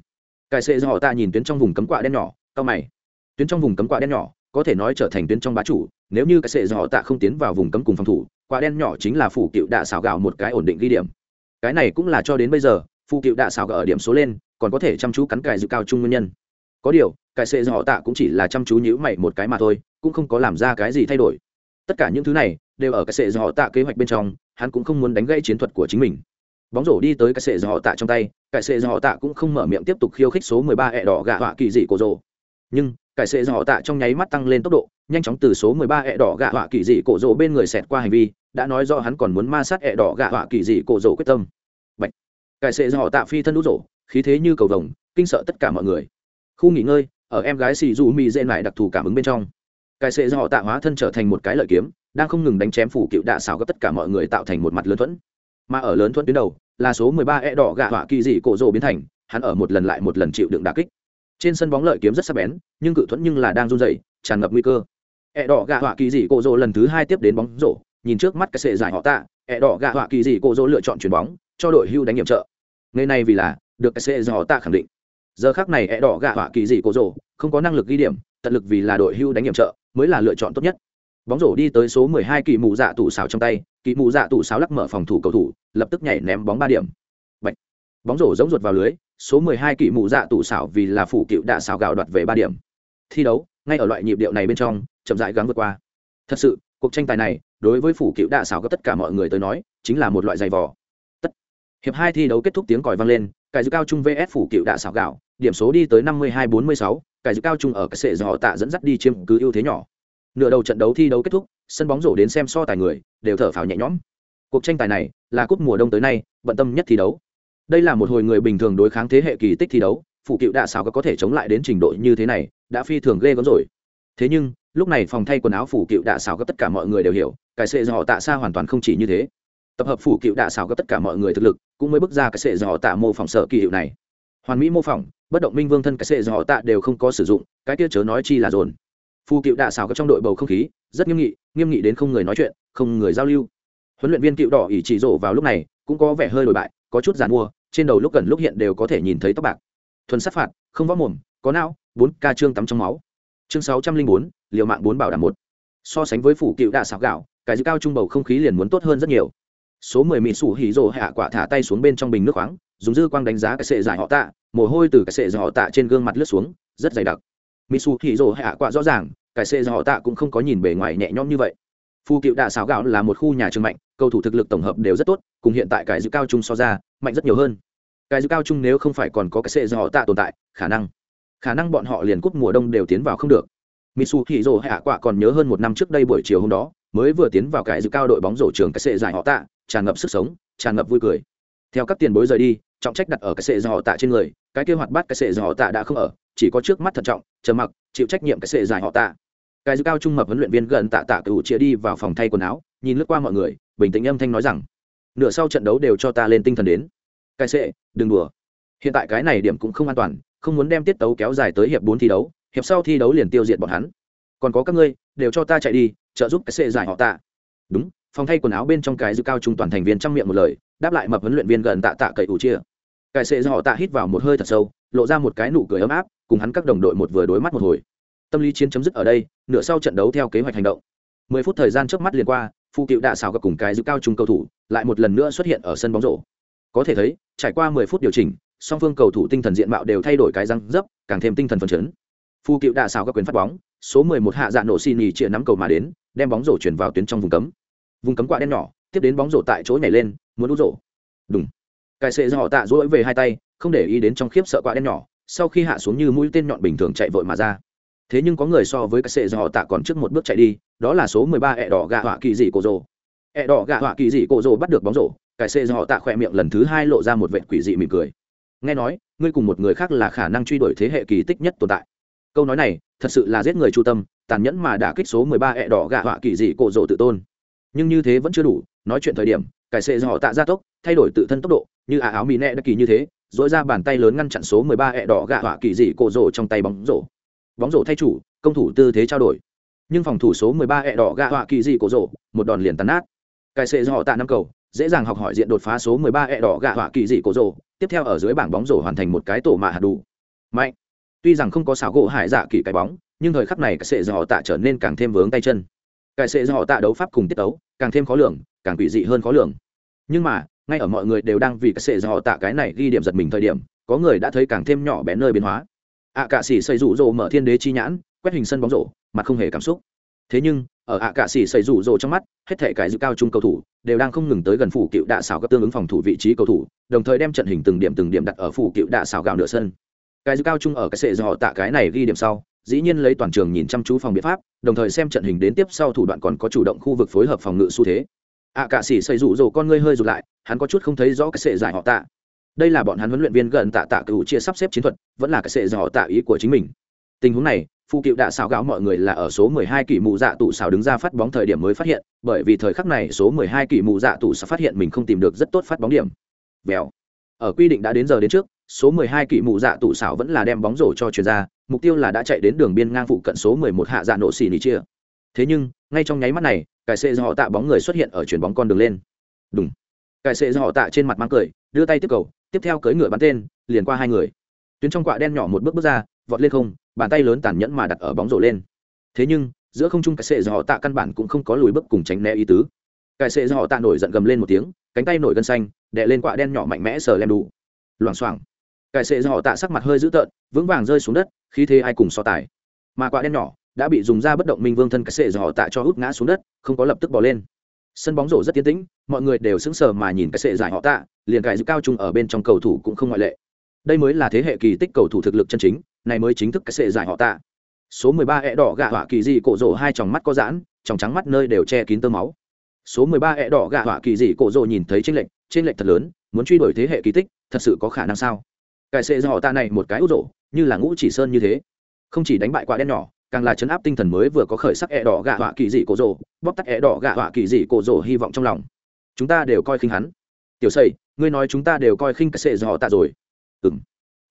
Cài sệ do họ ta nhìn tuyến trong vùng cấm quả đen nhỏ, cao mày. Tuyến trong vùng cấm quả đen nhỏ có thể nói trở thành tuyến trong bá chủ, nếu như cái sệ do tạ không tiến vào vùng cấm cùng phòng thủ, quả đen nhỏ chính là phủ cựu đạ xảo gạo một cái ổn định ghi điểm. Cái này cũng là cho đến bây giờ phụ cựu đạ xảo gạo ở điểm số lên, còn có thể chăm chú cắn cài dự cao trung nguyên nhân. Có điều, cái sệ do tạ cũng chỉ là chăm chú nhữ mày một cái mà thôi, cũng không có làm ra cái gì thay đổi. Tất cả những thứ này đều ở cái sệ do tạ kế hoạch bên trong, hắn cũng không muốn đánh gãy chiến thuật của chính mình. Bóng rổ đi tới cái sệ do tạ trong tay, cái sệ do tạ cũng không mở miệng tiếp tục khiêu khích số 13 ẹ đỏ gạ họa kỳ dị cổ rổ nhưng cải sệ do họ tạ trong nháy mắt tăng lên tốc độ, nhanh chóng từ số 13 ẹ đỏ gạ họa kỳ dị cổ rỗ bên người xẹt qua hành vi, đã nói rõ hắn còn muốn ma sát ẹ đỏ gạ họa kỳ dị cổ rỗ quyết tâm. Bạch. cải sệ do họ tạ phi thân đũ rổ khí thế như cầu vồng, kinh sợ tất cả mọi người. Khu nghỉ ngơi, ở em gái xì dù mì dễ lại đặc thù cảm ứng bên trong. Cải sệ do họ tạ hóa thân trở thành một cái lợi kiếm, đang không ngừng đánh chém phủ cựu đạ xảo gấp tất cả mọi người tạo thành một mặt lớn thuẫn. Mà ở lớn thuận tuyến đầu, là số 13 e đỏ gạ họa kỳ dị cổ rồ biến thành, hắn ở một lần lại một lần chịu đựng đả kích trên sân bóng lợi kiếm rất sắc bén, nhưng cự thuẫn nhưng là đang run rẩy, tràn ngập nguy cơ. E đỏ gạ họa kỳ dị cổ rỗ lần thứ hai tiếp đến bóng rổ, nhìn trước mắt cái sệ giải họ tạ e đỏ gạ họa kỳ dị cổ rỗ lựa chọn chuyền bóng, cho đội hưu đánh nghiệm trợ. Ngày nay vì là, được cái sệ giải họ tạ khẳng định. Giờ khác này e đỏ gạ họa kỳ dị cổ rỗ, không có năng lực ghi điểm, tận lực vì là đội hưu đánh nghiệm trợ, mới là lựa chọn tốt nhất. Bóng rổ đi tới số 12 kỳ mù dạ tủ sáo trong tay kỳ mù dạ tủ sáo lắc mở phòng thủ cầu thủ, lập tức nhảy ném bóng ba điểm. Bạch. bóng rổ giống ruột vào lưới số 12 kỵ mù dạ tụ xảo vì là phủ cựu đã xảo gạo đoạt về ba điểm. Thi đấu, ngay ở loại nhịp điệu này bên trong, chậm rãi gắng vượt qua. Thật sự, cuộc tranh tài này, đối với phủ cựu đạ xảo gấp tất cả mọi người tới nói, chính là một loại giày vò. Tất. Hiệp hai thi đấu kết thúc tiếng còi vang lên, cải dự cao trung vs phủ cựu đạ xảo gạo, điểm số đi tới năm mươi hai bốn mươi sáu, cải dự cao trung ở cái sệ do tạ dẫn dắt đi chiếm cứ ưu thế nhỏ. Nửa đầu trận đấu thi đấu kết thúc, sân bóng rổ đến xem so tài người, đều thở phào nhẹ nhõm. Cuộc tranh tài này, là cúp mùa đông tới nay, bận tâm nhất thi đấu đây là một hồi người bình thường đối kháng thế hệ kỳ tích thi đấu phụ cựu đạ xào có thể chống lại đến trình độ như thế này, đã phi thường ghê gớm rồi. Thế nhưng, lúc này phòng thay quần áo phủ cựu đạ xào gấp tất cả mọi người đều hiểu, cái sệ do họ tạ xa hoàn toàn không chỉ như thế. Tập hợp phủ cựu đạ xào gấp tất cả mọi người thực lực, cũng mới bước ra cái sệ do họ tạ mô phỏng sợ kỳ hiệu này. Hoàn mỹ mô phỏng, bất động minh vương thân cái sệ do họ tạ đều không có sử dụng, cái kia chớ nói chi là dồn. Phù cựu đạ xào gấp trong đội bầu không khí, rất nghiêm nghị nghiêm nghị đến không người nói chuyện, không người giao lưu. Huấn luyện viên cựu đỏ ỉ chỉ rổ vào lúc này, cũng có vẻ hơi đổi bại, có chút giàn mua trên đầu lúc gần lúc hiện đều có thể nhìn thấy tóc bạc. Thuần sát phạt, không võ mồm, có não, bốn ca trương tắm trong máu. Chương sáu trăm linh bốn, liều mạng bốn bảo đảm một. So sánh với phủ cựu đạ xào gạo, cái dư cao trung bầu không khí liền muốn tốt hơn rất nhiều. Số mười mỹ sủ hỉ rồ hạ quả thả tay xuống bên trong bình nước khoáng, dùng dư quang đánh giá cái sệ giải họ tạ, mồ hôi từ cái sệ giải họ tạ trên gương mặt lướt xuống, rất dày đặc. Mỹ sủ hỉ rồ hạ quả rõ ràng, cái sệ giải họ tạ cũng không có nhìn bề ngoài nhẹ nhõm như vậy. Phu cựu đạ xào gạo là một khu nhà trường mạnh cầu thủ thực lực tổng hợp đều rất tốt cùng hiện tại cái dư cao trung so ra mạnh rất nhiều hơn cái dư cao trung nếu không phải còn có cái sệ do họ tạ tồn tại khả năng khả năng bọn họ liền cúp mùa đông đều tiến vào không được Mitsu rồ hạ quả còn nhớ hơn một năm trước đây buổi chiều hôm đó, mới vừa tiến vào cái dự cao đội bóng rổ trường cái sệ giải họ tạ, tràn ngập sức sống, tràn ngập vui cười. Theo các tiền bối rời đi, trọng trách đặt ở cái sệ do họ tạ trên người, cái kia hoạt bát cái sệ do họ tạ đã không ở, chỉ có trước mắt thận trọng, chờ mặc, chịu trách nhiệm cái sệ giải họ tạ. Cái dự cao trung mập huấn luyện viên gần tạ tạ cửu chia đi vào phòng thay quần áo, nhìn lướt qua mọi người, bình tĩnh âm thanh nói rằng: "Nửa sau trận đấu đều cho ta lên tinh thần đến. Cái sệ, đừng đùa. Hiện tại cái này điểm cũng không an toàn, không muốn đem tiết tấu kéo dài tới hiệp bốn thi đấu, hiệp sau thi đấu liền tiêu diệt bọn hắn. Còn có các ngươi đều cho ta chạy đi trợ giúp cái sệ giải họ tạ. Đúng phòng thay quần áo bên trong cái dư cao trung toàn thành viên trong miệng một lời đáp lại mập huấn luyện viên gần tạ tạ cậy ủ chia. Cái sệ giải họ tạ hít vào một hơi thật sâu lộ ra một cái nụ cười ấm áp cùng hắn các đồng đội một vừa đối mắt một hồi. Tâm lý chiến chấm dứt ở đây nửa sau trận đấu theo kế hoạch hành động. Mười phút thời gian trước mắt liền qua phu cựu đạ xào gặp cùng cái giữ cao trung cầu thủ, lại một lần nữa xuất hiện ở sân bóng rổ. Có thể thấy, trải qua mười phút điều chỉnh, song phương cầu thủ tinh thần diện mạo đều thay đổi cái răng dấp, càng thêm tinh thần phấn chấn. Phu cựu đạ xào các quyền phát bóng, số 11 hạ dạ nổ xin nhì chĩa nắm cầu mà đến, đem bóng rổ chuyển vào tuyến trong vùng cấm. Vùng cấm quạ đen nhỏ, tiếp đến bóng rổ tại chỗ nhảy lên, muốn út rổ. Đúng cài sệ do họ tạ dỗi về hai tay, không để ý đến trong khiếp sợ quạ đen nhỏ, sau khi hạ xuống như mũi tên nhọn bình thường chạy vội mà ra thế nhưng có người so với cái sệ do họ tạ còn trước một bước chạy đi, đó là số 13 ẹ đỏ gạ họa kỳ dị cổ rồ. Ẹ đỏ gạ họa kỳ dị cổ rồ bắt được bóng rổ cài sệ do họ tạ khỏe miệng lần thứ hai lộ ra một vệt quỷ dị mỉm cười. Nghe nói, ngươi cùng một người khác là khả năng truy đuổi thế hệ kỳ tích nhất tồn tại. Câu nói này, thật sự là giết người chu tâm, tàn nhẫn mà đã kích số mười ba ẹ đỏ gạ họa kỳ dị cổ rồ tự tôn. Nhưng như thế vẫn chưa đủ, nói chuyện thời điểm cải sệ do họ tạ gia tốc, thay đổi tự thân tốc độ, như ả áo mì nẹ đã kỳ như thế dỗi ra bàn tay lớn ngăn chặn số mười ba ẹ đỏ gạ họa kỳ dị cổ rồ trong tay bóng rổ bóng rổ thay chủ công thủ tư thế trao đổi. Nhưng phòng thủ số mười ba đỏ gạ họa kỳ dị cổ rổ, một đòn liền tàn nát. Cài sệ do họ tạ năm cầu dễ dàng học hỏi diện đột phá số mười ba đỏ gạ họa kỳ dị cổ rổ. tiếp theo ở dưới bảng bóng rổ hoàn thành một cái tổ mạ hạt đủ. Mạnh. Tuy rằng không có xảo gỗ hải dạ kỳ cái bóng nhưng thời khắc này cái sệ do họ tạ trở nên càng thêm vướng tay chân. Cái sệ do họ tạ đấu pháp cùng tiết tấu càng thêm khó lường càng quỷ dị hơn khó lường. Nhưng mà ngay ở mọi người đều đang vì cái sệ do họ tạ cái này ghi điểm giật mình thời điểm có người đã thấy càng thêm nhỏ bé nơi biến hóa ạ cạ sĩ xây rủ rồ mở thiên đế chi nhãn quét hình sân bóng rổ mà không hề cảm xúc. Thế nhưng ở ạ cạ sĩ xây rủ rồ trong mắt hết thể cái dự cao trung cầu thủ đều đang không ngừng tới gần phủ cựu đạ xảo các tương ứng phòng thủ vị trí cầu thủ đồng thời đem trận hình từng điểm từng điểm đặt ở phủ cựu đạ xảo gạo nửa sân. Cái dự cao trung ở cái sệ do họ tạ cái này ghi điểm sau dĩ nhiên lấy toàn trường nhìn chăm chú phòng biện pháp đồng thời xem trận hình đến tiếp sau thủ đoạn còn có chủ động khu vực phối hợp phòng ngự xu thế. Ạ à, cả sĩ xây rủ rồ con ngươi hơi rụt lại hắn có chút không thấy rõ cái sệ giải họ tạ đây là bọn hắn huấn luyện viên gần tạ tạ cựu chia sắp xếp chiến thuật, vẫn là cái sệ dò tạ ý của chính mình. Tình huống này phụ cựu đã xào gáo mọi người là ở số 12 kỷ mụ dạ tụ xào đứng ra phát bóng thời điểm mới phát hiện, bởi vì thời khắc này số 12 kỷ mụ dạ tụ xào phát hiện mình không tìm được rất tốt phát bóng điểm. Vèo. Ở quy định đã đến giờ đến trước, số 12 kỷ mụ dạ tụ xào vẫn là đem bóng rổ cho chuyền ra, mục tiêu là đã chạy đến đường biên ngang phụ cận số 11 hạ dạ nổ xì nỉ chia. Thế nhưng, ngay trong nháy mắt này cải sệ do họ tạ bóng người xuất hiện ở chuyền bóng con đường lên. Đúng cải sệ do họ tạ trên mặt mang cười, đưa tay tiếp cầu tiếp theo cưỡi ngựa bắn tên, liền qua hai người. Tuyến trong quạ đen nhỏ một bước bước ra, vọt lên không, bàn tay lớn tàn nhẫn mà đặt ở bóng rổ lên. Thế nhưng, giữa không trung cái sệ do họ tạ căn bản cũng không có lùi bước cùng tránh né ý tứ. Cái sệ do họ tạ nổi giận gầm lên một tiếng, cánh tay nổi gân xanh, đè lên quạ đen nhỏ mạnh mẽ sờ lem đủ loảng xoảng. Cái sệ do họ tạ sắc mặt hơi dữ tợn, vững vàng rơi xuống đất khi thế ai cùng so tài. Mà quạ đen nhỏ đã bị dùng ra bất động minh vương thân cái sệ do họ tạ cho hút ngã xuống đất, không có lập tức bỏ lên sân bóng rổ rất tiến tĩnh, mọi người đều sững sờ mà nhìn cái sệ giải họ tạ, liền cải giữ cao trung ở bên trong cầu thủ cũng không ngoại lệ. Đây mới là thế hệ kỳ tích cầu thủ thực lực chân chính, này mới chính thức cái sệ giải họ tạ. Số 13 ẹ e đỏ gạ họa kỳ dị cổ rổ hai tròng mắt có giãn, tròng trắng mắt nơi đều che kín tơ máu. Số 13 ẹ e đỏ gạ họa kỳ dị cổ rổ nhìn thấy trên lệnh trên lệnh thật lớn, muốn truy đuổi thế hệ kỳ tích, thật sự có khả năng sao? Cái sệ giải họ tạ này một cái út rổ, như là ngũ chỉ sơn như thế. Không chỉ đánh bại quả đen nhỏ càng là chấn áp tinh thần mới vừa có khởi sắc ẹ đỏ gạ họa kỳ dị cổ rồ bóc tắt ẹ đỏ gạ họa kỳ dị cổ rồ hy vọng trong lòng. Chúng ta đều coi khinh hắn. Tiểu xây ngươi nói chúng ta đều coi khinh cái sệ dò tạ rồi. Ừ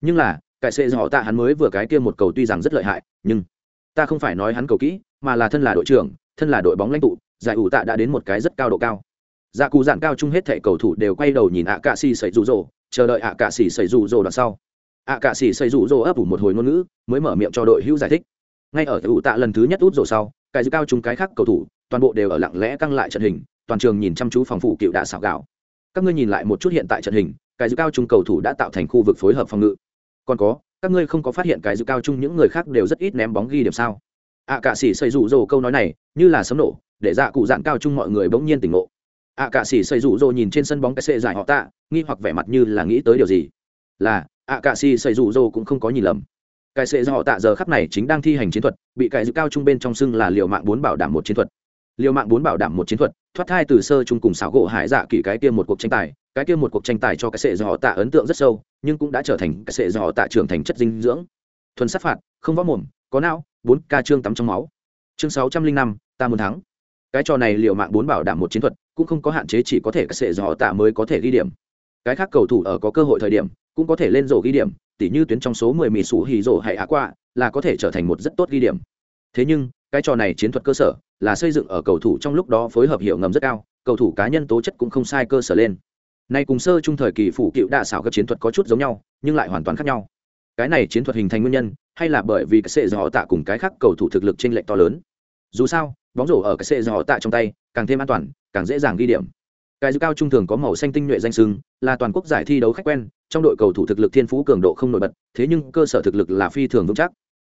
nhưng là, cái sệ dò tạ hắn mới vừa cái kia một cầu tuy rằng rất lợi hại, nhưng ta không phải nói hắn cầu kỹ, mà là thân là đội trưởng, thân là đội bóng lãnh tụ, giải ủ tạ đã đến một cái rất cao độ cao. Dạ cù dạng cao chung hết thẻ cầu thủ đều quay đầu nhìn ạ cạ xì xảy rụ rỗ chờ đợi ạ cạ xì xảy rụ rỗ đoạn sau. ạ cạ xì xảy rụ rỗ ấp ủ một hồi ngôn ngữ, mới mở miệng cho đội hữu giải thích ngay ở ủ tạ lần thứ nhất út rổ sau cái dư cao chúng cái khác cầu thủ toàn bộ đều ở lặng lẽ căng lại trận hình toàn trường nhìn chăm chú phòng phủ cựu đạ xảo gạo. Các ngươi nhìn lại một chút hiện tại trận hình cái dư cao trung cầu thủ đã tạo thành khu vực phối hợp phòng ngự. Còn có các ngươi không có phát hiện cái dư cao chung những người khác đều rất ít ném bóng ghi điểm sao? Ạ à, cả sĩ xây rủ rồ câu nói này như là sấm nổ để dạ cụ dạn cao chung mọi người bỗng nhiên tỉnh ngộ. Ạ à, cả sĩ xây rủ rồ nhìn trên sân bóng cái xệ giải họ tạ nghi hoặc vẻ mặt như là nghĩ tới điều gì. Là ạ à, cả sĩ xây rủ rồ cũng không có nhìn lầm cái sệ do họ tạ giờ khắp này chính đang thi hành chiến thuật, bị cái dự cao trung bên trong xưng là liều mạng bốn bảo đảm một chiến thuật. Liều mạng bốn bảo đảm một chiến thuật, thoát thai từ sơ chung cùng xảo gỗ hải dạ kỳ cái kia một cuộc tranh tài, cái kia một cuộc tranh tài cho cái sệ do họ tạ ấn tượng rất sâu, nhưng cũng đã trở thành cái sệ do họ tạ trưởng thành chất dinh dưỡng. Thuần sát phạt, không võ mồm, có não, bốn ca trương tắm trong máu. Chương sáu trăm linh năm, ta muốn thắng. Cái trò này liệu mạng bốn bảo đảm một chiến thuật cũng không có hạn chế, chỉ có thể cái sệ do họ tạ mới có thể ghi điểm. Cái khác cầu thủ ở có cơ hội thời điểm cũng có thể lên rổ ghi điểm tỉ như tuyến trong số mười mì sủ hì rổ hay á qua là có thể trở thành một rất tốt ghi điểm. Thế nhưng, cái trò này chiến thuật cơ sở là xây dựng ở cầu thủ trong lúc đó phối hợp hiệu ngầm rất cao, cầu thủ cá nhân tố chất cũng không sai cơ sở lên. Nay cùng sơ trung thời kỳ phủ cựu đạ xảo các chiến thuật có chút giống nhau, nhưng lại hoàn toàn khác nhau. Cái này chiến thuật hình thành nguyên nhân, hay là bởi vì cái sệ do tạ cùng cái khác cầu thủ thực lực trên lệch to lớn. Dù sao, bóng rổ ở cái sệ do tạ trong tay càng thêm an toàn, càng dễ dàng ghi điểm cái dư cao trung thường có màu xanh tinh nhuệ danh sưng, là toàn quốc giải thi đấu khách quen, trong đội cầu thủ thực lực thiên phú cường độ không nổi bật, thế nhưng cơ sở thực lực là phi thường vững chắc.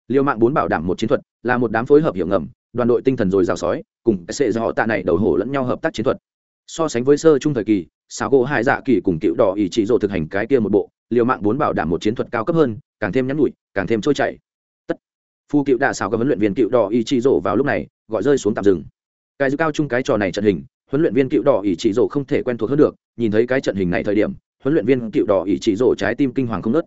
Liều mạng bốn bảo đảm một chiến thuật, là một đám phối hợp hiệu ngầm, đoàn đội tinh thần dồi dào sói, cùng sệ do tạ này đầu hổ lẫn nhau hợp tác chiến thuật. So sánh với sơ trung thời kỳ xáo gỗ hai dạ kỳ cùng cựu đỏ ý chỉ rộ thực hành cái kia một bộ liều mạng bốn bảo đảm một chiến thuật cao cấp hơn, càng thêm nhắn nhủi, càng thêm trôi chảy. Tất. Phu cựu đạ xảo các huấn luyện viên cựu đỏ ý chỉ rộ vào lúc này, gọi rơi xuống tạm dừng. Cái dư cao chung cái trò này trận hình huấn luyện viên cựu đỏ ý chỉ rổ không thể quen thuộc hơn được, nhìn thấy cái trận hình này thời điểm, huấn luyện viên cựu đỏ ý chỉ rổ trái tim kinh hoàng không nớt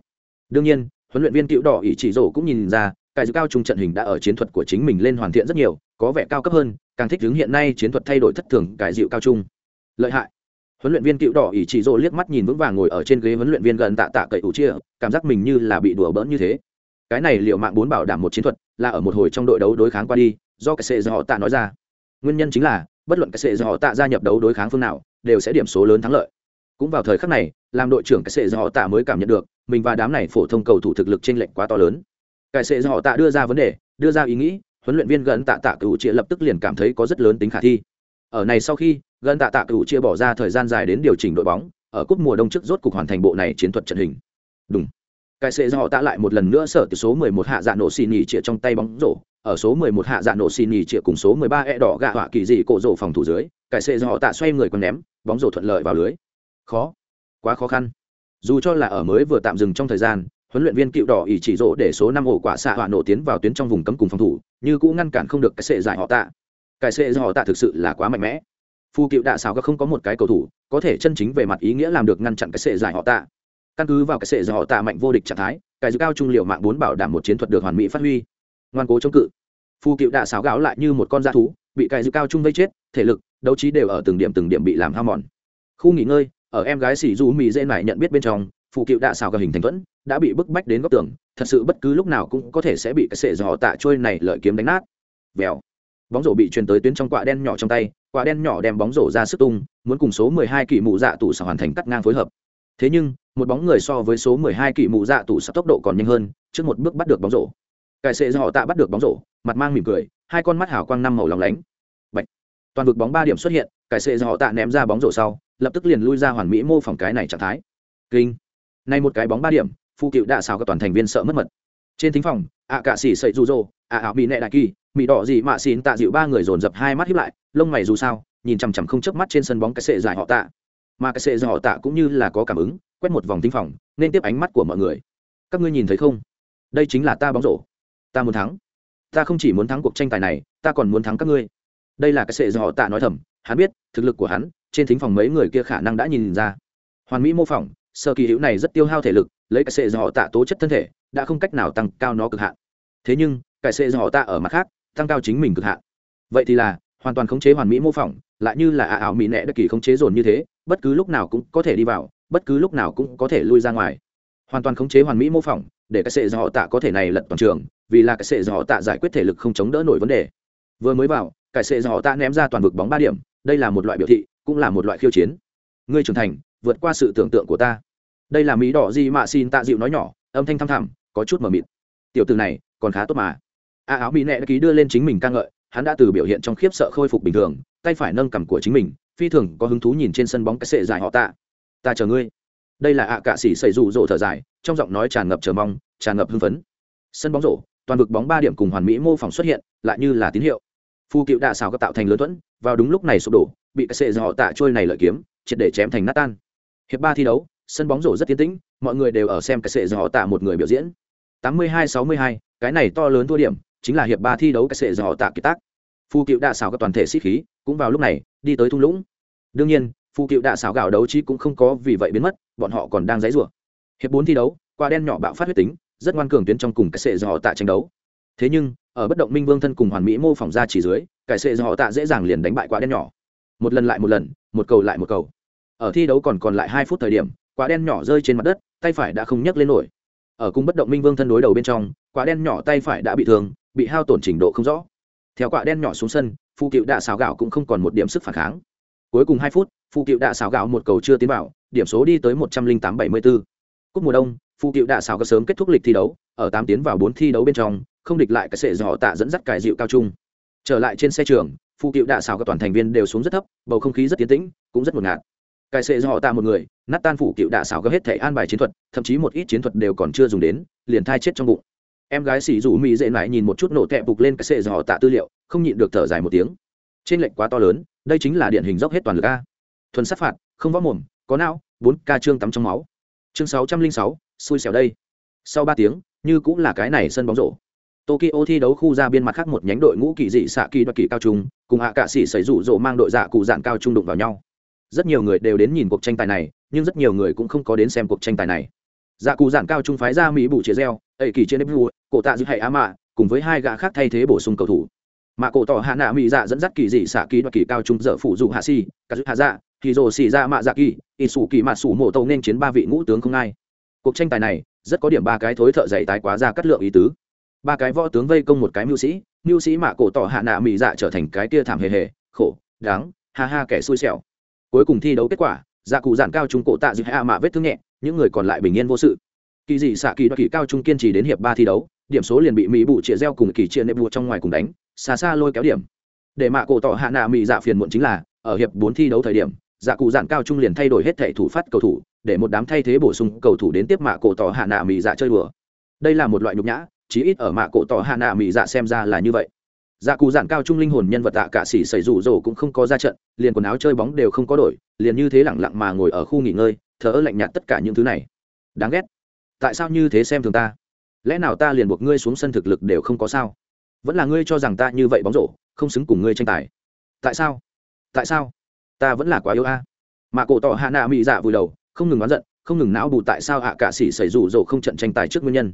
đương nhiên, huấn luyện viên cựu đỏ ý chỉ rổ cũng nhìn ra, cái dự cao trung trận hình đã ở chiến thuật của chính mình lên hoàn thiện rất nhiều, có vẻ cao cấp hơn, càng thích ứng hiện nay chiến thuật thay đổi thất thường cải dịu cao trung. Lợi hại. Huấn luyện viên cựu đỏ ỷ chỉ rổ liếc mắt nhìn vững vàng ngồi ở trên ghế huấn luyện viên gần tạ tạ cậy ủ chia, cảm giác mình như là bị đùa bỡn như thế. Cái này liệu mạng bốn bảo đảm một chiến thuật, là ở một hồi trong đội đấu đối kháng qua đi, do cái sệ do họ tạ nói ra. Nguyên nhân chính là bất luận cái sệ do họ tạ gia nhập đấu đối kháng phương nào, đều sẽ điểm số lớn thắng lợi. Cũng vào thời khắc này, làm đội trưởng cái sệ do họ tạ mới cảm nhận được, mình và đám này phổ thông cầu thủ thực lực trên lệnh quá to lớn. Cái sệ do họ tạ đưa ra vấn đề, đưa ra ý nghĩ, huấn luyện viên gần tạ tạ cựu chia lập tức liền cảm thấy có rất lớn tính khả thi. Ở này sau khi gần tạ tạ cựu chia bỏ ra thời gian dài đến điều chỉnh đội bóng, ở cúp mùa đông trước rốt cục hoàn thành bộ này chiến thuật trận hình. Đúng. Cái sệ do họ tạ lại một lần nữa sở từ số 11 hạ dạ nổ xì nhì chĩa trong tay bóng rổ ở số 11 hạ dạ nổ xin nhì chĩa cùng số 13 e đỏ gạ họa kỳ dị cổ rổ phòng thủ dưới, cải xệ do họ tạ xoay người còn ném, bóng rổ thuận lợi vào lưới. Khó. Quá khó khăn. Dù cho là ở mới vừa tạm dừng trong thời gian, huấn luyện viên cựu đỏ ỷ chỉ rổ để số năm ổ quả xạ họa nổ tiến vào tuyến trong vùng cấm cùng phòng thủ, như cũng ngăn cản không được cái xệ giải họ tạ. Cái xệ do họ tạ thực sự là quá mạnh mẽ. Phu cựu đạ xào các không có một cái cầu thủ có thể chân chính về mặt ý nghĩa làm được ngăn chặn cái sệ giải họ tạ. Căn cứ vào cái sệ giải họ tạ mạnh vô địch trạng thái cái dự cao trung liệu mạng bốn bảo đảm một chiến thuật được hoàn mỹ phát huy ngoan cố chống cự. Phù cựu đạ xáo gạo lại như một con da thú, bị cài dư cao chung vây chết, thể lực, đấu trí đều ở từng điểm từng điểm bị làm hao mòn. Khu nghỉ ngơi, ở em gái xỉ du mì dễ mải nhận biết bên trong phù cựu đạ xảo gạo hình thành thuẫn, đã bị bức bách đến góc tường, thật sự bất cứ lúc nào cũng có thể sẽ bị cái sệ dò tạ trôi này lợi kiếm đánh nát. Vèo. Bóng rổ bị truyền tới tuyến trong quả đen nhỏ trong tay, quả đen nhỏ đem bóng rổ ra sức tung, muốn cùng số 12 kỳ mụ dạ tủ xảo hoàn thành cắt ngang phối hợp. Thế nhưng, một bóng người so với số 12 kỳ mụ dạ tủ xảo tốc độ còn nhanh hơn, trước một bước bắt được bóng rổ cải sệ do họ tạ bắt được bóng rổ, mặt mang mỉm cười, hai con mắt hào quang năm màu lòng lánh. Bạch. toàn vực bóng ba điểm xuất hiện cải sệ do họ tạ ném ra bóng rổ sau, lập tức liền lui ra hoàn mỹ mô phỏng cái này trạng thái. Kinh. Nay một cái bóng ba điểm phụ cựu đã xào các toàn thành viên sợ mất mật. Trên thính phòng, ạ cạ xỉ sậy rụ rỗ ạ ảo mỹ nệ đại kỳ mỹ đỏ gì mạ xín tạ dịu ba người dồn dập hai mắt hiếp lại, lông mày dù sao, nhìn chằm chằm không chớp mắt trên sân bóng cái sệ dài họ tạ. Mà cái sệ dài họ tạ cũng như là có cảm ứng, quét một vòng thính phòng, nên tiếp ánh mắt của mọi người. Các ngươi nhìn thấy không? Đây chính là ta bóng rổ ta muốn thắng. Ta không chỉ muốn thắng cuộc tranh tài này, ta còn muốn thắng các ngươi. Đây là cái sệ do họ tạ nói thầm, hắn biết, thực lực của hắn, trên thính phòng mấy người kia khả năng đã nhìn ra. Hoàn mỹ mô phỏng sơ kỳ hữu này rất tiêu hao thể lực, lấy cái sệ do họ tạ tố chất thân thể, đã không cách nào tăng cao nó cực hạn. Thế nhưng, cái sệ do họ tạ ở mặt khác, tăng cao chính mình cực hạn. Vậy thì là, hoàn toàn khống chế hoàn mỹ mô phỏng, lại như là ả ảo mỹ nẹ đất kỳ khống chế dồn như thế, bất cứ lúc nào cũng có thể đi vào, bất cứ lúc nào cũng có thể lui ra ngoài. Hoàn toàn khống chế hoàn mỹ mô phỏng, để cái sệ do họ tạ có thể này lật toàn trường vì là cái sệ do họ tạ giải quyết thể lực không chống đỡ nổi vấn đề. Vừa mới vào, cái sệ do họ tạ ném ra toàn vực bóng ba điểm, đây là một loại biểu thị, cũng là một loại khiêu chiến. Ngươi trưởng thành, vượt qua sự tưởng tượng của ta. Đây là mỹ đỏ gì mà xin tạ dịu nói nhỏ, âm thanh thăm thẳm, có chút mờ mịt. Tiểu từ này, còn khá tốt mà. A áo mỹ nẹ ký đưa lên chính mình ca ngợi, hắn đã từ biểu hiện trong khiếp sợ khôi phục bình thường, tay phải nâng cằm của chính mình, phi thường có hứng thú nhìn trên sân bóng cái sệ dài họ tạ. Ta chờ ngươi. Đây là ạ à cạ sĩ xảy rụ rỗ thở dài, trong giọng nói tràn ngập chờ mong, tràn ngập hưng phấn. Sân bóng rổ toàn vực bóng ba điểm cùng hoàn mỹ mô phỏng xuất hiện lại như là tín hiệu. Phu cựu đạ xào các tạo thành lớn thuẫn vào đúng lúc này sụp đổ bị cái sệ do họ tạ trôi này lợi kiếm triệt để chém thành nát tan. Hiệp ba thi đấu sân bóng rổ rất tiến tĩnh mọi người đều ở xem cái sệ do họ tạ một người biểu diễn. 82-62, cái này to lớn thua điểm chính là hiệp ba thi đấu cái sệ do họ tạ kiệt tác. Phu cựu đạ xào các toàn thể sĩ khí cũng vào lúc này đi tới thung lũng. Đương nhiên phu cựu đạ xào gạo đấu trí cũng không có vì vậy biến mất bọn họ còn đang dãy rủa. Hiệp bốn thi đấu quả đen nhỏ bạo phát huyết tính rất ngoan cường tuyến trong cùng cái sệ do họ tạ tranh đấu. Thế nhưng, ở bất động minh vương thân cùng hoàn mỹ mô phỏng ra chỉ dưới, cái sệ do họ tạ dễ dàng liền đánh bại quả đen nhỏ. Một lần lại một lần, một cầu lại một cầu. Ở thi đấu còn còn lại hai phút thời điểm, quả đen nhỏ rơi trên mặt đất, tay phải đã không nhấc lên nổi. Ở cung bất động minh vương thân đối đầu bên trong, quả đen nhỏ tay phải đã bị thương, bị hao tổn trình độ không rõ. Theo quả đen nhỏ xuống sân phụ cựu đạ xào gạo cũng không còn một điểm sức phản kháng. Cuối cùng hai phút phụ cựu đạ xào gạo một cầu chưa tiến vào, điểm số đi tới một trăm linh tám bảy mươi bốn cúp mùa đông phụ cựu đạ xảo các sớm kết thúc lịch thi đấu, ở tám tiến vào bốn thi đấu bên trong, không địch lại cái sệ dò tạ dẫn dắt cải dịu cao trung. Trở lại trên xe trường, phụ cựu đạ xảo các toàn thành viên đều xuống rất thấp, bầu không khí rất tiến tĩnh, cũng rất ngột ngạt. Cải sệ dò tạ một người nát tan phụ cựu đạ xảo các hết thể an bài chiến thuật, thậm chí một ít chiến thuật đều còn chưa dùng đến, liền thai chết trong bụng. Em gái xỉ rủ mỹ dễ mãi nhìn một chút nổ tẹp bục lên cái sệ dò tạ tư liệu, không nhịn được thở dài một tiếng. Trên lệnh quá to lớn, đây chính là điển hình dốc hết toàn lực a. Thuần sát phạt, không võ mồm, có não, bốn ca trương tắm trong máu. Chương sáu trăm linh sáu xui xẻo đây. Sau ba tiếng, như cũng là cái này sân bóng rổ. Tokyo thi đấu khu ra biên mặt khác một nhánh đội ngũ kỳ dị xạ kỳ đoạt kỳ cao trung, cùng hạ cạ sĩ xảy rủ rộ mang đội dạ cụ dạng cao trung đụng vào nhau. Rất nhiều người đều đến nhìn cuộc tranh tài này, nhưng rất nhiều người cũng không có đến xem cuộc tranh tài này. Dạ cụ dạng cao trung phái ra mỹ bụ chế reo ẩy kỳ trên nếp cổ tạ giữ hệ á mạ cùng với hai gã khác thay thế bổ sung cầu thủ. Mà cổ tỏ hạ nạ mỹ dạ dẫn dắt kỳ dị xạ kỳ đoạt kỳ cao trung dở phụ dụ hạ si cả hạ dạ thì rồ xì ra mạ dạ kỳ ít sủ kỳ mạ sủ mộ tàu nên chiến ba vị ngũ tướng không ai cuộc tranh tài này, rất có điểm ba cái thối thợ dày tái quá ra cắt lượng ý tứ. Ba cái võ tướng vây công một cái mưu sĩ mưu sĩ mạ cổ tỏ hạ nạ mỹ dạ trở thành cái tia thảm hề hề, khổ, đáng, ha ha kẻ xui xẻo. Cuối cùng thi đấu kết quả dạ cụ giản cao trung cổ tạ dịp hạ mạ vết thương nhẹ, những người còn lại bình yên vô sự. Kỳ dị xạ kỳ đoạt kỳ cao trung kiên trì đến hiệp ba thi đấu, điểm số liền bị mỹ bụ chia reo cùng kỳ chia nệm bùa trong ngoài cùng đánh, xa xa lôi kéo điểm. Để mạ cổ tỏ hạ nạ mỹ dạ phiền muộn chính là, ở hiệp bốn thi đấu thời điểm dạ cụ giản cao trung liền thay đổi hết thể thủ phát cầu thủ để một đám thay thế bổ sung cầu thủ đến tiếp mạ cổ tỏ hạ nạ mỹ dạ chơi đùa. Đây là một loại nhục nhã, chí ít ở mạ cổ tỏ hạ nạ mỹ dạ xem ra là như vậy. Dạ cụ dạn cao trung linh hồn nhân vật tạ cả xỉ xảy rủ rồ cũng không có ra trận, liền quần áo chơi bóng đều không có đổi, liền như thế lẳng lặng mà ngồi ở khu nghỉ ngơi thở lạnh nhạt tất cả những thứ này. Đáng ghét. Tại sao như thế xem thường ta? Lẽ nào ta liền buộc ngươi xuống sân thực lực đều không có sao? Vẫn là ngươi cho rằng ta như vậy bóng rổ, không xứng cùng ngươi tranh tài. Tại sao? Tại sao? Ta vẫn là quá yếu a. À? mà cổ tỏ hạ nạ mỹ dạ vùi đầu không ngừng oán giận không ngừng não bù tại sao ạ cả xỉ xảy rủ rồ không trận tranh tài trước nguyên nhân.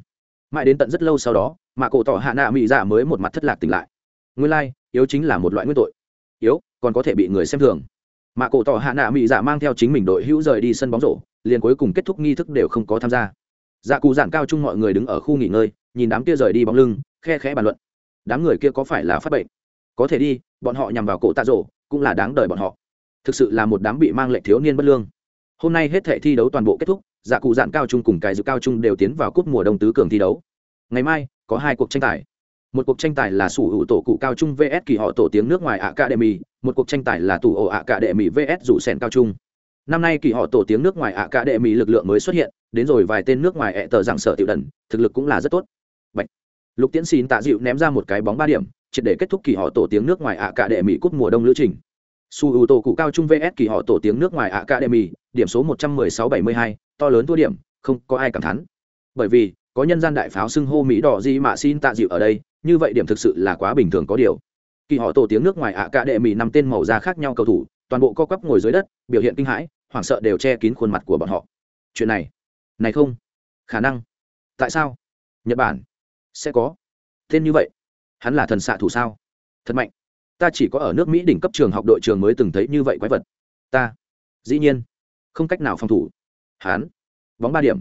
Mãi đến tận rất lâu sau đó mà cổ tỏ hạ nạ mỹ dạ mới một mặt thất lạc tỉnh lại. Nguyên lai、like, yếu chính là một loại nguyên tội. Yếu còn có thể bị người xem thường. Mà cổ tỏ hạ nạ mỹ dạ mang theo chính mình đội hữu rời đi sân bóng rổ liền cuối cùng kết thúc nghi thức đều không có tham gia. Dạ cụ giản cao chung mọi người đứng ở khu nghỉ ngơi nhìn đám kia rời đi bóng lưng khe khẽ bàn luận. Đám người kia có phải là phát bệnh? Có thể đi bọn họ nhằm vào cổ tạ rổ cũng là đáng đời bọn họ. Thực sự là một đám bị mang lệnh thiếu niên bất lương hôm nay hết thể thi đấu toàn bộ kết thúc dạ cụ dạn cao trung cùng cái dự cao trung đều tiến vào cúp mùa đông tứ cường thi đấu. Ngày mai, có hai cuộc tranh tài. Một cuộc tranh tài là sủ hữu tổ cụ cao trung vs kỳ họ tổ tiếng nước ngoài ạ đệ mì một cuộc tranh tài là tủ ổ ạ đệ mì vs rủ sèn cao trung. Năm nay kỳ họ tổ tiếng nước ngoài ạ đệ mì lực lượng mới xuất hiện, đến rồi vài tên nước ngoài ẹ tờ giảng sở tiểu đần, thực lực cũng là rất tốt. Bạch. lục tiễn xin tạ dịu ném ra một cái bóng ba điểm, triệt để kết thúc kỳ họ tổ tiếng nước ngoài ạ đệ mì cúp mùa đông lữ trình su ưu tổ cụ cao trung vs kỳ họ tổ tiếng nước ngoài academy, điểm số một trăm mười sáu bảy mươi hai, to lớn thua điểm, không có ai cảm thán. Bởi vì, có nhân gian đại pháo xưng hô mỹ đỏ gì mà xin tạ dịu ở đây, như vậy điểm thực sự là quá bình thường có điều. Kỳ họ tổ tiếng nước ngoài academy năm tên màu da khác nhau cầu thủ, toàn bộ co quắp ngồi dưới đất, biểu hiện kinh hãi, hoảng sợ đều che kín khuôn mặt của bọn họ. Chuyện này này không? Khả năng. Tại sao? Nhật bản. Sẽ có. Tên như vậy. Hắn là thần xạ thủ sao? Thật mạnh ta chỉ có ở nước mỹ đỉnh cấp trường học đội trường mới từng thấy như vậy quái vật. Ta, dĩ nhiên, không cách nào phòng thủ. Hán, bóng ba điểm.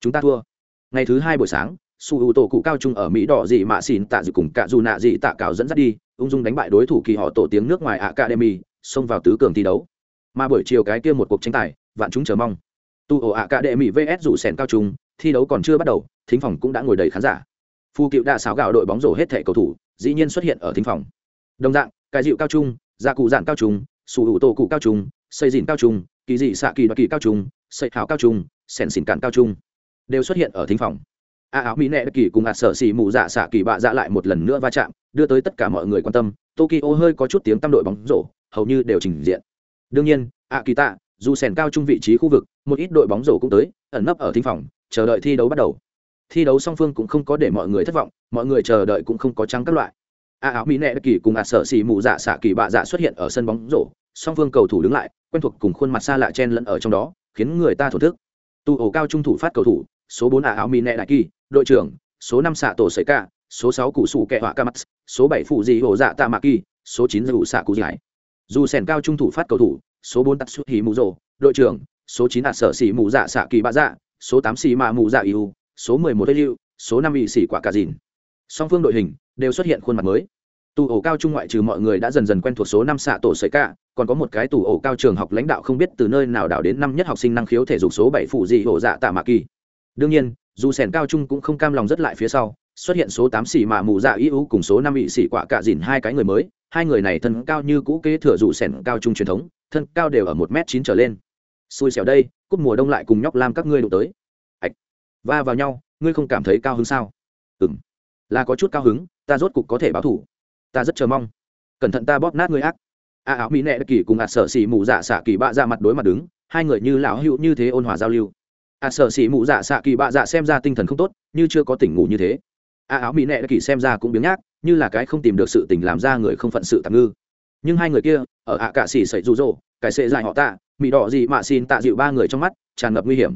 Chúng ta thua. Ngày thứ hai buổi sáng, su ưu tổ cụ cao trung ở mỹ đỏ dị mạ xỉn tạ dự cùng cả dù nạ dị tạ cào dẫn dắt đi, ung dung đánh bại đối thủ kỳ họ tổ tiếng nước ngoài academy, xông vào tứ cường thi đấu. Mà buổi chiều cái kia một cuộc tranh tài, vạn chúng chờ mong. Tu ổ academy vs rủ sèn cao trung, thi đấu còn chưa bắt đầu, thính phòng cũng đã ngồi đầy khán giả. Phu cựu đã xáo gạo đội bóng rổ hết thẻ cầu thủ, dĩ nhiên xuất hiện ở thính phòng đồng dạng cài dịu cao trung, gia cụ dạng cao trung, sủ hữu tổ cụ cao trung, xây dìn cao trung, kỳ dị xạ kỳ đoạt kỳ cao trung, xây hào cao trung sèn xỉn cạn cao trung đều xuất hiện ở thính phòng. A áo mỹ nệ kỳ cùng ạt sở xì mù dạ xạ kỳ bạ dạ lại một lần nữa va chạm, đưa tới tất cả mọi người quan tâm. Tokyo hơi có chút tiếng tăm đội bóng rổ, hầu như đều trình diện. Đương nhiên a kỳ tạ dù sèn cao trung vị trí khu vực, một ít đội bóng rổ cũng tới, ẩn nấp ở thính phòng, chờ đợi thi đấu bắt đầu. Thi đấu song phương cũng không có để mọi người thất vọng, mọi người chờ đợi cũng không có trắng các loại a áo mỹ nệ kỳ cùng ạt sở xì mù dạ xạ kỳ bạ dạ xuất hiện ở sân bóng rổ. Song phương cầu thủ đứng lại, quen thuộc cùng khuôn mặt xa lạ chen lẫn ở trong đó, khiến người ta thổ thức. Tu ổ cao trung thủ phát cầu thủ, số bốn a áo mỹ nệ đại kỳ, đội trưởng, số năm xạ tổ sợi ca, số sáu cụ sủ kẹ họa ca mắt số bảy phụ dị ổ dạ tạ mạ kỳ, số chín dù xạ cụ giải dù sèn cao trung thủ phát cầu thủ, số bốn tắt xuất hì mù rồ đội trưởng, số chín ạt sở xì mù dạ xạ kỳ bạ dạ số tám xì mạ mù dạ iu, số mười một lưu số năm ỵ xỉ quả cà dìn song phương đội hình đều xuất hiện khuôn mặt mới. Tù ổ cao trung ngoại trừ mọi người đã dần dần quen thuộc số năm xạ tổ sợi cả, còn có một cái tù ổ cao trường học lãnh đạo không biết từ nơi nào đảo đến năm nhất học sinh năng khiếu thể dục số bảy phụ dị hổ dạ tạ mạ kỳ. Đương nhiên, dù sẻn cao trung cũng không cam lòng rất lại phía sau, xuất hiện số tám xỉ mạ mù dạ ý ưu cùng số năm ỵ xỉ quả cả dìn hai cái người mới, hai người này thân cao như cũ kế thừa dù sẻn cao trung truyền thống, thân cao đều ở một m chín trở lên. Xui xẻo đây, cúp mùa đông lại cùng nhóc lam các ngươi đụng tới. Ạch, va vào nhau, ngươi không cảm thấy cao hơn sao? Là có chút cao hứng, ta rốt cục có thể báo thủ. Ta rất chờ mong. Cẩn thận ta bóp nát người ác. À, A áo mỹ nệ đất kỳ cùng ạt sở xỉ mù dạ xạ kỳ bạ ra mặt đối mặt đứng, hai người như lão hữu như thế ôn hòa giao lưu. A sở xỉ mù dạ xạ kỳ bạ dạ xem ra tinh thần không tốt, như chưa có tỉnh ngủ như thế. À, A áo mỹ nệ đất kỳ xem ra cũng biếng nhác, như là cái không tìm được sự tình làm ra người không phận sự tạm ngư. Nhưng hai người kia, ở ạ cạ xỉ sậy rụ rỗ, cái sệ dài họ tạ mỹ đỏ gì mà xin tạ dịu ba người trong mắt, tràn ngập nguy hiểm.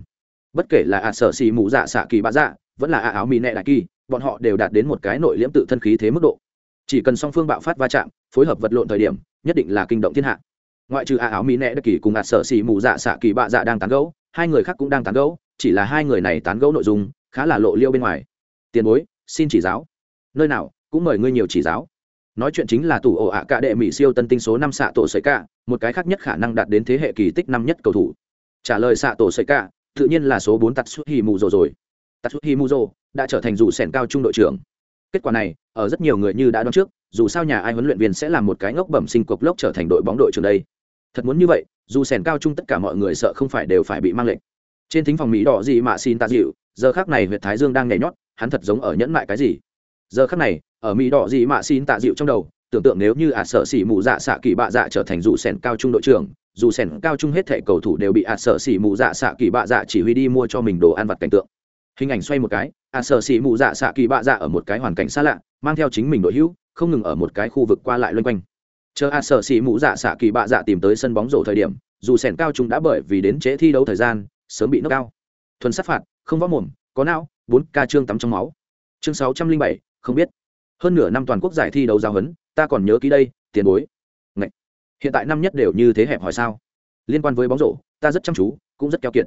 Bất kể là ạ sở xỉ mù dạ xạ kỳ bạ dạ vẫn là ạ áo mỹ nệ đại kỳ bọn họ đều đạt đến một cái nội liễm tự thân khí thế mức độ. Chỉ cần song phương bạo phát va chạm, phối hợp vật lộn thời điểm, nhất định là kinh động thiên hạ. Ngoại trừ a áo mỹ nẹ đất kỳ cùng ạt sợ xì mù dạ xạ kỳ bạ dạ đang tán gẫu, hai người khác cũng đang tán gẫu, chỉ là hai người này tán gẫu nội dung khá là lộ liêu bên ngoài. Tiền bối, xin chỉ giáo. Nơi nào, cũng mời ngươi nhiều chỉ giáo. Nói chuyện chính là tủ ổ ạ cả đệ mỹ siêu tân tinh số năm xạ tổ sợi cả một cái khác nhất khả năng đạt đến thế hệ kỳ tích năm nhất cầu thủ. Trả lời xạ tổ sợi cả tự nhiên là số bốn tatsuhi mù rồ rồi. Tatsuhi mù rồ đã trở thành dù sẻn cao trung đội trưởng. Kết quả này, ở rất nhiều người như đã đoán trước, dù sao nhà ai huấn luyện viên sẽ làm một cái ngốc bẩm sinh cục lốc trở thành đội bóng đội trường đây. Thật muốn như vậy, dù sẻn cao trung tất cả mọi người sợ không phải đều phải bị mang lệnh. Trên thính phòng mỹ đỏ gì mà xin tạ dịu, giờ khác này huyện thái dương đang nhảy nhót, hắn thật giống ở nhẫn mại cái gì? Giờ khác này, ở mỹ đỏ gì mà xin tạ dịu trong đầu, tưởng tượng nếu như ả à sợ xỉ mù dạ xạ kỳ bạ dạ trở thành dù sẻn cao trung đội trưởng, dù sẻn cao trung hết thẻ cầu thủ đều bị ả à sợ xỉ mù dạ xạ kỳ bạ dạ chỉ huy đi mua cho mình đồ ăn vặt cảnh tượng hình ảnh xoay một cái ả à sợ xỉ mụ dạ xạ kỳ bạ dạ ở một cái hoàn cảnh xa lạ, mang theo chính mình đội hữu, không ngừng ở một cái khu vực qua lại loanh quanh. Chờ à, a sợ xỉ mũ dạ xạ kỳ bạ dạ tìm tới sân bóng rổ thời điểm, dù sẻn cao chúng đã bởi vì đến trễ thi đấu thời gian, sớm bị nước cao. Thuần sát phạt, không võ mồm, có não, bốn ca trương tắm trong máu. Chương sáu trăm linh bảy, không biết. Hơn nửa năm toàn quốc giải thi đấu giao hấn ta còn nhớ ký đây, tiền bối. Ngậy. hiện tại năm nhất đều như thế hẹp hỏi sao? Liên quan với bóng rổ, ta rất chăm chú, cũng rất keo kiệt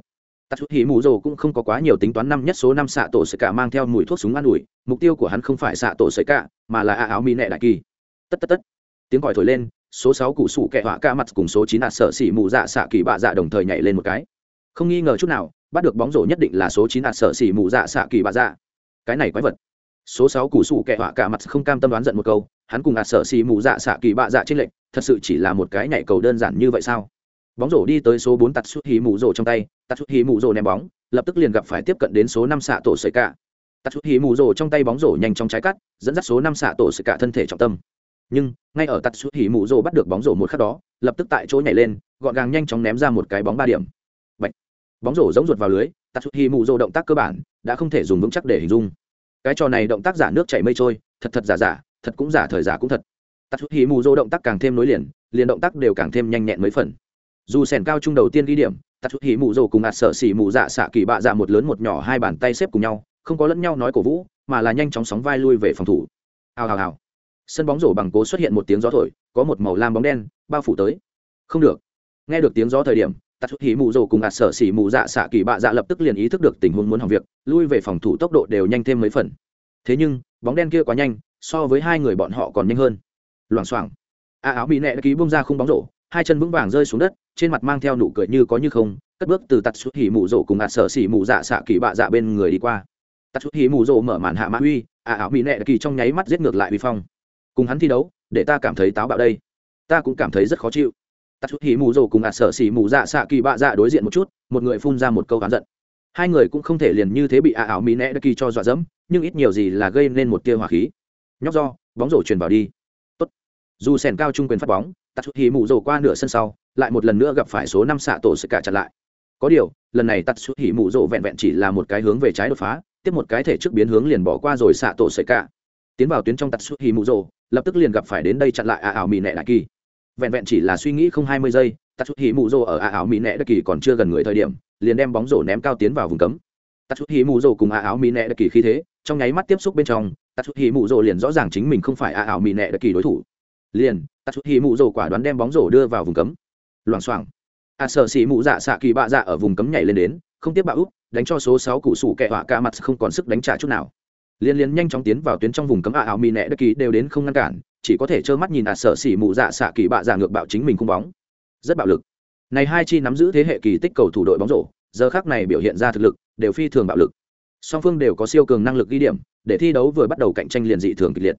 tạt hỉ mù rồ cũng không có quá nhiều tính toán năm nhất số năm xạ tổ sợi cả mang theo mùi thuốc súng an ủi, mục tiêu của hắn không phải xạ tổ sợi cả mà là a áo mi nệ đại kỳ. Tất tất tất. Tiếng còi thổi lên, số sáu cụ sủ kẹ họa ca mặt cùng số chín ạt sợ xỉ mù dạ xạ kỳ bạ dạ đồng thời nhảy lên một cái. Không nghi ngờ chút nào, bắt được bóng rổ nhất định là số chín ạt sợ xỉ mù dạ xạ kỳ bạ dạ. Cái này quái vật. Số sáu cụ sủ kẹ họa ca mặt không cam tâm đoán giận một câu, hắn cùng ạt sợ xỉ mù dạ xạ kỳ bạ dạ trên lệnh thật sự chỉ là một cái nhảy cầu đơn giản như vậy sao? Bóng rổ đi tới số bốn tạt xuất hí mù rổ trong tay tạt xuất hí mù rổ ném bóng, lập tức liền gặp phải tiếp cận đến số năm xạ tổ sợi cả tạt xuất hí mù rổ trong tay bóng rổ nhanh trong trái cắt, dẫn dắt số năm xạ tổ sợi cả thân thể trọng tâm. Nhưng, ngay ở tạt xuất hí mù rổ bắt được bóng rổ một khắc đó, lập tức tại chỗ nhảy lên, gọn gàng nhanh chóng ném ra một cái bóng ba điểm. Bạch. bóng rổ giống ruột vào lưới tạt xuất hí mù rổ động tác cơ bản đã không thể dùng vững chắc để hình dung. Cái trò này động tác giả nước chảy mây trôi, thật thật giả giả, thật cũng giả thời giả cũng thật. Tạt xuất hí mù rổ động tác càng thêm nối liền liền động tác đều càng thêm nhanh nhẹn mấy phần dù sèn cao trung đầu tiên ghi điểm tạt chút hỉ mù rồ cùng ạt sợ xỉ mụ dạ xạ kỳ bạ dạ một lớn một nhỏ hai bàn tay xếp cùng nhau, không có lẫn nhau nói cổ vũ, mà là nhanh chóng sóng vai lui về phòng thủ. Hào hào hào. Sân bóng rổ bằng cố xuất hiện một tiếng gió thổi, có một màu lam bóng đen, bao phủ tới. Không được. Nghe được tiếng gió thời điểm tạt chút hỉ mù rồ cùng ạt sợ xỉ mụ dạ xạ kỳ bạ dạ lập tức liền ý thức được tình huống muốn hỏng việc, lui về phòng thủ tốc độ đều nhanh thêm mấy phần. Thế nhưng, bóng đen kia quá nhanh, so với hai người bọn họ còn nhanh hơn. Loảng xoảng. A áo bị nẹ đã ký bông ra khung bóng rổ, hai chân vững vàng rơi xuống đất trên mặt mang theo nụ cười như có như không, cất bước từ tạt xuất hỉ mù rổ cùng ạt sở xỉ mù dạ xạ kỳ bạ dạ bên người đi qua. Tạt xuất hỉ mù rổ mở màn hạ mã uy ả ảo mỹ nệ kỳ trong nháy mắt giết ngược lại uy phong. Cùng hắn thi đấu, để ta cảm thấy táo bạo đây. Ta cũng cảm thấy rất khó chịu. Tạt xuất hỉ mù rổ cùng ạt sở xỉ mù dạ xạ kỳ bạ dạ đối diện một chút, một người phun ra một câu hắn giận. Hai người cũng không thể liền như thế bị ả ảo mỹ nệ kỳ cho dọa dẫm, nhưng ít nhiều gì là gây nên một tia hỏa khí. Nhóc do, bóng rổ truyền vào đi dù sèn cao trung quyền phát bóng, tạt chút hì mù rồ qua nửa sân sau, lại một lần nữa gặp phải số năm xạ tổ sẽ cả chặn lại. Có điều, lần này tạt chút hì mù rồ vẹn vẹn chỉ là một cái hướng về trái đột phá, tiếp một cái thể trước biến hướng liền bỏ qua rồi xạ tổ sẽ cả. Tiến vào tuyến trong tạt chút hì mù rồ, lập tức liền gặp phải đến đây chặn lại à ảo mì nẹ đại kỳ. Vẹn vẹn chỉ là suy nghĩ không hai mươi giây, tạt chút hì mù rồ ở à ảo mì nẹ đại kỳ còn chưa gần người thời điểm, liền đem bóng rổ ném cao tiến vào vùng cấm. Tạt chút hì mù rồ cùng à ảo mì nẹ đại kỳ khí thế, trong nháy mắt tiếp xúc bên trong, tạt chút hì mù rồ liền rõ ràng chính mình không phải a ảo mì nẹ đại kỳ đối thủ liền tạt chút hì mụ rổ quả đoán đem bóng rổ đưa vào vùng cấm. Loảng xoảng. A à, sợ xỉ mụ dạ xạ kỳ bạ dạ ở vùng cấm nhảy lên đến không tiếp bạ úp đánh cho số sáu cụ sủ kẹ họa ca mặt không còn sức đánh trả chút nào. Liên liên nhanh chóng tiến vào tuyến trong vùng cấm à ảo mì nẹ đất kỳ đều đến không ngăn cản chỉ có thể trơ mắt nhìn a à sợ xỉ mụ dạ xạ kỳ bạ dạ ngược bạo chính mình cung bóng. Rất bạo lực. Này hai chi nắm giữ thế hệ kỳ tích cầu thủ đội bóng rổ giờ khác này biểu hiện ra thực lực đều phi thường bạo lực. Song phương đều có siêu cường năng lực ghi điểm để thi đấu vừa bắt đầu cạnh tranh liền dị thường kịch liệt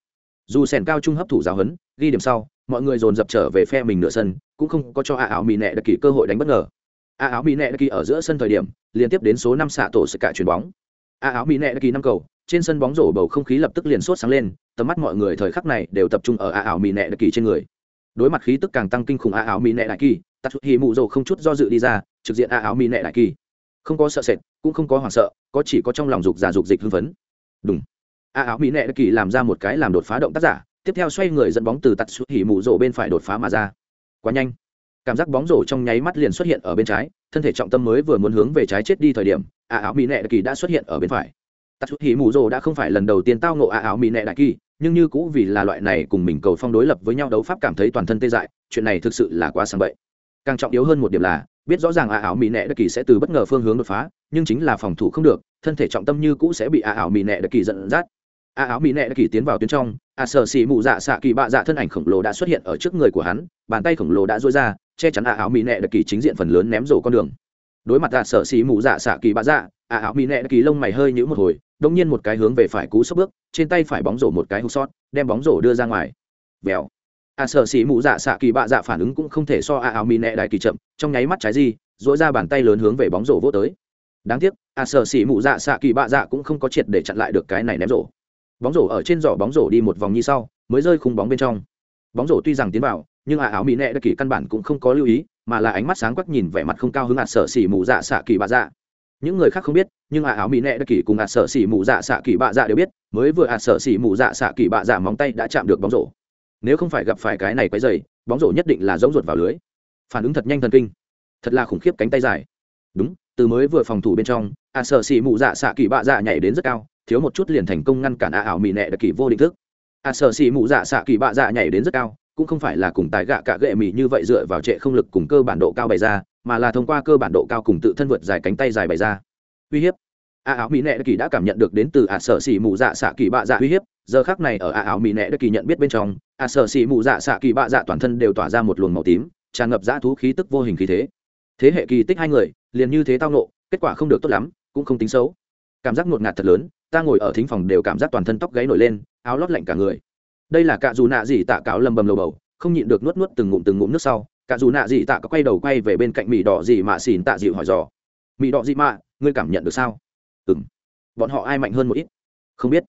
dù sèn cao trung hấp thụ giáo huấn, ghi điểm sau, mọi người dồn dập trở về phe mình nửa sân, cũng không có cho a áo mỹ nẹ đặc kỳ cơ hội đánh bất ngờ. A áo mỹ nẹ đặc kỳ ở giữa sân thời điểm, liên tiếp đến số năm xạ tổ sự cả chuyền bóng. A áo mỹ nẹ đặc kỳ năm cầu, trên sân bóng rổ bầu không khí lập tức liền sốt sáng lên, tầm mắt mọi người thời khắc này đều tập trung ở a áo mỹ nẹ đặc kỳ trên người. Đối mặt khí tức càng tăng kinh khủng a áo mỹ nẹ đại kỳ tạt hì mụ rồ không chút do dự đi ra, trực diện a áo mỹ nẹ đại kỳ không có sợ sệt, cũng không có hoảng sợ, có chỉ có trong lòng dục già dục dịch hưng phấn. Đúng a áo mỹ nẹ đại kỳ làm ra một cái làm đột phá động tác giả, tiếp theo xoay người dẫn bóng từ tạt xuất hỉ mù rổ bên phải đột phá mà ra. Quá nhanh. Cảm giác bóng rổ trong nháy mắt liền xuất hiện ở bên trái, thân thể trọng tâm mới vừa muốn hướng về trái chết đi thời điểm, a áo mỹ nệ đại kỳ đã xuất hiện ở bên phải. Tạt xuất hỉ mù rổ đã không phải lần đầu tiên tao ngộ a áo mỹ nệ đại kỳ, nhưng như cũ vì là loại này cùng mình cầu phong đối lập với nhau đấu pháp cảm thấy toàn thân tê dại, chuyện này thực sự là quá sang bậy. Càng trọng yếu hơn một điểm là, biết rõ ràng a áo mỹ nệ đại kỳ sẽ từ bất ngờ phương hướng đột phá, nhưng chính là phòng thủ không được, thân thể trọng tâm như cũ sẽ bị a áo mỹ nệ đại kỳ dẫn dắt a áo mỹ nệ đã kỳ tiến vào tuyến trong. A sở xì mụ dạ xạ kỳ bạ dạ thân ảnh khổng lồ đã xuất hiện ở trước người của hắn. Bàn tay khổng lồ đã dối ra, che chắn a áo mỹ nệ đã kỳ chính diện phần lớn ném rổ con đường. Đối mặt a sở xì mụ dạ xạ kỳ bạ dạ a áo mỹ nệ đã kỳ lông mày hơi nhũ một hồi đông nhiên một cái hướng về phải cú sốc bước, trên tay phải bóng rổ một cái hút sót, đem bóng rổ đưa ra ngoài. Vèo. A sở xì mụ dạ xạ kỳ bạ dạ phản ứng cũng không thể so a áo mỹ nệ đại kỳ chậm, trong nháy mắt trái di dỗi ra bàn tay lớn hướng về bóng rổ vô tới. Đáng tiếc, a sở xì mụ dạ xạ kỳ bạ dạ cũng không có triệt để chặn lại được cái này ném rổ bóng rổ ở trên giỏ bóng rổ đi một vòng như sau, mới rơi khung bóng bên trong. Bóng rổ tuy rằng tiến vào, nhưng ả áo mỹ nệ đặc kỳ căn bản cũng không có lưu ý, mà là ánh mắt sáng quắc nhìn vẻ mặt không cao hứng ạt sợ xỉ mù dạ xạ kỳ bạ dạ. Những người khác không biết, nhưng ả áo mỹ nệ đặc kỳ cùng ạt sợ xỉ mù dạ xạ kỳ bạ dạ đều biết, mới vừa ạt sợ xỉ mù dạ xạ kỳ bạ dạ móng tay đã chạm được bóng rổ. Nếu không phải gặp phải cái này quấy dày bóng rổ nhất định là giống ruột vào lưới. Phản ứng thật nhanh thần kinh. Thật là khủng khiếp cánh tay dài. Đúng, từ mới vừa phòng thủ bên trong ạt sợ xỉ mù dạ xạ kỳ bạ dạ nhảy đến rất cao thiếu một chút liền thành công ngăn cản a ảo mỹ nẹ đặc kỳ vô định thức. A sợ xì mụ dạ xạ kỳ bạ dạ nhảy đến rất cao, cũng không phải là cùng tài gạ cả gệ mỹ như vậy dựa vào trệ không lực cùng cơ bản độ cao bày ra, mà là thông qua cơ bản độ cao cùng tự thân vượt dài cánh tay dài bày ra. Uy hiếp. A áo mỹ nệ đặc kỳ đã cảm nhận được đến từ a sở xì mụ dạ xạ kỳ bạ dạ uy hiếp, giờ khác này ở a áo mỹ nệ đặc kỳ nhận biết bên trong, a sở xì mụ dạ xạ kỳ bạ dạ toàn thân đều tỏa ra một luồng màu tím, tràn ngập dã thú khí tức vô hình khí thế. Thế hệ kỳ tích hai người, liền như thế tao nộ kết quả không được tốt lắm, cũng không tính xấu. Cảm giác ngột ngạt thật lớn ta ngồi ở thính phòng đều cảm giác toàn thân tóc gáy nổi lên, áo lót lạnh cả người. Đây là cạ dù nạ gì tạ cáo lầm bầm lầu bầu, không nhịn được nuốt nuốt từng ngụm từng ngụm nước sau, cạ dù nạ gì tạ có quay đầu quay về bên cạnh mỹ đỏ gì mạ xỉn tạ dịu hỏi dò. Mỹ đỏ gì mạ ngươi cảm nhận được sao? Ừng bọn họ ai mạnh hơn một ít? Không biết.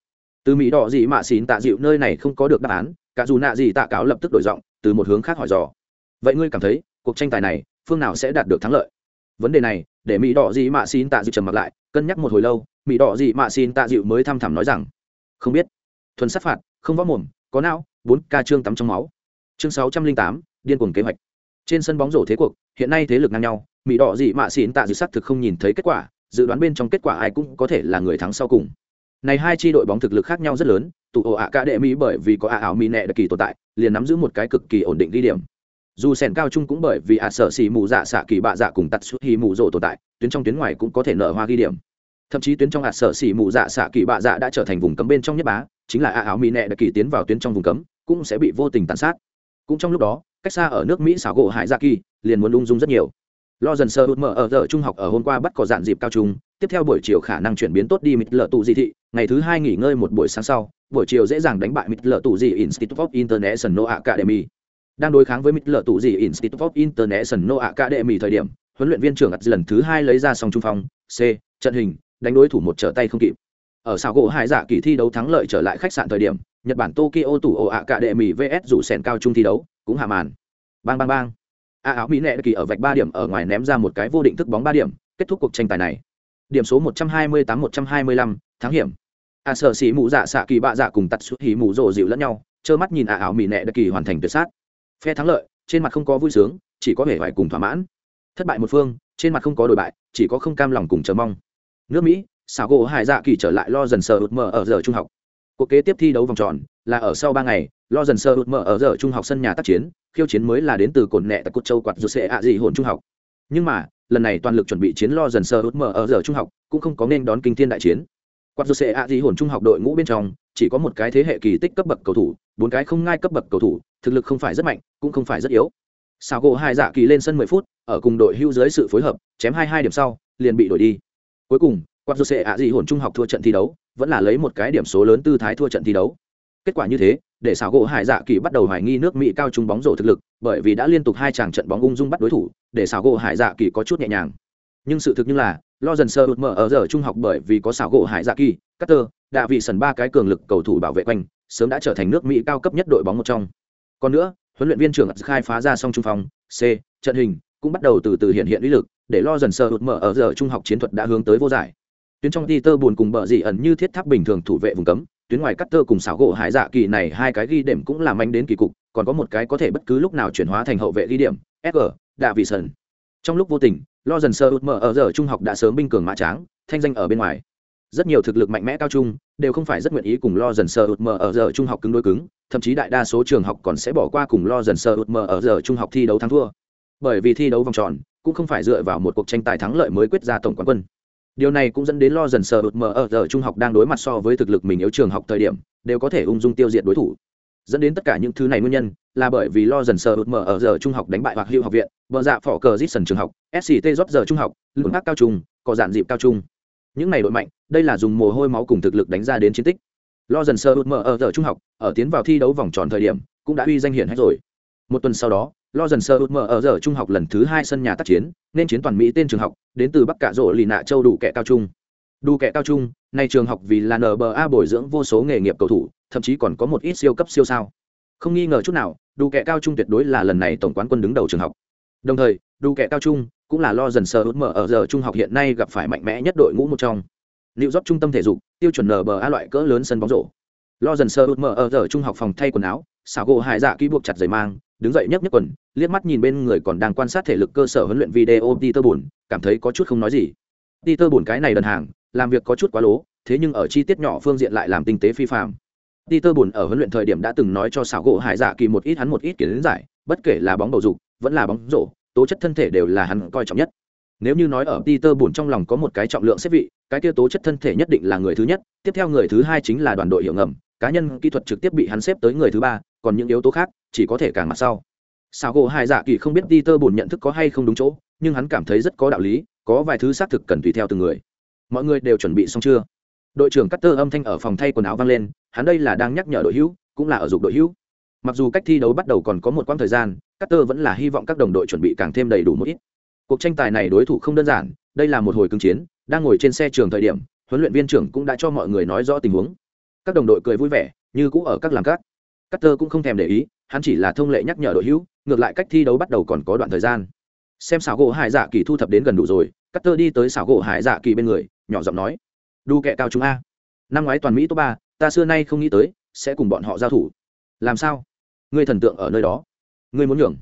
Từ mỹ đỏ gì mạ xỉn tạ dịu nơi này không có được đáp án, cạ dù nạ gì tạ cáo lập tức đổi giọng, từ một hướng khác hỏi dò. Vậy ngươi cảm thấy, cuộc tranh tài này, phương nào sẽ đạt được thắng lợi? Vấn đề này, để mỹ đỏ gì mạ xỉn tạ dịu trầm mặc lại, cân nhắc một hồi lâu mỹ đỏ gì mạ xin tạ dịu mới thăm thẳm nói rằng, không biết. Thuần sát phạt, không võ mồm, có não, bốn ca trương tắm trong máu. Chương sáu trăm linh tám, điên cuồng kế hoạch. Trên sân bóng rổ thế cuộc, hiện nay thế lực ngang nhau mỹ đỏ gì mạ xin tạ dịu xác thực không nhìn thấy kết quả, dự đoán bên trong kết quả ai cũng có thể là người thắng sau cùng. Này hai chi đội bóng thực lực khác nhau rất lớn, tụ ổ ạ cả đệ mỹ bởi vì có ạ ảo mỹ nẹ đặc kỳ tồn tại, liền nắm giữ một cái cực kỳ ổn định ghi điểm. Dù sèn cao trung cũng bởi vì ạ sở xì mù dạ xạ kỳ bạ dạ cùng tắt suốt hi mù rổ tồn tại, tuyến trong tuyến ngoài cũng có thể nở hoa ghi điểm thậm chí tuyến trong hạt sở xỉ mù dạ xạ kỳ bạ dạ đã trở thành vùng cấm bên trong nhất bá, chính là a áo mỹ nẹ đã kỳ tiến vào tuyến trong vùng cấm, cũng sẽ bị vô tình tàn sát. Cũng trong lúc đó, cách xa ở nước mỹ xảo gỗ hải dạ kỳ liền muốn lung dung rất nhiều. Lo dần sơ hụt mở ở giờ trung học ở hôm qua bắt có dạn dịp cao trung, tiếp theo buổi chiều khả năng chuyển biến tốt đi mít lợ tù dị thị, ngày thứ hai nghỉ ngơi một buổi sáng sau, buổi chiều dễ dàng đánh bại mít lợ tù dị institute of international academy. Đang đối kháng với mít lợ tù dị institute of international academy thời điểm, huấn luyện viên trưởng ắt lần thứ hai lấy ra song trung phong, c, trận hình đánh đối thủ một trở tay không kịp. Ở sao gỗ hải dạ kỳ thi đấu thắng lợi trở lại khách sạn thời điểm, nhật bản tokyo tủ ổ ạ cả đệ mỹ vs rủ sèn cao trung thi đấu, cũng hạ màn. Bang bang bang. A áo mỹ nệ kỳ ở vạch ba điểm ở ngoài ném ra một cái vô định thức bóng ba điểm, kết thúc cuộc tranh tài này. Điểm số một trăm hai mươi tám, một trăm hai mươi lăm, thắng hiểm. A sở xỉ mụ dạ xạ kỳ bạ dạ cùng tắt xuất hỉ mụ rộ dịu lẫn nhau, trơ mắt nhìn a áo mỹ nệ kỳ hoàn thành tuyệt sát. Phe thắng lợi, trên mặt không có vui sướng, chỉ có vẻ vải cùng thỏa mãn. Thất bại một phương, trên mặt không có đổi bại, chỉ có không cam lòng cùng chờ mong nước mỹ, xảo gỗ hải dạ kỳ trở lại lo dần sờ ụt mờ ở giờ trung học. Cuộc kế tiếp thi đấu vòng tròn là ở sau ba ngày, lo dần sờ ụt mờ ở giờ trung học sân nhà tác chiến, khiêu chiến mới là đến từ cồn nẹ tại cốt châu quạt rụt xệ ạ dị hồn trung học. Nhưng mà, lần này toàn lực chuẩn bị chiến lo dần sờ út mở ở giờ trung học cũng không có nên đón kinh thiên đại chiến. Quạt rụt xệ ạ dị hồn trung học đội ngũ bên trong, chỉ có một cái thế hệ kỳ tích cấp bậc cầu thủ, bốn cái không ngai cấp bậc cầu thủ, thực lực không phải rất mạnh, cũng không phải rất yếu. Xảo gỗ Hải dạ kỳ lên sân mười phút, ở cùng đội hưu dưới sự phối hợp, chém hai hai điểm sau, liền bị đổi đi cuối cùng, quạt dù sệ ạ dị hồn trung học thua trận thi đấu, vẫn là lấy một cái điểm số lớn tư thái thua trận thi đấu. Kết quả như thế, để xảo gỗ hải dạ kỳ bắt đầu hoài nghi nước mỹ cao trung bóng rổ thực lực, bởi vì đã liên tục hai chàng trận bóng ung dung bắt đối thủ, để xảo gỗ hải dạ kỳ có chút nhẹ nhàng. Nhưng sự thực như là, lo dần sơ đột mở ở giờ trung học bởi vì có xảo gỗ hải dạ kỳ cutter đã vị sần ba cái cường lực cầu thủ bảo vệ quanh, sớm đã trở thành nước mỹ cao cấp nhất đội bóng một trong. Còn nữa, huấn luyện viên trưởng khai phá ra song trung phòng, c, trận hình, cũng bắt đầu từ từ hiện hiện lý lực để lo dần sơ đột mở ở giờ trung học chiến thuật đã hướng tới vô giải. Tuyến trong ti tơ buồn cùng bờ dị ẩn như thiết tháp bình thường thủ vệ vùng cấm, tuyến ngoài cắt tơ cùng xảo gỗ hải dạ kỳ này hai cái ghi điểm cũng làm anh đến kỳ cục, còn có một cái có thể bất cứ lúc nào chuyển hóa thành hậu vệ ghi điểm sg đạ vị sơn trong lúc vô tình, lo dần sơ út mở ở giờ trung học đã sớm binh cường mã tráng, thanh danh ở bên ngoài. Rất nhiều thực lực mạnh mẽ cao trung đều không phải rất nguyện ý cùng lo dần sơ út mở ở giờ trung học cứng đối cứng, thậm chí đại đa số trường học còn sẽ bỏ qua cùng lo dần sơ út mở ở giờ trung học thi đấu thắng thua. Bởi vì thi đấu vòng tròn cũng không phải dựa vào một cuộc tranh tài thắng lợi mới quyết ra tổng quán quân. Điều này cũng dẫn đến lo dần sờ ụt mờ ở giờ trung học đang đối mặt so với thực lực mình yếu trường học thời điểm, đều có thể ung dung tiêu diệt đối thủ. Dẫn đến tất cả những thứ này nguyên nhân là bởi vì lo dần sờ ụt mờ ở giờ trung học đánh bại hoặc hiệu học viện, bờ dạ phỏ cờ dít sần trường học sct rót giờ trung học lương bác cao trung, có dạn dịp cao trung. Những này đội mạnh, đây là dùng mồ hôi máu cùng thực lực đánh ra đến chiến tích. Lo dần sờ ụt mở ở giờ trung học, ở tiến vào thi đấu vòng tròn thời điểm, cũng đã uy danh hiển hết rồi. Một tuần sau đó lo dần sơ út mở ở giờ trung học lần thứ hai sân nhà tác chiến, nên chiến toàn mỹ tên trường học, đến từ bắc cạ rỗ lì nạ châu đủ kẻ cao trung. Đủ kẻ cao trung, nay trường học vì là nba bồi dưỡng vô số nghề nghiệp cầu thủ, thậm chí còn có một ít siêu cấp siêu sao. Không nghi ngờ chút nào, đủ kẻ cao trung tuyệt đối là lần này tổng quán quân đứng đầu trường học. Đồng thời, đủ kẻ cao trung cũng là lo dần sơ út mở ở giờ trung học hiện nay gặp phải mạnh mẽ nhất đội ngũ một trong. Liệu dốc trung tâm thể dục, tiêu chuẩn nba loại cỡ lớn sân bóng rổ. Lo dần sơ út mở ở giờ trung học phòng thay quần áo, xảo gỗ hải dạ kỹ buộc chặt giày mang đứng dậy nhấc nhấc quần liếc mắt nhìn bên người còn đang quan sát thể lực cơ sở huấn luyện video peter buồn cảm thấy có chút không nói gì peter buồn cái này đơn hàng làm việc có chút quá lố thế nhưng ở chi tiết nhỏ phương diện lại làm tinh tế phi phạm Peter buồn ở huấn luyện thời điểm đã từng nói cho xảo gỗ Hải Dạ Kỳ một ít hắn một ít kiến giải, bất kể là bóng bầu dục, vẫn là bóng rổ, tố chất thân thể đều là hắn coi trọng nhất. Nếu như nói ở Peter buồn trong lòng có một cái trọng lượng xếp vị, cái kia tố chất thân thể nhất định là người thứ nhất, tiếp theo người thứ hai chính là đoàn đội hiệu ngầm, cá nhân kỹ thuật trực tiếp bị hắn xếp tới người thứ ba, còn những yếu tố khác chỉ có thể càng mặt sau. Sào gỗ hai Dạ Kỳ không biết Peter bổn nhận thức có hay không đúng chỗ, nhưng hắn cảm thấy rất có đạo lý, có vài thứ xác thực cần tùy theo từng người. Mọi người đều chuẩn bị xong chưa? Đội trưởng Cutter âm thanh ở phòng thay quần áo vang lên, hắn đây là đang nhắc nhở đội hữu, cũng là ở dục đội hữu. Mặc dù cách thi đấu bắt đầu còn có một quãng thời gian, Cutter vẫn là hy vọng các đồng đội chuẩn bị càng thêm đầy đủ một ít. Cuộc tranh tài này đối thủ không đơn giản, đây là một hồi cứng chiến, đang ngồi trên xe trường thời điểm, huấn luyện viên trưởng cũng đã cho mọi người nói rõ tình huống. Các đồng đội cười vui vẻ, như cũ ở các làm các. Cutter cũng không thèm để ý, hắn chỉ là thông lệ nhắc nhở đội hữu, ngược lại cách thi đấu bắt đầu còn có đoạn thời gian. Xem xảo gỗ Hải Dạ Kỳ thu thập đến gần đủ rồi, Cutter đi tới xảo gỗ Hải Dạ Kỳ bên người, nhỏ giọng nói: "Đu kẹ cao chúng a." Năm ngoái toàn Mỹ top ba, ta xưa nay không nghĩ tới sẽ cùng bọn họ giao thủ. Làm sao? Ngươi thần tượng ở nơi đó, ngươi muốn nhường?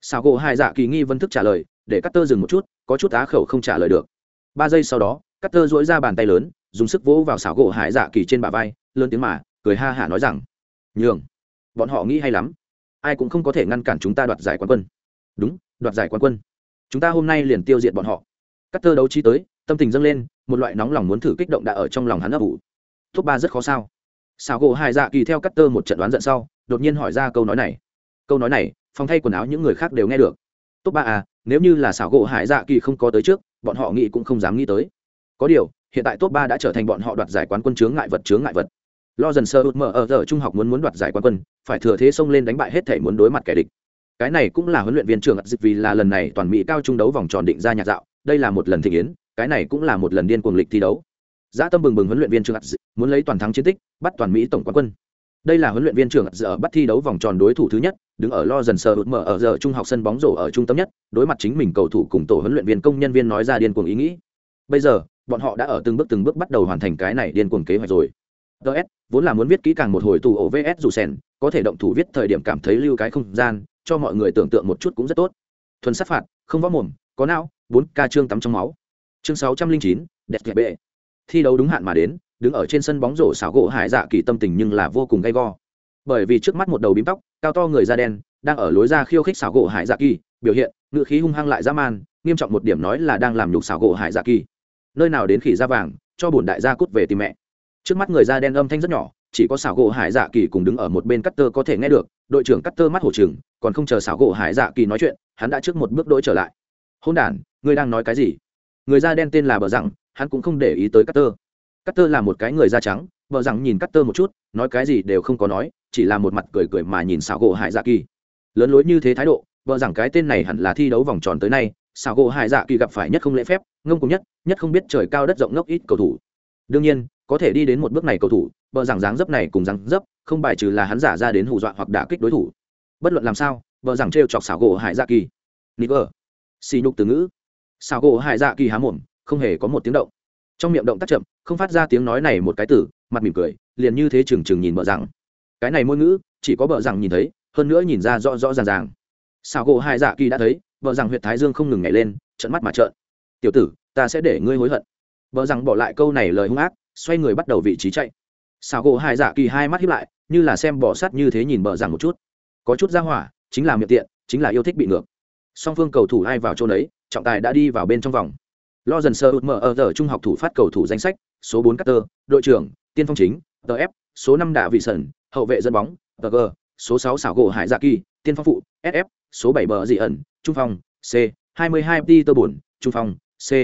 Xảo gỗ Hải Dạ Kỳ nghi vấn thức trả lời, để Cutter dừng một chút, có chút á khẩu không trả lời được. Ba giây sau đó, Cutter duỗi ra bàn tay lớn, dùng sức vỗ vào xảo gỗ Hải Dạ Kỳ trên bả vai, lớn tiếng mà cười ha hả nói rằng: "Nhường." Bọn họ nghĩ hay lắm, ai cũng không có thể ngăn cản chúng ta đoạt giải quán quân. Đúng, đoạt giải quán quân. Chúng ta hôm nay liền tiêu diệt bọn họ. Cắt tơ đấu trí tới tâm tình dâng lên một loại nóng lòng muốn thử kích động đã ở trong lòng hắn ấp ủ. Top ba rất khó sao? Xào gỗ hai dạ kỳ theo cắt tơ một trận đoán giận sau đột nhiên hỏi ra câu nói này. Câu nói này phòng thay quần áo những người khác đều nghe được. Top ba à nếu như là xảo gỗ hải dạ kỳ không có tới trước bọn họ nghĩ cũng không dám nghĩ tới. Có điều hiện tại top ba đã trở thành bọn họ đoạt giải quán quân chướng ngại vật chướng ngại vật lo dần sơ út mở ở giờ trung học muốn muốn đoạt giải quán quân, phải thừa thế xông lên đánh bại hết thể muốn đối mặt kẻ địch. Cái này cũng là huấn luyện viên trưởng dịch vì là lần này toàn mỹ cao trung đấu vòng tròn định ra nhạc dạo, đây là một lần thị kiến cái này cũng là một lần điên cuồng lịch thi đấu. Giá tâm bừng bừng huấn luyện viên trưởng muốn lấy toàn thắng chiến tích, bắt toàn mỹ tổng quán quân. Đây là huấn luyện viên trưởng ở bắt thi đấu vòng tròn đối thủ thứ nhất, đứng ở lo dần sờ hụt mở ở giờ trung học sân bóng rổ ở trung tâm nhất, đối mặt chính mình cầu thủ cùng tổ huấn luyện viên công nhân viên nói ra điên cuồng ý nghĩ. Bây giờ, bọn họ đã ở từng bước từng bước bắt đầu hoàn thành cái này điên cuồng kế hoạch rồi. Ts vốn là muốn viết kỹ càng một hồi tù ổ vs dù sèn, có thể động thủ viết thời điểm cảm thấy lưu cái không gian, cho mọi người tưởng tượng một chút cũng rất tốt. Thuần sát phạt, không võ mồm, có não, bốn ca trương tắm trong máu. Chương sáu trăm linh chín, đẹp kẹp bệ. Thi đấu đúng hạn mà đến, đứng ở trên sân bóng rổ xảo gỗ hải dạ kỳ tâm tình nhưng là vô cùng gay go. Bởi vì trước mắt một đầu bím tóc, cao to người da đen, đang ở lối ra khiêu khích xảo gỗ hải dạ kỳ, biểu hiện, ngựa khí hung hăng lại dã man, nghiêm trọng một điểm nói là đang làm nhục xảo gỗ hải dạ kỳ. Nơi nào đến khỉ da vàng, cho bổn đại gia cút về tìm mẹ trước mắt người da đen âm thanh rất nhỏ, chỉ có xảo gỗ hải dạ kỳ cùng đứng ở một bên cắt tơ có thể nghe được, đội trưởng cắt tơ mắt hổ trừng, còn không chờ xảo gỗ hải dạ kỳ nói chuyện, hắn đã trước một bước đỗi trở lại. Hôn đ ngươi đang nói cái gì? Người da đen tên là bờ rằng hắn cũng không để ý tới cắt tơ cắt tơ là một cái người da trắng, bờ rằng nhìn cắt tơ một chút, nói cái gì đều không có nói, chỉ là một mặt cười cười mà nhìn xảo gỗ hải dạ kỳ. Lớn lối như thế thái độ, bờ rằng cái tên này hẳn là thi đấu vòng tròn tới nay, xảo gỗ hải dạ kỳ gặp phải nhất không lễ phép, ngông cùng nhất nhất không biết trời cao đất rộng ngốc ít cầu thủ. Đương nhiên có thể đi đến một bước này cầu thủ, bờ rằng dáng dấp này cùng dáng dấp, không bài trừ là hắn giả ra đến hù dọa hoặc đả kích đối thủ. Bất luận làm sao, bờ rằng trêu chọc xảo gỗ hải dạ kỳ. Niger xì nhục từ ngữ. Xảo gỗ hải dạ kỳ há mồm, không hề có một tiếng động. Trong miệng động tác chậm, không phát ra tiếng nói này một cái từ, mặt mỉm cười, liền như thế trừng trừng nhìn bờ rằng cái này ngôn ngữ, chỉ có bờ rằng nhìn thấy, hơn nữa nhìn ra rõ rõ ràng ràng. Xảo gỗ hải dạ kỳ đã thấy, bờ rằng huyệt thái dương không ngừng nhảy lên trận mắt mà trợn. Tiểu tử, ta sẽ để ngươi hối hận. Bờ rằng bỏ lại câu này lời hung ác xoay người bắt đầu vị trí chạy. Xào gỗ hải dạ kỳ hai mắt hiếp lại, như là xem bỏ sát như thế nhìn bờ rằng một chút. Có chút ra hỏa, chính là miệng tiện, chính là yêu thích bị ngược. Song phương cầu thủ ai vào chỗ đấy trọng tài đã đi vào bên trong vòng. Lo dần sơ ụt mở ở giờ trung học thủ phát cầu thủ danh sách, số bốn cutter đội trưởng, tiên phong chính tf số năm đạ vị sẩn, hậu vệ dẫn bóng tg số sáu xảo gỗ hải dạ kỳ, tiên phong phụ sf số bảy bờ dị ẩn, trung phong, c, hai mươi hai t tơ bổn trung phong, c.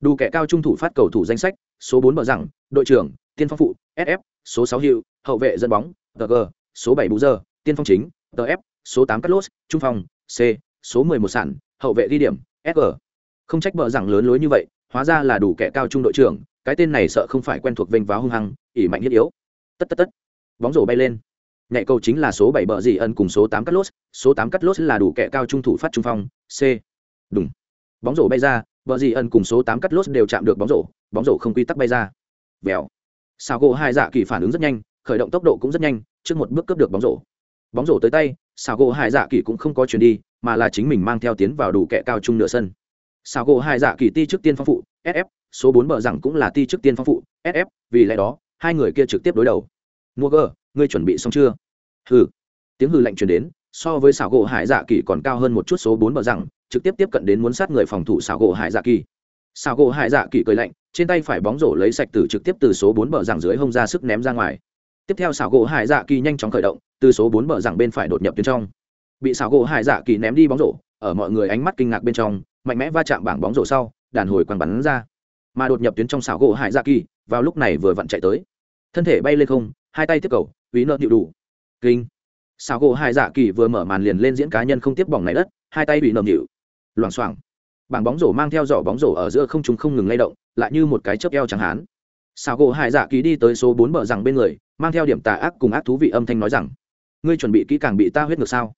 Đủ kẻ cao trung thủ phát cầu thủ danh sách số bốn bờ rằng đội trưởng, tiên phong phụ sf số sáu hiệu hậu vệ dẫn bóng tg số bảy bù giờ, tiên phong chính tf số tám cắt lốt trung phong c, số mười một sản hậu vệ ghi điểm sg không trách bờ rằng lớn lối như vậy, hóa ra là đủ kẻ cao trung đội trưởng, cái tên này sợ không phải quen thuộc vênh váo hung hăng ỉ mạnh thiết yếu. Tất tất tất. Bóng rổ bay lên. Nhạy cầu chính là số bảy bờ gì ân cùng số tám cắt lốt số tám cắt lốt là đủ kẻ cao trung thủ phát trung phong, c. Đúng. Bóng rổ bay ra, bờ gì ân cùng số tám cắt lốt đều chạm được bóng rổ bóng rổ không quy tắc bay ra. Vèo. Sao gỗ hai dạ kỳ phản ứng rất nhanh, khởi động tốc độ cũng rất nhanh, trước một bước cướp được bóng rổ. Bóng rổ tới tay sao gỗ hai dạ kỳ cũng không có chuyển đi, mà là chính mình mang theo tiến vào đủ kẹ cao trung nửa sân. Sao gỗ hai dạ kỳ ti trước tiên phong phụ sf số bốn bờ rằng cũng là ti trước tiên phong phụ sf vì lẽ đó, hai người kia trực tiếp đối đầu. Mua gờ, ngươi chuẩn bị xong chưa? Hừ. Tiếng hừ lạnh truyền đến, so với xảo gỗ hải dạ kỳ còn cao hơn một chút số bốn bờ rằng, trực tiếp tiếp cận đến muốn sát người phòng thủ xảo gỗ hải dạ kỳ. Xảo gỗ hải dạ kỳ cười lạnh trên tay phải bóng rổ lấy sạch từ trực tiếp từ số bốn bờ rằng dưới hông ra sức ném ra ngoài. Tiếp theo xảo gỗ hải dạ kỳ nhanh chóng khởi động, từ số bốn bờ rằng bên phải đột nhập tuyến trong. Bị xảo gỗ hải dạ kỳ ném đi bóng rổ, ở mọi người ánh mắt kinh ngạc bên trong, mạnh mẽ va chạm bảng bóng rổ sau, đàn hồi quăng bắn ra. Mà đột nhập tuyến trong xảo gỗ hải dạ kỳ, vào lúc này vừa vặn chạy tới. Thân thể bay lên không, hai tay tiếp cầu ví nợ nhịu đủ. Kinh. Xảo gỗ hải dạ kỳ vừa mở màn liền lên diễn cá nhân không tiếp bỏng này đất, hai tay bị nợ nhịu loảng xoảng bảng bóng rổ mang theo giỏ bóng rổ ở giữa không chúng không ngừng lay động, lại như một cái chớp eo chẳng hán. Xảo gỗ hải dạ kỳ đi tới số bốn bờ rằng bên người, mang theo điểm tà ác cùng ác thú vị âm thanh nói rằng, ngươi chuẩn bị kỹ càng bị ta huyết ngược sao?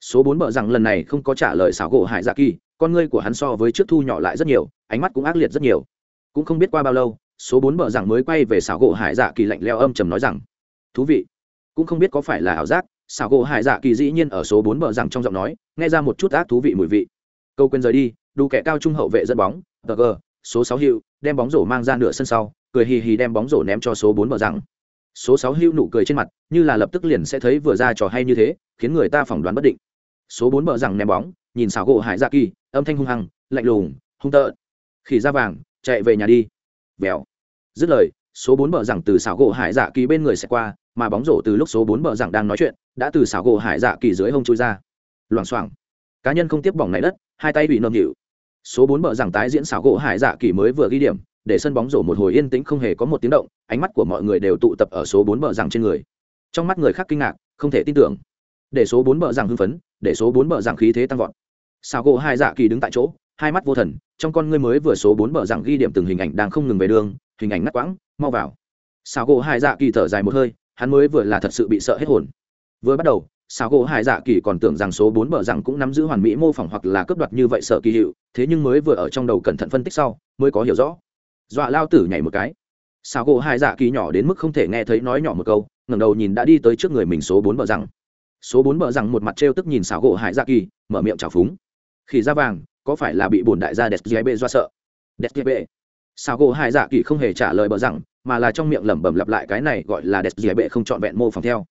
Số bốn bờ rằng lần này không có trả lời xảo gỗ hải dạ kỳ, con ngươi của hắn so với trước thu nhỏ lại rất nhiều, ánh mắt cũng ác liệt rất nhiều. Cũng không biết qua bao lâu, số bốn bờ rằng mới quay về xảo gỗ hải dạ kỳ lạnh leo âm trầm nói rằng, thú vị. Cũng không biết có phải là ảo giác xảo gỗ hải dạ kỳ dĩ nhiên ở số bốn bờ rằng trong giọng nói, nghe ra một chút ác thú vị mùi vị. Câu quên rời đi đủ kẻ cao trung hậu vệ dẫn bóng, tờ g số sáu hữu, đem bóng rổ mang ra nửa sân sau, cười hì hì đem bóng rổ ném cho số bốn bờ rằng số sáu hữu nụ cười trên mặt, như là lập tức liền sẽ thấy vừa ra trò hay như thế, khiến người ta phỏng đoán bất định. Số bốn bờ rằng ném bóng, nhìn xảo gỗ hải dạ kỳ, âm thanh hung hăng, lạnh lùng, hung tợn. Khỉ ra vàng, chạy về nhà đi. Vèo. Dứt lời, số bốn bờ rằng từ xảo gỗ hải dạ kỳ bên người sẽ qua, mà bóng rổ từ lúc số bốn bờ rằng đang nói chuyện, đã từ xảo gỗ hải dạ kỳ dưới hông chui ra. Loảng xoảng. Cá nhân không tiếp bỏng này đất, hai tay bị nâm hiệu số bốn bờ rằng tái diễn xảo gỗ hải dạ kỳ mới vừa ghi điểm, để sân bóng rổ một hồi yên tĩnh không hề có một tiếng động, ánh mắt của mọi người đều tụ tập ở số bốn bờ rằng trên người. Trong mắt người khác kinh ngạc, không thể tin tưởng. Để số bốn bờ rằng hưng phấn, để số bốn bờ rằng khí thế tăng vọt. Xảo gỗ hải dạ kỳ đứng tại chỗ, hai mắt vô thần, trong con ngươi mới vừa số bốn bờ rằng ghi điểm từng hình ảnh đang không ngừng về đường, hình ảnh ngắt quãng, mau vào. Xảo gỗ hải dạ kỳ thở dài một hơi, hắn mới vừa là thật sự bị sợ hết hồn. Vừa bắt đầu Sao gỗ hải dạ kỳ còn tưởng rằng số bốn bờ rằng cũng nắm giữ hoàn mỹ mô phỏng hoặc là cướp đoạt như vậy sợ kỳ hiệu, thế nhưng mới vừa ở trong đầu cẩn thận phân tích sau, mới có hiểu rõ. Dọa lao tử nhảy một cái. Sao gỗ hải dạ kỳ nhỏ đến mức không thể nghe thấy nói nhỏ một câu, ngẩng đầu nhìn đã đi tới trước người mình số bốn bờ rằng số bốn bờ rằng một mặt trêu tức nhìn sao gỗ hải dạ kỳ, mở miệng trào phúng. Khi da vàng, có phải là bị bổn đại gia đẹp dễ bệ do sợ? Đẹp sao bệ. Gỗ hải dạ kỳ không hề trả lời bờ rằng mà là trong miệng lẩm bẩm lặp lại cái này gọi là đẹp dễ bệ không trọn vẹn mô phỏng theo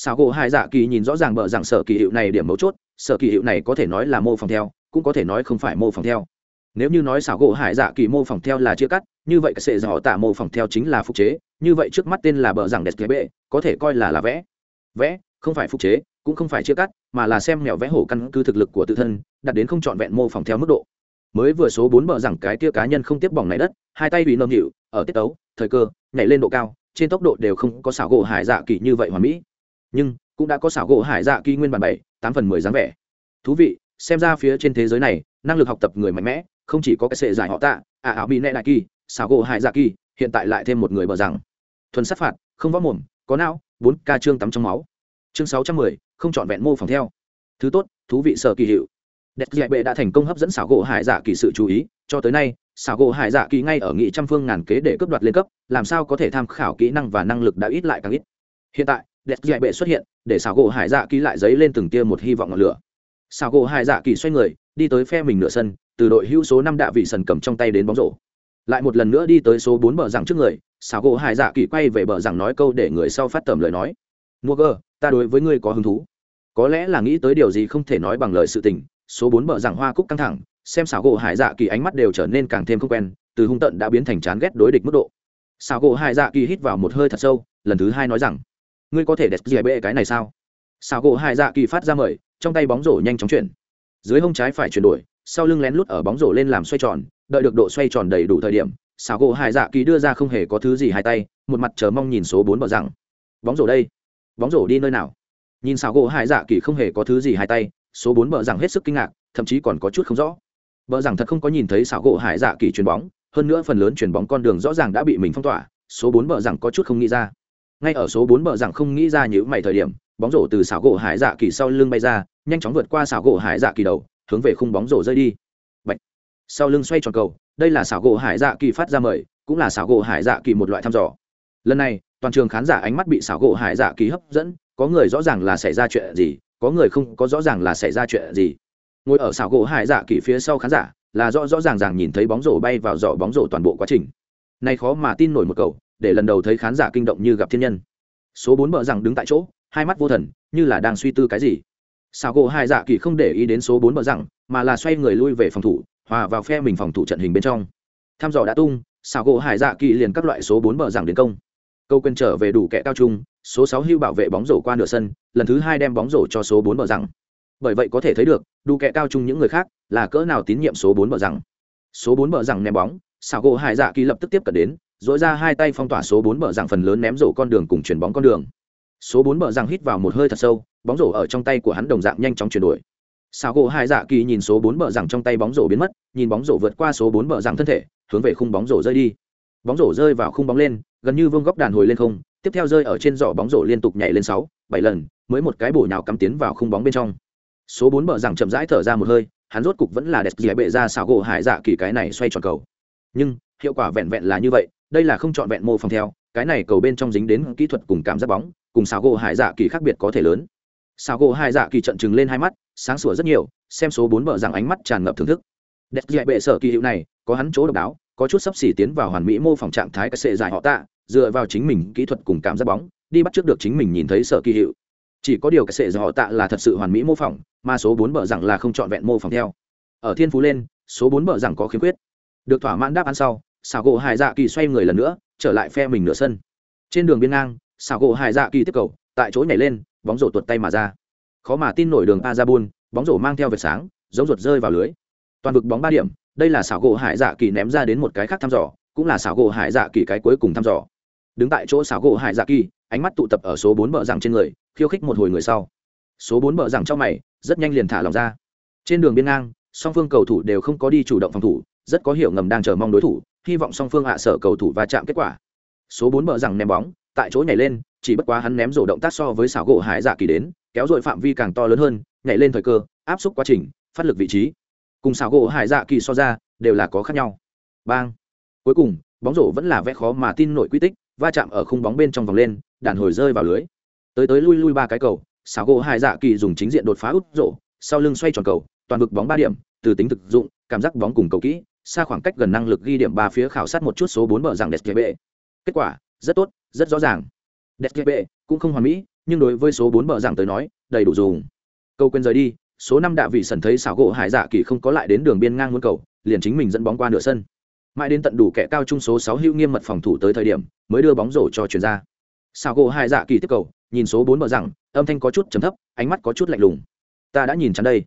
xảo gỗ hải dạ kỳ nhìn rõ ràng bờ rằng sở kỳ hiệu này điểm mấu chốt, sở kỳ hiệu này có thể nói là mô phỏng theo, cũng có thể nói không phải mô phỏng theo. Nếu như nói xảo gỗ hải dạ kỳ mô phỏng theo là chia cắt, như vậy cái sệ dò tạ mô phỏng theo chính là phục chế, như vậy trước mắt tên là bờ rằng đẹp kế bệ, có thể coi là là vẽ. Vẽ, không phải phục chế, cũng không phải chia cắt, mà là xem mèo vẽ hổ căn cứ thực lực của tự thân, đặt đến không trọn vẹn mô phỏng theo mức độ. Mới vừa số bốn bờ rằng cái tia cá nhân không tiếp bỏng này đất, hai tay bị nâm hiệu, ở tiết tấu, thời cơ, nhảy lên độ cao, trên tốc độ đều không có xảo gỗ hải dạ kỳ như vậy hoàn mỹ nhưng cũng đã có xảo gỗ hải dạ kỳ nguyên bản bảy, tám phần mười dáng vẻ. Thú vị, xem ra phía trên thế giới này, năng lực học tập người mạnh mẽ, không chỉ có cái sệ giải họ tạ à ảo bị nẹ đại kỳ, xảo gỗ hải dạ kỳ, hiện tại lại thêm một người bờ rằng. Thuần sát phạt, không võ mồm, có não, bốn ca trương tắm trong máu. Chương sáu trăm mười, không chọn vẹn mô phỏng theo. Thứ tốt, thú vị sở kỳ hiệu. Đẹp dạy bệ đã thành công hấp dẫn xảo gỗ hải dạ kỳ sự chú ý, cho tới nay, xảo gỗ hải dạ kỳ ngay ở nghị trăm phương ngàn kế để cướp đoạt lên cấp, làm sao có thể tham khảo kỹ năng và năng lực đã ít lại càng ít. Hiện tại đẹp dạy bệ xuất hiện, để xảo gỗ hải dạ kỳ lại dấy lên từng tia một hy vọng ngọn lửa. Xảo gỗ hải dạ kỳ xoay người, đi tới phe mình nửa sân, từ đội hữu số năm đạ vị sần cầm trong tay đến bóng rổ. Lại một lần nữa đi tới số bốn bờ rằng trước người, xảo gỗ hải dạ kỳ quay về bờ rằng nói câu để người sau phát tầm lời nói. Mua gơ, ta đối với ngươi có hứng thú. Có lẽ là nghĩ tới điều gì không thể nói bằng lời sự tình. Số bốn bờ rằng hoa cúc căng thẳng, xem xảo gỗ hải dạ kỳ ánh mắt đều trở nên càng thêm không quen, từ hung tận đã biến thành chán ghét đối địch mức độ. Xảo gỗ hải dạ kỳ hít vào một hơi thật sâu, lần thứ hai nói rằng ngươi có thể đẹp dẻ bệ cái này sao? Xào gỗ hải dạ kỳ phát ra mời, trong tay bóng rổ nhanh chóng chuyển. Dưới hông trái phải chuyển đổi, sau lưng lén lút ở bóng rổ lên làm xoay tròn, đợi được độ xoay tròn đầy đủ thời điểm, xào gỗ hải dạ kỳ đưa ra không hề có thứ gì hai tay, một mặt chờ mong nhìn số bốn bờ rằng, bóng rổ đây, bóng rổ đi nơi nào? Nhìn xào gỗ hải dạ kỳ không hề có thứ gì hai tay, số bốn bờ rằng hết sức kinh ngạc, thậm chí còn có chút không rõ. Bờ rằng thật không có nhìn thấy xào gỗ hải dạ kỳ chuyền bóng, hơn nữa phần lớn chuyền bóng con đường rõ ràng đã bị mình phong tỏa, số bốn bờ rằng có chút không nghĩ ra ngay ở số bốn bờ rằng không nghĩ ra những mày thời điểm, bóng rổ từ xảo gỗ hải dạ kỳ sau lưng bay ra, nhanh chóng vượt qua xảo gỗ hải dạ kỳ đầu, hướng về khung bóng rổ rơi đi. Bạch. sau lưng xoay tròn cầu, đây là xảo gỗ hải dạ kỳ phát ra mời, cũng là xảo gỗ hải dạ kỳ một loại thăm dò. Lần này, toàn trường khán giả ánh mắt bị xảo gỗ hải dạ kỳ hấp dẫn, có người rõ ràng là xảy ra chuyện gì, có người không có rõ ràng là xảy ra chuyện gì. Ngồi ở xảo gỗ hải dạ kỳ phía sau khán giả, là rõ rõ ràng ràng nhìn thấy bóng rổ bay vào giỏ bóng rổ toàn bộ quá trình. Này khó mà tin nổi một cầu để lần đầu thấy khán giả kinh động như gặp thiên nhân. Số bốn bờ rằng đứng tại chỗ, hai mắt vô thần, như là đang suy tư cái gì. Sao gỗ hai dạ kỳ không để ý đến số bốn bờ rằng, mà là xoay người lui về phòng thủ, hòa vào phe mình phòng thủ trận hình bên trong. Tham dò đã tung sao gỗ hải dạ kỳ liền các loại số bốn bờ rằng đến công. Câu quên trở về đủ kẻ cao trung, số sáu hưu bảo vệ bóng rổ qua nửa sân, lần thứ hai đem bóng rổ cho số bốn bờ rằng. Bởi vậy có thể thấy được, đủ kẻ cao trung những người khác là cỡ nào tín nhiệm số bốn bờ rằng. Số bốn bờ rằng ném bóng sao gỗ hải dạ kỳ lập tức tiếp cận đến dỗi ra hai tay phong tỏa số bốn bờ rằng phần lớn ném rổ con đường cùng chuyển bóng con đường. Số bốn bờ rằng hít vào một hơi thật sâu, bóng rổ ở trong tay của hắn đồng dạng nhanh chóng chuyển đổi. Sao gỗ hai dạ kỳ nhìn số bốn bờ rằng trong tay bóng rổ biến mất, nhìn bóng rổ vượt qua số bốn bờ rằng thân thể, hướng về khung bóng rổ rơi đi. Bóng rổ rơi vào khung bóng lên, gần như vương góc đàn hồi lên không, tiếp theo rơi ở trên giỏ bóng rổ liên tục nhảy lên sáu, bảy lần, mới một cái bổ nhào cắm tiến vào khung bóng bên trong. Số bốn bờ rằng chậm rãi thở ra một hơi, hắn rốt cục vẫn là đẹp dẻ bệ ra xảo gỗ hải dạ kỳ cái này xoay tròn cầu. Nhưng, hiệu quả vẹn vẹn là như vậy đây là không chọn vẹn mô phòng theo, cái này cầu bên trong dính đến kỹ thuật cùng cảm giác bóng, cùng xào gỗ hải dạ kỳ khác biệt có thể lớn. Xào gỗ hải dạ kỳ trận chừng lên hai mắt, sáng sủa rất nhiều, xem số bốn bờ rằng ánh mắt tràn ngập thưởng thức. Đẹp dạy bệ sở kỳ hiệu này, có hắn chỗ độc đáo, có chút sắp xỉ tiến vào hoàn mỹ mô phỏng trạng thái cái sệ dài họ tạ, dựa vào chính mình kỹ thuật cùng cảm giác bóng, đi bắt trước được chính mình nhìn thấy sở kỳ hiệu. Chỉ có điều cái sệ dài họ tạ là thật sự hoàn mỹ mô phỏng, mà số bốn bờ rằng là không trọn vẹn mô phỏng theo. Ở thiên phú lên, số bốn bờ rằng có khiếm khuyết. Được thỏa mãn đáp án sau xảo gỗ hải dạ kỳ xoay người lần nữa, trở lại phe mình nửa sân. Trên đường biên ngang, xảo gỗ hải dạ kỳ tiếp cầu, tại chỗ nhảy lên, bóng rổ tuột tay mà ra. Khó mà tin nổi đường pa ra buôn bóng rổ mang theo vệt sáng, giống ruột rơi vào lưới. Toàn vực bóng ba điểm, đây là xảo gỗ hải dạ kỳ ném ra đến một cái khác thăm dò, cũng là xảo gỗ hải dạ kỳ cái cuối cùng thăm dò. Đứng tại chỗ xảo gỗ hải dạ kỳ, ánh mắt tụ tập ở số bốn bờ rằng trên người, khiêu khích một hồi người sau. Số bốn bờ rằng trong mày, rất nhanh liền thả lòng ra. Trên đường biên ngang, song phương cầu thủ đều không có đi chủ động phòng thủ, rất có hiểu ngầm đang chờ mong đối thủ hy vọng song phương hạ sở cầu thủ va chạm kết quả. Số bốn bờ rằng ném bóng, tại chỗ nhảy lên, chỉ bất quá hắn ném rổ động tác so với xảo gỗ hải dạ kỳ đến, kéo dội phạm vi càng to lớn hơn, nhảy lên thời cơ, áp xúc quá trình, phát lực vị trí. Cùng xảo gỗ hải dạ kỳ so ra, đều là có khác nhau. Bang. Cuối cùng, bóng rổ vẫn là vẽ khó mà tin nổi quy tích, va chạm ở khung bóng bên trong vòng lên, đàn hồi rơi vào lưới. Tới tới lui lui ba cái cầu, xảo gỗ hải dạ kỳ dùng chính diện đột phá út rổ, sau lưng xoay tròn cầu, toàn vực bóng ba điểm, từ tính thực dụng, cảm giác bóng cùng cầu kỹ xa khoảng cách gần năng lực ghi điểm ba phía khảo sát một chút số bốn bờ rằng đẹp bệ kết quả, rất tốt, rất rõ ràng. Đẹp bệ cũng không hoàn mỹ, nhưng đối với số bốn bờ rằng tới nói, đầy đủ dùng. Câu quên rời đi, số năm đạ vị sần thấy xảo gỗ hải dạ kỳ không có lại đến đường biên ngang muốn cầu, liền chính mình dẫn bóng qua nửa sân. Mãi đến tận đủ kẻ cao trung số sáu hữu nghiêm mật phòng thủ tới thời điểm, mới đưa bóng rổ cho chuyền ra. Xảo gỗ hải dạ kỳ tiếp cầu, nhìn số bốn bờ rằng, âm thanh có chút trầm thấp, ánh mắt có chút lạnh lùng. Ta đã nhìn chắn đây.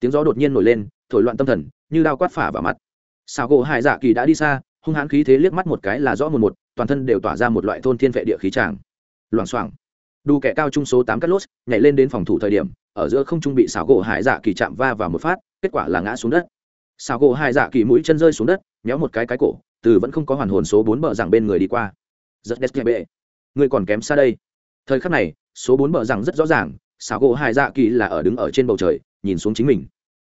Tiếng gió đột nhiên nổi lên, thổi loạn tâm thần, như đao quát phả vào mặt xảo gỗ hải dạ kỳ đã đi xa, hung hãn khí thế liếc mắt một cái là rõ một một, toàn thân đều tỏa ra một loại thôn thiên vệ địa khí tràng. Loảng xoảng. Đủ kẻ cao trung số tám cắt lốt, nhảy lên đến phòng thủ thời điểm, ở giữa không trung bị xảo gỗ hải dạ kỳ chạm va vào một phát, kết quả là ngã xuống đất. Xảo gỗ hải dạ kỳ mũi chân rơi xuống đất, méo một cái cái cổ, từ vẫn không có hoàn hồn số bốn bờ rằng bên người đi qua. Rất đẹp bệ. Người còn kém xa đây. Thời khắc này, số bốn bờ rằng rất rõ ràng, xảo gỗ hải dạ kỳ là ở đứng ở trên bầu trời, nhìn xuống chính mình.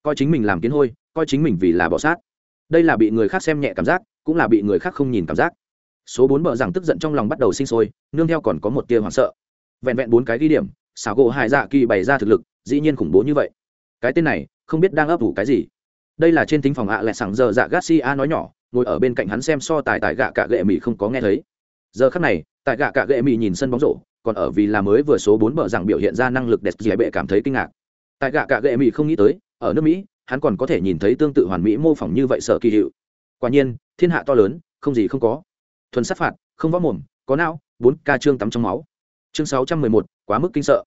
Coi chính mình làm kiến hôi, coi chính mình vì là bỏ sát đây là bị người khác xem nhẹ cảm giác, cũng là bị người khác không nhìn cảm giác. Số bốn bờ rằng tức giận trong lòng bắt đầu sinh sôi, nương theo còn có một tia hoảng sợ. Vẹn vẹn bốn cái ghi điểm, xảo gỗ hải dạ kỳ bày ra thực lực, dĩ nhiên khủng bố như vậy. Cái tên này, không biết đang ấp ủ cái gì. Đây là trên thính phòng ạ à lẹ sẵn giờ dạ garcia nói nhỏ, ngồi ở bên cạnh hắn xem so tài tại gạ cả gệ mỹ không có nghe thấy. Giờ khắc này tại gạ cả gệ mỹ nhìn sân bóng rổ, còn ở vì là mới vừa số bốn bờ rằng biểu hiện ra năng lực đẹp dễ bệ cảm thấy kinh ngạc. Tại gạ cả gệ mỹ không nghĩ tới, ở nước mỹ hắn còn có thể nhìn thấy tương tự hoàn mỹ mô phỏng như vậy sợ kỳ hiệu. Quả nhiên, thiên hạ to lớn, không gì không có. Thuần sát phạt, không võ mồm, có não, bốn ca trương tắm trong máu. Chương sáu trăm mười một, quá mức kinh sợ.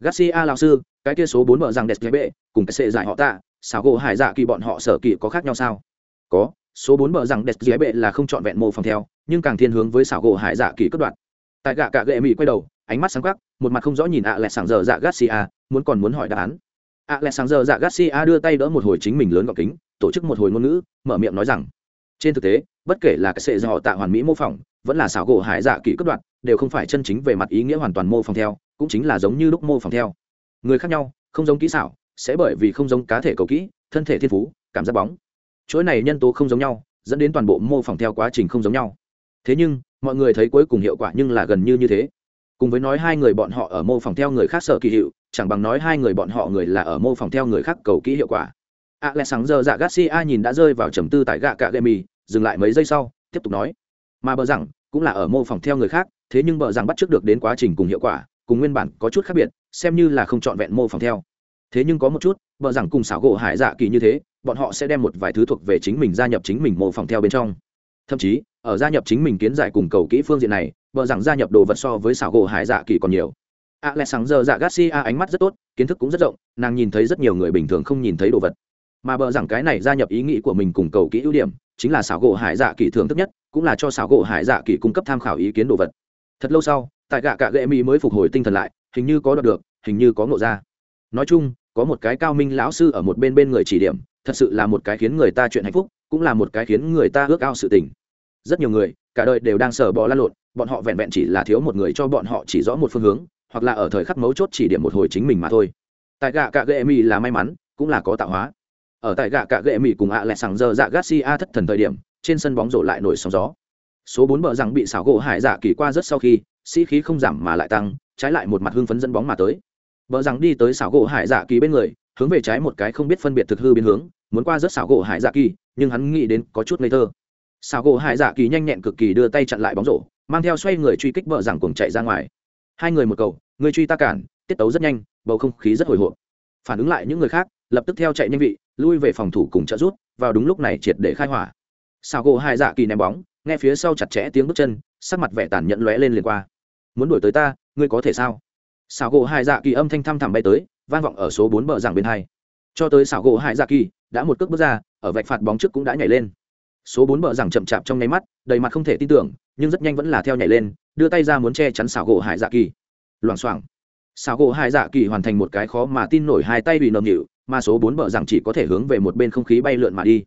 Garcia lão sư, cái kia số bốn mở rằng đẹp bệ cùng cái sệ giải họ tạ, xảo gỗ hải dạ kỳ bọn họ sở kỳ có khác nhau sao? Có, số bốn mở rằng đẹp bệ là không trọn vẹn mô phỏng theo, nhưng càng thiên hướng với xảo gỗ hải dạ kỳ cất đoạn. Tại gạ cả gệ mỹ quay đầu, ánh mắt sáng quắc, một mặt không rõ nhìn ạ à sảng giờ dạ garcia, muốn còn muốn hỏi đáp án ạ à lẹ sáng giờ dạ garcia đưa tay đỡ một hồi chính mình lớn gọc kính, tổ chức một hồi ngôn ngữ, mở miệng nói rằng, trên thực tế, bất kể là cái sệ dò tạ hoàn mỹ mô phỏng, vẫn là xảo gỗ hải dạ kỹ cất đoạn đều không phải chân chính về mặt ý nghĩa hoàn toàn mô phỏng theo, cũng chính là giống như lúc mô phỏng theo. Người khác nhau, không giống kỹ xảo, sẽ bởi vì không giống cá thể cầu kỹ, thân thể thiên phú, cảm giác bóng. Chuỗi này nhân tố không giống nhau, dẫn đến toàn bộ mô phỏng theo quá trình không giống nhau. Thế nhưng, mọi người thấy cuối cùng hiệu quả nhưng là gần như như thế. Cùng với nói hai người bọn họ ở mô phỏng theo người khác sợ kỳ hiệu chẳng bằng nói hai người bọn họ người là ở mô phỏng theo người khác cầu kỹ hiệu quả. A lẽ sáng giờ dạ garcia nhìn đã rơi vào trầm tư tại gạ cạ gậy mì dừng lại mấy giây sau, tiếp tục nói. Mà bờ rằng cũng là ở mô phỏng theo người khác, thế nhưng bờ rằng bắt trước được đến quá trình cùng hiệu quả, cùng nguyên bản có chút khác biệt, xem như là không trọn vẹn mô phỏng theo. Thế nhưng có một chút, bờ rằng cùng xảo gỗ hải dạ kỳ như thế, bọn họ sẽ đem một vài thứ thuộc về chính mình gia nhập chính mình mô phỏng theo bên trong. Thậm chí, ở gia nhập chính mình kiến giải cùng cầu kỹ phương diện này, bờ rằng gia nhập đồ vật so với xảo gỗ hải dạ kỳ còn nhiều a lẽ sáng giờ dạ garcia, ánh mắt rất tốt, kiến thức cũng rất rộng, nàng nhìn thấy rất nhiều người bình thường không nhìn thấy đồ vật. Mà bờ rằng cái này gia nhập ý nghĩ của mình cùng cầu kỹ ưu điểm, chính là xảo gỗ hải dạ kỳ thường thức nhất, cũng là cho xảo gỗ hải dạ kỳ cung cấp tham khảo ý kiến đồ vật. Thật lâu sau, tại gạ cạ gệ mỹ mới phục hồi tinh thần lại, hình như có đọc được, hình như có ngộ ra. Nói chung, có một cái cao minh lão sư ở một bên bên người chỉ điểm, thật sự là một cái khiến người ta chuyện hạnh phúc, cũng là một cái khiến người ta ước ao sự tình. Rất nhiều người, cả đời đều đang sờ bò lăn lộn, bọn họ vẹn vẹn chỉ là thiếu một người cho bọn họ chỉ rõ một phương hướng hoặc là ở thời khắc mấu chốt chỉ điểm một hồi chính mình mà thôi. Tại gạ cạ gệ mỹ là may mắn, cũng là có tạo hóa. Ở tại gạ cạ gệ mỹ cùng ạ à lẹ sàng giờ dạ garcia thất thần thời điểm, trên sân bóng rổ lại nổi sóng gió. Số bốn bờ rằng bị xảo gỗ hải dạ kỳ qua rất sau khi, sĩ khí không giảm mà lại tăng, trái lại một mặt hưng phấn dẫn bóng mà tới. Bờ rằng đi tới xảo gỗ hải dạ kỳ bên người, hướng về trái một cái không biết phân biệt thực hư biến hướng, muốn qua rất xảo gỗ hải dạ kỳ, nhưng hắn nghĩ đến có chút ngây thơ. Xảo gỗ hải dạ kỳ nhanh nhẹn cực kỳ đưa tay chặn lại bóng rổ, mang theo xoay người truy kích bờ rằng cùng chạy ra ngoài hai người một cầu người truy ta cản, tiết tấu rất nhanh, bầu không khí rất hồi hộp. Phản ứng lại những người khác, lập tức theo chạy nhanh vị, lui về phòng thủ cùng trợ rút vào đúng lúc này triệt để khai hỏa. Sao gỗ hai dạ kỳ ném bóng, nghe phía sau chặt chẽ tiếng bước chân, sắc mặt vẻ tàn nhẫn lóe lên liền qua. Muốn đuổi tới ta, ngươi có thể sao? Xảo gỗ hai dạ kỳ âm thanh thăm thẳm bay tới, vang vọng ở số bốn bờ giảng bên hai. Cho tới xảo gỗ hai dạ kỳ, đã một cước bước ra, ở vạch phạt bóng trước cũng đã nhảy lên. Số bốn bờ giảng chậm chạp trong nháy mắt, đầy mặt không thể tin tưởng nhưng rất nhanh vẫn là theo nhảy lên, đưa tay ra muốn che chắn xảo gỗ hải dạ kỳ. Loảng xoảng. Xảo gỗ hải dạ kỳ hoàn thành một cái khó mà tin nổi hai tay bị nồng nhịu mà số bốn bờ rằng chỉ có thể hướng về một bên không khí bay lượn mà đi.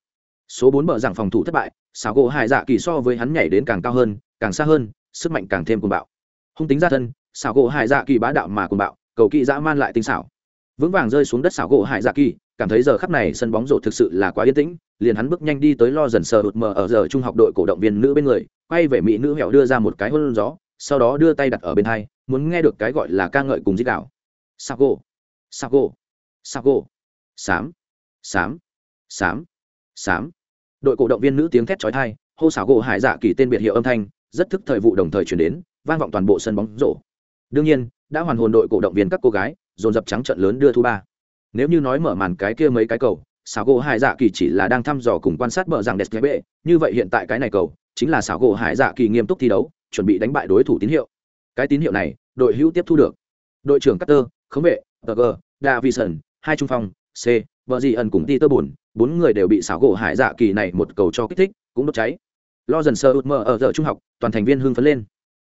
Số bốn bờ rằng phòng thủ thất bại, xảo gỗ hải dạ kỳ so với hắn nhảy đến càng cao hơn, càng xa hơn, sức mạnh càng thêm cuồng bạo. Hung tính ra thân, xảo gỗ hải dạ kỳ bá đạo mà cuồng bạo, cầu kỵ dã man lại tinh xảo. Vững vàng rơi xuống đất xảo gỗ hải dạ kỳ, cảm thấy giờ khắp này sân bóng rổ thực sự là quá yên tĩnh liền hắn bước nhanh đi tới lo dần sờ hụt mờ ở giờ trung học đội cổ động viên nữ bên người, quay về mỹ nữ hẻo đưa ra một cái hôn gió, sau đó đưa tay đặt ở bên hai, muốn nghe được cái gọi là ca ngợi cùng dích đạo. Sago sago sago, sám sám sám sám. Đội cổ động viên nữ tiếng thét trói thai hô xảo gỗ hải dạ kỳ tên biệt hiệu âm thanh, rất thức thời vụ đồng thời chuyển đến, vang vọng toàn bộ sân bóng rổ. Đương nhiên, đã hoàn hồn đội cổ động viên các cô gái, dồn dập trắng trận lớn đưa thu ba. Nếu như nói mở màn cái kia mấy cái cầu xảo gỗ hải dạ kỳ chỉ là đang thăm dò cùng quan sát bờ rằng đẹp bệ như vậy hiện tại cái này cầu chính là xảo gỗ hải dạ kỳ nghiêm túc thi đấu chuẩn bị đánh bại đối thủ tín hiệu. Cái tín hiệu này đội hữu tiếp thu được. Đội trưởng Carter, khống vệ tg davison hai trung phong c vợ dị ẩn cùng ti tơ bùn bốn người đều bị xảo gỗ hải dạ kỳ này một cầu cho kích thích cũng đốt cháy. Lo dần sơ út mơ ở giờ trung học toàn thành viên hưng phấn lên.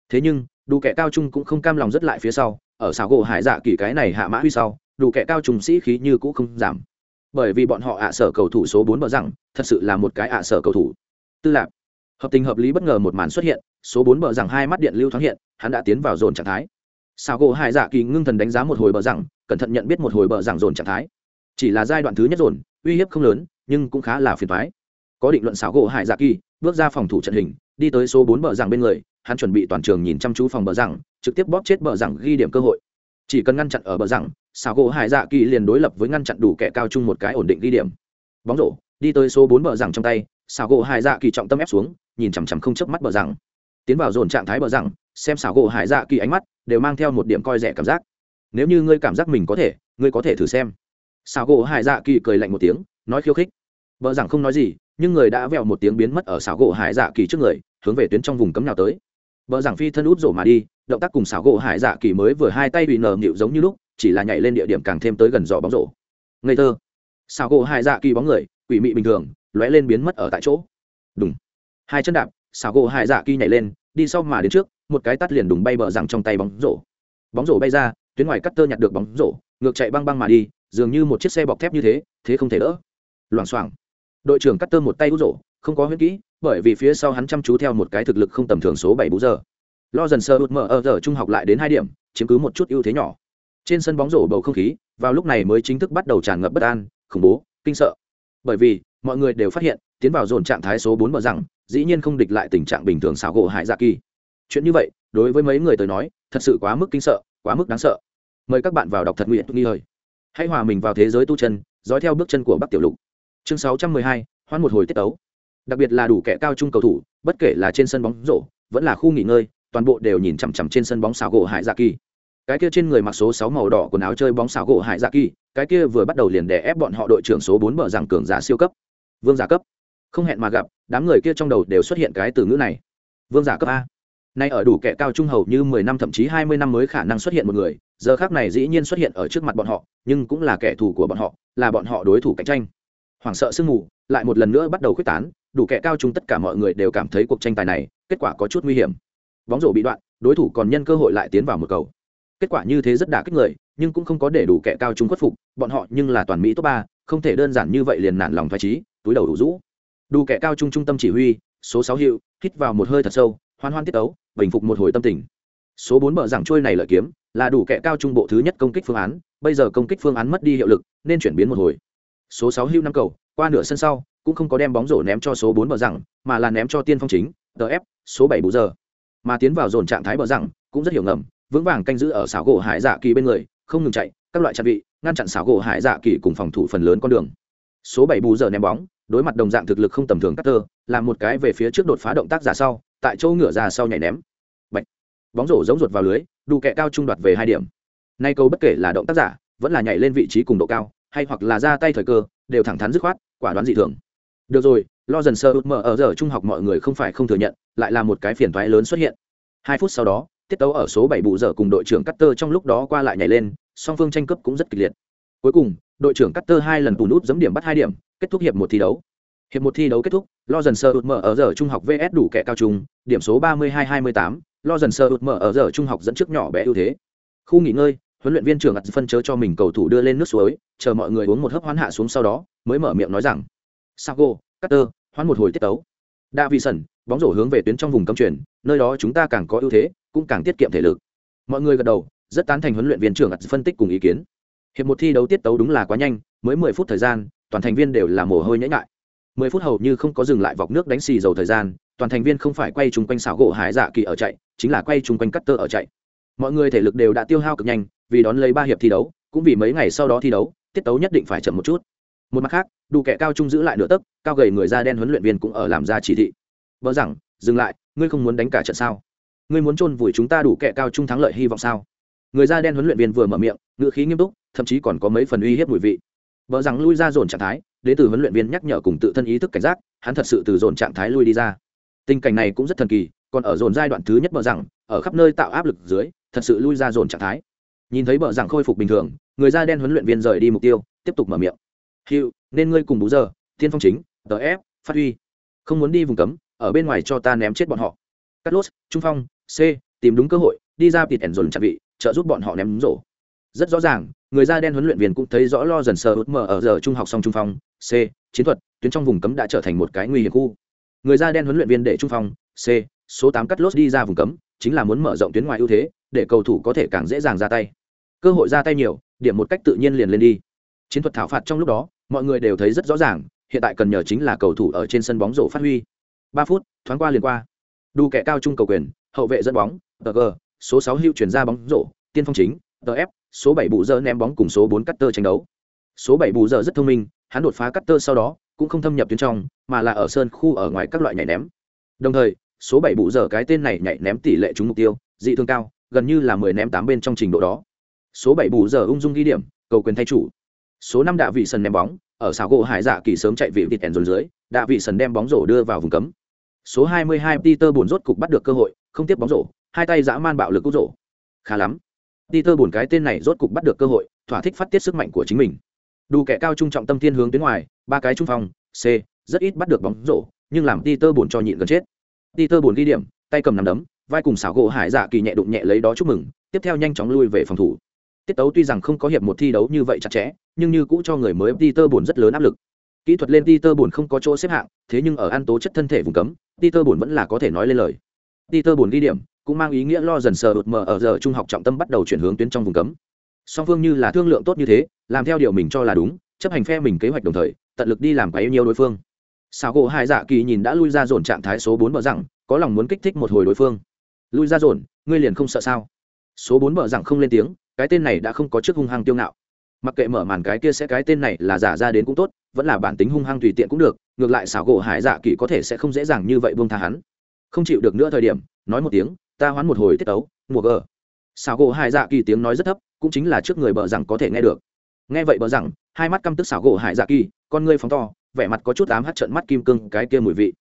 Thế nhưng đủ kẻ cao trung cũng không cam lòng rất lại phía sau ở xảo gỗ hải dạ kỳ cái này hạ mã huy sau đủ kẻ cao trung sĩ khí như cũ không giảm bởi vì bọn họ ạ sở cầu thủ số bốn bờ rằng thật sự là một cái ạ sở cầu thủ. Tư lạc hợp tình hợp lý bất ngờ một màn xuất hiện, số bốn bờ rằng hai mắt điện lưu thoáng hiện, hắn đã tiến vào dồn trạng thái. Sao gỗ hai dạ kỳ ngưng thần đánh giá một hồi bờ rằng cẩn thận nhận biết một hồi bờ rằng dồn trạng thái. Chỉ là giai đoạn thứ nhất dồn, uy hiếp không lớn, nhưng cũng khá là phiền thoái có định luận xảo gỗ hải dạ kỳ, bước ra phòng thủ trận hình, đi tới số bốn bờ rằng bên người, hắn chuẩn bị toàn trường nhìn chăm chú phòng bờ rằng trực tiếp bóp chết bờ rằng ghi điểm cơ hội. Chỉ cần ngăn chặn ở bờ rằng xảo gỗ hải dạ kỳ liền đối lập với ngăn chặn đủ kẻ cao chung một cái ổn định ghi điểm. Bóng rổ, đi tới số bốn bờ rằng trong tay xảo gỗ hải dạ kỳ trọng tâm ép xuống, nhìn chằm chằm không chớp mắt bờ rằng tiến vào dồn trạng thái bờ rằng xem xảo gỗ hải dạ kỳ ánh mắt, đều mang theo một điểm coi rẻ cảm giác. Nếu như ngươi cảm giác mình có thể, ngươi có thể thử xem. Xảo gỗ hải dạ kỳ cười lạnh một tiếng, nói khiêu khích. Bờ rằng không nói gì, nhưng người đã vẹo một tiếng biến mất ở xảo gỗ hải dạ kỳ trước người, hướng về tuyến trong vùng cấm nào tới. Bờ rằng phi thân út rổ mà đi, động tác cùng xảo gỗ hải dạ kỳ mới vừa hai tay bị nở nịu giống như lúc chỉ là nhảy lên địa điểm càng thêm tới gần giỏ bóng rổ. Ngây thơ. Xảo gỗ hai dạ kỳ bóng người, quỷ mị bình thường, lóe lên biến mất ở tại chỗ. Đúng hai chân đạp xảo gỗ hai dạ kỳ nhảy lên, đi sau mà đến trước, một cái tắt liền đùng bay bờ rằng trong tay bóng rổ. Bóng rổ bay ra, tuyến ngoài cắt tơ nhặt được bóng rổ, ngược chạy băng băng mà đi, dường như một chiếc xe bọc thép như thế thế không thể đỡ. Loảng xoảng. Đội trưởng cắt tơ một tay hút rổ, không có huyết kỹ, bởi vì phía sau hắn chăm chú theo một cái thực lực không tầm thường số bảy bú giờ. Lo dần sơ hụt mở ở giờ trung học lại đến hai điểm, chiếm cứ một chút ưu thế nhỏ trên sân bóng rổ bầu không khí, vào lúc này mới chính thức bắt đầu tràn ngập bất an, khủng bố, kinh sợ. Bởi vì, mọi người đều phát hiện, tiến vào dồn trạng thái số bốn mở rằng, dĩ nhiên không địch lại tình trạng bình thường xảo gỗ hải dạ kỳ. Chuyện như vậy, đối với mấy người tới nói, thật sự quá mức kinh sợ, quá mức đáng sợ. Mời các bạn vào đọc thật nguyện nghi hơi hãy hòa mình vào thế giới tu chân, dõi theo bước chân của bắc tiểu lục. Chương sáu trăm mười hai hoan một hồi tiết tấu. Đặc biệt là đủ kẻ cao trung cầu thủ, bất kể là trên sân bóng rổ, vẫn là khu nghỉ ngơi, toàn bộ đều nhìn chằm chằm trên sân bóng xảo gỗ hải dạ kỳ cái kia trên người mặc số sáu màu đỏ quần áo chơi bóng xảo gỗ hải dạ kỳ, cái kia vừa bắt đầu liền đè ép bọn họ đội trưởng số bốn bờ rằng cường giả siêu cấp. Vương giả cấp. Không hẹn mà gặp, đám người kia trong đầu đều xuất hiện cái từ ngữ này. Vương giả cấp a. Nay ở đủ kẻ cao trung hầu như mười năm thậm chí hai mươi năm mới khả năng xuất hiện một người, giờ khác này dĩ nhiên xuất hiện ở trước mặt bọn họ, nhưng cũng là kẻ thù của bọn họ, là bọn họ đối thủ cạnh tranh. Hoảng sợ sương mù, lại một lần nữa bắt đầu quyết tán, đủ kẻ cao trung tất cả mọi người đều cảm thấy cuộc tranh tài này, kết quả có chút nguy hiểm. Bóng rổ bị đoạn, đối thủ còn nhân cơ hội lại tiến vào một cầu kết quả như thế rất đả kích người, nhưng cũng không có để đủ kẻ cao trung khuất phục, bọn họ nhưng là toàn mỹ top ba, không thể đơn giản như vậy liền nản lòng thoái trí túi đầu đủ rũ. Đủ kẻ cao trung trung tâm chỉ huy, số sáu hiệu, hít vào một hơi thật sâu, hoan hoan tiết ấu bình phục một hồi tâm tình. Số bốn bờ giảng trôi này lợi kiếm, là đủ kẻ cao trung bộ thứ nhất công kích phương án, bây giờ công kích phương án mất đi hiệu lực, nên chuyển biến một hồi. Số sáu hưu năm cầu, qua nửa sân sau, cũng không có đem bóng rổ ném cho số bốn bờ rằng mà là ném cho tiên phong chính tf số bảy bù giờ. Mà tiến vào dồn trạng thái bờ rằng cũng rất hiểu ngầm vững vàng canh giữ ở xảo gỗ hải dạ kỳ bên người, không ngừng chạy, các loại trang bị, ngăn chặn xảo gỗ hải dạ kỳ cùng phòng thủ phần lớn con đường. Số bảy bù giờ ném bóng, đối mặt đồng dạng thực lực không tầm thường cắt tơ làm một cái về phía trước đột phá động tác giả sau, tại chỗ ngửa ra sau nhảy ném. Bạch. bóng rổ giống ruột vào lưới, đủ kẹ cao trung đoạt về hai điểm. Nay câu bất kể là động tác giả, vẫn là nhảy lên vị trí cùng độ cao, hay hoặc là ra tay thời cơ, đều thẳng thắn dứt khoát, quả đoán dị thường. Được rồi, lo dần sơ ước mở ở giờ trung học mọi người không phải không thừa nhận, lại là một cái phiền toái lớn xuất hiện. Hai phút sau đó tiết tấu ở số bảy bù giờ cùng đội trưởng Cutter trong lúc đó qua lại nhảy lên song phương tranh cướp cũng rất kịch liệt. Cuối cùng đội trưởng Cutter hai lần tù nút giẫm điểm bắt hai điểm kết thúc hiệp một thi đấu. Hiệp một thi đấu kết thúc lo dần sơ ước mở ở giờ trung học vs đủ kẻ cao trung điểm số ba mươi hai hai mươi tám lo dần sơ ước mở ở giờ trung học dẫn trước nhỏ bé ưu thế. Khu nghỉ ngơi huấn luyện viên trưởng ắt phân chớ cho mình cầu thủ đưa lên nước suối chờ mọi người uống một hớp hoán hạ xuống sau đó mới mở miệng nói rằng sago cutter hoán một hồi tiết tấu. Davison, bóng rổ hướng về tuyến trong vùng cấm chuyển nơi đó chúng ta càng có ưu thế, cũng càng tiết kiệm thể lực. Mọi người gật đầu, rất tán thành huấn luyện viên trưởng phân tích cùng ý kiến. Hiệp một thi đấu tiết tấu đúng là quá nhanh, mới mười phút thời gian, toàn thành viên đều là mồ hôi nhễ ngại mười phút hầu như không có dừng lại vọc nước đánh xì dầu thời gian, toàn thành viên không phải quay chung quanh xảo gỗ hải dạ kỳ ở chạy, chính là quay chung quanh cắt tơ ở chạy. Mọi người thể lực đều đã tiêu hao cực nhanh, vì đón lấy ba hiệp thi đấu, cũng vì mấy ngày sau đó thi đấu, tiết tấu nhất định phải chậm một chút. Một mặt khác, đủ kẻ cao trung giữ lại nửa tấc, cao gầy người da đen huấn luyện viên cũng ở làm ra chỉ thị. Vợ rằng dừng lại ngươi không muốn đánh cả trận sao? Ngươi muốn chôn vùi chúng ta đủ kẻ cao trung thắng lợi hy vọng sao? Người da đen huấn luyện viên vừa mở miệng, ngữ khí nghiêm túc, thậm chí còn có mấy phần uy hiếp mùi vị. Vợ rằng lui ra dồn trạng thái đến từ huấn luyện viên nhắc nhở cùng tự thân ý thức cảnh giác, hắn thật sự từ dồn trạng thái lui đi ra. Tình cảnh này cũng rất thần kỳ, còn ở dồn giai đoạn thứ nhất bờ rằng, ở khắp nơi tạo áp lực dưới, thật sự lui ra dồn trạng thái. Nhìn thấy bờ rằng khôi phục bình thường, người da đen huấn luyện viên rời đi mục tiêu, tiếp tục mở miệng. Hiệu nên ngươi cùng bú giờ tiên phong chính tf phát huy. Không muốn đi vùng cấm ở bên ngoài cho ta ném chết bọn họ. Cắt lốt trung phong, c, tìm đúng cơ hội, đi ra tịt ẻn dồn chặn vị, trợ giúp bọn họ ném rổ. Rất rõ ràng, người da đen huấn luyện viên cũng thấy rõ lo dần sờ út mở ở giờ trung học song trung phong, c, chiến thuật, tuyến trong vùng cấm đã trở thành một cái nguy hiểm khu. Người da đen huấn luyện viên để trung phong, c, số tám cắt lốt đi ra vùng cấm, chính là muốn mở rộng tuyến ngoài ưu thế, để cầu thủ có thể càng dễ dàng ra tay. Cơ hội ra tay nhiều, điểm một cách tự nhiên liền lên đi. Chiến thuật thảo phạt trong lúc đó, mọi người đều thấy rất rõ ràng, hiện tại cần nhờ chính là cầu thủ ở trên sân bóng rổ phát huy ba phút, thoáng qua liền qua. Đu kẻ cao trung cầu quyền, hậu vệ dẫn bóng tg số sáu hưu chuyển ra bóng rổ, tiên phong chính tf số bảy bù giờ ném bóng cùng số bốn cắt tơ tranh đấu. Số bảy bù giờ rất thông minh, hắn đột phá cắt tơ sau đó, cũng không thâm nhập tuyến trong, mà là ở sơn khu ở ngoài các loại nhảy ném. Đồng thời, số bảy bù giờ cái tên này nhảy ném tỷ lệ trúng mục tiêu, dị thương cao, gần như là mười ném tám bên trong trình độ đó. Số bảy bù giờ ung dung ghi điểm, cầu quyền thay chủ. Số năm đạ vị sân ném bóng, ở xảo gỗ hải dạ kỳ sớm chạy vị vịt ẻn dồn dưới, đạ vị sân đem bóng rổ đưa vào vùng cấm số 22 Peter buồn rốt cục bắt được cơ hội, không tiếp bóng rổ, hai tay dã man bạo lực cú rổ. Khá lắm. Peter buồn cái tên này rốt cục bắt được cơ hội, thỏa thích phát tiết sức mạnh của chính mình. Đủ kẻ cao trung trọng tâm thiên hướng tuyến ngoài, ba cái trung phòng, c, rất ít bắt được bóng rổ, nhưng làm Peter buồn cho nhịn gần chết. Peter buồn ghi điểm, tay cầm nắm đấm, vai cùng xảo gỗ hải dạ kỳ nhẹ đụng nhẹ lấy đó chúc mừng, tiếp theo nhanh chóng lui về phòng thủ. Tiết tấu tuy rằng không có hiệp một thi đấu như vậy chặt chẽ, nhưng như cũ cho người mới Peter buồn rất lớn áp lực kỹ thuật lên Peter buồn không có chỗ xếp hạng, thế nhưng ở an tố chất thân thể vùng cấm, Peter buồn vẫn là có thể nói lên lời. Peter buồn ghi điểm, cũng mang ý nghĩa lo dần sờ đột mở ở giờ trung học trọng tâm bắt đầu chuyển hướng tuyến trong vùng cấm. Song phương như là thương lượng tốt như thế, làm theo điều mình cho là đúng, chấp hành phe mình kế hoạch đồng thời, tận lực đi làm quá yêu nhiều đối phương. Sao gỗ hai dạ kỳ nhìn đã lui ra dồn trạng thái số bốn bờ rằng có lòng muốn kích thích một hồi đối phương. Lui ra dồn, ngươi liền không sợ sao? Số bốn bờ rằng không lên tiếng, cái tên này đã không có chức hung hăng tiêu ngạo. Mặc kệ mở màn cái kia sẽ cái tên này là giả ra đến cũng tốt vẫn là bản tính hung hăng tùy tiện cũng được, ngược lại xảo gỗ hải dạ kỳ có thể sẽ không dễ dàng như vậy buông tha hắn. Không chịu được nữa thời điểm, nói một tiếng, ta hoán một hồi tiết tấu, mùa gờ. Xảo gỗ hải dạ kỳ tiếng nói rất thấp, cũng chính là trước người bờ rằng có thể nghe được. Nghe vậy bờ rằng, hai mắt căm tức xảo gỗ hải dạ kỳ, con ngươi phóng to, vẻ mặt có chút ám hắt trận mắt kim cương cái kia mùi vị.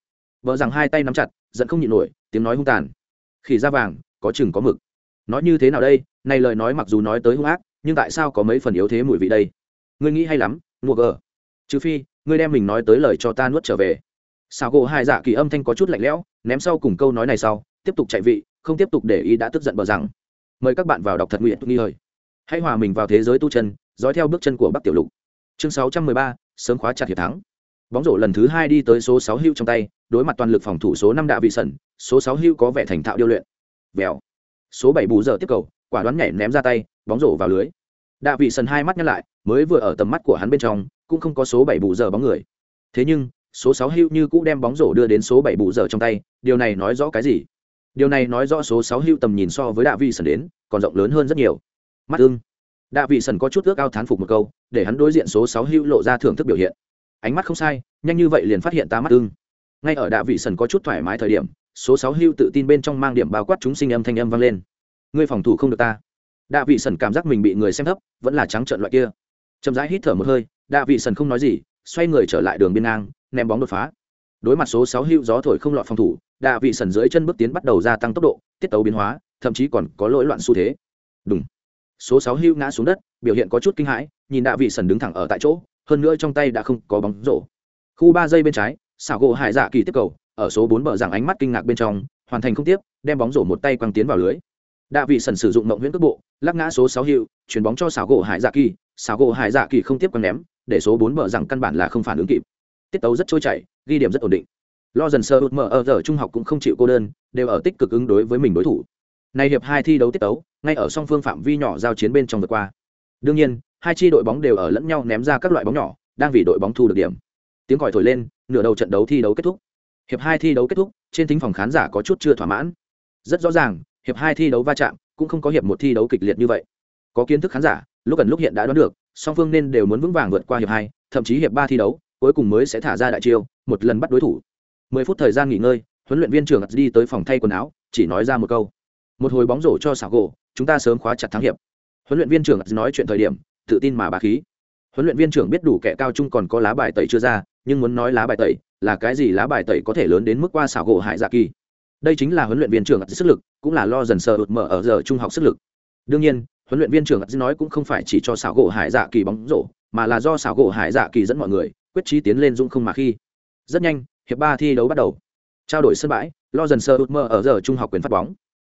Bờ rằng hai tay nắm chặt, giận không nhịn nổi, tiếng nói hung tàn. Khỉ da vàng, có chừng có mực. Nói như thế nào đây? Này lời nói mặc dù nói tới hung ác, nhưng tại sao có mấy phần yếu thế mùi vị đây? Ngươi nghĩ hay lắm, mùa gờ trừ phi, ngươi đem mình nói tới lời cho ta nuốt trở về. Xào gỗ hai dạ kỳ âm thanh có chút lạnh lẽo, ném sau cùng câu nói này sau, tiếp tục chạy vị, không tiếp tục để ý đã tức giận bờ rằng. Mời các bạn vào đọc thật nguyện nghi hời. Hãy hòa mình vào thế giới tu chân, dõi theo bước chân của bắc tiểu lục. Chương sáu trăm mười ba, sớm khóa chặt hiệp thắng. Bóng rổ lần thứ hai đi tới số sáu hưu trong tay, đối mặt toàn lực phòng thủ số năm đạ vị sẩn, số sáu hưu có vẻ thành thạo điêu luyện. Vèo. Số bảy bù giờ tiếp cầu, quả đoán nhảy ném ra tay, bóng rổ vào lưới. Đạ vị sẩn hai mắt nhắc lại, mới vừa ở tầm mắt của hắn bên trong cũng không có số bảy bù giờ bóng người. Thế nhưng, số sáu hưu như cũ đem bóng rổ đưa đến số bảy bù giờ trong tay, điều này nói rõ cái gì? Điều này nói rõ số sáu hưu tầm nhìn so với đạ vị sẩn đến, còn rộng lớn hơn rất nhiều. Mắt ưng. Đạ vị sẩn có chút ước ao thán phục một câu, để hắn đối diện số sáu hưu lộ ra thưởng thức biểu hiện. Ánh mắt không sai, nhanh như vậy liền phát hiện ta mắt ưng. Ngay ở đạ vị sẩn có chút thoải mái thời điểm, số sáu hưu tự tin bên trong mang điểm bao quát chúng sinh âm thanh âm vang lên. Ngươi phòng thủ không được ta. Đạ vị sẩn cảm giác mình bị người xem thấp, vẫn là trắng trợn loại kia. Chậm rãi hít thở một hơi đạ vị sần không nói gì, xoay người trở lại đường biên ngang, ném bóng đột phá. Đối mặt số sáu hưu gió thổi không lọt phòng thủ, đạ vị sần dưới chân bước tiến bắt đầu gia tăng tốc độ, tiết tấu biến hóa, thậm chí còn có lỗi loạn xu thế. Đúng số sáu hưu ngã xuống đất, biểu hiện có chút kinh hãi, nhìn đạ vị sần đứng thẳng ở tại chỗ, hơn nữa trong tay đã không có bóng rổ. Khu ba giây bên trái xảo gỗ hải dạ kỳ tiếp cầu, ở số bốn bờ rằng ánh mắt kinh ngạc bên trong, hoàn thành không tiếp, đem bóng rổ một tay quăng tiến vào lưới. Đạ vị sần sử dụng mộng nguyễn cước bộ, lắc ngã số sáu hiệu chuyền bóng cho xảo gỗ hải dạ kỳ. Xảo gỗ hải dạ kỳ không tiếp quăng ném để số bốn bờ rằng căn bản là không phản ứng kịp. Tiết tấu rất trôi chảy, ghi điểm rất ổn định. Lo dần sơ hụt mở ở giờ trung học cũng không chịu cô đơn, đều ở tích cực ứng đối với mình đối thủ. Nay hiệp hai thi đấu tiết tấu, ngay ở song phương phạm vi nhỏ giao chiến bên trong vượt qua. Đương nhiên, hai chi đội bóng đều ở lẫn nhau ném ra các loại bóng nhỏ, đang vì đội bóng thu được điểm. Tiếng còi thổi lên, nửa đầu trận đấu thi đấu kết thúc. Hiệp hai thi đấu kết thúc, trên thính phòng khán giả có chút chưa thỏa mãn. Rất rõ ràng, hiệp hai thi đấu va chạm cũng không có hiệp một thi đấu kịch liệt như vậy. Có kiến thức khán giả, lúc gần lúc hiện đã đoán được song phương nên đều muốn vững vàng vượt qua hiệp hai, thậm chí hiệp ba thi đấu, cuối cùng mới sẽ thả ra đại chiêu, một lần bắt đối thủ. Mười phút thời gian nghỉ ngơi, huấn luyện viên trưởng đi tới phòng thay quần áo, chỉ nói ra một câu. Một hồi bóng rổ cho xảo gỗ, chúng ta sớm khóa chặt thắng hiệp. Huấn luyện viên trưởng nói chuyện thời điểm, tự tin mà bà khí. Huấn luyện viên trưởng biết đủ kẻ cao trung còn có lá bài tẩy chưa ra, nhưng muốn nói lá bài tẩy, là cái gì lá bài tẩy có thể lớn đến mức qua xảo gỗ hại dạ kỳ. Đây chính là huấn luyện viên trưởng sức lực, cũng là lo dần sờ ụt mở ở giờ trung học sức lực. Đương nhiên huấn luyện viên trưởng nói cũng không phải chỉ cho xảo gỗ hải dạ kỳ bóng rổ, mà là do xảo gỗ hải dạ kỳ dẫn mọi người, quyết trí tiến lên dũng không mà khi. Rất nhanh, hiệp ba thi đấu bắt đầu. Trao đổi sân bãi lo dần sơ út mơ ở giờ trung học quyền phát bóng.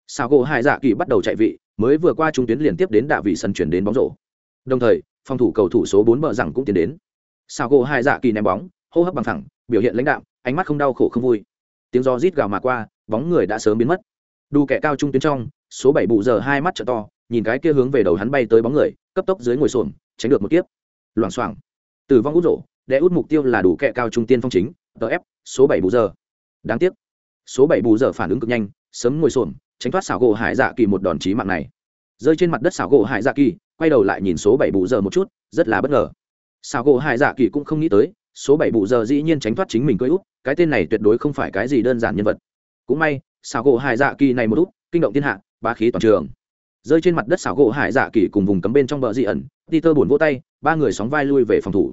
Xảo gỗ hải dạ kỳ bắt đầu chạy vị, mới vừa qua trung tuyến liên tiếp đến đạ vị sân chuyển đến bóng rổ. Đồng thời, phòng thủ cầu thủ số bốn bờ rằng cũng tiến đến. Xảo gỗ hải dạ kỳ ném bóng, hô hấp bằng thẳng, biểu hiện lãnh đạo ánh mắt không đau khổ không vui. Tiếng do rít gào mà qua, bóng người đã sớm biến mất. Đu kẻ cao trung tuyến trong, số bảy bụ giờ hai mắt trợ to nhìn cái kia hướng về đầu hắn bay tới bóng người, cấp tốc dưới ngồi xổm, tránh được một kiếp. Loảng xoảng. Tử vong út rổ để út mục tiêu là đủ kẹ cao trung tiên phong chính tf số bảy bù giờ. Đáng tiếc. Số bảy bù giờ phản ứng cực nhanh, sớm ngồi xổm, tránh thoát xảo gỗ hải dạ kỳ một đòn chí mạng này. Rơi trên mặt đất xảo gỗ hải dạ kỳ, quay đầu lại nhìn số bảy bù giờ một chút, rất là bất ngờ. Xảo gỗ hải dạ kỳ cũng không nghĩ tới, số bảy bù giờ dĩ nhiên tránh thoát chính mình cưỡi út, cái tên này tuyệt đối không phải cái gì đơn giản nhân vật. Cũng may, xảo gỗ hải dạ kỳ này một út, kinh động thiên hạ ba khí toàn trường rơi trên mặt đất xảo gỗ hải dạ kỳ cùng vùng cấm bên trong bờ dị ẩn, peter buồn vỗ tay, ba người sóng vai lui về phòng thủ.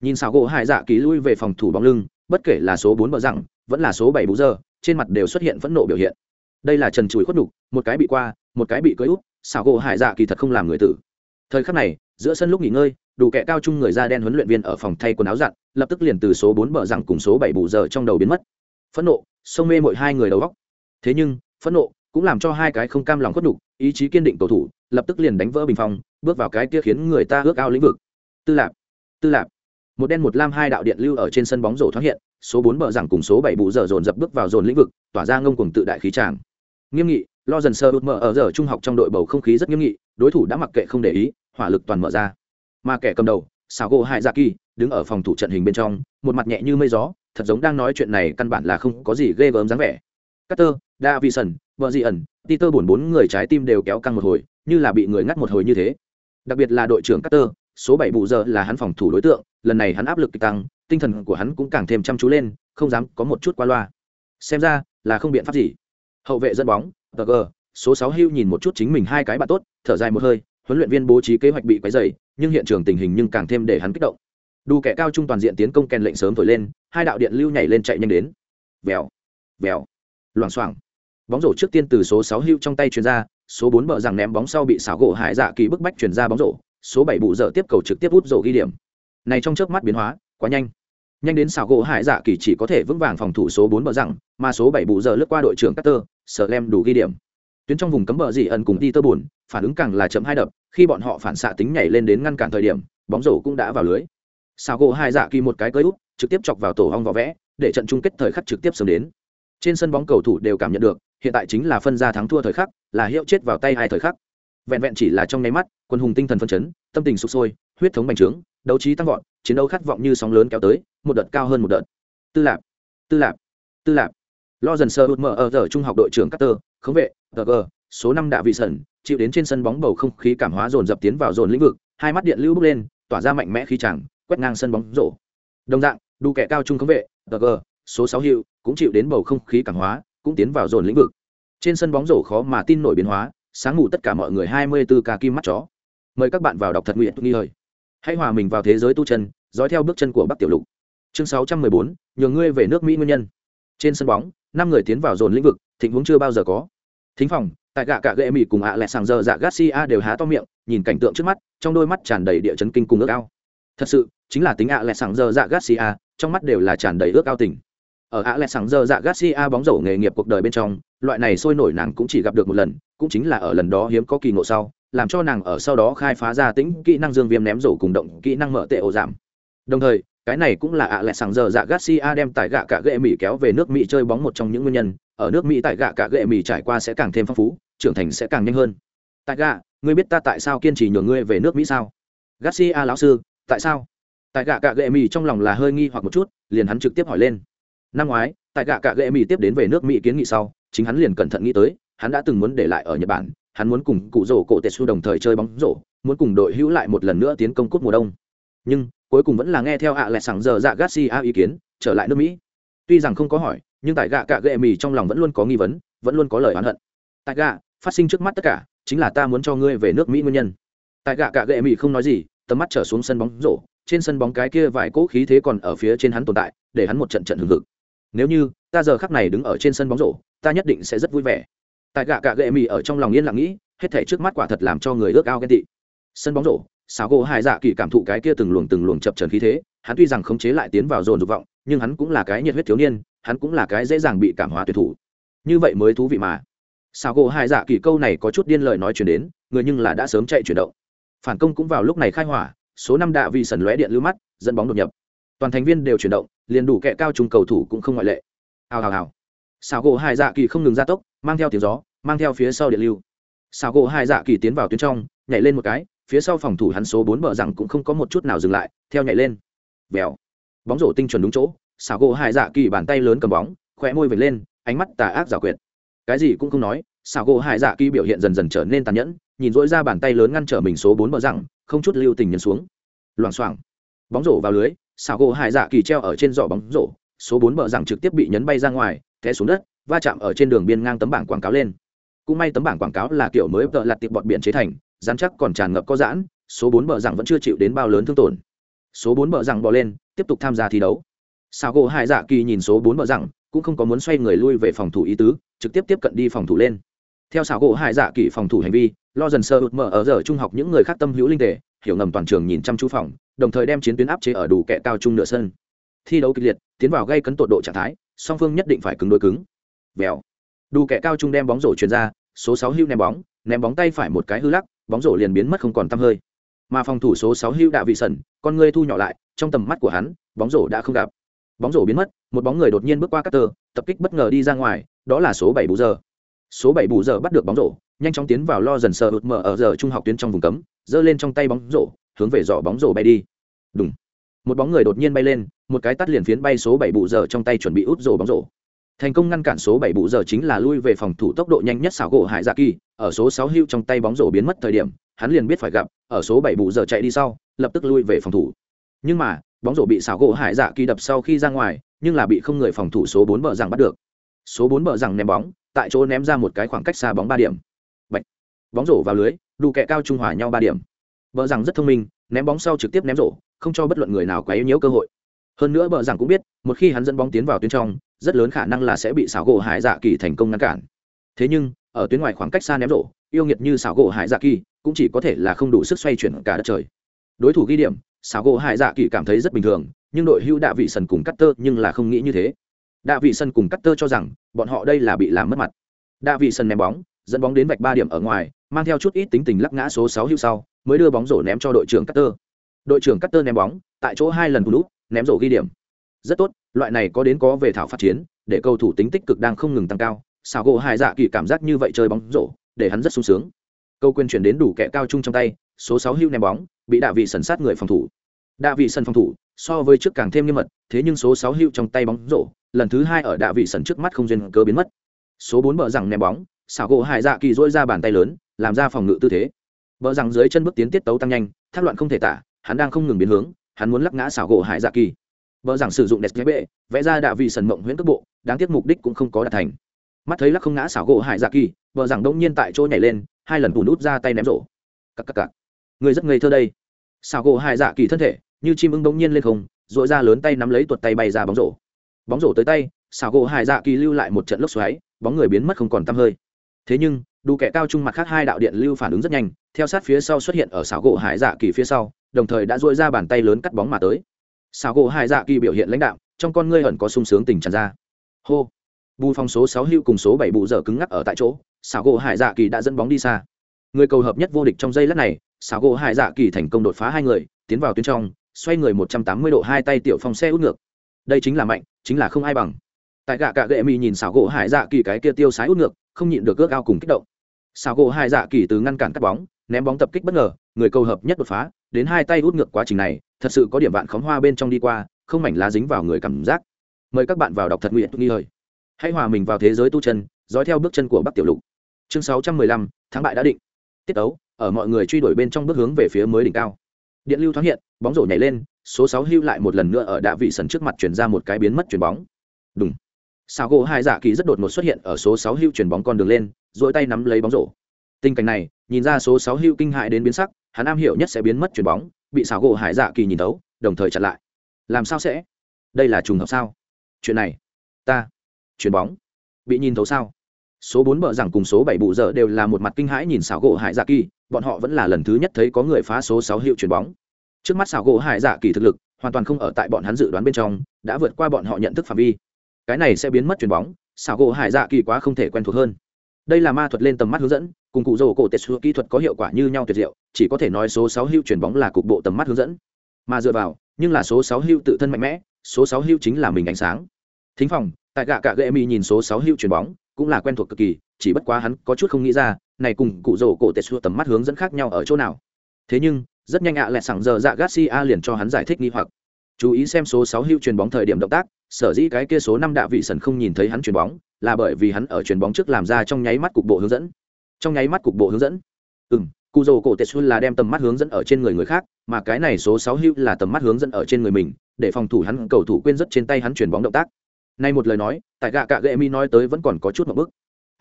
Nhìn xảo gỗ hải dạ kỳ lui về phòng thủ bóng lưng, bất kể là số bốn bờ rằng vẫn là số bảy bú giờ trên mặt đều xuất hiện phẫn nộ biểu hiện. Đây là trần chùi khuất đục một cái bị qua, một cái bị cưỡi út xảo gỗ hải dạ kỳ thật không làm người tử. Thời khắc này, giữa sân lúc nghỉ ngơi, đủ kẻ cao chung người da đen huấn luyện viên ở phòng thay quần áo dặn, lập tức liền từ số bốn bờ rằng cùng số bảy bù giờ trong đầu biến mất. Phẫn nộ, sông mê mỗi hai người đầu góc thế nhưng, phẫn nộ cũng làm cho hai cái không cam lòng khuất nhục ý chí kiên định cầu thủ lập tức liền đánh vỡ bình phong bước vào cái kia khiến người ta ước ao lĩnh vực. Tư lạc tư lạc một đen một lam hai đạo điện lưu ở trên sân bóng rổ thoát hiện số bốn bờ rằng cùng số bảy bụ giờ dồn dập bước vào dồn lĩnh vực tỏa ra ngông cùng tự đại khí tràng. Nghiêm nghị lo dần sơ út mở ở giờ trung học trong đội bầu không khí rất nghiêm nghị đối thủ đã mặc kệ không để ý hỏa lực toàn mở ra. Mà kẻ cầm đầu xào gỗ hai dạ kỳ đứng ở phòng thủ trận hình bên trong một mặt nhẹ như mây gió thật giống đang nói chuyện này căn bản là không có gì ghê gớm dáng vẻ. Carter, Davison, vợ dị ẩn, Peter buồn bốn người trái tim đều kéo căng một hồi, như là bị người ngắt một hồi như thế. Đặc biệt là đội trưởng Carter, số bảy bù giờ là hắn phòng thủ đối tượng lần này hắn áp lực tăng tinh thần của hắn cũng càng thêm chăm chú lên không dám có một chút qua loa. Xem ra là không biện pháp gì. Hậu vệ dẫn bóng tờ gờ số sáu hưu nhìn một chút chính mình hai cái bạn tốt thở dài một hơi huấn luyện viên bố trí kế hoạch bị quấy dày nhưng hiện trường tình hình nhưng càng thêm để hắn kích động. Đủ kẻ cao trung toàn diện tiến công kèn lệnh sớm thổi lên hai đạo điện lưu nhảy lên chạy nhanh đến. Vèo vèo. Loảng xoảng bóng rổ trước tiên từ số sáu hưu trong tay chuyền ra số bốn bờ rằng ném bóng sau bị xảo gỗ hải dạ kỳ bức bách chuyển ra bóng rổ số bảy bụ dở tiếp cầu trực tiếp hút rổ ghi điểm. Này trong trước mắt biến hóa quá nhanh. Nhanh đến xảo gỗ hải dạ kỳ chỉ có thể vững vàng phòng thủ số bốn bờ rằng mà số bảy bụ dở lướt qua đội trưởng Carter, sở lem đủ ghi điểm. Tuyến trong vùng cấm bờ dị ẩn cùng đi tơ buồn phản ứng càng là chậm hai đập khi bọn họ phản xạ tính nhảy lên đến ngăn cản thời điểm bóng rổ cũng đã vào lưới. Xảo gỗ hải dạ kỳ một cái cơi út trực tiếp chọc vào tổ hong vỏ vẽ để trận chung kết thời khắc trực tiếp sớm đến trên sân bóng cầu thủ đều cảm nhận được hiện tại chính là phân ra thắng thua thời khắc là hiệu chết vào tay hai thời khắc. Vẹn vẹn chỉ là trong nháy mắt quân hùng tinh thần phân chấn tâm tình sụp sôi huyết thống bành trướng đấu trí tăng vọt chiến đấu khát vọng như sóng lớn kéo tới một đợt cao hơn một đợt. Tư lạp tư lạp tư lạp. Lo dần sơ hụt mở ở giờ trung học đội trưởng Carter, khống vệ tg số năm đạ vị sẩn chịu đến trên sân bóng bầu không khí cảm hóa dồn dập tiến vào dồn lĩnh vực hai mắt điện lưu bước lên tỏa ra mạnh mẽ khí chẳng quét ngang sân bóng rổ đồng dạng đủ kẻ cao trung khống vệ tg số sáu hiệu cũng chịu đến bầu không khí cảm hóa, cũng tiến vào dồn lĩnh vực. Trên sân bóng rổ khó mà tin nổi biến hóa, sáng ngủ tất cả mọi người hai mươi 24 ca kim mắt chó. Mời các bạn vào đọc thật nguyện, nghi ơi. hãy hòa mình vào thế giới tu chân, dõi theo bước chân của bắc tiểu lục. Chương sáu trăm mười bốn, nhường ngươi về nước mỹ nguyên nhân. Trên sân bóng, năm người tiến vào dồn lĩnh vực, thịnh huống chưa bao giờ có. Thính phòng, tại gạ cả gệ mỹ cùng ạ à lẹ sàng giờ dạ garcia đều há to miệng, nhìn cảnh tượng trước mắt, trong đôi mắt tràn đầy địa chấn kinh cùng ước ao. Thật sự, chính là tính ạ à lẹ sàng giờ dạ garcia, trong mắt đều là tràn đầy ước ao tình ở ạ lẹt sáng giờ dạ garcia bóng rổ nghề nghiệp cuộc đời bên trong, loại này sôi nổi nàng cũng chỉ gặp được một lần, cũng chính là ở lần đó hiếm có kỳ ngộ sau, làm cho nàng ở sau đó khai phá ra tính kỹ năng dương viêm ném rổ cùng động kỹ năng mở tệ ổ giảm. Đồng thời, cái này cũng là ạ lẹt sáng giờ dạ garcia đem tải gạ cả ghệ mỹ kéo về nước mỹ chơi bóng một trong những nguyên nhân, ở nước mỹ tải gạ cả ghệ mỹ trải qua sẽ càng thêm phong phú, trưởng thành sẽ càng nhanh hơn. Tại gạ, ngươi biết ta tại sao kiên trì nhường ngươi về nước mỹ sao? Garcia lão sư, tại sao? Tại gạ cả ghệ mỹ trong lòng là hơi nghi hoặc một chút, liền hắn trực tiếp hỏi lên năm ngoái, tại gạ cạ gệ mỹ tiếp đến về nước mỹ kiến nghị sau, chính hắn liền cẩn thận nghĩ tới, hắn đã từng muốn để lại ở nhật bản, hắn muốn cùng cụ rổ cổ tetsu đồng thời chơi bóng rổ, muốn cùng đội hữu lại một lần nữa tiến công cốt mùa đông. Nhưng, cuối cùng vẫn là nghe theo ạ à lẹ sảng giờ dạ garcia ý kiến, trở lại nước mỹ. Tuy rằng không có hỏi, nhưng tại gạ cạ gệ mì trong lòng vẫn luôn có nghi vấn, vẫn luôn có lời oán hận. Tại gạ, phát sinh trước mắt tất cả, chính là ta muốn cho ngươi về nước mỹ nguyên nhân. Tại gạ cạ gệ mì không nói gì, tầm mắt trở xuống sân bóng rổ, trên sân bóng cái kia vài cỗ khí thế còn ở phía trên hắn tồn tại, để hắn một trận trận hừng hực nếu như, ta giờ khắc này đứng ở trên sân bóng rổ, ta nhất định sẽ rất vui vẻ. Tại gạ cạ gệ mì ở trong lòng yên lặng nghĩ, hết thể trước mắt quả thật làm cho người ước ao ghen tị. Sân bóng rổ xáo gỗ hai dạ kỳ cảm thụ cái kia từng luồng từng luồng chập trần khí thế, hắn tuy rằng khống chế lại tiến vào dồn dục vọng, nhưng hắn cũng là cái nhiệt huyết thiếu niên, hắn cũng là cái dễ dàng bị cảm hóa tuyệt thủ. Như vậy mới thú vị mà. Xáo gỗ hai dạ kỳ câu này có chút điên lời nói chuyển đến, người nhưng là đã sớm chạy chuyển động. Phản công cũng vào lúc này khai hỏa, số năm đạ vì sần lóe điện lưu mắt, dẫn bóng đột nhập toàn thành viên đều chuyển động, liền đủ kẹ cao trùng cầu thủ cũng không ngoại lệ. Hào hào hào. Xào gỗ hai dạ kỳ không ngừng gia tốc, mang theo tiếng gió, mang theo phía sau điện lưu. Xào gỗ hai dạ kỳ tiến vào tuyến trong, nhảy lên một cái, phía sau phòng thủ hắn số bốn bờ rằng cũng không có một chút nào dừng lại, theo nhảy lên. Vèo. Bóng rổ tinh chuẩn đúng chỗ xào gỗ hai dạ kỳ bàn tay lớn cầm bóng khỏe môi vệt lên, ánh mắt tà ác giả quyệt. Cái gì cũng không nói xào gỗ hai dạ kỳ biểu hiện dần dần trở nên tàn nhẫn, nhìn dỗi ra bàn tay lớn ngăn trở mình số bốn bờ rằng, không chút lưu tình nhấn xuống. Loảng xoảng. Bóng rổ vào lưới xào gỗ hải dạ kỳ treo ở trên giỏ bóng rổ, số bốn bờ rằng trực tiếp bị nhấn bay ra ngoài, té xuống đất, va chạm ở trên đường biên ngang tấm bảng quảng cáo lên. Cũng may tấm bảng quảng cáo là kiểu mới tợ lặt tiệp bọt biển chế thành, dán chắc còn tràn ngập có giãn, số bốn bờ rằng vẫn chưa chịu đến bao lớn thương tổn. Số bốn bờ rằng bỏ lên, tiếp tục tham gia thi đấu. Xảo gỗ hải dạ kỳ nhìn số bốn bờ rằng cũng không có muốn xoay người lui về phòng thủ ý tứ, trực tiếp tiếp cận đi phòng thủ lên. Theo xảo gỗ hải dạ kỳ phòng thủ hành vi, lo dần sơ ụt mở ở giờ trung học những người khác tâm hữu linh tề, hiểu ngầm toàn trường nhìn chăm chú phòng đồng thời đem chiến tuyến áp chế ở đủ kẹ cao trung nửa sân. Thi đấu kịch liệt, tiến vào gây cấn tột độ trạng thái, song phương nhất định phải cứng đối cứng. Vèo. Đủ kẹ cao trung đem bóng rổ chuyền ra, số sáu hưu ném bóng ném bóng tay phải một cái hư lắc, bóng rổ liền biến mất không còn tăm hơi. Mà phòng thủ số sáu hưu đạ vị sẩn, con người thu nhỏ lại, trong tầm mắt của hắn, bóng rổ đã không gặp. Bóng rổ biến mất, một bóng người đột nhiên bước qua các tờ tập kích bất ngờ đi ra ngoài, đó là số bảy bù giờ. Số bảy bù giờ bắt được bóng rổ, nhanh chóng tiến vào lo dần sờ hụt mở ở giờ trung học tuyến trong vùng cấm, giơ lên trong tay bóng rổ hướng về giỏ bóng rổ bay đi. Đúng một bóng người đột nhiên bay lên, một cái tắt liền phiến bay số bảy bù giờ trong tay chuẩn bị út rổ bóng rổ. Thành công ngăn cản số bảy bụ giờ chính là lui về phòng thủ tốc độ nhanh nhất xảo gỗ hải dạ kỳ. Ở số sáu hưu trong tay bóng rổ biến mất thời điểm, hắn liền biết phải gặp, ở số bảy bù giờ chạy đi sau, lập tức lui về phòng thủ. Nhưng mà, bóng rổ bị xảo gỗ hải dạ kỳ đập sau khi ra ngoài, nhưng là bị không người phòng thủ số bốn bờ rằng bắt được. Số bốn bờ rằng ném bóng, tại chỗ ném ra một cái khoảng cách xa bóng ba điểm. Bạch. bóng rổ vào lưới đủ kẹ cao trung hòa nhau ba điểm bờ rằng rất thông minh, ném bóng sau trực tiếp ném rổ, không cho bất luận người nào quấy nhiễu cơ hội. Hơn nữa bờ rằng cũng biết, một khi hắn dẫn bóng tiến vào tuyến trong, rất lớn khả năng là sẽ bị xảo gỗ hải dạ kỳ thành công ngăn cản. Thế nhưng, ở tuyến ngoài khoảng cách xa ném rổ, yêu nghiệt như xảo gỗ hải dạ kỳ cũng chỉ có thể là không đủ sức xoay chuyển cả đất trời. Đối thủ ghi điểm, xảo gỗ hải dạ kỳ cảm thấy rất bình thường, nhưng đội hưu đạ vị sân cùng cắt tơ nhưng là không nghĩ như thế. Đạ vị sân cùng cắt tơ cho rằng, bọn họ đây là bị làm mất mặt. Đạ vị sân ném bóng, dẫn bóng đến vạch ba điểm ở ngoài mang theo chút ít tính tình lắc ngã số sáu hữu sau, mới đưa bóng rổ ném cho đội trưởng Cutter. đội trưởng Cutter ném bóng, tại chỗ hai lần lút ném rổ ghi điểm. Rất tốt, loại này có đến có về thảo phát chiến, để cầu thủ tính tích cực đang không ngừng tăng cao Sào gỗ hải dạ kỳ cảm giác như vậy chơi bóng rổ, để hắn rất sung sướng. Câu quyền chuyển đến đủ kẻ cao trung trong tay, số sáu hữu ném bóng, bị đạ vị sần sát người phòng thủ. Đạ vị sân phòng thủ, so với trước càng thêm nghiêm mật, thế nhưng số sáu hữu trong tay bóng rổ, lần thứ hai ở đạ vị sân trước mắt không duyên cơ biến mất. Số bốn bờ rằng ném bóng sào gỗ hải dạ kỳ dỗi ra bàn tay lớn làm ra phòng ngự tư thế. Bờ rằng dưới chân bước tiến tiết tấu tăng nhanh, thác loạn không thể tả, hắn đang không ngừng biến hướng, hắn muốn lắc ngã xảo gỗ hải dạ kỳ. Bờ rằng sử dụng đẹp bệ vẽ ra đạ vị sần mộng huyễn cước bộ, đáng tiếc mục đích cũng không có đạt thành. Mắt thấy lắc không ngã xảo gỗ hải dạ kỳ bờ rằng đông nhiên tại chỗ nhảy lên, hai lần bùn út ra tay ném rổ. Cặp cặp cặp người rất ngây thơ đây. Xảo gỗ hải dạ kỳ thân thể, như chim ưng đông nhiên lên không dội ra lớn tay nắm lấy tuột tay bay ra bóng rổ. Bóng rổ tới tay, xảo gỗ hải dạ kỳ lưu lại một trận lốc xoáy, bóng người biến mất không còn tăm hơi. Thế nhưng đủ kẻ cao trung mặt khác hai đạo điện lưu phản ứng rất nhanh, theo sát phía sau xuất hiện ở xảo gỗ hải dạ kỳ phía sau, đồng thời đã dội ra bàn tay lớn cắt bóng mà tới. Xảo gỗ hải dạ kỳ biểu hiện lãnh đạo, trong con ngươi ẩn có sung sướng tình tràn ra. Hô! Bù phòng số sáu hưu cùng số bảy bụ dở cứng ngắc ở tại chỗ, xảo gỗ hải dạ kỳ đã dẫn bóng đi xa. Người cầu hợp nhất vô địch trong giây lát này, xảo gỗ hải dạ kỳ thành công đột phá hai người, tiến vào tuyến trong, xoay người một trăm tám mươi độ hai tay tiểu phong xe út ngược. Đây chính là mạnh, chính là không ai bằng. Tại gạ cạ gệ mi nhìn xảo gỗ hải dạ kỳ cái kia tiêu sái út ngược, không nhịn được ước ao cùng kích động xảo gỗ hai dạ kỳ từ ngăn cản cắt bóng ném bóng tập kích bất ngờ người cầu hợp nhất đột phá đến hai tay út ngược quá trình này thật sự có điểm vạn khóm hoa bên trong đi qua không mảnh lá dính vào người cảm giác. Mời các bạn vào đọc thật nguyện nghi ơi, hãy hòa mình vào thế giới tu chân dõi theo bước chân của bắc tiểu lục. Chương sáu trăm mười lăm tháng bại đã định. Tiết ấu ở mọi người truy đuổi bên trong bước hướng về phía mới đỉnh cao. Điện lưu thoáng hiện bóng rổ nhảy lên số sáu hưu lại một lần nữa ở đạ vị sân trước mặt chuyển ra một cái biến mất chuyển bóng. Đúng sao gỗ hai dạ kỳ rất đột ngột xuất hiện ở số sáu hưu chuyển bóng con đường lên dỗi tay nắm lấy bóng rổ. Tình cảnh này, nhìn ra số sáu hưu kinh hại đến biến sắc, hắn am hiểu nhất sẽ biến mất chuyển bóng, bị xảo gỗ hải dạ kỳ nhìn tấu đồng thời chặn lại. Làm sao sẽ? Đây là trùng hợp sao? Chuyện này, ta chuyền bóng, bị nhìn thấu sao? Số bốn bờ rằng cùng số bảy bụ giờ đều là một mặt kinh hãi nhìn xảo gỗ hải dạ kỳ, bọn họ vẫn là lần thứ nhất thấy có người phá số sáu hiệu chuyền bóng. Trước mắt xảo gỗ hải dạ kỳ thực lực, hoàn toàn không ở tại bọn hắn dự đoán bên trong, đã vượt qua bọn họ nhận thức phạm vi. Cái này sẽ biến mất chuyền bóng, xảo gỗ hải dạ kỳ quá không thể quen thuộc hơn đây là ma thuật lên tầm mắt hướng dẫn, cùng cụ rổ cổ tệ xua kỹ thuật có hiệu quả như nhau tuyệt diệu, chỉ có thể nói số sáu hưu chuyển bóng là cục bộ tầm mắt hướng dẫn. Mà dựa vào, nhưng là số sáu hưu tự thân mạnh mẽ, số sáu hưu chính là mình ánh sáng. Thính phòng, tại gạ cạ gệ mi nhìn số sáu hưu chuyển bóng, cũng là quen thuộc cực kỳ, chỉ bất quá hắn có chút không nghĩ ra, này cùng cụ rổ cổ tệ xua tầm mắt hướng dẫn khác nhau ở chỗ nào. Thế nhưng, rất nhanh ạ à lẹ sẵn giờ dạ garcia liền cho hắn giải thích nghi hoặc. Chú ý xem số sáu hưu chuyền bóng thời điểm động tác sở dĩ cái kia số năm đạ vị sần không nhìn thấy hắn chuyền bóng, là bởi vì hắn ở chuyền bóng trước làm ra trong nháy mắt cục bộ hướng dẫn. Trong nháy mắt cục bộ hướng dẫn. Ừ m cụ rồ cổ tệ xuân là đem tầm mắt hướng dẫn ở trên người người khác, mà cái này số sáu hữu là tầm mắt hướng dẫn ở trên người mình, để phòng thủ hắn cầu thủ quên rất trên tay hắn chuyền bóng động tác. Nay một lời nói, tại gạ cạ gệ mi nói tới vẫn còn có chút một bức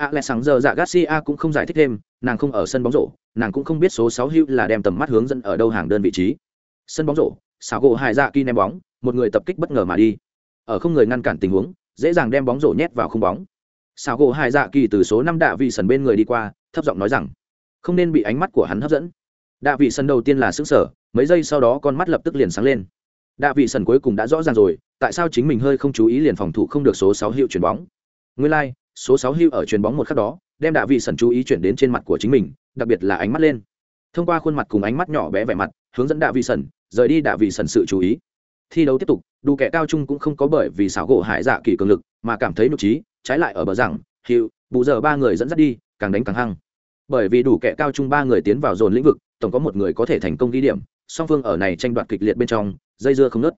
a lẽ sáng giờ dạ garcia cũng không giải thích thêm, nàng không ở sân bóng rổ, nàng cũng không biết số sáu hữu là đem tầm mắt hướng dẫn ở đâu hàng đơn vị trí. Sân bóng rổ xảo gỗ hải dạ kỳ ném bóng, một người tập kích bất ngờ mà đi ở không người ngăn cản tình huống dễ dàng đem bóng rổ nhét vào không bóng. Xảo gỗ hải dạ kỳ từ số năm đạ vị sân bên người đi qua thấp giọng nói rằng không nên bị ánh mắt của hắn hấp dẫn. Đạ vị sân đầu tiên là xứng sở mấy giây sau đó con mắt lập tức liền sáng lên. Đạ vị sân cuối cùng đã rõ ràng rồi tại sao chính mình hơi không chú ý liền phòng thủ không được số sáu hiệu chuyền bóng. Nguyên lai、like, số sáu hiệu ở chuyền bóng một khắc đó đem đạ vị sân chú ý chuyển đến trên mặt của chính mình đặc biệt là ánh mắt lên. Thông qua khuôn mặt cùng ánh mắt nhỏ bé vẻ mặt hướng dẫn đạ vị sân rời đi đạ vị sân sự chú ý thi đấu tiếp tục đủ kẻ cao trung cũng không có bởi vì xảo gỗ hải dạ kỳ cường lực mà cảm thấy nụ trí trái lại ở bờ rằng hiệu bù giờ ba người dẫn dắt đi càng đánh càng hăng. Bởi vì đủ kẻ cao trung ba người tiến vào dồn lĩnh vực tổng có một người có thể thành công ghi điểm song phương ở này tranh đoạt kịch liệt bên trong dây dưa không nớt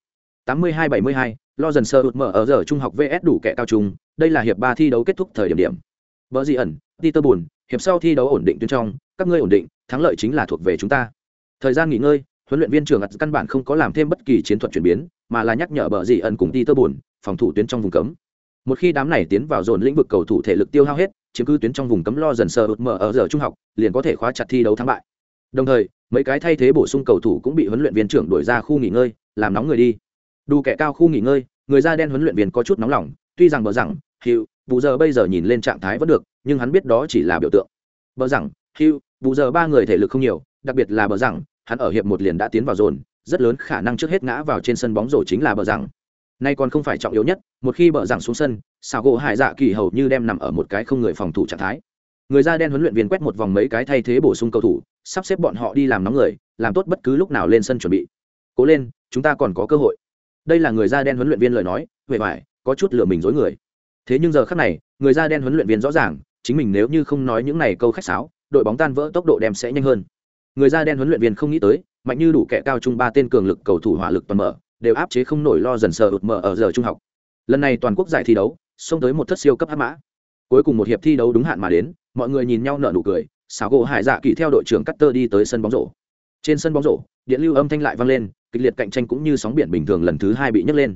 82-72, lo dần sơ hụt mở ở giờ trung học vs đủ kẻ cao trung đây là hiệp ba thi đấu kết thúc thời điểm điểm. Vợ dị ẩn peter buồn hiệp sau thi đấu ổn định tuyến trong các ngươi ổn định thắng lợi chính là thuộc về chúng ta. Thời gian nghỉ ngơi huấn luyện viên trưởng ắt căn bản không có làm thêm bất kỳ chiến thuật chuyển biến, mà là nhắc nhở bờ dị ẩn cùng đi tơ bùn phòng thủ tuyến trong vùng cấm. Một khi đám này tiến vào dồn lĩnh vực cầu thủ thể lực tiêu hao hết, chiếm cứ tuyến trong vùng cấm lo dần sờ ụt mở ở giờ trung học, liền có thể khóa chặt thi đấu thắng bại. Đồng thời, mấy cái thay thế bổ sung cầu thủ cũng bị huấn luyện viên trưởng đổi ra khu nghỉ ngơi, làm nóng người đi. Đủ kẻ cao khu nghỉ ngơi, người da đen huấn luyện viên có chút nóng lòng, tuy rằng bờ rằng hiệu vụ giờ bây giờ nhìn lên trạng thái vẫn được, nhưng hắn biết đó chỉ là biểu tượng. Bờ rằng hiệu vụ giờ ba người thể lực không nhiều, đặc biệt là bờ rằng hắn ở hiệp một liền đã tiến vào dồn, rất lớn khả năng trước hết ngã vào trên sân bóng rổ chính là bờ rằng nay còn không phải trọng yếu nhất, một khi bờ rằng xuống sân, xào gỗ hải dạ kỳ hầu như đem nằm ở một cái không người phòng thủ trạng thái. Người da đen huấn luyện viên quét một vòng mấy cái thay thế bổ sung cầu thủ, sắp xếp bọn họ đi làm nóng người, làm tốt bất cứ lúc nào lên sân chuẩn bị. Cố lên, chúng ta còn có cơ hội. Đây là người da đen huấn luyện viên lời nói huệ vải, có chút lửa mình dối người. Thế nhưng giờ khác này, người da đen huấn luyện viên rõ ràng, chính mình nếu như không nói những này câu khách sáo, đội bóng tan vỡ tốc độ đem sẽ nhanh hơn người da đen huấn luyện viên không nghĩ tới, mạnh như đủ kẻ cao chung ba tên cường lực cầu thủ hỏa lực toàn mở, đều áp chế không nổi lo dần sờ ụt mở ở giờ trung học. Lần này toàn quốc giải thi đấu, xông tới một thất siêu cấp hát mã. Cuối cùng một hiệp thi đấu đúng hạn mà đến, mọi người nhìn nhau nở nụ cười, xảo gỗ hải dạ kỳ theo đội trưởng Cutter đi tới sân bóng rổ. Trên sân bóng rổ, điện lưu âm thanh lại vang lên, kịch liệt cạnh tranh cũng như sóng biển bình thường lần thứ hai bị nhấc lên.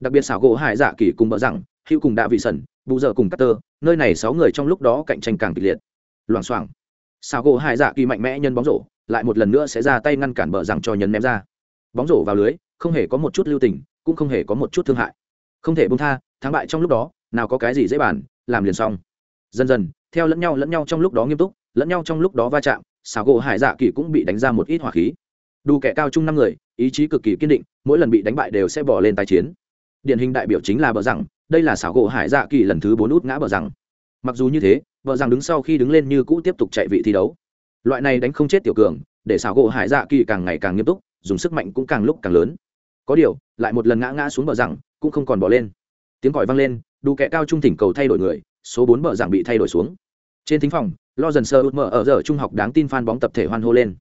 Đặc biệt xảo gỗ hải dạ kỳ cùng bỡ rằng, hữu cùng đạ vị sẩn, bù giờ cùng Cutter, nơi này sáu người trong lúc đó cạnh tranh càng kịch liệt. Loảng xoảng. Xảo gỗ hải dạ kỳ mạnh mẽ nhân bóng rổ lại một lần nữa sẽ ra tay ngăn cản bờ rằng cho nhấn ném ra. Bóng rổ vào lưới, không hề có một chút lưu tình, cũng không hề có một chút thương hại. Không thể bung tha, thắng bại trong lúc đó, nào có cái gì dễ bàn, làm liền xong. Dần dần, theo lẫn nhau lẫn nhau trong lúc đó nghiêm túc, lẫn nhau trong lúc đó va chạm, xảo gỗ hải dạ kỳ cũng bị đánh ra một ít hỏa khí. Đủ kẻ cao chung năm người, ý chí cực kỳ kiên định, mỗi lần bị đánh bại đều sẽ bỏ lên tái chiến. Điển hình đại biểu chính là bờ rằng đây là xảo gỗ hải dạ kỳ lần thứ bốn út ngã bờ rằng mặc dù như thế, bờ rằng đứng sau khi đứng lên như cũ tiếp tục chạy vị thi đấu loại này đánh không chết tiểu cường, để xảo gỗ hải dạ kỳ càng ngày càng nghiêm túc, dùng sức mạnh cũng càng lúc càng lớn. Có điều, lại một lần ngã ngã xuống bờ rằng cũng không còn bỏ lên. Tiếng còi vang lên đủ kẻ cao trung thỉnh cầu thay đổi người, số bốn bờ rằng bị thay đổi xuống. Trên thính phòng, lo dần sơ út mở ở giờ trung học đáng tin phan bóng tập thể hoan hô lên.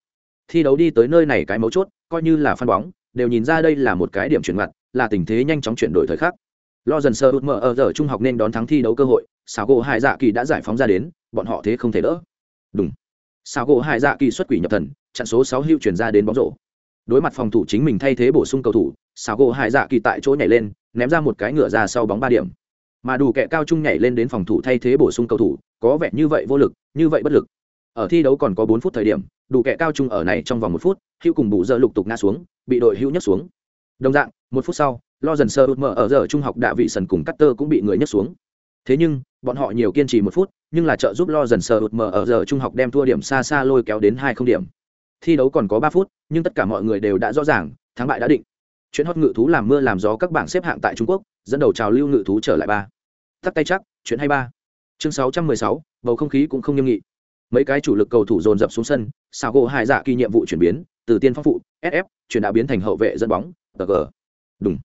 Thi đấu đi tới nơi này cái mấu chốt, coi như là phan bóng, đều nhìn ra đây là một cái điểm chuyển mặt, là tình thế nhanh chóng chuyển đổi thời khắc. Lo dần sơ út mở ở giờ trung học nên đón thắng thi đấu cơ hội, xảo gỗ hải dạ kỳ đã giải phóng ra đến, bọn họ thế không thể đỡ. Đúng Sao gỗ hải dạ kỳ xuất quỷ nhập thần, chặn số sáu Hưu chuyển ra đến bóng rổ. Đối mặt phòng thủ chính mình thay thế bổ sung cầu thủ Sao gỗ hải dạ kỳ tại chỗ nhảy lên, ném ra một cái ngựa ra sau bóng ba điểm. Mà đủ kẹ cao trung nhảy lên đến phòng thủ thay thế bổ sung cầu thủ, có vẻ như vậy vô lực, như vậy bất lực. Ở thi đấu còn có bốn phút thời điểm, đủ kẹ cao trung ở này trong vòng một phút hữu cùng bù dơ lục tục ngã xuống, bị đội hữu nhấc xuống. Đồng dạng, một phút sau lo dần sơ út mở ở giờ trung học đạ vị sần cùng cắt tơ cũng bị người nhấc xuống thế nhưng, bọn họ nhiều kiên trì một phút, nhưng là trợ giúp lo dần sờ út mở ở giờ trung học đem thua điểm xa xa lôi kéo đến hai không điểm. Thi đấu còn có ba phút, nhưng tất cả mọi người đều đã rõ ràng, thắng bại đã định. Chuyện hót ngự thú làm mưa làm gió các bảng xếp hạng tại trung quốc, dẫn đầu trào lưu ngự thú trở lại ba. Tắt tay chắc chuyện hay ba. Chương sáu trăm mười sáu, bầu không khí cũng không nghiêm nghị. Mấy cái chủ lực cầu thủ dồn dập xuống sân, xào gỗ hai dạ kỳ nhiệm vụ chuyển biến, từ tiên phong phụ sf chuyển đã biến thành hậu vệ dẫn bóng tg đúng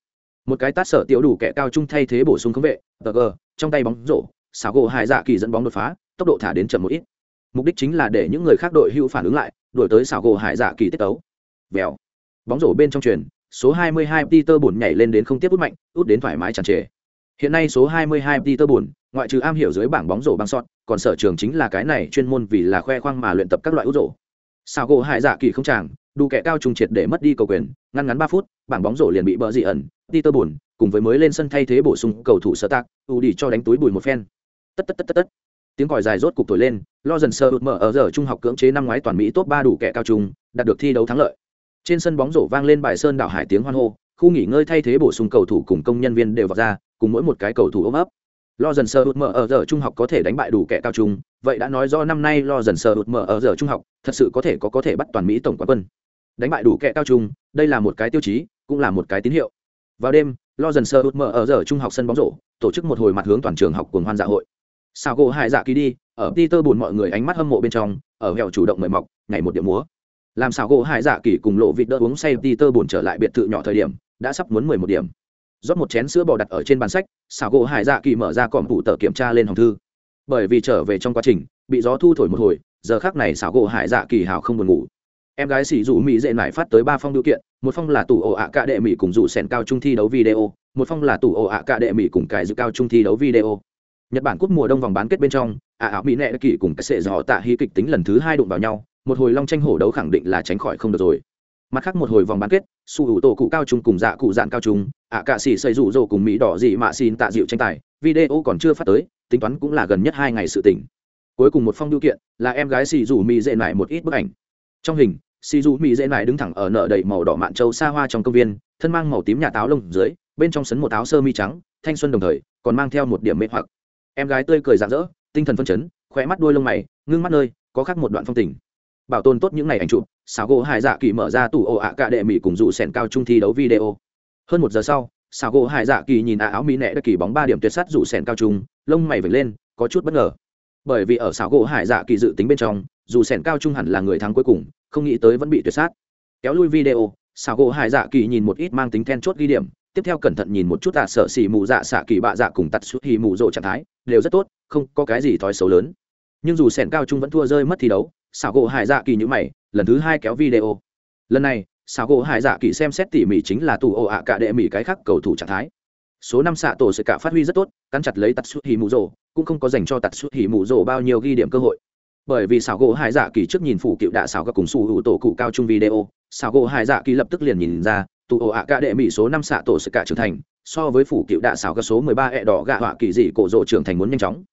một cái tát sở tiểu đủ kẻ cao trung thay thế bổ sung khống vệ Tờ gờ, trong tay bóng rổ xào gỗ hai dạ kỳ dẫn bóng đột phá tốc độ thả đến chậm một ít mục đích chính là để những người khác đội hữu phản ứng lại đổi tới xảo gỗ hải dạ kỳ tiết tấu vèo bóng rổ bên trong truyền số 22 Peter buồn nhảy lên đến không tiếp út mạnh, út đến thoải mái tràn trề. Hiện nay số 22 Peter buồn, ngoại trừ am hiểu dưới bảng bóng rổ băng sọt, còn sở trường chính là cái này chuyên môn vì là khoe khoang mà luyện tập các loại út rổ. xảo gỗ hải dạ kỳ không chàng, đủ kẻ cao trùng triệt để mất đi cầu quyền, ngăn ngắn 3 phút, bảng bóng rổ liền bị bờ dị ẩn, Peter buồn, cùng với mới lên sân thay thế bổ sung cầu thủ sở tạc, u đi cho đánh túi bùi một phen. Tất tất tất tất tất. Tiếng còi dài rốt cục thổi lên, lo dần sơ mở ở giờ trung học cưỡng chế năm ngoái toàn Mỹ top 3 đủ kẻ cao trung, đạt được thi đấu thắng lợi trên sân bóng rổ vang lên bài sơn đảo hải tiếng hoan hô khu nghỉ ngơi thay thế bổ sung cầu thủ cùng công nhân viên đều vào ra cùng mỗi một cái cầu thủ ôm ấp lo dần sơ hụt mở ở giờ trung học có thể đánh bại đủ kẻ cao trung vậy đã nói do năm nay lo dần sơ hụt mở ở giờ trung học thật sự có thể có có thể bắt toàn mỹ tổng quán quân đánh bại đủ kẻ cao trung đây là một cái tiêu chí cũng là một cái tín hiệu vào đêm, lo dần sơ hụt mở ở giờ trung học sân bóng rổ, tổ chức một hồi mặt hướng toàn trường học cuồng hoan dạ hội. Sao gỗ hai dạ kỳ đi, ở peter buồn mọi người ánh mắt hâm mộ bên trong, ở hẻo chủ động mời mọc ngày một điểm múa. Làm sao gỗ hải dạ kỳ cùng lộ vịt đỡ uống say peter buồn trở lại biệt thự nhỏ thời điểm, đã sắp muốn mười một điểm. Rót một chén sữa bò đặt ở trên bàn sách xảo gỗ hải dạ kỳ mở ra còm phụ tờ kiểm tra lên hồng thư. Bởi vì trở về trong quá trình, bị gió thu thổi một hồi, giờ khác này xảo gỗ hải dạ kỳ hào không buồn ngủ em gái xỉ dụ mỹ dễ nải phát tới ba phong điều kiện, một phong là tủ ổ ạ cạ đệ mỹ cùng dụ sèn cao trung thi đấu video, một phong là tủ ổ ạ cạ đệ mỹ cùng cải dự cao trung thi đấu video. Nhật bản cúp mùa đông vòng bán kết bên trong, ạ ảo mỹ nệ kỳ cùng cái sệ dò tạ hy kịch tính lần thứ hai đụng vào nhau, một hồi long tranh hổ đấu khẳng định là tránh khỏi không được rồi. Mặt khác một hồi vòng bán kết, su hữu tổ cụ cao trung cùng dạ cụ dạn cao trung, ạ cạ xỉ xây rủ rồ cùng mỹ đỏ dị mạ xin tạ dịu tranh tài, video còn chưa phát tới, tính toán cũng là gần nhất hai ngày sự tỉnh cuối cùng một phong điều kiện, là em gái xỉ rủ mỹ dễ nải một ít bức ảnh. Trong hình xì dù mỹ dễ nải đứng thẳng ở nợ đầy màu đỏ mạn châu xa hoa trong công viên, thân mang màu tím nhà táo lông dưới, bên trong sấn một áo sơ mi trắng, thanh xuân đồng thời, còn mang theo một điểm mê hoặc. Em gái tươi cười rạng rỡ, tinh thần phân chấn khỏe mắt đuôi lông mày, ngưng mắt nơi, có khác một đoạn phong tình. Bảo tồn tốt những ngày ảnh chụp xáo gỗ hải dạ kỳ mở ra tủ ổ ạ cả đệ mỹ cùng dụ sẻn cao trung thi đấu video. Hơn một giờ sau xáo gỗ hải dạ kỳ nhìn ạ áo mỹ nẹ đã kỳ bóng ba điểm tuyệt sắt dụ sẻn cao trung, lông mày vẩy lên, có chút bất ngờ. Bởi vì ở xáo gỗ hải dạ kỳ dự tính bên trong dù sẻn cao trung hẳn là người thắng cuối cùng, không nghĩ tới vẫn bị tuyệt sát. Kéo lui video xào gỗ hải dạ kỳ nhìn một ít mang tính then chốt ghi điểm, tiếp theo cẩn thận nhìn một chút tạ sợ xỉ mù dạ xạ kỳ bạ dạ cùng tặt suốt hì mù rộ trạng thái, đều rất tốt, không có cái gì thói xấu lớn. Nhưng dù sẻn cao trung vẫn thua rơi mất thi đấu xào gỗ hải dạ kỳ nhữ mày, lần thứ hai kéo video. Lần này xào gỗ hải dạ kỳ xem xét tỉ mỉ chính là tù ồ ạ cả đệ mỉ cái khác cầu thủ trạng thái. Số năm xạ tổ sẽ cả phát huy rất tốt, cắn chặt lấy tạt suốt hì mù rộ, cũng không có dành cho tạt suốt hì mù rộ bao nhiêu ghi điểm cơ hội bởi vì xảo gỗ hải dạ kỳ trước nhìn phụ cựu đạ xảo các cùng su hữu tổ cụ cao trung video, xảo gỗ hải dạ kỳ lập tức liền nhìn ra, tụ ồ ạ cả đệ mỹ số năm xạ tổ sẽ cả trưởng thành, so với phủ cựu đạ xảo các số mười ba ẹ đỏ gạ họa kỳ dị cổ rộ trưởng thành muốn nhanh chóng.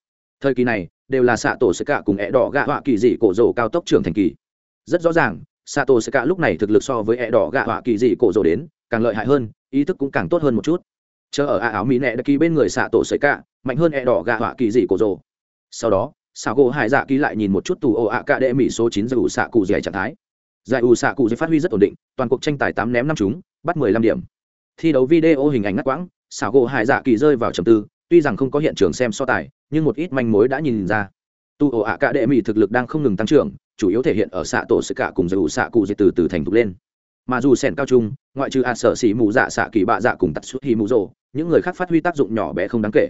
Thời kỳ này, đều là xạ tổ sẽ cả cùng ẹ đỏ gạ họa kỳ dị cổ rộ cao tốc trưởng thành kỳ. Rất rõ ràng, xạ tổ sẽ cả lúc này thực lực so với ẹ đỏ gạ họa kỳ dị cổ rộ đến, càng lợi hại hơn, ý thức cũng càng tốt hơn một chút. Chờ ở ạ áo mỹ nẹ đã kỳ bên người xạ tổ sẽ cả, mạnh hơn ẹ đỏ gạ họa kỳ dị cổ rộ. Sau đó xảo gỗ hải dạ kỳ lại nhìn một chút tù ồ ạ cả đệ mỹ số chín giải ủ xạ cụ dẻ trạng thái. Giải ủ xạ cụ dẻ phát huy rất ổn định, toàn cuộc tranh tài tám ném năm chúng bắt mười lăm điểm. Thi đấu video hình ảnh ngắt quãng xảo gỗ hải dạ kỳ rơi vào trầm tư, tuy rằng không có hiện trường xem so tài, nhưng một ít manh mối đã nhìn ra. Tu ồ ạ cả đệ mỹ thực lực đang không ngừng tăng trưởng, chủ yếu thể hiện ở xạ tổ sự cả cùng giải ủ xạ cụ dẻ từ từ thành thục lên. Mà dù sèn cao trung, ngoại trừ a sở xỉ mù dạ xạ kỳ bạ dạ cùng tật suốt hi mù rồ, những người khác phát huy tác dụng nhỏ bé không đáng kể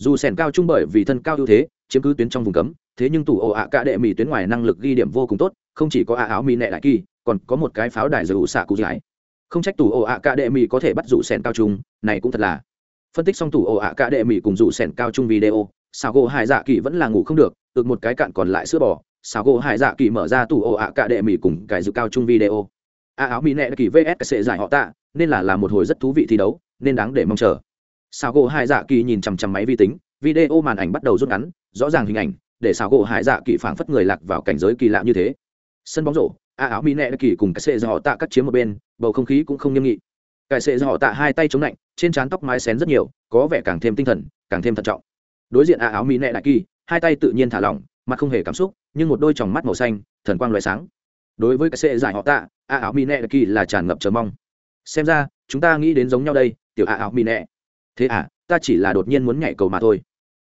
dù sẻn cao trung bởi vì thân cao ưu thế, chiếm cứ tuyến trong vùng cấm, thế nhưng tủ ổ ạ cả đệ mỹ tuyến ngoài năng lực ghi điểm vô cùng tốt, không chỉ có ạ áo mỹ nệ đại kỳ, còn có một cái pháo đài dù xạ cụ giải. Không trách tủ ổ ạ cả đệ mỹ có thể bắt dù sẻn cao trung, này cũng thật là. Phân tích xong tủ ổ ạ cả đệ mỹ cùng dù sẻn cao trung video sao gỗ hải dạ kỳ vẫn là ngủ không được được một cái cạn còn lại sữa bò. Sao gỗ hải dạ kỳ mở ra tủ ổ ạ cả đệ mỹ cùng cái dự cao trung video. Ạ áo mỹ nệ kỳ vs sẽ giải họ tạ, nên là là một hồi rất thú vị thi đấu, nên đáng để mong chờ xào gỗ hải dạ kỳ nhìn chằm chằm máy vi tính, video màn ảnh bắt đầu rút ngắn, rõ ràng hình ảnh, để xào gỗ hải dạ kỳ phảng phất người lạc vào cảnh giới kỳ lạ như thế. Sân bóng rổ, a áo mỹ nệ kỳ cùng cái sệ họ tạ cắt chiếm một bên, bầu không khí cũng không nghiêm nghị. Cái sệ họ tạ hai tay chống lạnh, trên trán tóc mái xén rất nhiều, có vẻ càng thêm tinh thần, càng thêm thận trọng. Đối diện a áo mỹ nệ đại kỳ, hai tay tự nhiên thả lỏng, mặt không hề cảm xúc, nhưng một đôi tròng mắt màu xanh, thần quang loại sáng. Đối với cái sệ giải họ tạ, a áo mỹ nệ kỳ là tràn ngập chờ mong. Xem ra, chúng ta nghĩ đến giống nhau đây, tiểu a áo mỹ nệ thế à ta chỉ là đột nhiên muốn nhảy cầu mà thôi.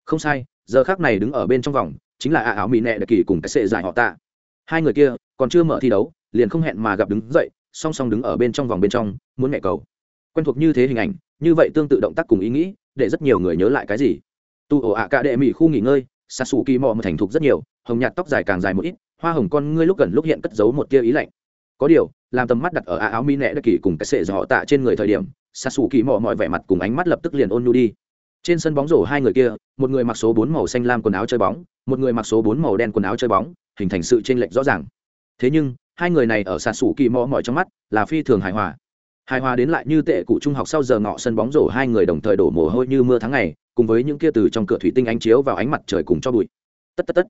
Không sai, giờ khác này đứng ở bên trong vòng, chính là à áo mỹ nệ đặc kỳ cùng cái sệ giải họ tạ. Hai người kia, còn chưa mở thi đấu, liền không hẹn mà gặp đứng dậy, song song đứng ở bên trong vòng bên trong, muốn nhảy cầu. Quen thuộc như thế hình ảnh, như vậy tương tự động tác cùng ý nghĩ, để rất nhiều người nhớ lại cái gì. Tu ổ ạ cả đệ mỹ khu nghỉ ngơi xa xù kỳ mò mà thành thục rất nhiều, hồng nhạt tóc dài càng dài một ít, hoa hồng con ngươi lúc gần lúc hiện cất giấu một tia ý lạnh. Có điều, làm tầm mắt đặt ở áo mỹ nẹ đặc kỳ cùng cái sệ dọ tạ trên người thời điểm xa xù kỳ mò mọi vẻ mặt cùng ánh mắt lập tức liền ôn nhu đi. Trên sân bóng rổ hai người kia, một người mặc số bốn màu xanh lam quần áo chơi bóng, một người mặc số bốn màu đen quần áo chơi bóng, hình thành sự chênh lệch rõ ràng. Thế nhưng, hai người này ở sạt sủ kỳ mò mọi trong mắt là phi thường hài hòa. Hài hòa đến lại như tệ cụ trung học sau giờ ngọ sân bóng rổ hai người đồng thời đổ mồ hôi như mưa tháng ngày, cùng với những kia từ trong cửa thủy tinh ánh chiếu vào ánh mặt trời cùng cho bụi. Tất tất tất.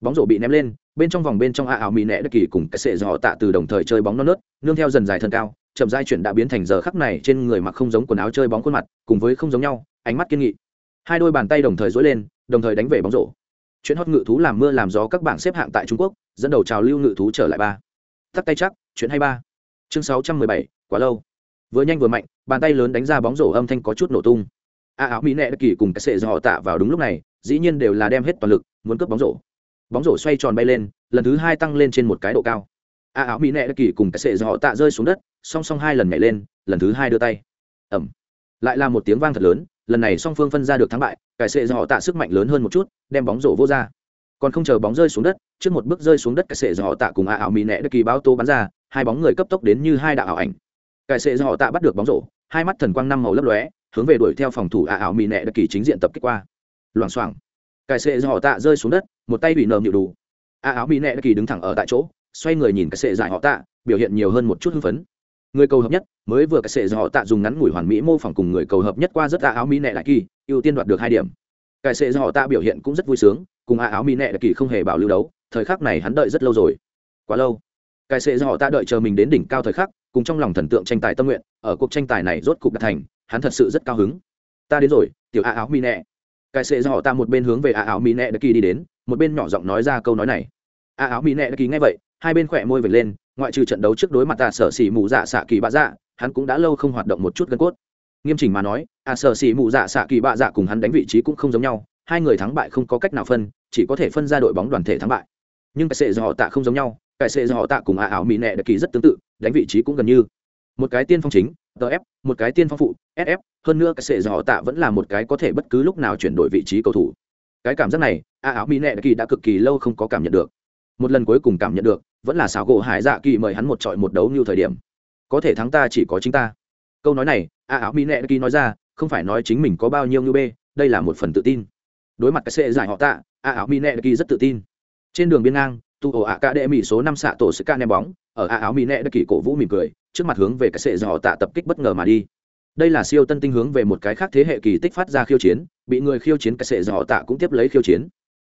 Bóng rổ bị ném lên, bên trong vòng bên trong a ảo mỹ nẹ đất kỳ cùng cái sệ dò tạ từ đồng thời chơi bóng non nớt, nương theo dần dài thân cao chậm dai chuyển đã biến thành giờ khắc này trên người mặc không giống quần áo chơi bóng khuôn mặt, cùng với không giống nhau, ánh mắt kiên nghị. Hai đôi bàn tay đồng thời dối lên, đồng thời đánh về bóng rổ. Chuyện hót ngự thú làm mưa làm gió các bảng xếp hạng tại trung quốc, dẫn đầu trào lưu ngự thú trở lại ba. Tắt tay chắc, chuyện hay ba. Chương sáu trăm mười bảy, quá lâu. Vừa nhanh vừa mạnh, bàn tay lớn đánh ra bóng rổ âm thanh có chút nổ tung. A áo mỹ nẹ đất kỳ cùng cái sệ dò tạ vào đúng lúc này, dĩ nhiên đều là đem hết toàn lực, muốn cướp bóng rổ. Bóng rổ xoay tròn bay lên, lần thứ hai tăng lên trên một cái độ cao a áo mỹ nẹ đất kỳ cùng cái sệ dò tạ rơi xuống đất, song song hai lần nhảy lên, lần thứ hai đưa tay. Ẩm lại là một tiếng vang thật lớn, lần này song phương phân ra được thắng bại, cái sệ dò tạ sức mạnh lớn hơn một chút, đem bóng rổ vô ra. Còn không chờ bóng rơi xuống đất, trước một bước rơi xuống đất cái sệ dò tạ cùng a áo mỹ nẹ đất kỳ báo tô bắn ra, hai bóng người cấp tốc đến như hai đạo ảo ảnh. Cái sệ dò tạ bắt được bóng rổ, hai mắt thần quang năm màu lấp lóe, hướng về đuổi theo phòng thủ a ảo mỹ nẹ đất kỳ chính diện tập kích qua. Loảng xoảng. Cái sệ dò tạ rơi xuống đất, một tay bị nờm nhịu đủ. A áo mỹ nẹ đất kỳ đứng thẳng ở tại chỗ xoay người nhìn cái sệ giải họ tạ, biểu hiện nhiều hơn một chút hưng phấn. Người cầu hợp nhất, mới vừa cái sệ giải họ tạ dùng ngắn ngủi hoàn mỹ mô phỏng cùng người cầu hợp nhất qua rất a áo mỹ nệ đại kỳ, ưu tiên đoạt được hai điểm. Cái sệ giải họ tạ biểu hiện cũng rất vui sướng, cùng a áo mỹ nệ đại kỳ không hề bảo lưu đấu, thời khắc này hắn đợi rất lâu rồi. Quá lâu. Cái sệ giải họ tạ đợi chờ mình đến đỉnh cao thời khắc, cùng trong lòng thần tượng tranh tài tâm nguyện, ở cuộc tranh tài này rốt cục đạt thành, hắn thật sự rất cao hứng. Ta đến rồi, tiểu a áo mỹ nệ cái sệ giải họ tạ một bên hướng về a áo mỹ nệ đại kỳ đi đến, một bên nhỏ giọng nói ra câu nói này a áo mỹ nệ đã ký nghe vậy, hai bên khỏe môi vệt lên, ngoại trừ trận đấu trước đối mặt tạ sở xỉ mù dạ xạ kỳ bạ dạ hắn cũng đã lâu không hoạt động một chút gân cốt. Nghiêm chỉnh mà nói, a sở xỉ mù dạ xạ kỳ bạ dạ cùng hắn đánh vị trí cũng không giống nhau, hai người thắng bại không có cách nào phân, chỉ có thể phân ra đội bóng đoàn thể thắng bại. Nhưng cái sệ do họ tạ không giống nhau, cái sệ do họ tạ cùng a áo mỹ nệ đã ký rất tương tự, đánh vị trí cũng gần như. Một cái tiên phong chính tf một cái tiên phong phụ sf hơn nữa cái sệ do họ tạ vẫn là một cái có thể bất cứ lúc nào chuyển đổi vị trí cầu thủ. Cái cảm giác này, a áo mỹ nệ đã kỳ đã cực kỳ lâu không có cảm nhận được một lần cuối cùng cảm nhận được, vẫn là xảo gỗ hải dạ kỳ mời hắn một trọi một đấu như thời điểm. Có thể thắng ta chỉ có chính ta. Câu nói này, a áo mỹ nệ kỳ nói ra, không phải nói chính mình có bao nhiêu như b đây là một phần tự tin. Đối mặt cái sệ giải họ tạ, a áo mỹ nệ kỳ rất tự tin. Trên đường biên ngang tu ổ ạ ca đệ mỹ số năm xạ tổ sức ca ném bóng, ở a áo mỹ nệ kỳ cổ vũ mỉm cười, trước mặt hướng về cái sệ giải họ tạ tập kích bất ngờ mà đi. Đây là siêu tân tinh hướng về một cái khác thế hệ kỳ tích phát ra khiêu chiến, bị người khiêu chiến cái sệ giải họ tạ cũng tiếp lấy khiêu chiến.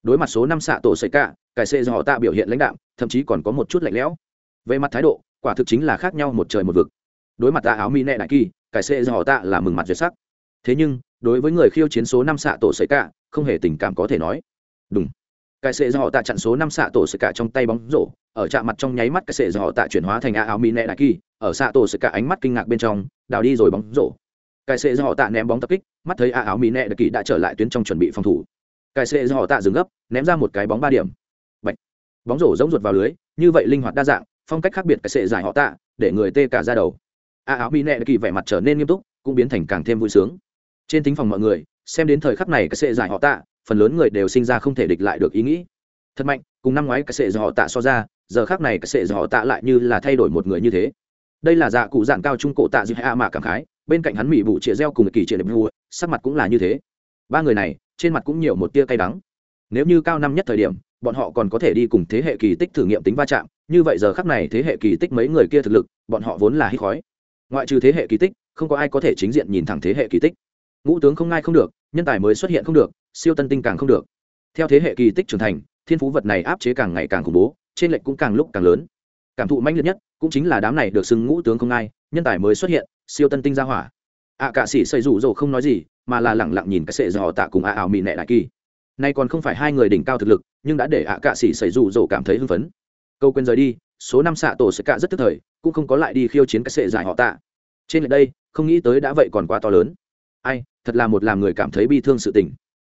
Đối mặt số năm xạ tổ sợi cả cải xê do họ tạ biểu hiện lãnh đạm, thậm chí còn có một chút lạnh lẽo. Về mặt thái độ, quả thực chính là khác nhau một trời một vực. Đối mặt ta áo mi nẹ đại kỳ, cải xê do họ tạ là mừng mặt duyệt sắc. Thế nhưng, đối với người khiêu chiến số năm xạ tổ sợi cả, không hề tình cảm có thể nói. Đúng cải xê do họ tạ chặn số năm xạ tổ sợi cả trong tay bóng rổ, ở chạm mặt trong nháy mắt cải xê do họ tạ chuyển hóa thành áo mi nẹ đại kỳ, ở xạ tổ sợi cả ánh mắt kinh ngạc bên trong, đào đi rồi bóng rổ. Cải xê do họ tạ ném bóng tập kích, mắt thấy áo mi nẹ đại kỳ đã trở lại tuyến trong chuẩn bị phòng thủ. Cải xê do họ tạ dừng gấp, ném ra một cái bóng ba điểm bóng rổ giống ruột vào lưới, như vậy linh hoạt đa dạng, phong cách khác biệt cái sệ giải họ tạ, để người tê cả ra đầu. A áo bị nẹ kỳ vẻ mặt trở nên nghiêm túc, cũng biến thành càng thêm vui sướng. Trên tính phòng mọi người, xem đến thời khắc này cái sệ giải họ tạ, phần lớn người đều sinh ra không thể địch lại được ý nghĩ. Thật mạnh, cùng năm ngoái cái sệ giải họ tạ so ra, giờ khác này cái sệ giải họ tạ lại như là thay đổi một người như thế. Đây là dạ cụ dạng cao trung cổ tạ dư hạ mà cảm khái, bên cạnh hắn mỹ bụ chĩa reo cùng kỳ chĩa đẹp vua, sắc mặt cũng là như thế. Ba người này, trên mặt cũng nhiều một tia cay đắng. Nếu như cao năm nhất thời điểm bọn họ còn có thể đi cùng thế hệ kỳ tích thử nghiệm tính va chạm như vậy giờ khắc này thế hệ kỳ tích mấy người kia thực lực bọn họ vốn là hít khói. Ngoại trừ thế hệ kỳ tích không có ai có thể chính diện nhìn thẳng thế hệ kỳ tích. Ngũ tướng không ngai không được nhân tài mới xuất hiện không được siêu tân tinh càng không được. Theo thế hệ kỳ tích trưởng thành thiên phú vật này áp chế càng ngày càng khủng bố trên lệnh cũng càng lúc càng lớn. Cảm thụ mãnh liệt nhất cũng chính là đám này được xưng ngũ tướng không ngai nhân tài mới xuất hiện siêu tân tinh ra hỏa. Ạ à, cả sĩ xây rủ rồ không nói gì mà là lẳng lặng nhìn cái sệ dò tạ cùng ạ ảo mị nẹ đại kỳ nay còn không phải hai người đỉnh cao thực lực, nhưng đã để ạ cạ sĩ xảy rủ rồ cảm thấy hưng phấn. Câu quên rời đi, số năm xạ tổ sẽ cạ rất tức thời, cũng không có lại đi khiêu chiến cái sệ giải họ tạ. Trên đây, không nghĩ tới đã vậy còn quá to lớn. Ai, thật là một làm người cảm thấy bi thương sự tình.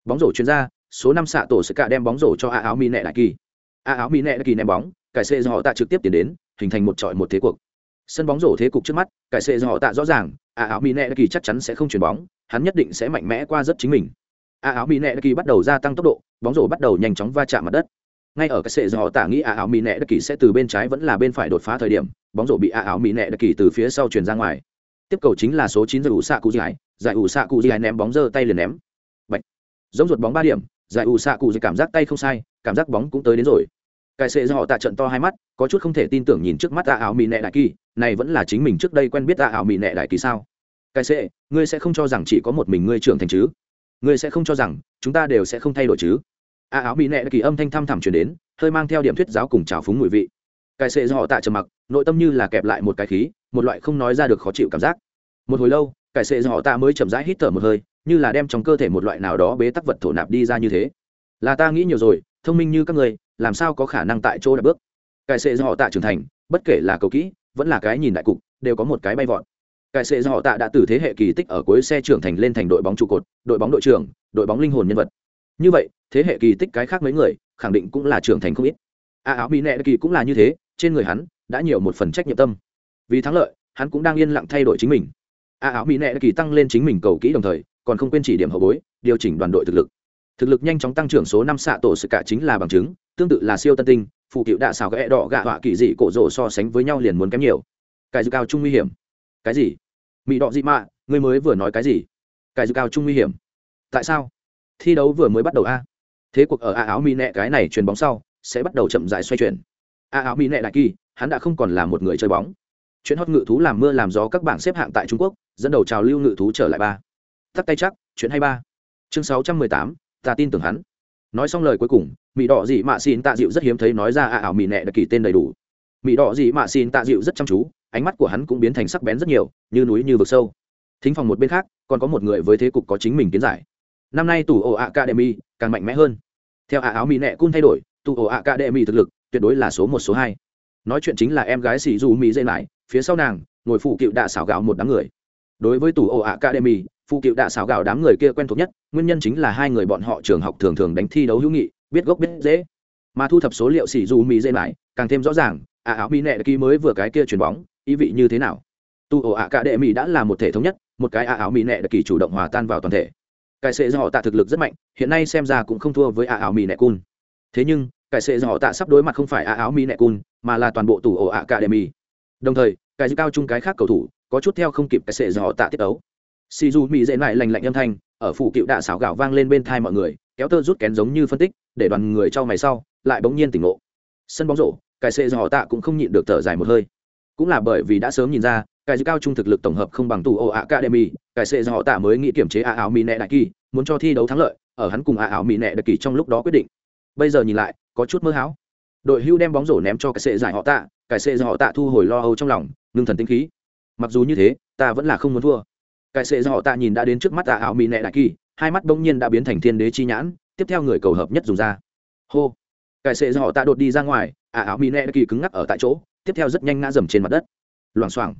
Bóng rổ chuyên gia, số năm xạ tổ sẽ cạ đem bóng rổ cho a áo mi nẹ đại kỳ. A áo mi nẹ đại kỳ ném bóng, cải sệ do họ tạ trực tiếp tiến đến, hình thành một trọi một thế cuộc. Sân bóng rổ thế cục trước mắt, cải sệ do họ tạ rõ ràng a áo mi nẹ đại kỳ chắc chắn sẽ không chuyển bóng, hắn nhất định sẽ mạnh mẽ qua rất chính mình a áo mỹ nệ đất kỳ bắt đầu gia tăng tốc độ, bóng rổ bắt đầu nhanh chóng va chạm mặt đất. Ngay ở cái sệ do tả nghĩ a áo mỹ nệ đất kỳ sẽ từ bên trái vẫn là bên phải đột phá thời điểm, bóng rổ bị a áo mỹ nệ đất kỳ từ phía sau truyền ra ngoài. Tiếp cầu chính là số chín giải ủ xạ cụ giải giải ủ xạ cụ giải ném bóng giơ tay liền ném. Bạch. giống ruột bóng ba điểm, giải ủ xạ cụ giải cảm giác tay không sai, cảm giác bóng cũng tới đến rồi. Cái sệ do họ tạ trận to hai mắt, có chút không thể tin tưởng nhìn trước mắt a áo mỹ nệ đại kỳ, này vẫn là chính mình trước đây quen biết a áo mỹ nệ đại kỳ sao? Cái sệ, ngươi sẽ không cho rằng chỉ có một mình ngươi trưởng thành chứ? Ngươi sẽ không cho rằng chúng ta đều sẽ không thay đổi chứ? A áo bị nẹ kỳ âm thanh thăm thẳm truyền đến, hơi mang theo điểm thuyết giáo cùng trào phúng mùi vị. Cái sệ do họ tạ trầm mặc, nội tâm như là kẹp lại một cái khí, một loại không nói ra được khó chịu cảm giác. Một hồi lâu, cái sệ do họ tạ mới chậm rãi hít thở một hơi, như là đem trong cơ thể một loại nào đó bế tắc vật thổ nạp đi ra như thế. Là ta nghĩ nhiều rồi, thông minh như các người làm sao có khả năng tại chỗ đã bước? Cái sệ do họ tạ trưởng thành, bất kể là cầu kỹ, vẫn là cái nhìn đại cục, đều có một cái bay vọt. Cải sệ do họ tạ đã từ thế hệ kỳ tích ở cuối xe trưởng thành lên thành đội bóng trụ cột, đội bóng đội trưởng, đội bóng linh hồn nhân vật. Như vậy, thế hệ kỳ tích cái khác mấy người, khẳng định cũng là trưởng thành không ít. A áo mỹ nệ kỳ cũng là như thế, trên người hắn đã nhiều một phần trách nhiệm tâm. Vì thắng lợi, hắn cũng đang yên lặng thay đổi chính mình. A áo mỹ nệ kỳ tăng lên chính mình cầu kỹ đồng thời, còn không quên chỉ điểm hậu bối, điều chỉnh đoàn đội thực lực. Thực lực nhanh chóng tăng trưởng số năm xạ tổ sự cả chính là bằng chứng, tương tự là siêu tân tinh, phụ cựu đạ xào gã đỏ gạ họa kỳ dị cổ rộ so sánh với nhau liền muốn kém nhiều. Cái dự cao trung nguy hiểm. Cái gì? mỹ đọ dị mạ, ngươi mới vừa nói cái gì? Cải dự cao trung nguy hiểm. Tại sao? Thi đấu vừa mới bắt đầu a. Thế cuộc ở a áo mỹ nẹ cái này chuyền bóng sau, sẽ bắt đầu chậm dài xoay chuyển. A áo mỹ nẹ đại kỳ, hắn đã không còn là một người chơi bóng. Chuyện hót ngự thú làm mưa làm gió các bảng xếp hạng tại trung quốc, dẫn đầu trào lưu ngự thú trở lại ba. Tắt tay chắc, chuyện hay ba. Chương sáu trăm mười tám, ta tin tưởng hắn. Nói xong lời cuối cùng mỹ đỏ dị mạ xin tạ dịu rất hiếm thấy nói ra a ảo mỹ nẹ đặc kỳ tên đầy đủ. Mỹ đỏ dị mạ xin tạ dịu rất chăm chú ánh mắt của hắn cũng biến thành sắc bén rất nhiều, như núi như vực sâu. Thính phòng một bên khác, còn có một người với thế cục có chính mình kiến giải. Năm nay tủ ổ academy càng mạnh mẽ hơn. Theo ạ áo mỹ nệ cun thay đổi, tủ ổ academy thực lực tuyệt đối là số một, số hai. Nói chuyện chính là em gái xì dù mỹ dây lại phía sau nàng, ngồi phụ cựu đạ xảo gạo một đám người. Đối với tủ ổ academy, phụ cựu đạ xảo gạo đám người kia quen thuộc nhất, nguyên nhân chính là hai người bọn họ trường học thường thường đánh thi đấu hữu nghị, biết gốc biết dễ mà thu thập số liệu xì dù mỹ dây lại càng thêm rõ ràng à áo mỹ nệ kỳ mới vừa cái kia chuyền bóng, ý vị như thế nào? Tu ổ academy đã là một thể thống nhất, một cái à áo mỹ nệ kỳ chủ động hòa tan vào toàn thể. Cái sệ do họ tạ thực lực rất mạnh, hiện nay xem ra cũng không thua với à áo mỹ nệ cun. Thế nhưng, cái sệ do họ tạ sắp đối mặt không phải à áo mỹ nệ cun, mà là toàn bộ tủ ổ academy đồng thời, cái cao chung cái khác cầu thủ, có chút theo không kịp cái sệ do họ tạ tiết ấu si du mỹ dễ lại lành lạnh âm thanh, ở phủ cựu đạ xảo gạo vang lên bên thai mọi người, kéo tơ rút kén giống như phân tích, để đoàn người cho mày sau, lại bỗng nhiên tỉnh ngộ. Sân bóng rổ cái sệ do họ tạ cũng không nhịn được thở dài một hơi. Cũng là bởi vì đã sớm nhìn ra, cái cao trung thực lực tổng hợp không bằng tù ô academy, cái sệ do họ tạ mới nghĩ kiểm chế a áo mỹ nẹ đại kỳ, muốn cho thi đấu thắng lợi, ở hắn cùng a áo mỹ nẹ đại kỳ trong lúc đó quyết định. Bây giờ nhìn lại, có chút mơ hão. Đội hưu đem bóng rổ ném cho cái sệ giải họ tạ, cái sệ giải họ tạ thu hồi lo âu trong lòng, ngưng thần tinh khí. Mặc dù như thế, ta vẫn là không muốn thua. Cái sệ giải họ tạ nhìn đã đến trước mắt a áo mỹ nẹ đại kỳ, hai mắt bỗng nhiên đã biến thành thiên đế chi nhãn, tiếp theo người cầu hợp nhất dùng ra. Hô cái sệ giải họ tạ đột đi ra ngoài a áo mỹ nẹ kỳ cứng ngắc ở tại chỗ, tiếp theo rất nhanh ngã dầm trên mặt đất. Loảng xoảng.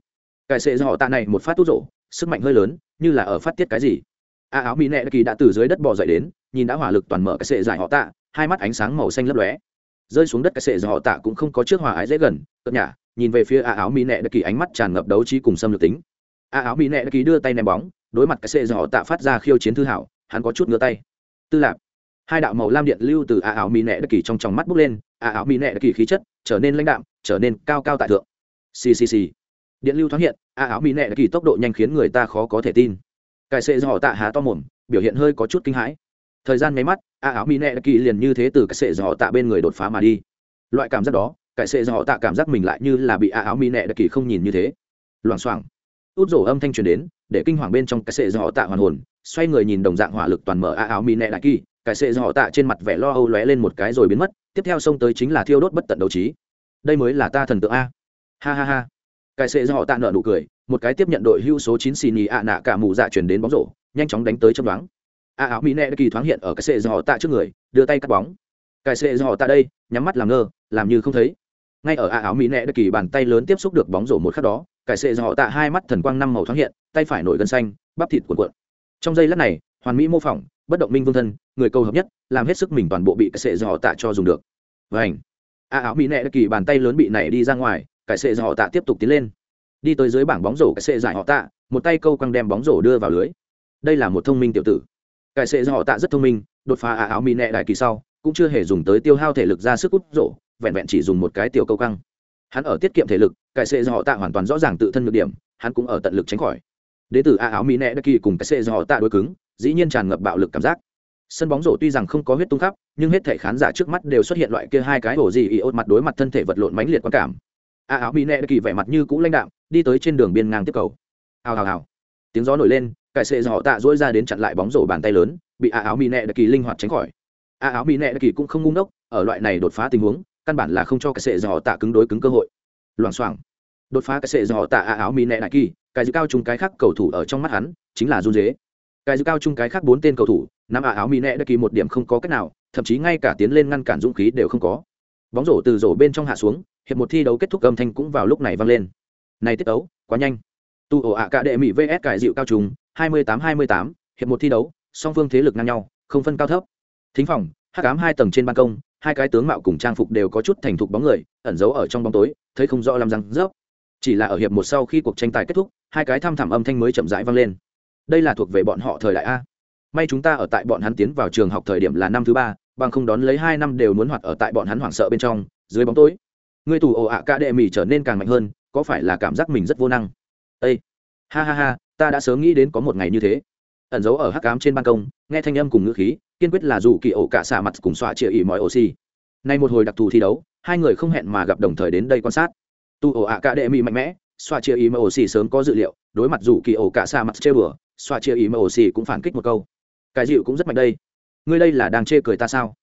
Cái sệ giải họ tạ này một phát tu rộ sức mạnh hơi lớn, như là ở phát tiết cái gì. A áo mỹ nẹ kỳ đã từ dưới đất bò dậy đến, nhìn đã hỏa lực toàn mở cái sệ dài họ tạ, hai mắt ánh sáng màu xanh lấp lóe. Rơi xuống đất cái sệ do họ tạ cũng không có trước hòa ái dễ gần cất nhả, nhìn về phía a áo mỹ nẹ kỳ ánh mắt tràn ngập đấu trí cùng xâm lược tính. Ả áo mỹ nẹ kỳ đưa tay ném bóng, đối mặt cái sệ do họ tạ phát ra khiêu chiến thư hảo, hắn có chút ngửa tay. Tư lạc hai đạo màu lam điện lưu từ a áo mỹ nệ đặc kỳ trong tròng mắt bốc lên, a áo mỹ nệ đặc kỳ khí chất trở nên lãnh đạm, trở nên cao cao tại thượng. Ccc điện lưu thoáng hiện, a áo mỹ nệ đặc kỳ tốc độ nhanh khiến người ta khó có thể tin. Cái sệ do họ tạ há to mồm, biểu hiện hơi có chút kinh hãi. Thời gian mấy mắt, a áo mỹ nệ kỳ liền như thế từ cái sệ dò tạ bên người đột phá mà đi. Loại cảm giác đó cái sệ dò tạ cảm giác mình lại như là bị a áo mỹ nệ kỳ không nhìn như thế. Loảng xoảng. Út rổ âm thanh truyền đến, để kinh hoàng bên trong cái sệ dò tạ hoàn hồn, xoay người nhìn đồng dạng hỏa lực toàn mở a áo mỹ nệ đại kỳ cái sệ họ tạ trên mặt vẻ lo âu lóe lên một cái rồi biến mất, tiếp theo xông tới chính là thiêu đốt bất tận đấu trí. Đây mới là ta thần tượng a. Ha ha ha. Cái sệ họ tạ nợ nụ cười, một cái tiếp nhận đội hưu số chín xì nì ạ nạ cả mù dạ chuyển đến bóng rổ, nhanh chóng đánh tới chấm đoán. A áo mỹ nẹ kỳ thoáng hiện ở cái sệ họ tạ trước người, đưa tay cắt bóng. Cái sệ họ tạ đây, nhắm mắt làm ngơ, làm như không thấy. Ngay ở a áo mỹ nẹ kỳ bàn tay lớn tiếp xúc được bóng rổ một khắc đó cái sệ họ tạ hai mắt thần quang năm màu thoáng hiện, tay phải nổi gân xanh, bắp thịt cuộn cuộn. Trong giây lát này, hoàn mỹ mô phỏng bất động minh vương thân, người câu hợp nhất, làm hết sức mình toàn bộ bị cái sệ do tạ cho dùng được. Vảnh a áo mỹ nẹ kỳ bàn tay lớn bị nảy đi ra ngoài, cái sệ do tạ tiếp tục tiến lên. Đi tới dưới bảng bóng rổ cái sệ giải họ tạ, một tay câu quăng đem bóng rổ đưa vào lưới. Đây là một thông minh tiểu tử. Cái sệ do họ tạ rất thông minh, đột phá ả áo mỹ nẹ đại kỳ sau, cũng chưa hề dùng tới tiêu hao thể lực ra sức út rổ, vẹn vẹn chỉ dùng một cái tiểu câu căng hắn ở tiết kiệm thể lực, cái sệ do họ tạ hoàn toàn rõ ràng tự thân nhược điểm, hắn cũng ở tận lực tránh khỏi. Đế tử a áo mỹ nẹ đại kỳ cùng cái sệ do họ tạ đối cứng dĩ nhiên tràn ngập bạo lực cảm giác. Sân bóng rổ tuy rằng không có huyết tung khắp, nhưng hết thể khán giả trước mắt đều xuất hiện loại kia hai cái ổ gì ị ốt mặt đối mặt thân thể vật lộn mãnh liệt quan cảm. A áo bị nẹ kỳ vẻ mặt như cũ lãnh đạm, đi tới trên đường biên ngang tiếp cầu. Hào hào hào. Tiếng gió nổi lên, cải sệ dò tạ dỗi ra đến chặn lại bóng rổ bàn tay lớn, bị a áo mỹ nẹ kỳ linh hoạt tránh khỏi. A áo mỹ nẹ kỳ cũng không ngu ngốc, ở loại này đột phá tình huống, căn bản là không cho cải sệ dò tạ cứng đối cứng cơ hội. Loảng xoảng. Đột phá cải sệ dò tạ a áo mỹ nẹ kỳ, cái dư cao chung cái khác cầu thủ ở trong mắt hắn, chính là run dế cái dư cao chung cái khác bốn tên cầu thủ nắm à áo mỹ nẹ đã kỳ một điểm không có cách nào thậm chí ngay cả tiến lên ngăn cản dũng khí đều không có. Bóng rổ từ rổ bên trong hạ xuống hiệp một thi đấu kết thúc âm thanh cũng vào lúc này vang lên. Này tiết đấu quá nhanh. Tu ổ ạ cả đệ mỹ vs cải dịu cao trùng 28-28, hiệp một thi đấu song phương thế lực ngang nhau không phân cao thấp. Thính phòng hắc ám hai tầng trên ban công hai cái tướng mạo cùng trang phục đều có chút thành thục bóng người ẩn giấu ở trong bóng tối thấy không rõ làm răng rớp. Chỉ là ở hiệp một sau khi cuộc tranh tài kết thúc hai cái thăm thẳm âm thanh mới chậm rãi vang lên đây là thuộc về bọn họ thời đại a. May chúng ta ở tại bọn hắn tiến vào trường học thời điểm là năm thứ ba, bằng không đón lấy hai năm đều muốn hoạt ở tại bọn hắn hoảng sợ bên trong, dưới bóng tối. Người tù ồ ạ ca đệ mỹ trở nên càng mạnh hơn, có phải là cảm giác mình rất vô năng? Â ha ha ha, ta đã sớm nghĩ đến có một ngày như thế. Ẩn giấu ở hắc cám trên ban công, nghe thanh âm cùng ngữ khí, kiên quyết là dù kỳ ổ cả xả mặt cùng xoa chia ỉ mọi oxy nay một hồi đặc thù thi đấu, hai người không hẹn mà gặp đồng thời đến đây quan sát. Tu ổ ạ cả đệ mỹ mạnh mẽ xoa chia ý mô xì sớm có dự liệu, đối mặt dù kỳ ổ cả xa mặt chê bừa, xoa chia ý mô xì cũng phản kích một câu. Cái dịu cũng rất mạnh đây. Ngươi đây là đang chê cười ta sao?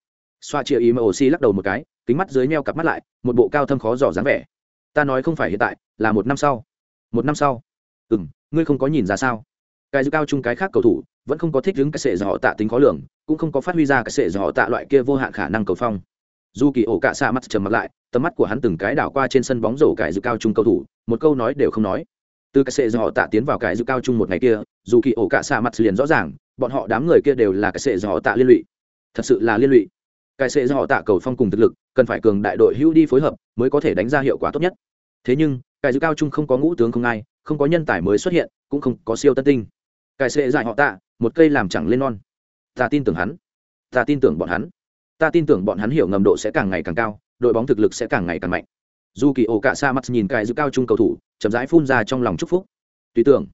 Xoa chia ý mô xì lắc đầu một cái, kính mắt dưới meo cặp mắt lại, một bộ cao thâm khó dò dáng vẻ. Ta nói không phải hiện tại, là một năm sau. Một năm sau. Ừ m ngươi không có nhìn ra sao? Cái dư cao chung cái khác cầu thủ, vẫn không có thích đứng cái sệ dò tạ tính khó lường, cũng không có phát huy ra cái sệ dò tạ loại kia vô hạn khả năng cầu phong. Dù kỳ ổ cả xa mắt trầm mặt lại tầm mắt của hắn từng cái đảo qua trên sân bóng rổ cải dự cao trung cầu thủ, một câu nói đều không nói. Từ cái sệ do họ tạ tiến vào cải dự cao trung một ngày kia, dù kỳ ổ cả xa mặt liền rõ ràng, bọn họ đám người kia đều là cái sệ do họ tạ liên lụy. Thật sự là liên lụy. Cái sệ do họ tạ cầu phong cùng thực lực, cần phải cường đại đội hữu đi phối hợp mới có thể đánh ra hiệu quả tốt nhất. Thế nhưng, cải dự cao trung không có ngũ tướng không ai, không có nhân tài mới xuất hiện, cũng không có siêu tân tinh. Cải sệ dại họ tạ, một cây làm chẳng lên non. Ta tin tưởng hắn. Ta tin tưởng bọn hắn. Ta tin tưởng bọn hắn hiểu ngầm độ sẽ càng ngày càng cao đội bóng thực lực sẽ càng ngày càng mạnh. Dù kỳ ổ cả sa mắt nhìn cái giữ cao trung cầu thủ, chậm rãi phun ra trong lòng chúc phúc. Tùy tưởng,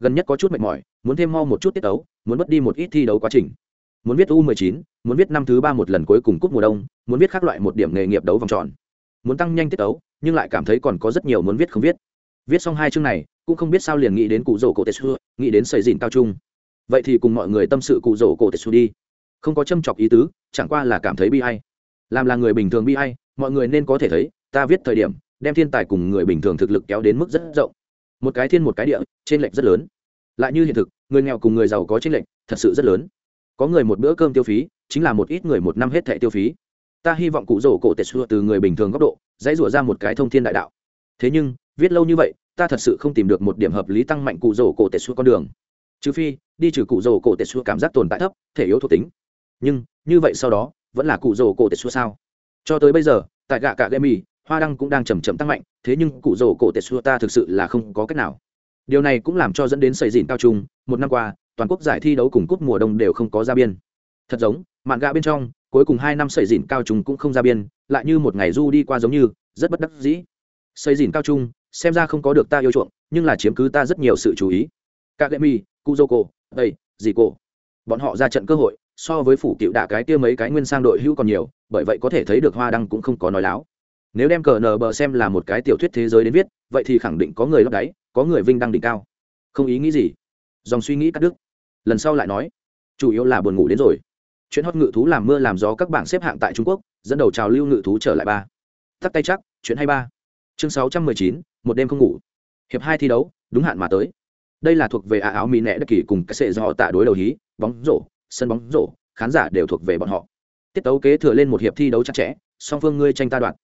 gần nhất có chút mệt mỏi, muốn thêm mau một chút tiết đấu muốn mất đi một ít thi đấu quá trình. Muốn viết u 19 muốn viết năm thứ ba một lần cuối cùng cúp mùa đông, muốn viết khác loại một điểm nghề nghiệp đấu vòng tròn. Muốn tăng nhanh tiết đấu nhưng lại cảm thấy còn có rất nhiều muốn viết không viết. Viết xong hai chương này, cũng không biết sao liền nghĩ đến cụ rổ cổ tetsu nghĩ đến sầy dìn cao trung. Vậy thì cùng mọi người tâm sự cụ rổ cổ tetsu đi. Không có châm chọc ý tứ, chẳng qua là cảm thấy bi hay làm là người bình thường bi hay mọi người nên có thể thấy, ta viết thời điểm, đem thiên tài cùng người bình thường thực lực kéo đến mức rất rộng. Một cái thiên một cái địa trên lệnh rất lớn. Lại như hiện thực, người nghèo cùng người giàu có trên lệnh thật sự rất lớn. Có người một bữa cơm tiêu phí, chính là một ít người một năm hết thẻ tiêu phí. Ta hy vọng cụ rổ cổ tệ xua từ người bình thường góc độ, dãy rủa ra một cái thông thiên đại đạo. Thế nhưng, viết lâu như vậy, ta thật sự không tìm được một điểm hợp lý tăng mạnh cụ rổ cổ tệ xua con đường. Trừ phi, đi trừ cụ rổ cổ tệ xua cảm giác tồn tại thấp, thể yếu thuộc tính. Nhưng, như vậy sau đó, vẫn là cụ rổ cổ tệ xua sao? Cho tới bây giờ tại gạ cạ gây mì hoa đăng cũng đang chầm chậm tăng mạnh thế nhưng cụ rổ cổ tệ xua ta thực sự là không có cách nào. Điều này cũng làm cho dẫn đến xây dìn cao trung một năm qua toàn quốc giải thi đấu cùng cúp mùa đông đều không có ra biên. Thật giống mạn gạ bên trong cuối cùng hai năm xây dìn cao trung cũng không ra biên lại như một ngày du đi qua giống như rất bất đắc dĩ. Xây dìn cao trung xem ra không có được ta yêu chuộng nhưng là chiếm cứ ta rất nhiều sự chú ý. Các lệ mi cổ, đây gì cổ? bọn họ ra trận cơ hội so với phủ cựu đạ cái kia mấy cái nguyên sang đội hữu còn nhiều bởi vậy có thể thấy được hoa đăng cũng không có nói láo. Nếu đem cờ nờ bờ xem là một cái tiểu thuyết thế giới đến viết, vậy thì khẳng định có người lấp đáy, có người vinh đăng đỉnh cao. Không ý nghĩ gì. Dòng suy nghĩ cắt đứt. Lần sau lại nói. Chủ yếu là buồn ngủ đến rồi. Chuyện hót ngự thú làm mưa làm gió các bảng xếp hạng tại trung quốc, dẫn đầu trào lưu ngự thú trở lại ba. Tắt tay chắc, chuyện hay ba. Chương sáu trăm mười chín, một đêm không ngủ. Hiệp hai thi đấu, đúng hạn mà tới. Đây là thuộc về ả áo mỹ nẹ đất kỳ cùng các sệ do họ tạ đối đầu hí, bóng rổ, sân bóng rổ, khán giả đều thuộc về bọn họ tiết tấu kế thừa lên một hiệp thi đấu chặt chẽ, song phương ngươi tranh ta đoạn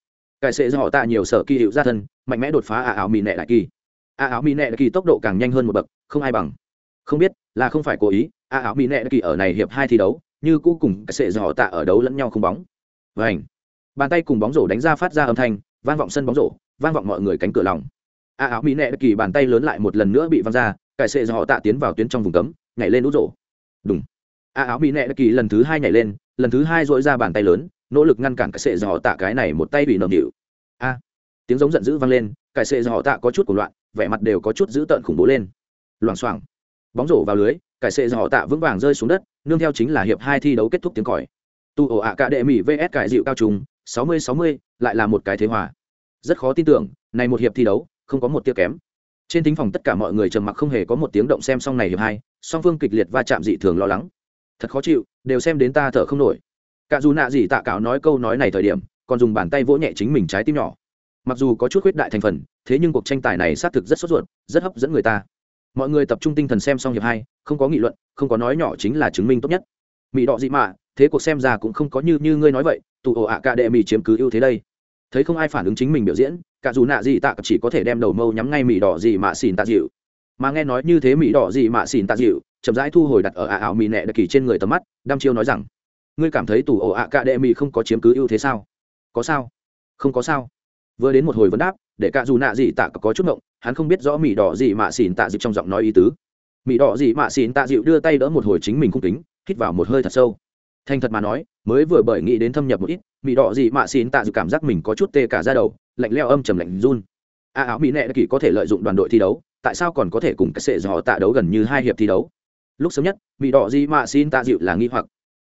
Cải sệ do họ tạ nhiều sở kỳ hiệu ra thân, mạnh mẽ đột phá ả áo mỹ nẹ đại kỳ. Ả áo mỹ nẹ đại kỳ tốc độ càng nhanh hơn một bậc, không ai bằng. Không biết là không phải cố ý ả áo mỹ nẹ đại kỳ ở này hiệp hai thi đấu, như cũ cùng cải sệ do họ tạ ở đấu lẫn nhau không bóng. Vảnh bàn tay cùng bóng rổ đánh ra phát ra âm thanh, vang vọng sân bóng rổ, vang vọng mọi người cánh cửa lòng. Ả áo mỹ nệ đại kỳ bàn tay lớn lại một lần nữa bị văng ra, cải sệ do họ tạ tiến vào tuyến trong vùng cấm, nhảy lên út rổ. Đúng Ả áo mỹ nệ đại kỳ lần thứ hai nhảy lên lần thứ hai dỗi ra bàn tay lớn, nỗ lực ngăn cản cái sệ do họ tạ cái này một tay bị nồng hiệu a! Tiếng giống giận dữ vang lên, cái sệ do họ tạ có chút của loạn, vẻ mặt đều có chút dữ tợn khủng bố lên. Loảng xoảng. Bóng rổ vào lưới, cái sệ do họ tạ vững vàng rơi xuống đất, nương theo chính là hiệp hai thi đấu kết thúc tiếng còi. Tu ổ ạ cả đệ mỹ vs cải dịu cao trùng, sáu mươi sáu mươi, lại là một cái thế hòa. Rất khó tin tưởng, này một hiệp thi đấu, không có một tia kém. Trên thính phòng tất cả mọi người trầm mặc không hề có một tiếng động xem xong này hiệp hai, song phương kịch liệt va chạm dị thường lo lắng thật khó chịu, đều xem đến ta thở không nổi. Cả dù nạ gì tạ cáo nói câu nói này thời điểm, còn dùng bàn tay vỗ nhẹ chính mình trái tim nhỏ. Mặc dù có chút khuyết đại thành phần, thế nhưng cuộc tranh tài này xác thực rất sốt ruột, rất hấp dẫn người ta. Mọi người tập trung tinh thần xem xong hiệp hai, không có nghị luận, không có nói nhỏ chính là chứng minh tốt nhất. Mỹ đọ dị mạ, thế cuộc xem ra cũng không có như như ngươi nói vậy, tụ ổ ạ cả đệ mỹ chiếm cứ ưu thế đây. Thấy không ai phản ứng chính mình biểu diễn, cả dù nạ gì tạ chỉ có thể đem đầu mâu nhắm ngay mỹ đỏ gì mạ xỉn tạ dịu. Mà nghe nói như thế mỹ đỏ gì mạ xỉn tạ dịu chậm rãi thu hồi đặt ở ả ảo mỹ nẹ đặc kỳ trên người tầm mắt đăm chiêu nói rằng, ngươi cảm thấy tủ ổ ạ cạ đệ mỹ không có chiếm cứ ưu thế sao? Có sao? Không có sao. Vừa đến một hồi vấn đáp, để cạ dù nạ gì tạ có chút ngộng, hắn không biết rõ mỹ đỏ gì mạ xỉn tạ dịu trong giọng nói ý tứ. Mỹ đỏ gì mạ xỉn tạ dịu đưa tay đỡ một hồi chính mình cung kính, hít vào một hơi thật sâu. Thành thật mà nói, mới vừa bởi nghĩ đến thâm nhập một ít mỹ đỏ gì mạ xỉn tạ dịu cảm giác mình có chút tê cả ra đầu, lạnh leo âm trầm lạnh run. A áo mỹ nệ kỳ có thể lợi dụng đoàn đội thi đấu, tại sao còn có thể cùng cái sệ dò tạ đấu gần như hai hiệp thi đấu? Lúc sớm nhất mỹ đỏ gì mạ xin tạ dịu là nghi hoặc.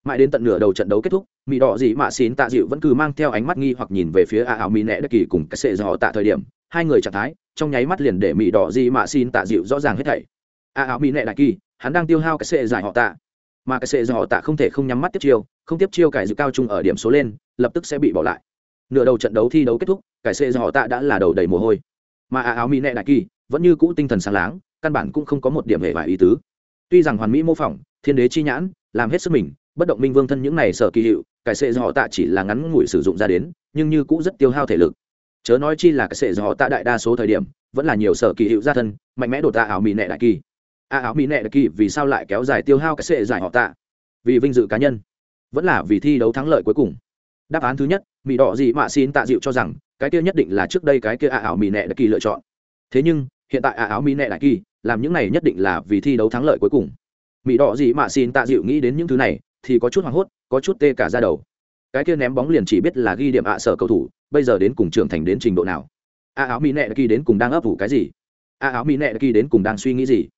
Mãi đến tận nửa đầu trận đấu kết thúc mỹ đỏ dị mạ xin tạ dịu vẫn cứ mang theo ánh mắt nghi hoặc nhìn về phía a ảo mỹ nẹ đất kỳ cùng cái sệ dò tạ thời điểm. Hai người trạng thái, trong nháy mắt liền để mỹ đỏ dị mạ xin tạ dịu rõ ràng hết thảy. A ảo mỹ nẹ đại kỳ, hắn đang tiêu hao cái sệ giải họ tạ. Mà cái sệ do họ tạ không thể không nhắm mắt tiếp chiêu, không tiếp chiêu cải dự cao trung ở điểm số lên, lập tức sẽ bị bỏ lại. Nửa đầu trận đấu thi đấu kết thúc cải sệ do họ tạ đã là đầu đầy mồ hôi. Mà a áo mỹ nẹ đại kỳ vẫn như cũ tinh thần sáng láng, căn bản cũng không có một điểm hệ vải ý tứ tuy rằng hoàn mỹ mô phỏng, thiên đế chi nhãn, làm hết sức mình, bất động minh vương thân những này sở kỳ hiệu cải sệ do họ tạ chỉ là ngắn ngủi sử dụng ra đến, nhưng như cũ rất tiêu hao thể lực. Chớ nói chi là cải sệ do họ tạ đại đa số thời điểm, vẫn là nhiều sở kỳ hiệu ra thân, mạnh mẽ đột tạ áo mỹ nệ đại kỳ. À, a áo mỹ nệ đại kỳ, vì sao lại kéo dài tiêu hao cải sệ giải họ tạ? Vì vinh dự cá nhân, vẫn là vì thi đấu thắng lợi cuối cùng. Đáp án thứ nhất mỹ đỏ gì mạ xin tạ dịu cho rằng, cái kia nhất định là trước đây cái kia à, a áo mỹ nệ đại kỳ lựa chọn. Thế nhưng hiện tại a áo mỹ nệ đại kỳ, làm những này nhất định là vì thi đấu thắng lợi cuối cùng. Mỹ đỏ gì mà xin tạ dịu nghĩ đến những thứ này, thì có chút hoảng hốt, có chút tê cả ra đầu. Cái kia ném bóng liền chỉ biết là ghi điểm ạ sở cầu thủ, bây giờ đến cùng trưởng thành đến trình độ nào? A áo mỹ đại kỳ đến cùng đang ấp ủ cái gì? A áo mỹ đại kỳ đến cùng đang suy nghĩ gì?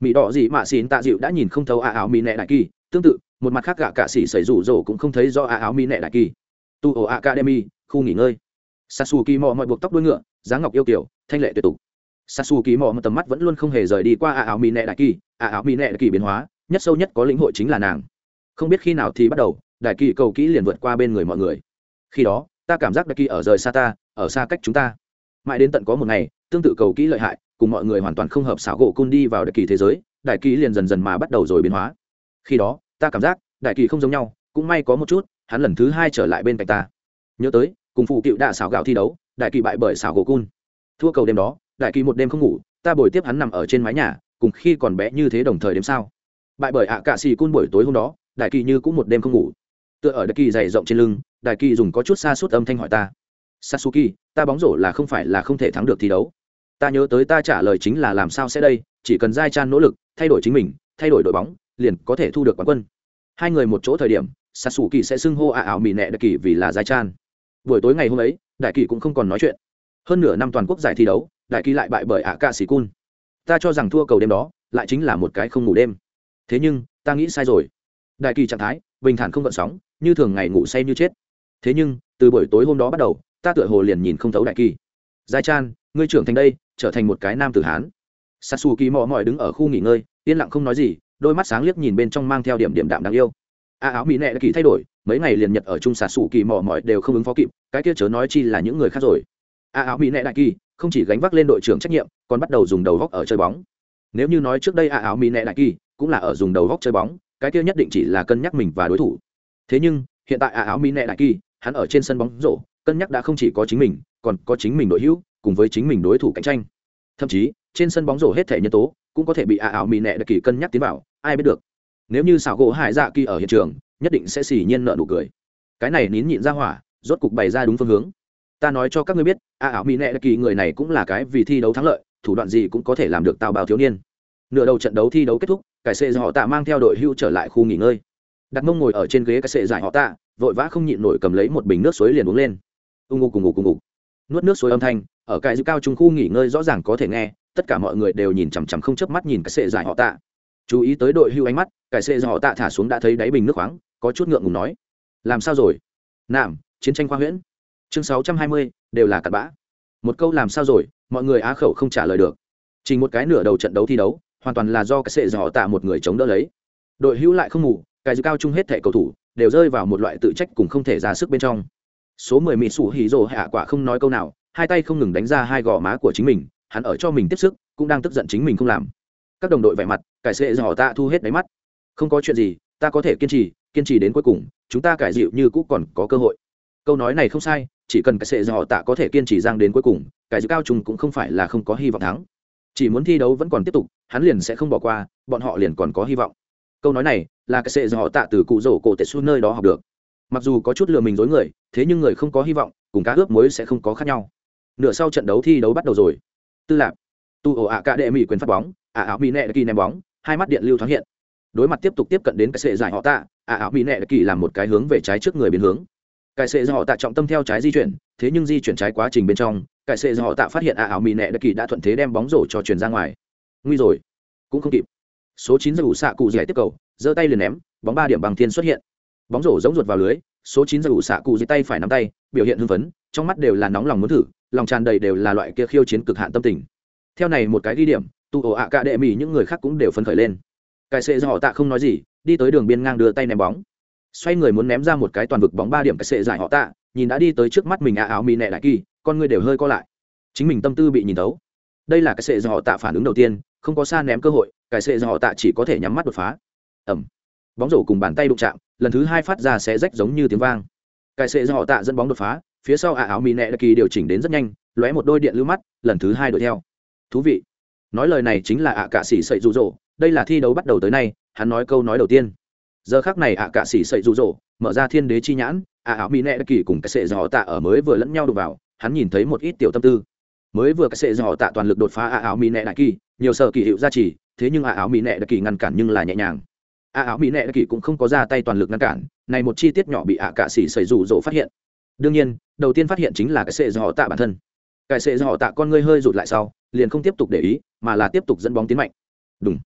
Mỹ đỏ gì mà xin tạ dịu đã nhìn không thấu a áo mỹ nệ đại kỳ, tương tự, một mặt khác gạ cả xỉ xảy rủ rổ cũng không thấy do a áo mỹ nệ đại kỳ. Tu ổ academy, khu nghỉ ngơi. Sasuki mò mọi buộc tóc đuôi ngựa, dáng ngọc yêu kiểu, thanh lệ tuyệt tục sasu ký mò một tầm mắt vẫn luôn không hề rời đi qua a áo mỹ nệ đại kỳ. A áo mỹ nệ đại kỳ biến hóa, nhất sâu nhất có lĩnh hội chính là nàng. Không biết khi nào thì bắt đầu, đại kỳ cầu kỹ liền vượt qua bên người mọi người. Khi đó, ta cảm giác đại kỳ ở rời xa ta, ở xa cách chúng ta. Mãi đến tận có một ngày, tương tự cầu kỹ lợi hại, cùng mọi người hoàn toàn không hợp xảo gỗ cun đi vào đại kỳ thế giới, đại kỳ liền dần dần mà bắt đầu rồi biến hóa. Khi đó, ta cảm giác đại kỳ không giống nhau, cũng may có một chút, hắn lần thứ hai trở lại bên cạnh ta. Nhớ tới, cùng phụ cựu đạ xảo gạo thi đấu, đại kỳ bại bởi xảo gỗ cun. Thua cầu đêm đó đại kỳ một đêm không ngủ, ta bồi tiếp hắn nằm ở trên mái nhà, cùng khi còn bé như thế đồng thời đêm sao? Bại bởi ạ cạ xì cun buổi tối hôm đó, đại kỳ như cũng một đêm không ngủ. Tựa ở đại kỳ dày rộng trên lưng, đại kỳ dùng có chút xa suốt âm thanh hỏi ta. Sasuki ta bóng rổ là không phải là không thể thắng được thi đấu. Ta nhớ tới ta trả lời chính là làm sao sẽ đây, chỉ cần giai chan nỗ lực, thay đổi chính mình, thay đổi đội bóng, liền có thể thu được quán quân. Hai người một chỗ thời điểm sasuki sẽ xưng hô ạ ảo mì nẹ đại kỳ vì là giai chan. Buổi tối ngày hôm ấy, đại kỳ cũng không còn nói chuyện. Hơn nửa năm toàn quốc giải thi đấu đại kỳ lại bại bởi ạ ca sĩ cun. Ta cho rằng thua cầu đêm đó lại chính là một cái không ngủ đêm. Thế nhưng, ta nghĩ sai rồi. Đại kỳ trạng thái, bình thản không gợn sóng, như thường ngày ngủ say như chết. Thế nhưng, từ buổi tối hôm đó bắt đầu, ta tựa hồ liền nhìn không thấu đại kỳ. Giai chan, ngươi trưởng thành đây, trở thành một cái nam tử hán. Sasu kỳ mò mỏi đứng ở khu nghỉ ngơi, yên lặng không nói gì, đôi mắt sáng liếc nhìn bên trong mang theo điểm điểm đạm đáng yêu. A áo mỹ nệ đã kỳ thay đổi, mấy ngày liền nhật ở chung xà Sủ kỳ mò mỏi đều không ứng phó kịp, cái kia chớ nói chi là những người khác rồi a áo mỹ nệ đại kỳ, không chỉ gánh vác lên đội trưởng trách nhiệm, còn bắt đầu dùng đầu góc ở chơi bóng. Nếu như nói trước đây a áo mỹ nệ đại kỳ cũng là ở dùng đầu góc chơi bóng, cái kia nhất định chỉ là cân nhắc mình và đối thủ. Thế nhưng, hiện tại a áo mỹ nệ đại kỳ, hắn ở trên sân bóng rổ, cân nhắc đã không chỉ có chính mình, còn có chính mình đội hữu, cùng với chính mình đối thủ cạnh tranh. Thậm chí, trên sân bóng rổ hết thể nhân tố cũng có thể bị a áo mỹ nệ đại kỳ cân nhắc tiến vào, ai biết được. Nếu như xảo gỗ hải dạ kỳ ở hiện trường, nhất định sẽ xỉ nhiên nợ nụ cười. Cái này nín nhịn ra hỏa, rốt cục bày ra đúng phương hướng ta nói cho các ngươi biết, a ảo mỹ nệ đại kỳ người này cũng là cái vì thi đấu thắng lợi, thủ đoạn gì cũng có thể làm được tao bào thiếu niên. Nửa đầu trận đấu thi đấu kết thúc, cải sệ họ tạ mang theo đội hưu trở lại khu nghỉ ngơi. Đặt mông ngồi ở trên ghế cải sệ giải họ tạ, vội vã không nhịn nổi cầm lấy một bình nước suối liền uống lên. Ưng ngục cùng ngục cùng ngục nuốt nước suối âm thanh, ở cải dư cao trung khu nghỉ ngơi rõ ràng có thể nghe, tất cả mọi người đều nhìn chằm chằm không chớp mắt nhìn cải sệ giải họ tạ. Chú ý tới đội hưu ánh mắt, cải sệ họ tạ thả xuống đã thấy đáy bình nước khoáng, có chút ngượng ngùng nói, làm sao rồi? Nạm chiến tranh khoa huyễn chương sáu trăm hai mươi, đều là cặn bã. Một câu làm sao rồi, mọi người á khẩu không trả lời được. Chỉ một cái nửa đầu trận đấu thi đấu, hoàn toàn là do cái sệ dò tạ một người chống đỡ lấy. Đội hữu lại không ngủ, cái dư cao chung hết thẻ cầu thủ, đều rơi vào một loại tự trách cùng không thể ra sức bên trong. Số mười mỹ sủ hỉ rồ hạ quả không nói câu nào, hai tay không ngừng đánh ra hai gò má của chính mình, hắn ở cho mình tiếp sức, cũng đang tức giận chính mình không làm. Các đồng đội vẻ mặt cải sệ dò tạ thu hết đáy mắt. Không có chuyện gì, ta có thể kiên trì kiên trì đến cuối cùng, chúng ta cải dịu như cũ còn có cơ hội. Câu nói này không sai chỉ cần cái sệ dò tạ có thể kiên trì giang đến cuối cùng, cái dự cao trùng cũng không phải là không có hy vọng thắng. Chỉ muốn thi đấu vẫn còn tiếp tục, hắn liền sẽ không bỏ qua, bọn họ liền còn có hy vọng. Câu nói này là cái sệ dò tạ từ cụ rổ cổ tệ xuống nơi đó học được. Mặc dù có chút lừa mình dối người, thế nhưng người không có hy vọng, cùng cá ướp muối sẽ không có khác nhau. Nửa sau trận đấu thi đấu bắt đầu rồi. Tư lạc tu ổ ạ cả đệ mỹ quyền phát bóng ạ áo mỹ nẹ kỳ ném bóng, hai mắt điện lưu thoáng hiện. Đối mặt tiếp tục tiếp cận đến cái sệ giải họ tạ ạ áo mỹ nẹ kỳ làm một cái hướng về trái trước người biến hướng. Cải sệ giải họ tạ trọng tâm theo trái di chuyển, thế nhưng di chuyển trái quá trình bên trong cải sệ giải họ tạ phát hiện ạ ảo mỹ nẹ kỳ đã thuận thế đem bóng rổ cho chuyển ra ngoài. Nguy rồi. Cũng không kịp. Số chín giải ủ xạ cụ dẻ tiếp cầu, giơ tay liền ném, bóng ba điểm bằng thiên xuất hiện. Bóng rổ giống ruột vào lưới, số chín giải ủ xạ cụ dưới tay phải nắm tay, biểu hiện hưng phấn, trong mắt đều là nóng lòng muốn thử, lòng tràn đầy đều là loại kia khiêu chiến cực hạn tâm tình. Theo này một cái ghi điểm tụ ổ ạ cả đệ mỹ những người khác cũng đều phấn khởi lên. Cải sệ do họ tạ không nói gì, đi tới đường biên ngang đưa tay ném bóng xoay người muốn ném ra một cái toàn vực bóng ba điểm cái sệ giải họ tạ, nhìn đã đi tới trước mắt mình ạ áo mì nẹ đại kỳ, con người đều hơi co lại. Chính mình tâm tư bị nhìn tấu đây là cái sệ do họ tạ phản ứng đầu tiên, không có xa ném cơ hội, cái sệ do họ tạ chỉ có thể nhắm mắt đột phá. Ẩm bóng rổ cùng bàn tay đụng chạm, lần thứ hai phát ra sẽ rách giống như tiếng vang. Cái sệ do họ tạ dẫn bóng đột phá, phía sau ạ áo mì nẹ đại kỳ điều chỉnh đến rất nhanh, lóe một đôi điện lưu mắt, lần thứ hai đuổi theo. Thú vị. Nói lời này chính là ạ, cả sĩ sậy rụ rỗ, đây là thi đấu bắt đầu tới nay, hắn nói câu nói đầu tiên giờ khác này ạ cạ xỉ sậy rụ rỗ, mở ra thiên đế chi nhãn, ạ áo mỹ nẹ đất kỳ cùng cái sệ dò tạ ở mới vừa lẫn nhau đụng vào, hắn nhìn thấy một ít tiểu tâm tư. Mới vừa cái sệ dò tạ toàn lực đột phá ạ áo mỹ nẹ đại kỳ, nhiều sở kỳ hiệu gia trì, thế nhưng ạ áo mỹ nẹ đất kỳ ngăn cản nhưng là nhẹ nhàng. Ạ áo mỹ nẹ đất kỳ cũng không có ra tay toàn lực ngăn cản, này một chi tiết nhỏ bị ạ cạ xỉ sậy rụ rỗ phát hiện. Đương nhiên, đầu tiên phát hiện chính là cái sệ dò tạ bản thân. Cái sệ dò tạ con ngươi hơi rụt lại sau, liền không tiếp tục để ý, mà là tiếp tục dẫn bóng tiến mạnh. Đúng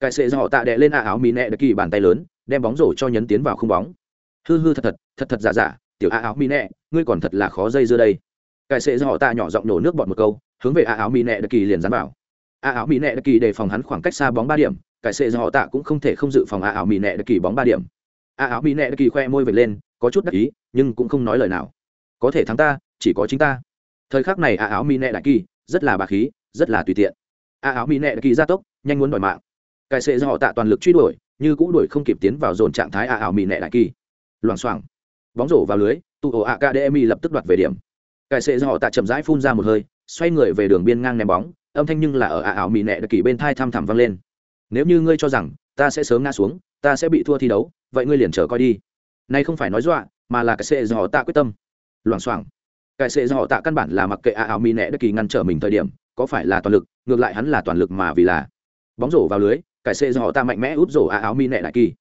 cái sệ dò tạ đệ lên ạ áo mỹ nẹ đặc kỳ bàn tay lớn đem bóng rổ cho nhấn tiến vào không bóng. Hư hư thật thật thật thật giả giả, tiểu a áo mi nẹ, ngươi còn thật là khó dây dưa đây. Cái sệ do họ tạ nhỏ giọng nổ nước bọt một câu, hướng về a áo mi nẹ đặc kỳ liền dán vào. A áo mi nẹ đặc kỳ đề phòng hắn khoảng cách xa bóng ba điểm cái sệ do họ tạ cũng không thể không dự phòng a áo mi nẹ đặc kỳ bóng ba điểm. A áo mi nẹ đặc kỳ khoe môi vệt lên, có chút đắc ý, nhưng cũng không nói lời nào. Có thể thắng ta, chỉ có chính ta. Thời khắc này a áo mi nẹ đại kỳ, rất là bà khí, rất là tùy tiện. A áo mỹ nệ kỳ gia tốc, nhanh muốn đòi mạng. Cải sệ do họ tạ toàn lực truy đuổi như cũ đuổi không kịp tiến vào dồn trạng thái a ảo mỹ nẹ đại kỳ. Loảng xoảng. Bóng rổ vào lưới, tụ ổ academy lập tức đoạt về điểm. Cải sệ do họ tạ chậm rãi phun ra một hơi, xoay người về đường biên ngang ném bóng, âm thanh nhưng là ở a ảo mỹ nẹ đại kỳ bên thai thăm thẳm vang lên. Nếu như ngươi cho rằng, ta sẽ sớm ngã xuống, ta sẽ bị thua thi đấu, vậy ngươi liền chờ coi đi. Nay không phải nói dọa, mà là cái sệ do họ tạ quyết tâm. Loảng xoảng. Cải sệ do họ tạ căn bản là mặc kệ a ảo mỹ nẹ đại kỳ ngăn trở mình thời điểm, có phải là toàn lực, ngược lại hắn là toàn lực mà vì là. Bóng rổ vào lưới cải xệ do họ ta mạnh mẽ út rổ a áo mi nẹ đại kỳ.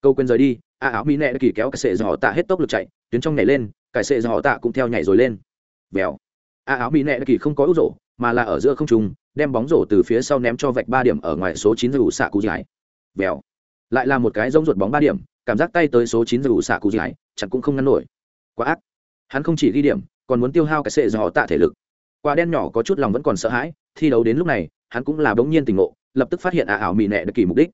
Câu quên rời đi, a áo mi nẹ đại kỳ kéo cải xệ do họ ta hết tốc lực chạy, tuyến trong nhảy lên, cải xệ do họ ta cũng theo nhảy rồi lên. Vèo. A áo mi nẹ đại kỳ không có út rổ, mà là ở giữa không trung, đem bóng rổ từ phía sau ném cho vạch ba điểm ở ngoài số chín dù xạ cú dài vèo. Lại là một cái rông ruột bóng ba điểm, cảm giác tay tới số chín dù xạ cú dài chẳng cũng không ngăn nổi. Quá ác. Hắn không chỉ ghi điểm, còn muốn tiêu hao cái sệ dò họ tạ thể lực. Quả đen nhỏ có chút lòng vẫn còn sợ hãi, thi đấu đến lúc này, hắn cũng là bỗng nhiên tình ngộ lập tức phát hiện a ảo mỹ nẹ đặc kỳ mục đích.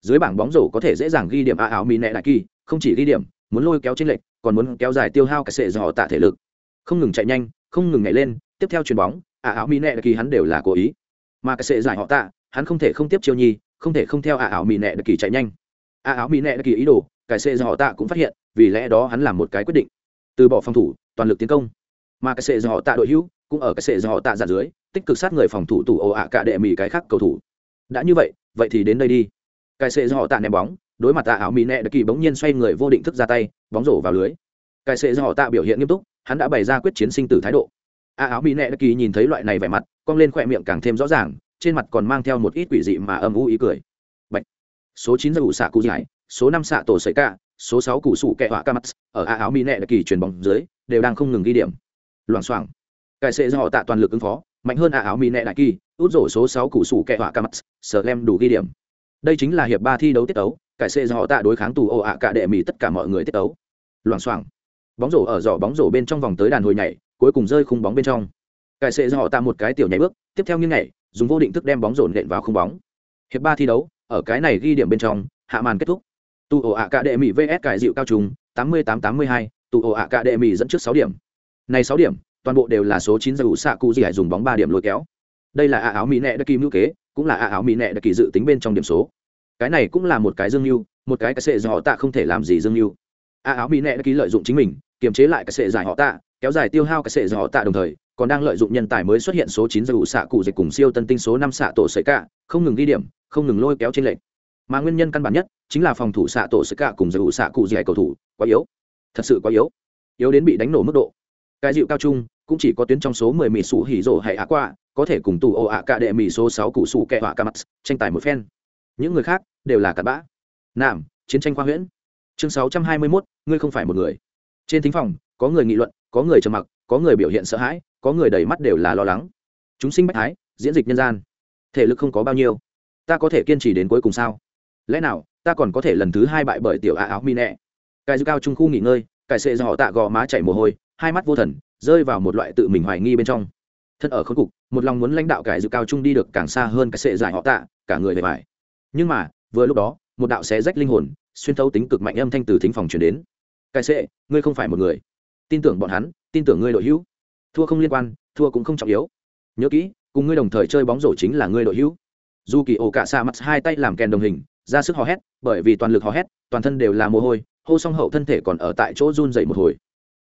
Dưới bảng bóng rổ có thể dễ dàng ghi điểm a ảo mỹ nẹ đặc kỳ, không chỉ ghi điểm, muốn lôi kéo trên lệch còn muốn kéo dài tiêu hao cái sệ dò tạ thể lực. Không ngừng chạy nhanh, không ngừng nhảy lên, tiếp theo chuyền bóng, a ảo mỹ nẹ đặc kỳ hắn đều là cố ý. Mà cái sệ giải họ tạ, hắn không thể không tiếp chiêu nhi, không thể không theo a ảo mỹ nẹ đặc kỳ chạy nhanh. A ảo mỹ nẹ đặc kỳ ý đồ, cái sệ dò tạ cũng phát hiện, vì lẽ đó hắn làm một cái quyết định. Từ bỏ phòng thủ, toàn lực tiến công. Mà cái sệ dò tạ đội hữu, cũng ở cái sệ dò tạ giả dưới, tích cực sát người phòng thủ tủ ồ ạ cả đệ mì cái khác cầu thủ đã như vậy vậy thì đến đây đi. Cài sệ do họ tạ ném bóng, đối mặt tạ ảo mỹ nẹ đã kỳ bỗng nhiên xoay người vô định thức ra tay, bóng rổ vào lưới. Cài sệ do họ tạ biểu hiện nghiêm túc, hắn đã bày ra quyết chiến sinh tử thái độ. A áo mỹ nẹ đã kỳ nhìn thấy loại này vẻ mặt, cong lên khỏe miệng càng thêm rõ ràng, trên mặt còn mang theo một ít quỷ dị mà âm u ý cười. Bạch. số chín giờ ủ xạ cụ giải, số năm xạ tổ sợi ca số sáu cụ sủ kẹ họa ca mắt ở a áo mỹ nẹ đã kỳ chuyền bóng dưới, đều đang không ngừng ghi điểm. Loảng xoảng. Cài sệ do họ tạ toàn lực ứng phó, mạnh hơn ả áo mỹ nẹ đại kỳ út rổ số sáu cụ sủ kẹ họa ca mắt sờ lem đủ ghi điểm. Đây chính là hiệp ba thi đấu tiết tấu, cải sệ do họ tạ đối kháng tù ồ ạ cả đệ mỹ tất cả mọi người tiết tấu. Loảng xoảng. Bóng rổ ở giỏ bóng rổ bên trong vòng tới đàn hồi nhảy, cuối cùng rơi khung bóng bên trong. Cải sệ do họ tạ một cái tiểu nhảy bước, tiếp theo như nhảy, dùng vô định thức đem bóng rổ nện vào khung bóng. Hiệp ba thi đấu, ở cái này ghi điểm bên trong, hạ màn kết thúc. Tù ồ ạ cả đệ mỹ vs cải dịu cao trùng, tám mươi tám tám mươi hai, tù ồ ạ cả đệ mỹ dẫn trước sáu điểm. Này sáu điểm, toàn bộ đều là số chín giờ ủ xạ cụ gì hải dùng bóng ba điểm lôi kéo đây là a áo mỹ nẹ đặc kỳ mưu kế, cũng là a áo mỹ nẹ đặc kỳ dự tính bên trong điểm số. Cái này cũng là một cái dương mưu, một cái cái sệ do họ tạ không thể làm gì dương mưu. A áo mỹ nẹ đặc kỳ lợi dụng chính mình, kiềm chế lại cái sệ giải họ tạ, kéo dài tiêu hao cái sệ do họ tạ đồng thời, còn đang lợi dụng nhân tài mới xuất hiện số chín giải ủ xạ cụ dịch cùng siêu tân tinh số năm xạ tổ sợi cả không ngừng ghi điểm, không ngừng lôi kéo trên lệnh mà nguyên nhân căn bản nhất chính là phòng thủ xạ tổ sợi cả cùng giải ủ xạ cụ dịch cầu thủ, quá yếu. Thật sự quá yếu. Yếu đến bị đánh nổ mức độ. Cái dịu cao trung cũng chỉ có tuyến trong số 10 mỹ sủ hỉ rổ hay ạ qua có thể cùng tù ồ ạ cả đệ mỹ số sáu cụ sủ kẹ họa ca mắt tranh tài một phen. Những người khác đều là cặn bã. Nam chiến tranh khoa huyễn. Chương 621, ngươi không phải một người. Trên thính phòng có người nghị luận có người trầm mặc có người biểu hiện sợ hãi có người đầy mắt đều là lo lắng. Chúng sinh bách thái diễn dịch nhân gian. Thể lực không có bao nhiêu. Ta có thể kiên trì đến cuối cùng sao? Lẽ nào ta còn có thể lần thứ hai bại bởi tiểu ạ áo mi nẹ? Cài dư cao trung khu nghỉ ngơi cài sệ do họ tạ gò má chảy mồ hôi hai mắt vô thần rơi vào một loại tự mình hoài nghi bên trong thân ở khốn cục, một lòng muốn lãnh đạo cải dự cao trung đi được càng xa hơn cái sệ giải họ tạ, cả người bề vải nhưng mà, vừa lúc đó, một đạo xé rách linh hồn, xuyên thấu tính cực mạnh âm thanh từ thính phòng truyền đến. Cái sệ, ngươi không phải một người. Tin tưởng bọn hắn, tin tưởng ngươi đội hữu. Thua không liên quan, thua cũng không trọng yếu. Nhớ kỹ, cùng ngươi đồng thời chơi bóng rổ chính là ngươi đội hữu. Dù kỳ ổ cả xa mặt hai tay làm kèn đồng hình, ra sức hò hét, bởi vì toàn lực hò hét, toàn thân đều là mồ hôi, hô xong hậu thân thể còn ở tại chỗ run dậy một hồi.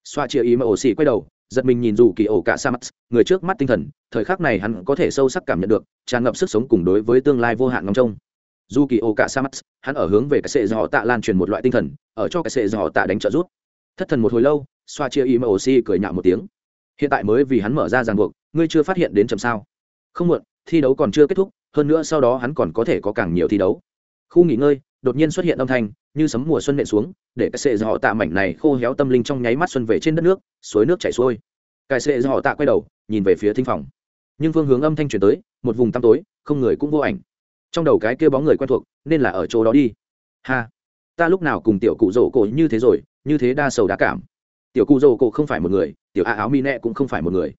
Xoa chia ý mà ổ xì quay đầu giật mình nhìn dù kỳ ổ cả sa mắt người trước mắt tinh thần, thời khắc này hắn có thể sâu sắc cảm nhận được, tràn ngập sức sống cùng đối với tương lai vô hạn ngóng trông. Dù kỳ ổ cả sa mắt hắn ở hướng về cái sệ dò tạ lan truyền một loại tinh thần, ở cho cái sệ dò tạ đánh trợ rút thất thần một hồi lâu, xoa chia im mà cười nhạo một tiếng. Hiện tại mới vì hắn mở ra ràng buộc, ngươi chưa phát hiện đến chầm sao? Không muộn, thi đấu còn chưa kết thúc, hơn nữa sau đó hắn còn có thể có càng nhiều thi đấu. Khu nghỉ ngơi, đột nhiên xuất hiện âm thanh như sấm mùa xuân nện xuống, để cái sệ dọ tạ mảnh này khô héo tâm linh trong nháy mắt xuân về trên đất nước, suối nước chảy xuôi. Cái sệ dọ tạ quay đầu, nhìn về phía thinh phòng. Nhưng phương hướng âm thanh chuyển tới, một vùng tăm tối, không người cũng vô ảnh. Trong đầu cái kia bóng người quen thuộc, nên là ở chỗ đó đi. Ha! Ta lúc nào cùng tiểu cụ rổ cổ như thế rồi, như thế đa sầu đa cảm. Tiểu cụ rổ cổ không phải một người, tiểu a áo mi nẹ cũng không phải một người.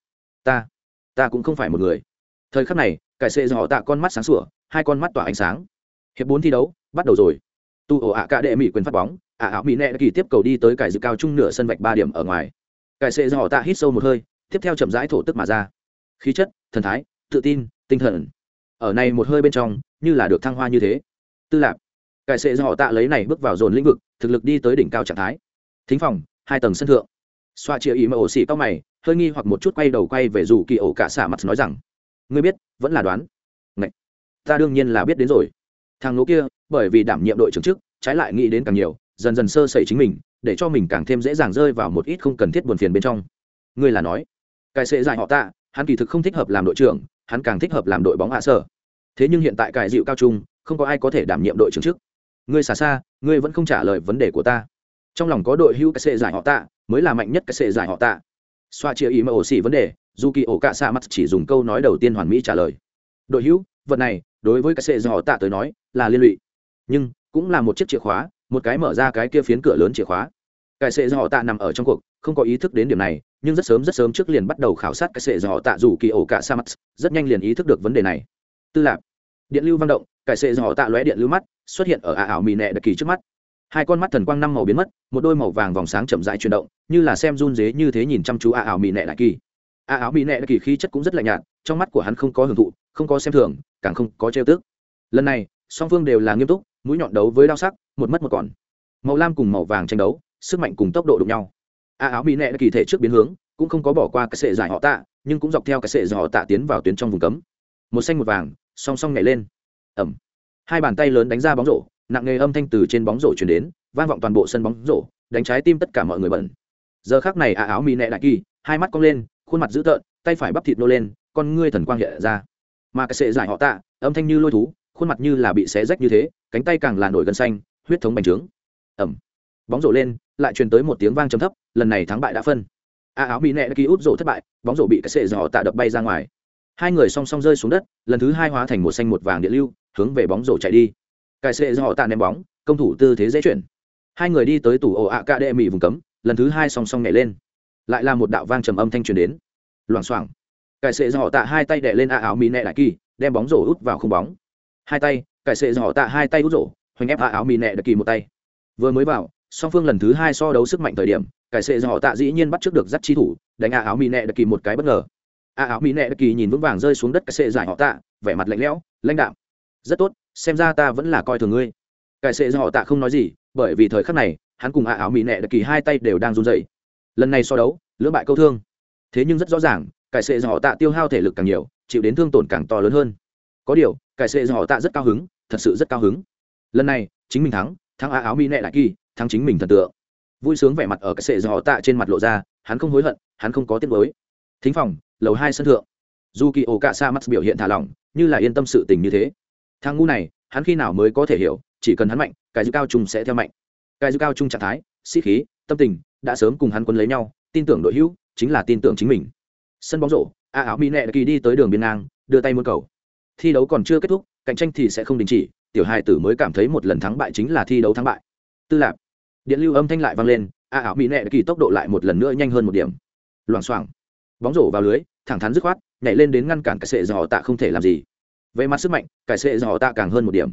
Ta ta cũng không phải một người. Thời khắc này cải sệ dọ tạ con mắt sáng sủa, hai con mắt tỏa ánh sáng. Hiệp bốn thi đấu, bắt đầu rồi tu ổ ạ cả đệ mỹ quyền phát bóng, ạ áo mỹ nẹ kỳ tiếp cầu đi tới cải dự cao trung nửa sân vạch ba điểm ở ngoài. Cải sệ dò tạ hít sâu một hơi, tiếp theo chậm rãi thổ tức mà ra. Khí chất, thần thái, tự tin, tinh thần. Ở này một hơi bên trong, như là được thăng hoa như thế. Tư lạc cải sệ dò tạ lấy này bước vào dồn lĩnh vực, thực lực đi tới đỉnh cao trạng thái. Thính phòng, hai tầng sân thượng. Xoa chia ý mà ổ xỉ tóc mày, hơi nghi hoặc một chút quay đầu quay về dù kỳ ổ cả xả mặt nói rằng, ngươi biết, vẫn là đoán. Ngậy! ta đương nhiên là biết đến rồi. Thằng nỗ kia bởi vì đảm nhiệm đội trưởng chức, trái lại nghĩ đến càng nhiều, dần dần sơ sẩy chính mình, để cho mình càng thêm dễ dàng rơi vào một ít không cần thiết buồn phiền bên trong. Ngươi là nói cải sệ giải họ tạ, hắn kỳ thực không thích hợp làm đội trưởng, hắn càng thích hợp làm đội bóng hạ sở thế nhưng hiện tại cải dịu cao trung, không có ai có thể đảm nhiệm đội trưởng chức. Ngươi xa xa, ngươi vẫn không trả lời vấn đề của ta. Trong lòng có đội hữu cái sệ giải họ tạ, mới là mạnh nhất cái sệ giải họ tạ. Xoa chia ý mà ổ xỉ vấn đề dù kỳ ổ cạ xa mắt chỉ dùng câu nói đầu tiên hoàn mỹ trả lời. Đội hữu, vật này, đối với cái sệ giải họ tạ tới nói, là liên lụy nhưng cũng là một chiếc chìa khóa, một cái mở ra cái kia phiến cửa lớn chìa khóa. Cái sệ giải họ tạ nằm ở trong cuộc, không có ý thức đến điểm này, nhưng rất sớm rất sớm trước liền bắt đầu khảo sát cái sệ giải họ tạ dù kỳ ổ cả sa mắt rất nhanh liền ý thức được vấn đề này. Tư lạc điện lưu vang động, cái sệ giải họ tạ lóe điện lưu mắt, xuất hiện ở ả ảo mì nẹ đặc kỳ trước mắt. Hai con mắt thần quang năm màu biến mất, một đôi màu vàng vòng sáng chậm rãi chuyển động, như là xem run dế như thế nhìn chăm chú a ảo mì nệ đại kỳ. Ảo mì nệ đại kỳ khí chất cũng rất lạnh nhạt, trong mắt của hắn không có hưởng thụ, không có xem thường, càng không có trêu tức. Lần này song phương đều là nghiêm túc, mũi nhọn đấu với đao sắc, một mất một còn. Màu lam cùng màu vàng tranh đấu, sức mạnh cùng tốc độ đụng nhau. A áo mỹ nệ kỳ thể trước biến hướng, cũng không có bỏ qua cái sệ giải họ tạ, nhưng cũng dọc theo cái sệ giải họ tạ tiến vào tuyến trong vùng cấm. Một xanh một vàng, song song nhảy lên. Ẩm. Hai bàn tay lớn đánh ra bóng rổ, nặng nghề âm thanh từ trên bóng rổ chuyển đến, vang vọng toàn bộ sân bóng rổ, đánh trái tim tất cả mọi người bẩn. Giờ khác này ả áo mỹ nẹ đại kỳ, hai mắt cong lên, khuôn mặt dữ tợn, tay phải bắp thịt nô lên, con ngươi thần quang hiện ra. Mà cái sệ giải họ tạ, âm thanh như lôi thú khuôn mặt như là bị xé rách như thế, cánh tay càng là nổi gân xanh, huyết thống bành trướng. Ẩm bóng rổ lên, lại truyền tới một tiếng vang trầm thấp, lần này thắng bại đã phân. A áo bị nẹ ký út rổ thất bại, bóng rổ bị cái sệ dò tạ đập bay ra ngoài. Hai người song song rơi xuống đất, lần thứ hai hóa thành một xanh một vàng điện lưu, hướng về bóng rổ chạy đi. Cái sệ do tạ ném bóng, công thủ tư thế dễ chuyển. Hai người đi tới tủ ổ ạ ca đệ mỹ vùng cấm, lần thứ hai song song nhảy lên. Lại là một đạo vang trầm âm thanh truyền đến. Loảng xoảng. Cải sệ do tạ hai tay đè lên ạ áo mỹ nẹ đại kỳ, đem bóng rổ út vào không bóng hai tay, cải sệ giỏ tạ hai tay út rổ, hoành ép hạ áo mì nẹ đặc kỳ một tay. Vừa mới vào, song phương lần thứ hai so đấu sức mạnh thời điểm, cải sệ giỏ tạ dĩ nhiên bắt trước được dắt chi thủ, đánh hạ áo mì nẹ đặc kỳ một cái bất ngờ. Hạ áo mì nẹ đặc kỳ nhìn vững vàng rơi xuống đất cải sệ giải họ tạ, vẻ mặt lạnh lẽo, lãnh đạm. Rất tốt, xem ra ta vẫn là coi thường ngươi. Cải sệ giỏ tạ không nói gì, bởi vì thời khắc này, hắn cùng hạ áo mì nẹ đặc kỳ hai tay đều đang run dậy lần này so đấu, lưỡng bại câu thương. Thế nhưng rất rõ ràng, cải sệ giỏ tạ tiêu hao thể lực càng nhiều, chịu đến thương tổn càng to lớn hơn. Có điều cải sệ họ tạ rất cao hứng, thật sự rất cao hứng. Lần này, chính mình thắng thắng ạ áo mi nẹ đại kỳ, thắng chính mình thần tượng. Vui sướng vẻ mặt ở cái sệ họ tạ trên mặt lộ ra, hắn không hối hận, hắn không có tiếc mới thính phòng, lầu hai sân thượng. Dù kỳ ổ cạ sa mắt biểu hiện thả lỏng, như là yên tâm sự tình như thế. Thằng ngu này, hắn khi nào mới có thể hiểu, chỉ cần hắn mạnh, cái dư cao trung sẽ theo mạnh. Cái dư cao trung trạng thái, sĩ khí, tâm tình, đã sớm cùng hắn quân lấy nhau, tin tưởng đội hữu, chính là tin tưởng chính mình. Sân bóng rổ a áo mỹ nệ kỳ đi tới đường biên ngang, đưa tay muôn cầu thi đấu còn chưa kết thúc, cạnh tranh thì sẽ không đình chỉ, tiểu hai tử mới cảm thấy một lần thắng bại chính là thi đấu thắng bại. Tư lạc điện lưu âm thanh lại vang lên, a ảo mỹ nệ kỳ tốc độ lại một lần nữa nhanh hơn một điểm. Loảng xoảng. Bóng rổ vào lưới, thẳng thắn dứt khoát, nhảy lên đến ngăn cản cái sệ dò tạ không thể làm gì. Về mặt sức mạnh, cái sệ dò tạ càng hơn một điểm.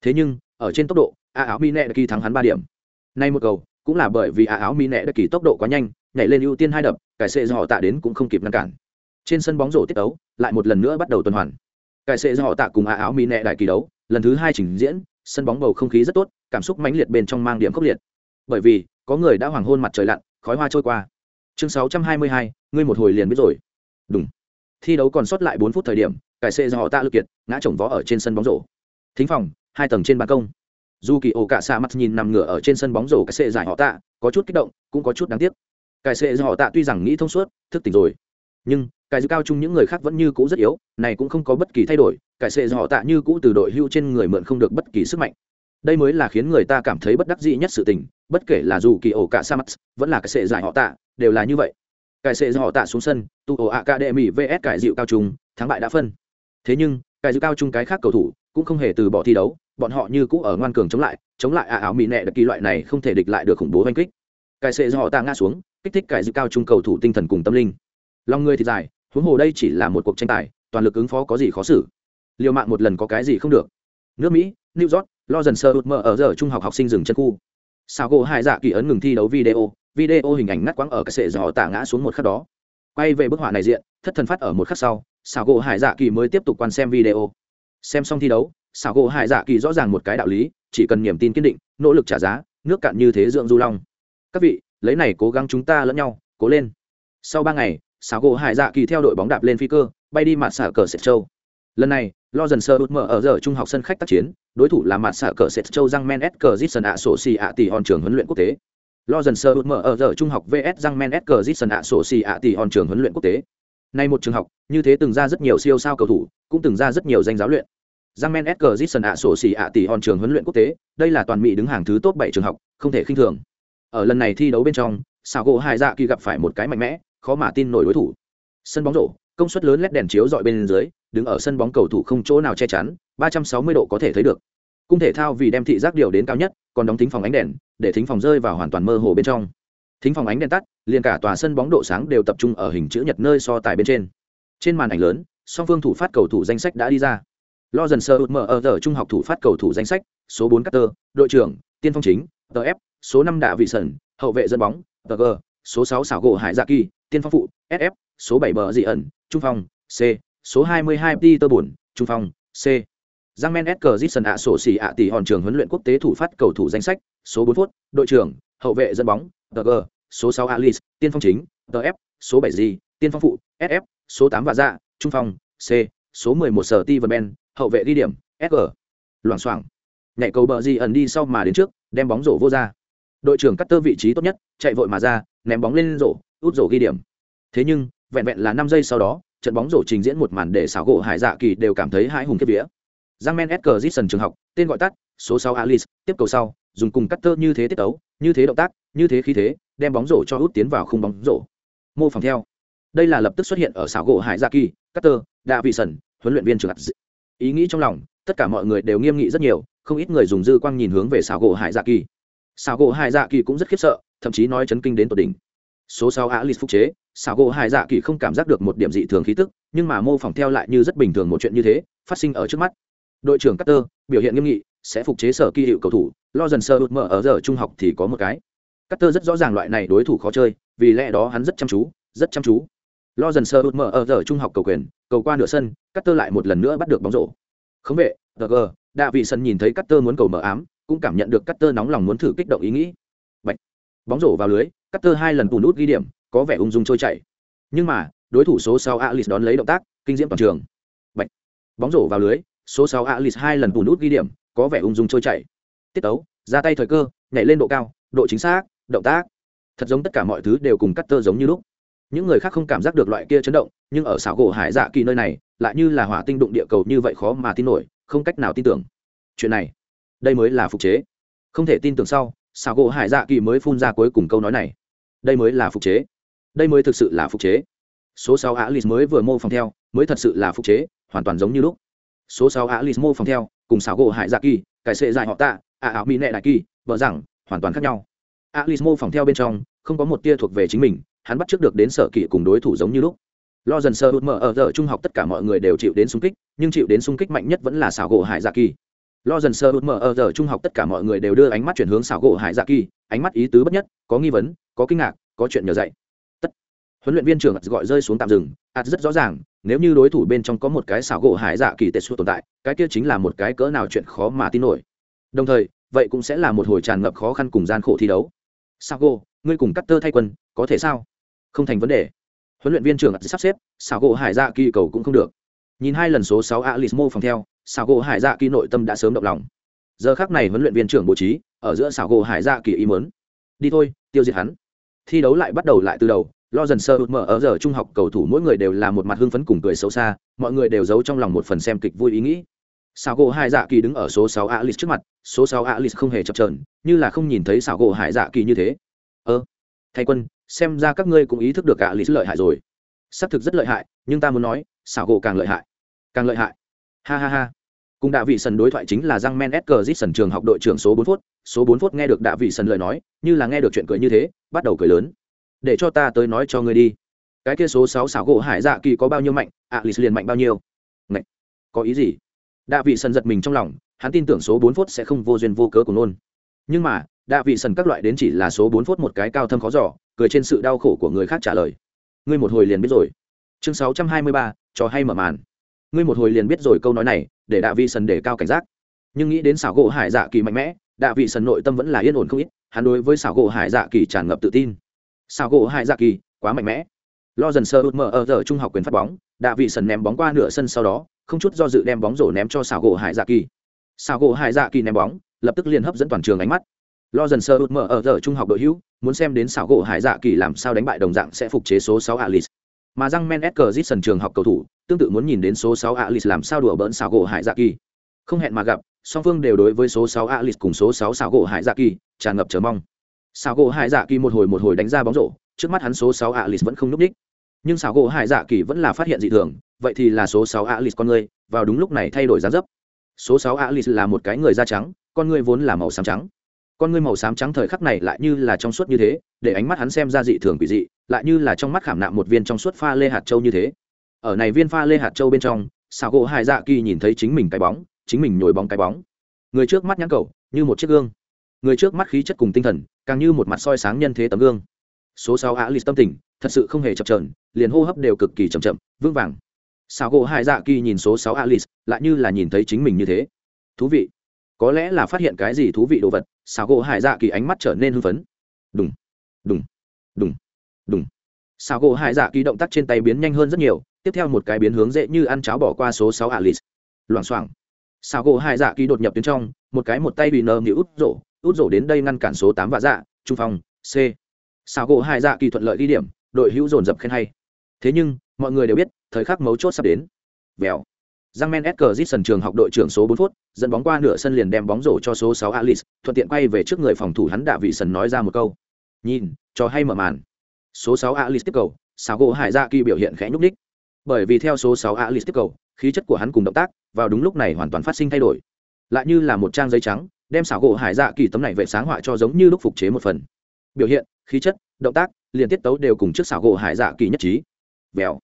Thế nhưng, ở trên tốc độ, a áo mỹ nệ kỳ thắng hắn ba điểm. Nay một cầu, cũng là bởi vì a áo mỹ nệ kỳ tốc độ quá nhanh, nhảy lên ưu tiên hai đập, cái sệ dò tạ đến cũng không kịp ngăn cản. Trên sân bóng rổ tiết ấu lại một lần nữa bắt đầu tuần hoàn cải sệ họ tạ cùng a áo mỹ nệ đại kỳ đấu lần thứ hai trình diễn sân bóng bầu không khí rất tốt cảm xúc mãnh liệt bên trong mang điểm khốc liệt. Bởi vì có người đã hoàng hôn mặt trời lặn khói hoa trôi qua. Chương 622, ngươi một hồi liền biết rồi. Đúng thi đấu còn sót lại bốn phút thời điểm cải xệ do họ tạ lực kiệt ngã chồng vó ở trên sân bóng rổ. Thính phòng hai tầng trên ban công. Dù kỳ ổ cả xa mắt nhìn nằm ngửa ở trên sân bóng rổ cải xệ giải họ tạ có chút kích động cũng có chút đáng tiếc. Cải xệ do họ tạ tuy rằng nghĩ thông suốt thức tỉnh rồi nhưng cải dư cao chung những người khác vẫn như cũ rất yếu, này cũng không có bất kỳ thay đổi, cải sệ do họ tạ như cũ từ đội hưu trên người mượn không được bất kỳ sức mạnh. Đây mới là khiến người ta cảm thấy bất đắc dĩ nhất sự tình, bất kể là dù kỳ ổ cả sa mắt vẫn là cái sệ giải họ tạ, đều là như vậy. Cải sệ họ tạ xuống sân, tu ổ academy vs cải dịu cao trung, thắng bại đã phân. Thế nhưng, cải dịu cao trung cái khác cầu thủ cũng không hề từ bỏ thi đấu, bọn họ như cũ ở ngoan cường chống lại chống lại ả áo mỹ nẹ đặc kỳ loại này không thể địch lại được khủng bố oanh kích. Cải sệ họ tạ ngã xuống, kích thích cải dịu cao trung cầu thủ tinh thần cùng tâm linh lòng người thì dài, huống hồ đây chỉ là một cuộc tranh tài, toàn lực ứng phó có gì khó xử. Liều mạng một lần có cái gì không được. Nước mỹ, new york, lo dần sơ hụt mơ ở giờ trung học học sinh dừng chân khu. Sao gỗ hai dạ kỳ ấn ngừng thi đấu video video hình ảnh ngắt quãng ở cái sệ giỏ tả ngã xuống một khắc đó. Quay về bức họa này diện, thất thần phát ở một khắc sau sao gỗ hải dạ kỳ mới tiếp tục quan xem video. Xem xong thi đấu sao gỗ hải dạ kỳ rõ ràng một cái đạo lý, chỉ cần niềm tin kiên định, nỗ lực trả giá, nước cạn như thế dưỡng du long. Các vị, lấy này cố gắng chúng ta lẫn nhau, cố lên. Sau ba ngày sao gỗ hải dạ kỳ theo đội bóng đạp lên phi cơ, bay đi mặt xả cờ sệt châu. Lần này lo dần sơ út mở ở giờ trung học sân khách tác chiến, đối thủ là mặt xả cờ sệt châu răng men s cờ dít ạ sổ xì ạ tỷ hòn trường huấn luyện quốc tế. Lo dần sơ út mở ở giờ trung học vs răng men s cờ dít ạ sổ xì ạ tỷ hòn trường huấn luyện quốc tế. Nay một trường học, như thế từng ra rất nhiều siêu sao cầu thủ, cũng từng ra rất nhiều danh giáo luyện. Răng men s cờ dít ạ sổ xì ạ tỷ hòn trường huấn luyện quốc tế, đây là toàn mỹ đứng hàng thứ top bảy trường học, không thể khinh thường. Ở lần này thi đấu bên trong sao gỗ hai dạ kỳ gặp phải một cái mạnh mẽ khó mà tin nổi đối thủ. Sân bóng rổ công suất lớn led đèn chiếu dọi bên dưới đứng ở sân bóng cầu thủ không chỗ nào che chắn 360 độ có thể thấy được. Cung thể thao vì đem thị giác điều đến cao nhất còn đóng thính phòng ánh đèn để thính phòng rơi vào hoàn toàn mơ hồ bên trong. Thính phòng ánh đèn tắt liền cả tòa sân bóng độ sáng đều tập trung ở hình chữ nhật nơi so tài bên trên. Trên màn ảnh lớn song phương thủ phát cầu thủ danh sách đã đi ra. Lo dần sơ mở ở giờ trung học thủ phát cầu thủ danh sách số 4 Carter, đội trưởng tiên phong chính tf số 5 đạ vị sẩn hậu vệ dẫn bóng tg số 6 xảo gỗ hải dạ kỳ tiên phong phụ sf số 7 bờ dị ẩn trung phong c số 22 peter bổn trung phong c Giang Men Esker Jason ạ sổ xỉ ạ tỷ hòn trường huấn luyện quốc tế thủ phát cầu thủ danh sách, số 4 phút, đội trưởng, hậu vệ dẫn bóng, TG, số 6 Alice, tiên phong chính, TF, số 7 G, tiên phong phụ, SF, số 8 và Dạ, trung phong, C, số 11 Sở Ti và Ben, hậu vệ ghi điểm, SG. Loảng xoảng. Nhảy cầu bờ gì ẩn đi sau mà đến trước, đem bóng rổ vô ra. Đội trưởng cắt tơ vị trí tốt nhất, chạy vội mà ra, ném bóng lên rổ, út rổ ghi điểm. Thế nhưng, vẹn vẹn là năm giây sau đó, trận bóng rổ trình diễn một màn để xảo gỗ Hải Dạ Kỳ đều cảm thấy hãi hùng kiếp vía. Giang men edgar jason trường học tên gọi tắt số sáu alice tiếp cầu sau dùng cùng cắt tơ như thế tiết tấu như thế động tác như thế khí thế đem bóng rổ cho hút tiến vào khung bóng rổ. Mô phỏng theo. Đây là lập tức xuất hiện ở xảo gỗ hải Dạ kỳ cắt tơ đạ vị sẩn huấn luyện viên trường học. Ý nghĩ trong lòng tất cả mọi người đều nghiêm nghị rất nhiều không ít người dùng dư quang nhìn hướng về xảo gỗ hải Dạ kỳ. Xảo gỗ hải Dạ kỳ cũng rất khiếp sợ thậm chí nói chấn kinh đến tột đỉnh số sáu alice phúc chế, xảo gỗ hải dạ kỳ không cảm giác được một điểm dị thường khí tức, nhưng mà mô phỏng theo lại như rất bình thường một chuyện như thế, phát sinh ở trước mắt. Đội trưởng Carter, biểu hiện nghiêm nghị, sẽ phục chế sở kỳ hiệu cầu thủ, lo dần sơ hụt mở ở giờ trung học thì có một cái. Carter rất rõ ràng loại này đối thủ khó chơi, vì lẽ đó hắn rất chăm chú, rất chăm chú. Lo dần sơ hụt mở ở giờ trung học cầu quyền, cầu qua nửa sân, Carter lại một lần nữa bắt được bóng rổ. Khống vệ gg đạ vị sân nhìn thấy Carter muốn cầu mở ám, cũng cảm nhận được Carter nóng lòng muốn thử kích động ý nghĩ. Bạch. bóng rổ vào lưới Carter hai lần tù nút ghi điểm, có vẻ ung dung trôi chảy. Nhưng mà, đối thủ số sau Alice đón lấy động tác, kinh diễm toàn trường. Bạch. bóng rổ vào lưới, số 6 alice hai lần bù nút ghi điểm, có vẻ ung dung trôi chảy. Tiết tấu, ra tay thời cơ, nhảy lên độ cao, độ chính xác, động tác. Thật giống tất cả mọi thứ đều cùng cắt tơ giống như lúc. Những người khác không cảm giác được loại kia chấn động, nhưng ở xảo gỗ hải dạ kỳ nơi này, lại như là hỏa tinh đụng địa cầu như vậy khó mà tin nổi, không cách nào tin tưởng. Chuyện này, đây mới là phục chế. Không thể tin tưởng sau, xảo gỗ hải dạ kỳ mới phun ra cuối cùng câu nói này đây mới là phục chế. Đây mới thực sự là phục chế. Số sáu alice mới vừa mô phỏng theo, mới thật sự là phục chế, hoàn toàn giống như lúc. Số sáu alice mô phòng theo, cùng xảo gỗ hải dạ kỳ, cải sệ dài họ tạ ạ ảo mỹ nệ đại kỳ, vợ rằng, hoàn toàn khác nhau. Alice mô phỏng theo bên trong, không có một tia thuộc về chính mình, hắn bắt trước được đến sở kỵ cùng đối thủ giống như lúc. Lo dần sơ hụt mở ở giờ trung học tất cả mọi người đều chịu đến xung kích, nhưng chịu đến xung kích mạnh nhất vẫn là xảo gỗ hải dạ kỳ lo dần sơ hụt mở ở giờ trung học tất cả mọi người đều đưa ánh mắt chuyển hướng xảo gỗ hải dạ kỳ, ánh mắt ý tứ bất nhất, có nghi vấn, có kinh ngạc, có chuyện nhờ dạy. Tất, huấn luyện viên trưởng gọi rơi xuống tạm dừng. Ạt rất rõ ràng, nếu như đối thủ bên trong có một cái xảo gỗ hải dạ kỳ tệ suốt tồn tại, cái kia chính là một cái cỡ nào chuyện khó mà tin nổi. Đồng thời, vậy cũng sẽ là một hồi tràn ngập khó khăn cùng gian khổ thi đấu. Sao gỗ, ngươi cùng cắt tơ thay quân có thể sao? Không thành vấn đề. Huấn luyện viên trưởng sắp xếp, xảo gỗ hải dạ kỳ cầu cũng không được. Nhìn hai lần số sáu alice mô phòng theo xảo gỗ hải dạ kỳ nội tâm đã sớm động lòng. Giờ khác này huấn luyện viên trưởng bố trí, ở giữa xảo gỗ hải dạ kỳ ý mớn đi thôi, tiêu diệt hắn. Thi đấu lại bắt đầu lại từ đầu, lo dần sơ mở ở giờ trung học cầu thủ mỗi người đều là một mặt hưng phấn cùng cười xấu xa, mọi người đều giấu trong lòng một phần xem kịch vui ý nghĩ. Xảo gỗ hải dạ kỳ đứng ở số sáu alice trước mặt, số sáu alice không hề chập trờn như là không nhìn thấy xảo gỗ hải dạ kỳ như thế. Ơ, thay quân, xem ra các ngươi cũng ý thức được cả lý lợi hại rồi. Xác thực rất lợi hại, nhưng ta muốn nói xảo gỗ càng lợi hại. Càng lợi hại? Ha ha ha. Cùng đạ vị sần đối thoại chính là răng men s cờ dít sần trường học đội trưởng số bốn phút. Số bốn phút nghe được đạ vị sần lời nói, như là nghe được chuyện cười như thế, bắt đầu cười lớn. Để cho ta tới nói cho ngươi đi. Cái kia số sáu xảo gỗ hải dạ kỳ có bao nhiêu mạnh ạ lì liền mạnh bao nhiêu. Ngậy! có ý gì? Đạ vị sần giật mình trong lòng, hắn tin tưởng số bốn phút sẽ không vô duyên vô cớ của nôn nhưng mà, đạ vị sần các loại đến chỉ là số bốn phút một cái cao thâm khó giỏ cười trên sự đau khổ của người khác trả lời. Ngươi một hồi liền biết rồi. Chương sáu trăm hai mươi ba, trò hay mở màn ngươi một hồi liền biết rồi câu nói này, để đạ vị sần để cao cảnh giác. Nhưng nghĩ đến xảo gỗ hải dạ kỳ mạnh mẽ, đạ vị sần nội tâm vẫn là yên ổn không ít, hắn đối với xảo gỗ hải dạ kỳ tràn ngập tự tin. Xảo gỗ hải dạ kỳ, quá mạnh mẽ. Lo dần sơ út mở ở giờ trung học quyền phát bóng, đạ vị sần ném bóng qua nửa sân sau đó, không chút do dự đem bóng rổ ném cho xảo gỗ hải dạ kỳ. Xảo gỗ hải dạ kỳ ném bóng, lập tức liền hấp dẫn toàn trường ánh mắt. Lo dần sơ út mở ở giờ trung học đội hữu, muốn xem đến xảo gỗ hải dạ kỳ làm sao đánh bại đồng dạng sẽ phục chế số sáu alice mà răng men s sân trường học cầu thủ, tương tự muốn nhìn đến số sáu alice làm sao đùa bỡn xảo gỗ hải dạ kỳ. Không hẹn mà gặp, song phương đều đối với số sáu alice cùng số sáu xảo gỗ hải dạ kỳ tràn ngập chờ mong. Xảo gỗ hải dạ kỳ một hồi một hồi đánh ra bóng rổ, trước mắt hắn số sáu alice vẫn không nút ních nhưng xảo gỗ hải dạ kỳ vẫn là phát hiện dị thường, vậy thì là số sáu alice con người, vào đúng lúc này thay đổi giá dấp. Số sáu alice là một cái người da trắng, con người vốn là màu xám trắng con ngươi màu xám trắng thời khắc này lại như là trong suốt như thế, để ánh mắt hắn xem ra dị thường quỷ dị, lại như là trong mắt khảm nạm một viên trong suốt pha lê hạt châu như thế. Ở này viên pha lê hạt châu bên trong xào gỗ hải dạ kỳ nhìn thấy chính mình cái bóng, chính mình nhồi bóng cái bóng. Người trước mắt nhãn cầu, như một chiếc gương. Người trước mắt khí chất cùng tinh thần, càng như một mặt soi sáng nhân thế tấm gương. Số sáu á lịch tâm tình, thật sự không hề chập trờn, liền hô hấp đều cực kỳ chậm chậm, vững vàng. Xào gỗ hải dạ kỳ nhìn số sáu alice lại như là nhìn thấy chính mình như thế. Thú vị có lẽ là phát hiện cái gì thú vị đồ vật, xào gỗ hải dạ kỳ ánh mắt trở nên hưng phấn. Đúng đúng đúng đúng xào gỗ hải dạ kỳ động tác trên tay biến nhanh hơn rất nhiều, tiếp theo một cái biến hướng dễ như ăn cháo bỏ qua số sáu alice. Loảng xoảng. Xào gỗ hải dạ kỳ đột nhập tuyến trong, một cái một tay bị nơ như út rổ út rổ đến đây ngăn cản số tám vạ dạ trung phòng c. Xào gỗ hải dạ kỳ thuận lợi ghi điểm, đội hữu dồn dập khen hay. Thế nhưng, mọi người đều biết, thời khắc mấu chốt sắp đến. Vèo. Giang Men sân trường học đội trưởng số 4 phút, dẫn bóng qua nửa sân liền đem bóng rổ cho số 6 Alice, thuận tiện quay về trước người phòng thủ hắn Đạ Vị Sần nói ra một câu. Nhìn, cho hay mở màn. Số 6 Alice tiếp cầu, Sago Hải Dạ Kỳ biểu hiện khẽ nhúc nhích. Bởi vì theo số 6 Alice tiếp cầu, khí chất của hắn cùng động tác, vào đúng lúc này hoàn toàn phát sinh thay đổi. Lại như là một trang giấy trắng, đem Sago Hải Dạ Kỳ tấm này vệ sáng họa cho giống như lúc phục chế một phần. Biểu hiện, khí chất, động tác, liền tiết tấu đều cùng trước Sago Hải Dạ Kỳ nhất trí. Bèo.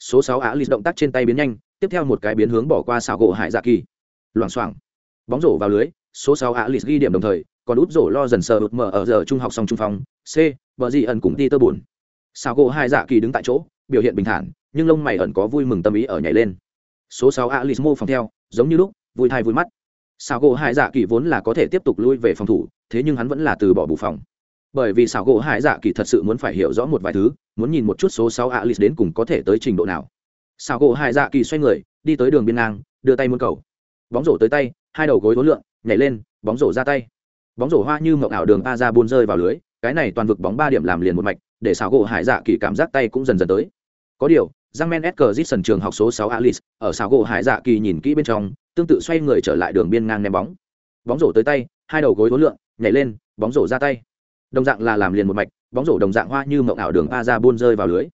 Số 6 Alice động tác trên tay biến nhanh, tiếp theo một cái biến hướng bỏ qua xảo gỗ hải dạ kỳ. Loảng xoảng. Bóng rổ vào lưới, số sáu alice ghi điểm đồng thời, còn út rổ lo dần sờ ụt mở ở giờ trung học song trung phong, c, vợ gì ẩn cùng ti tơ bùn xảo gỗ hải dạ kỳ đứng tại chỗ, biểu hiện bình thản, nhưng lông mày ẩn có vui mừng tâm ý ở nhảy lên. Số sáu alice mô phòng theo, giống như lúc, vui thai vui mắt. Xảo gỗ hải dạ kỳ vốn là có thể tiếp tục lui về phòng thủ, thế nhưng hắn vẫn là từ bỏ bù phòng. Bởi vì xảo gỗ hải dạ kỳ thật sự muốn phải hiểu rõ một vài thứ, muốn nhìn một chút số sáu alice đến cùng có thể tới trình độ nào xào gỗ hải dạ kỳ xoay người, đi tới đường biên ngang, đưa tay muôn cầu. Bóng rổ tới tay, hai đầu gối đối lượng nhảy lên, bóng rổ ra tay. Bóng rổ hoa như mộng ảo đường a ra buôn rơi vào lưới, cái này toàn vực bóng ba điểm làm liền một mạch, để xào gỗ hải dạ kỳ cảm giác tay cũng dần dần tới. Có điều, giang men s cờ sân trường học số sáu alice, ở xào gỗ hải dạ kỳ nhìn kỹ bên trong, tương tự xoay người trở lại đường biên ngang ném bóng. Bóng rổ tới tay, hai đầu gối đối lượng nhảy lên, bóng rổ ra tay. Đồng dạng là làm liền một mạch, bóng rổ đồng dạng hoa như mộng ảo đường a ra buôn rơi vào lưới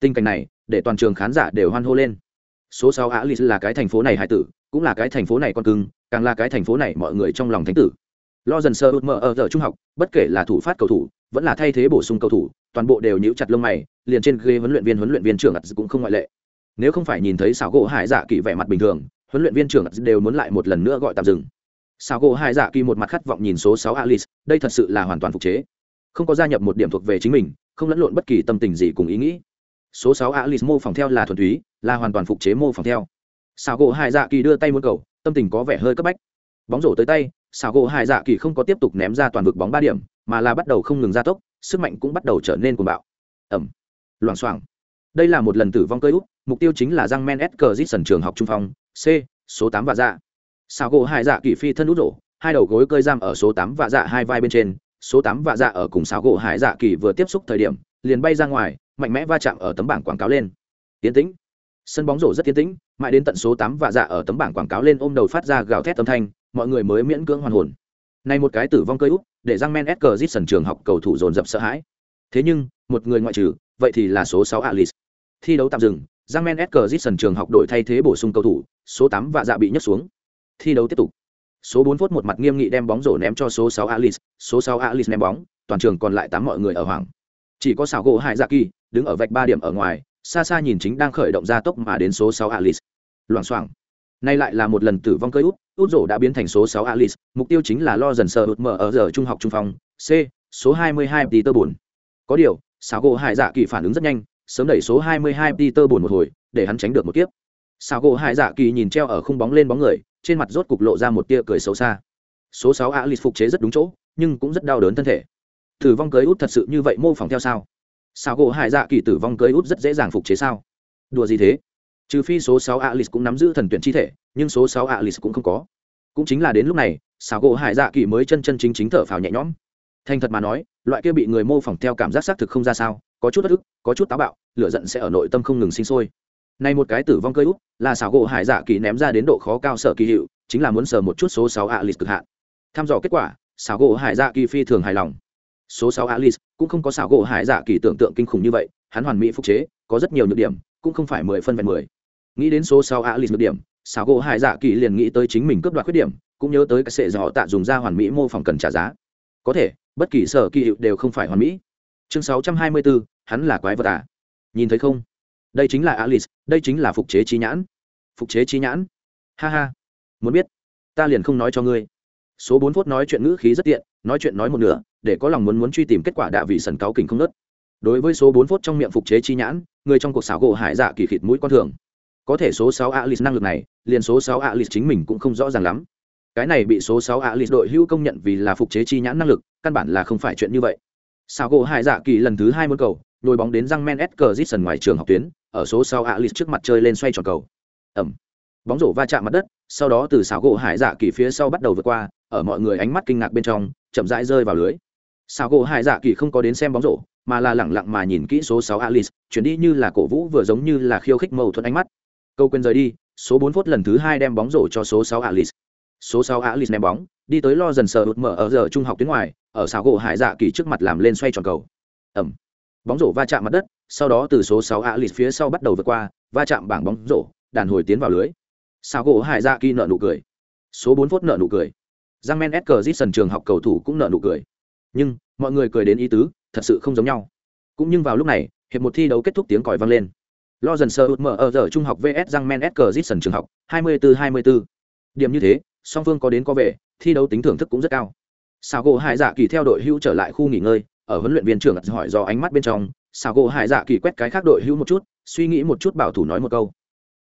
tình cảnh này, để toàn trường khán giả đều hoan hô lên. Số sáu á lì là cái thành phố này hải tử, cũng là cái thành phố này con cưng, càng là cái thành phố này mọi người trong lòng thánh tử. Lo dần sơ út mơ ở giờ trung học, bất kể là thủ phát cầu thủ, vẫn là thay thế bổ sung cầu thủ, toàn bộ đều nhíu chặt lông mày, liền trên ghế huấn luyện viên huấn luyện viên trưởng cũng không ngoại lệ. Nếu không phải nhìn thấy xảo gỗ hải dạ kỳ vẻ mặt bình thường, huấn luyện viên trưởng đều muốn lại một lần nữa gọi tạm dừng. Xảo gỗ hải dạ kỳ một mặt khát vọng nhìn số sáu alice đây thật sự là hoàn toàn phục chế. Không có gia nhập một điểm thuộc về chính mình, không lẫn lộn bất kỳ tâm tình gì cùng ý nghĩ số sáu alice mô phỏng theo là thuần túy, là hoàn toàn phục chế mô phỏng theo. Sào gỗ hải dạ kỳ đưa tay muốn cầu, tâm tình có vẻ hơi cấp bách. Bóng rổ tới tay, sào gỗ hải dạ kỳ không có tiếp tục ném ra toàn vực bóng ba điểm, mà là bắt đầu không ngừng gia tốc, sức mạnh cũng bắt đầu trở nên cuồng bạo. Ẩm. Loảng xoảng. Đây là một lần tử vong cơ út mục tiêu chính là răng men s cờ dít sần trường học trung phong, c, số tám và dạ. Sào gỗ hải dạ kỳ phi thân út rổ, hai đầu gối cơi giam ở số tám và dạ hai vai bên trên, số tám và dạ ở cùng sào gỗ hải dạ kỳ vừa tiếp xúc thời điểm, liền bay ra ngoài mạnh mẽ va chạm ở tấm bảng quảng cáo lên. Tiến tĩnh. Sân bóng rổ rất tiến tĩnh, mãi đến tận số tám và dạ ở tấm bảng quảng cáo lên ôm đầu phát ra gào thét âm thanh, mọi người mới miễn cưỡng hoàn hồn. Này một cái tử vong cơi úp để răng men sg giết sân trường học cầu thủ dồn dập sợ hãi. Thế nhưng, một người ngoại trừ, vậy thì là số sáu alice. Thi đấu tạm dừng, răng men sg giết sân trường học đội thay thế bổ sung cầu thủ, số tám và dạ bị nhấc xuống. Thi đấu tiếp tục. Số bốn phút một mặt nghiêm nghị đem bóng rổ ném cho số sáu alice, số sáu alice ném bóng, toàn trường còn lại tám mọi người ở hoàng chỉ có xảo gỗ hải dạ kỳ đứng ở vạch ba điểm ở ngoài, xa xa nhìn chính đang khởi động gia tốc mà đến số sáu alice. Loảng xoảng. Nay lại là một lần tử vong cây út út rổ đã biến thành số sáu alice, mục tiêu chính là lo dần sờ ụt mở ở giờ trung học trung phòng. c, số hai mươi hai peter bùn có điều xào gỗ hải dạ kỳ phản ứng rất nhanh, sớm đẩy số hai mươi hai peter bùn một hồi, để hắn tránh được một kiếp. Xào gỗ hải dạ kỳ nhìn treo ở khung bóng lên bóng người, trên mặt rốt cục lộ ra một tia cười xấu xa. Số sáu alice phục chế rất đúng chỗ, nhưng cũng rất đau đớn thân thể. Tử vong cưới út thật sự như vậy mô phỏng theo sao? Sao gỗ hải dạ kỳ tử vong cưới út rất dễ dàng phục chế sao? Đùa gì thế? Trừ phi số sáu alice cũng nắm giữ thần tuyển chi thể, nhưng số sáu alice cũng không có. Cũng chính là đến lúc này sao gỗ hải dạ kỳ mới chân chân chính chính thở phào nhẹ nhõm. Thành thật mà nói, loại kia bị người mô phỏng theo cảm giác xác thực không ra sao, có chút bất ức, có chút táo bạo, lửa giận sẽ ở nội tâm không ngừng sinh sôi. Này một cái tử vong cơi út là xảo gỗ hải dạ kỳ ném ra đến độ khó cao sở kỳ hiệu, chính là muốn sờ một chút số sáu alice cực hạn. Tham dò kết quả, xảo gỗ hải dạ kỳ phi thường hài lòng số sáu alice, cũng không có xảo gỗ hải dạ kỳ tưởng tượng kinh khủng như vậy, hắn hoàn mỹ phục chế, có rất nhiều nhược điểm, cũng không phải mười phân vẹn mười. Nghĩ đến số sáu alice nhược điểm, xảo gỗ hải dạ kỳ liền nghĩ tới chính mình cướp đoạt khuyết điểm, cũng nhớ tới cái sệ do họ tạ dùng ra hoàn mỹ mô phỏng cần trả giá. Có thể, bất kỳ sở kỳ hiệu đều không phải hoàn mỹ. Chương sáu trăm hai mươi bốn, hắn là quái vật à? Nhìn thấy không? Đây chính là alice, đây chính là phục chế trí nhãn. Phục chế trí nhãn? Ha ha. Muốn biết, ta liền không nói cho ngươi. Số bốn phút nói chuyện ngữ khí rất tiện, nói chuyện nói một nửa để có lòng muốn muốn truy tìm kết quả đạ vị sần cáo kình không nớt. Đối với số bốn phút trong miệng phục chế chi nhãn, người trong cuộc xảo gỗ hải dạ kỳ khịt mũi con thường. Có thể số sáu alice năng lực này, liền số sáu alice chính mình cũng không rõ ràng lắm. Cái này bị số sáu alice đội hữu công nhận vì là phục chế chi nhãn năng lực, căn bản là không phải chuyện như vậy. Xảo gỗ hải dạ kỳ lần thứ hai muốn cầu, nhồi bóng đến răng men s cờ dít sần ngoài trường học tuyến, ở số sáu alice trước mặt chơi lên xoay tròn cầu. Ẩm. Bóng rổ va chạm mặt đất, sau đó từ xảo gỗ hải dạ kỳ phía sau bắt đầu vượt qua, ở mọi người ánh mắt kinh ngạc bên trong, chậm rãi rơi vào lưới. Sao gỗ hải dạ kỳ không có đến xem bóng rổ, mà là lẳng lặng mà nhìn kỹ số sáu alice, chuyển đi như là cổ vũ vừa giống như là khiêu khích mâu thuẫn ánh mắt. Câu quên rời đi, số bốn phút lần thứ hai đem bóng rổ cho số sáu alice. Số sáu alice ném bóng, đi tới lo dần sờ ụt mở ở giờ trung học tuyến ngoài, ở Sao gỗ hải dạ kỳ trước mặt làm lên xoay tròn cầu. Ẩm. Bóng rổ va chạm mặt đất, sau đó từ số sáu alice phía sau bắt đầu vượt qua, va chạm bảng bóng rổ, đàn hồi tiến vào lưới. Sao gỗ hải dạ kỳ nợ nụ cười. Số bốn phút nợ nụ cười. Giang men s sân trường học cầu thủ cũng nợ nụ cười nhưng mọi người cười đến ý tứ thật sự không giống nhau. Cũng nhưng vào lúc này, hiệp một thi đấu kết thúc tiếng còi vang lên. Lo dần sơ ụt mở ở giờ trung học vs răng men s sân trường học 24-24. điểm như thế, song phương có đến có về, thi đấu tính thưởng thức cũng rất cao. Sao gỗ hải dạ kỳ theo đội hữu trở lại khu nghỉ ngơi, ở huấn luyện viên trưởng hỏi do ánh mắt bên trong sao gỗ hải dạ kỳ quét cái khác đội hữu một chút, suy nghĩ một chút bảo thủ nói một câu.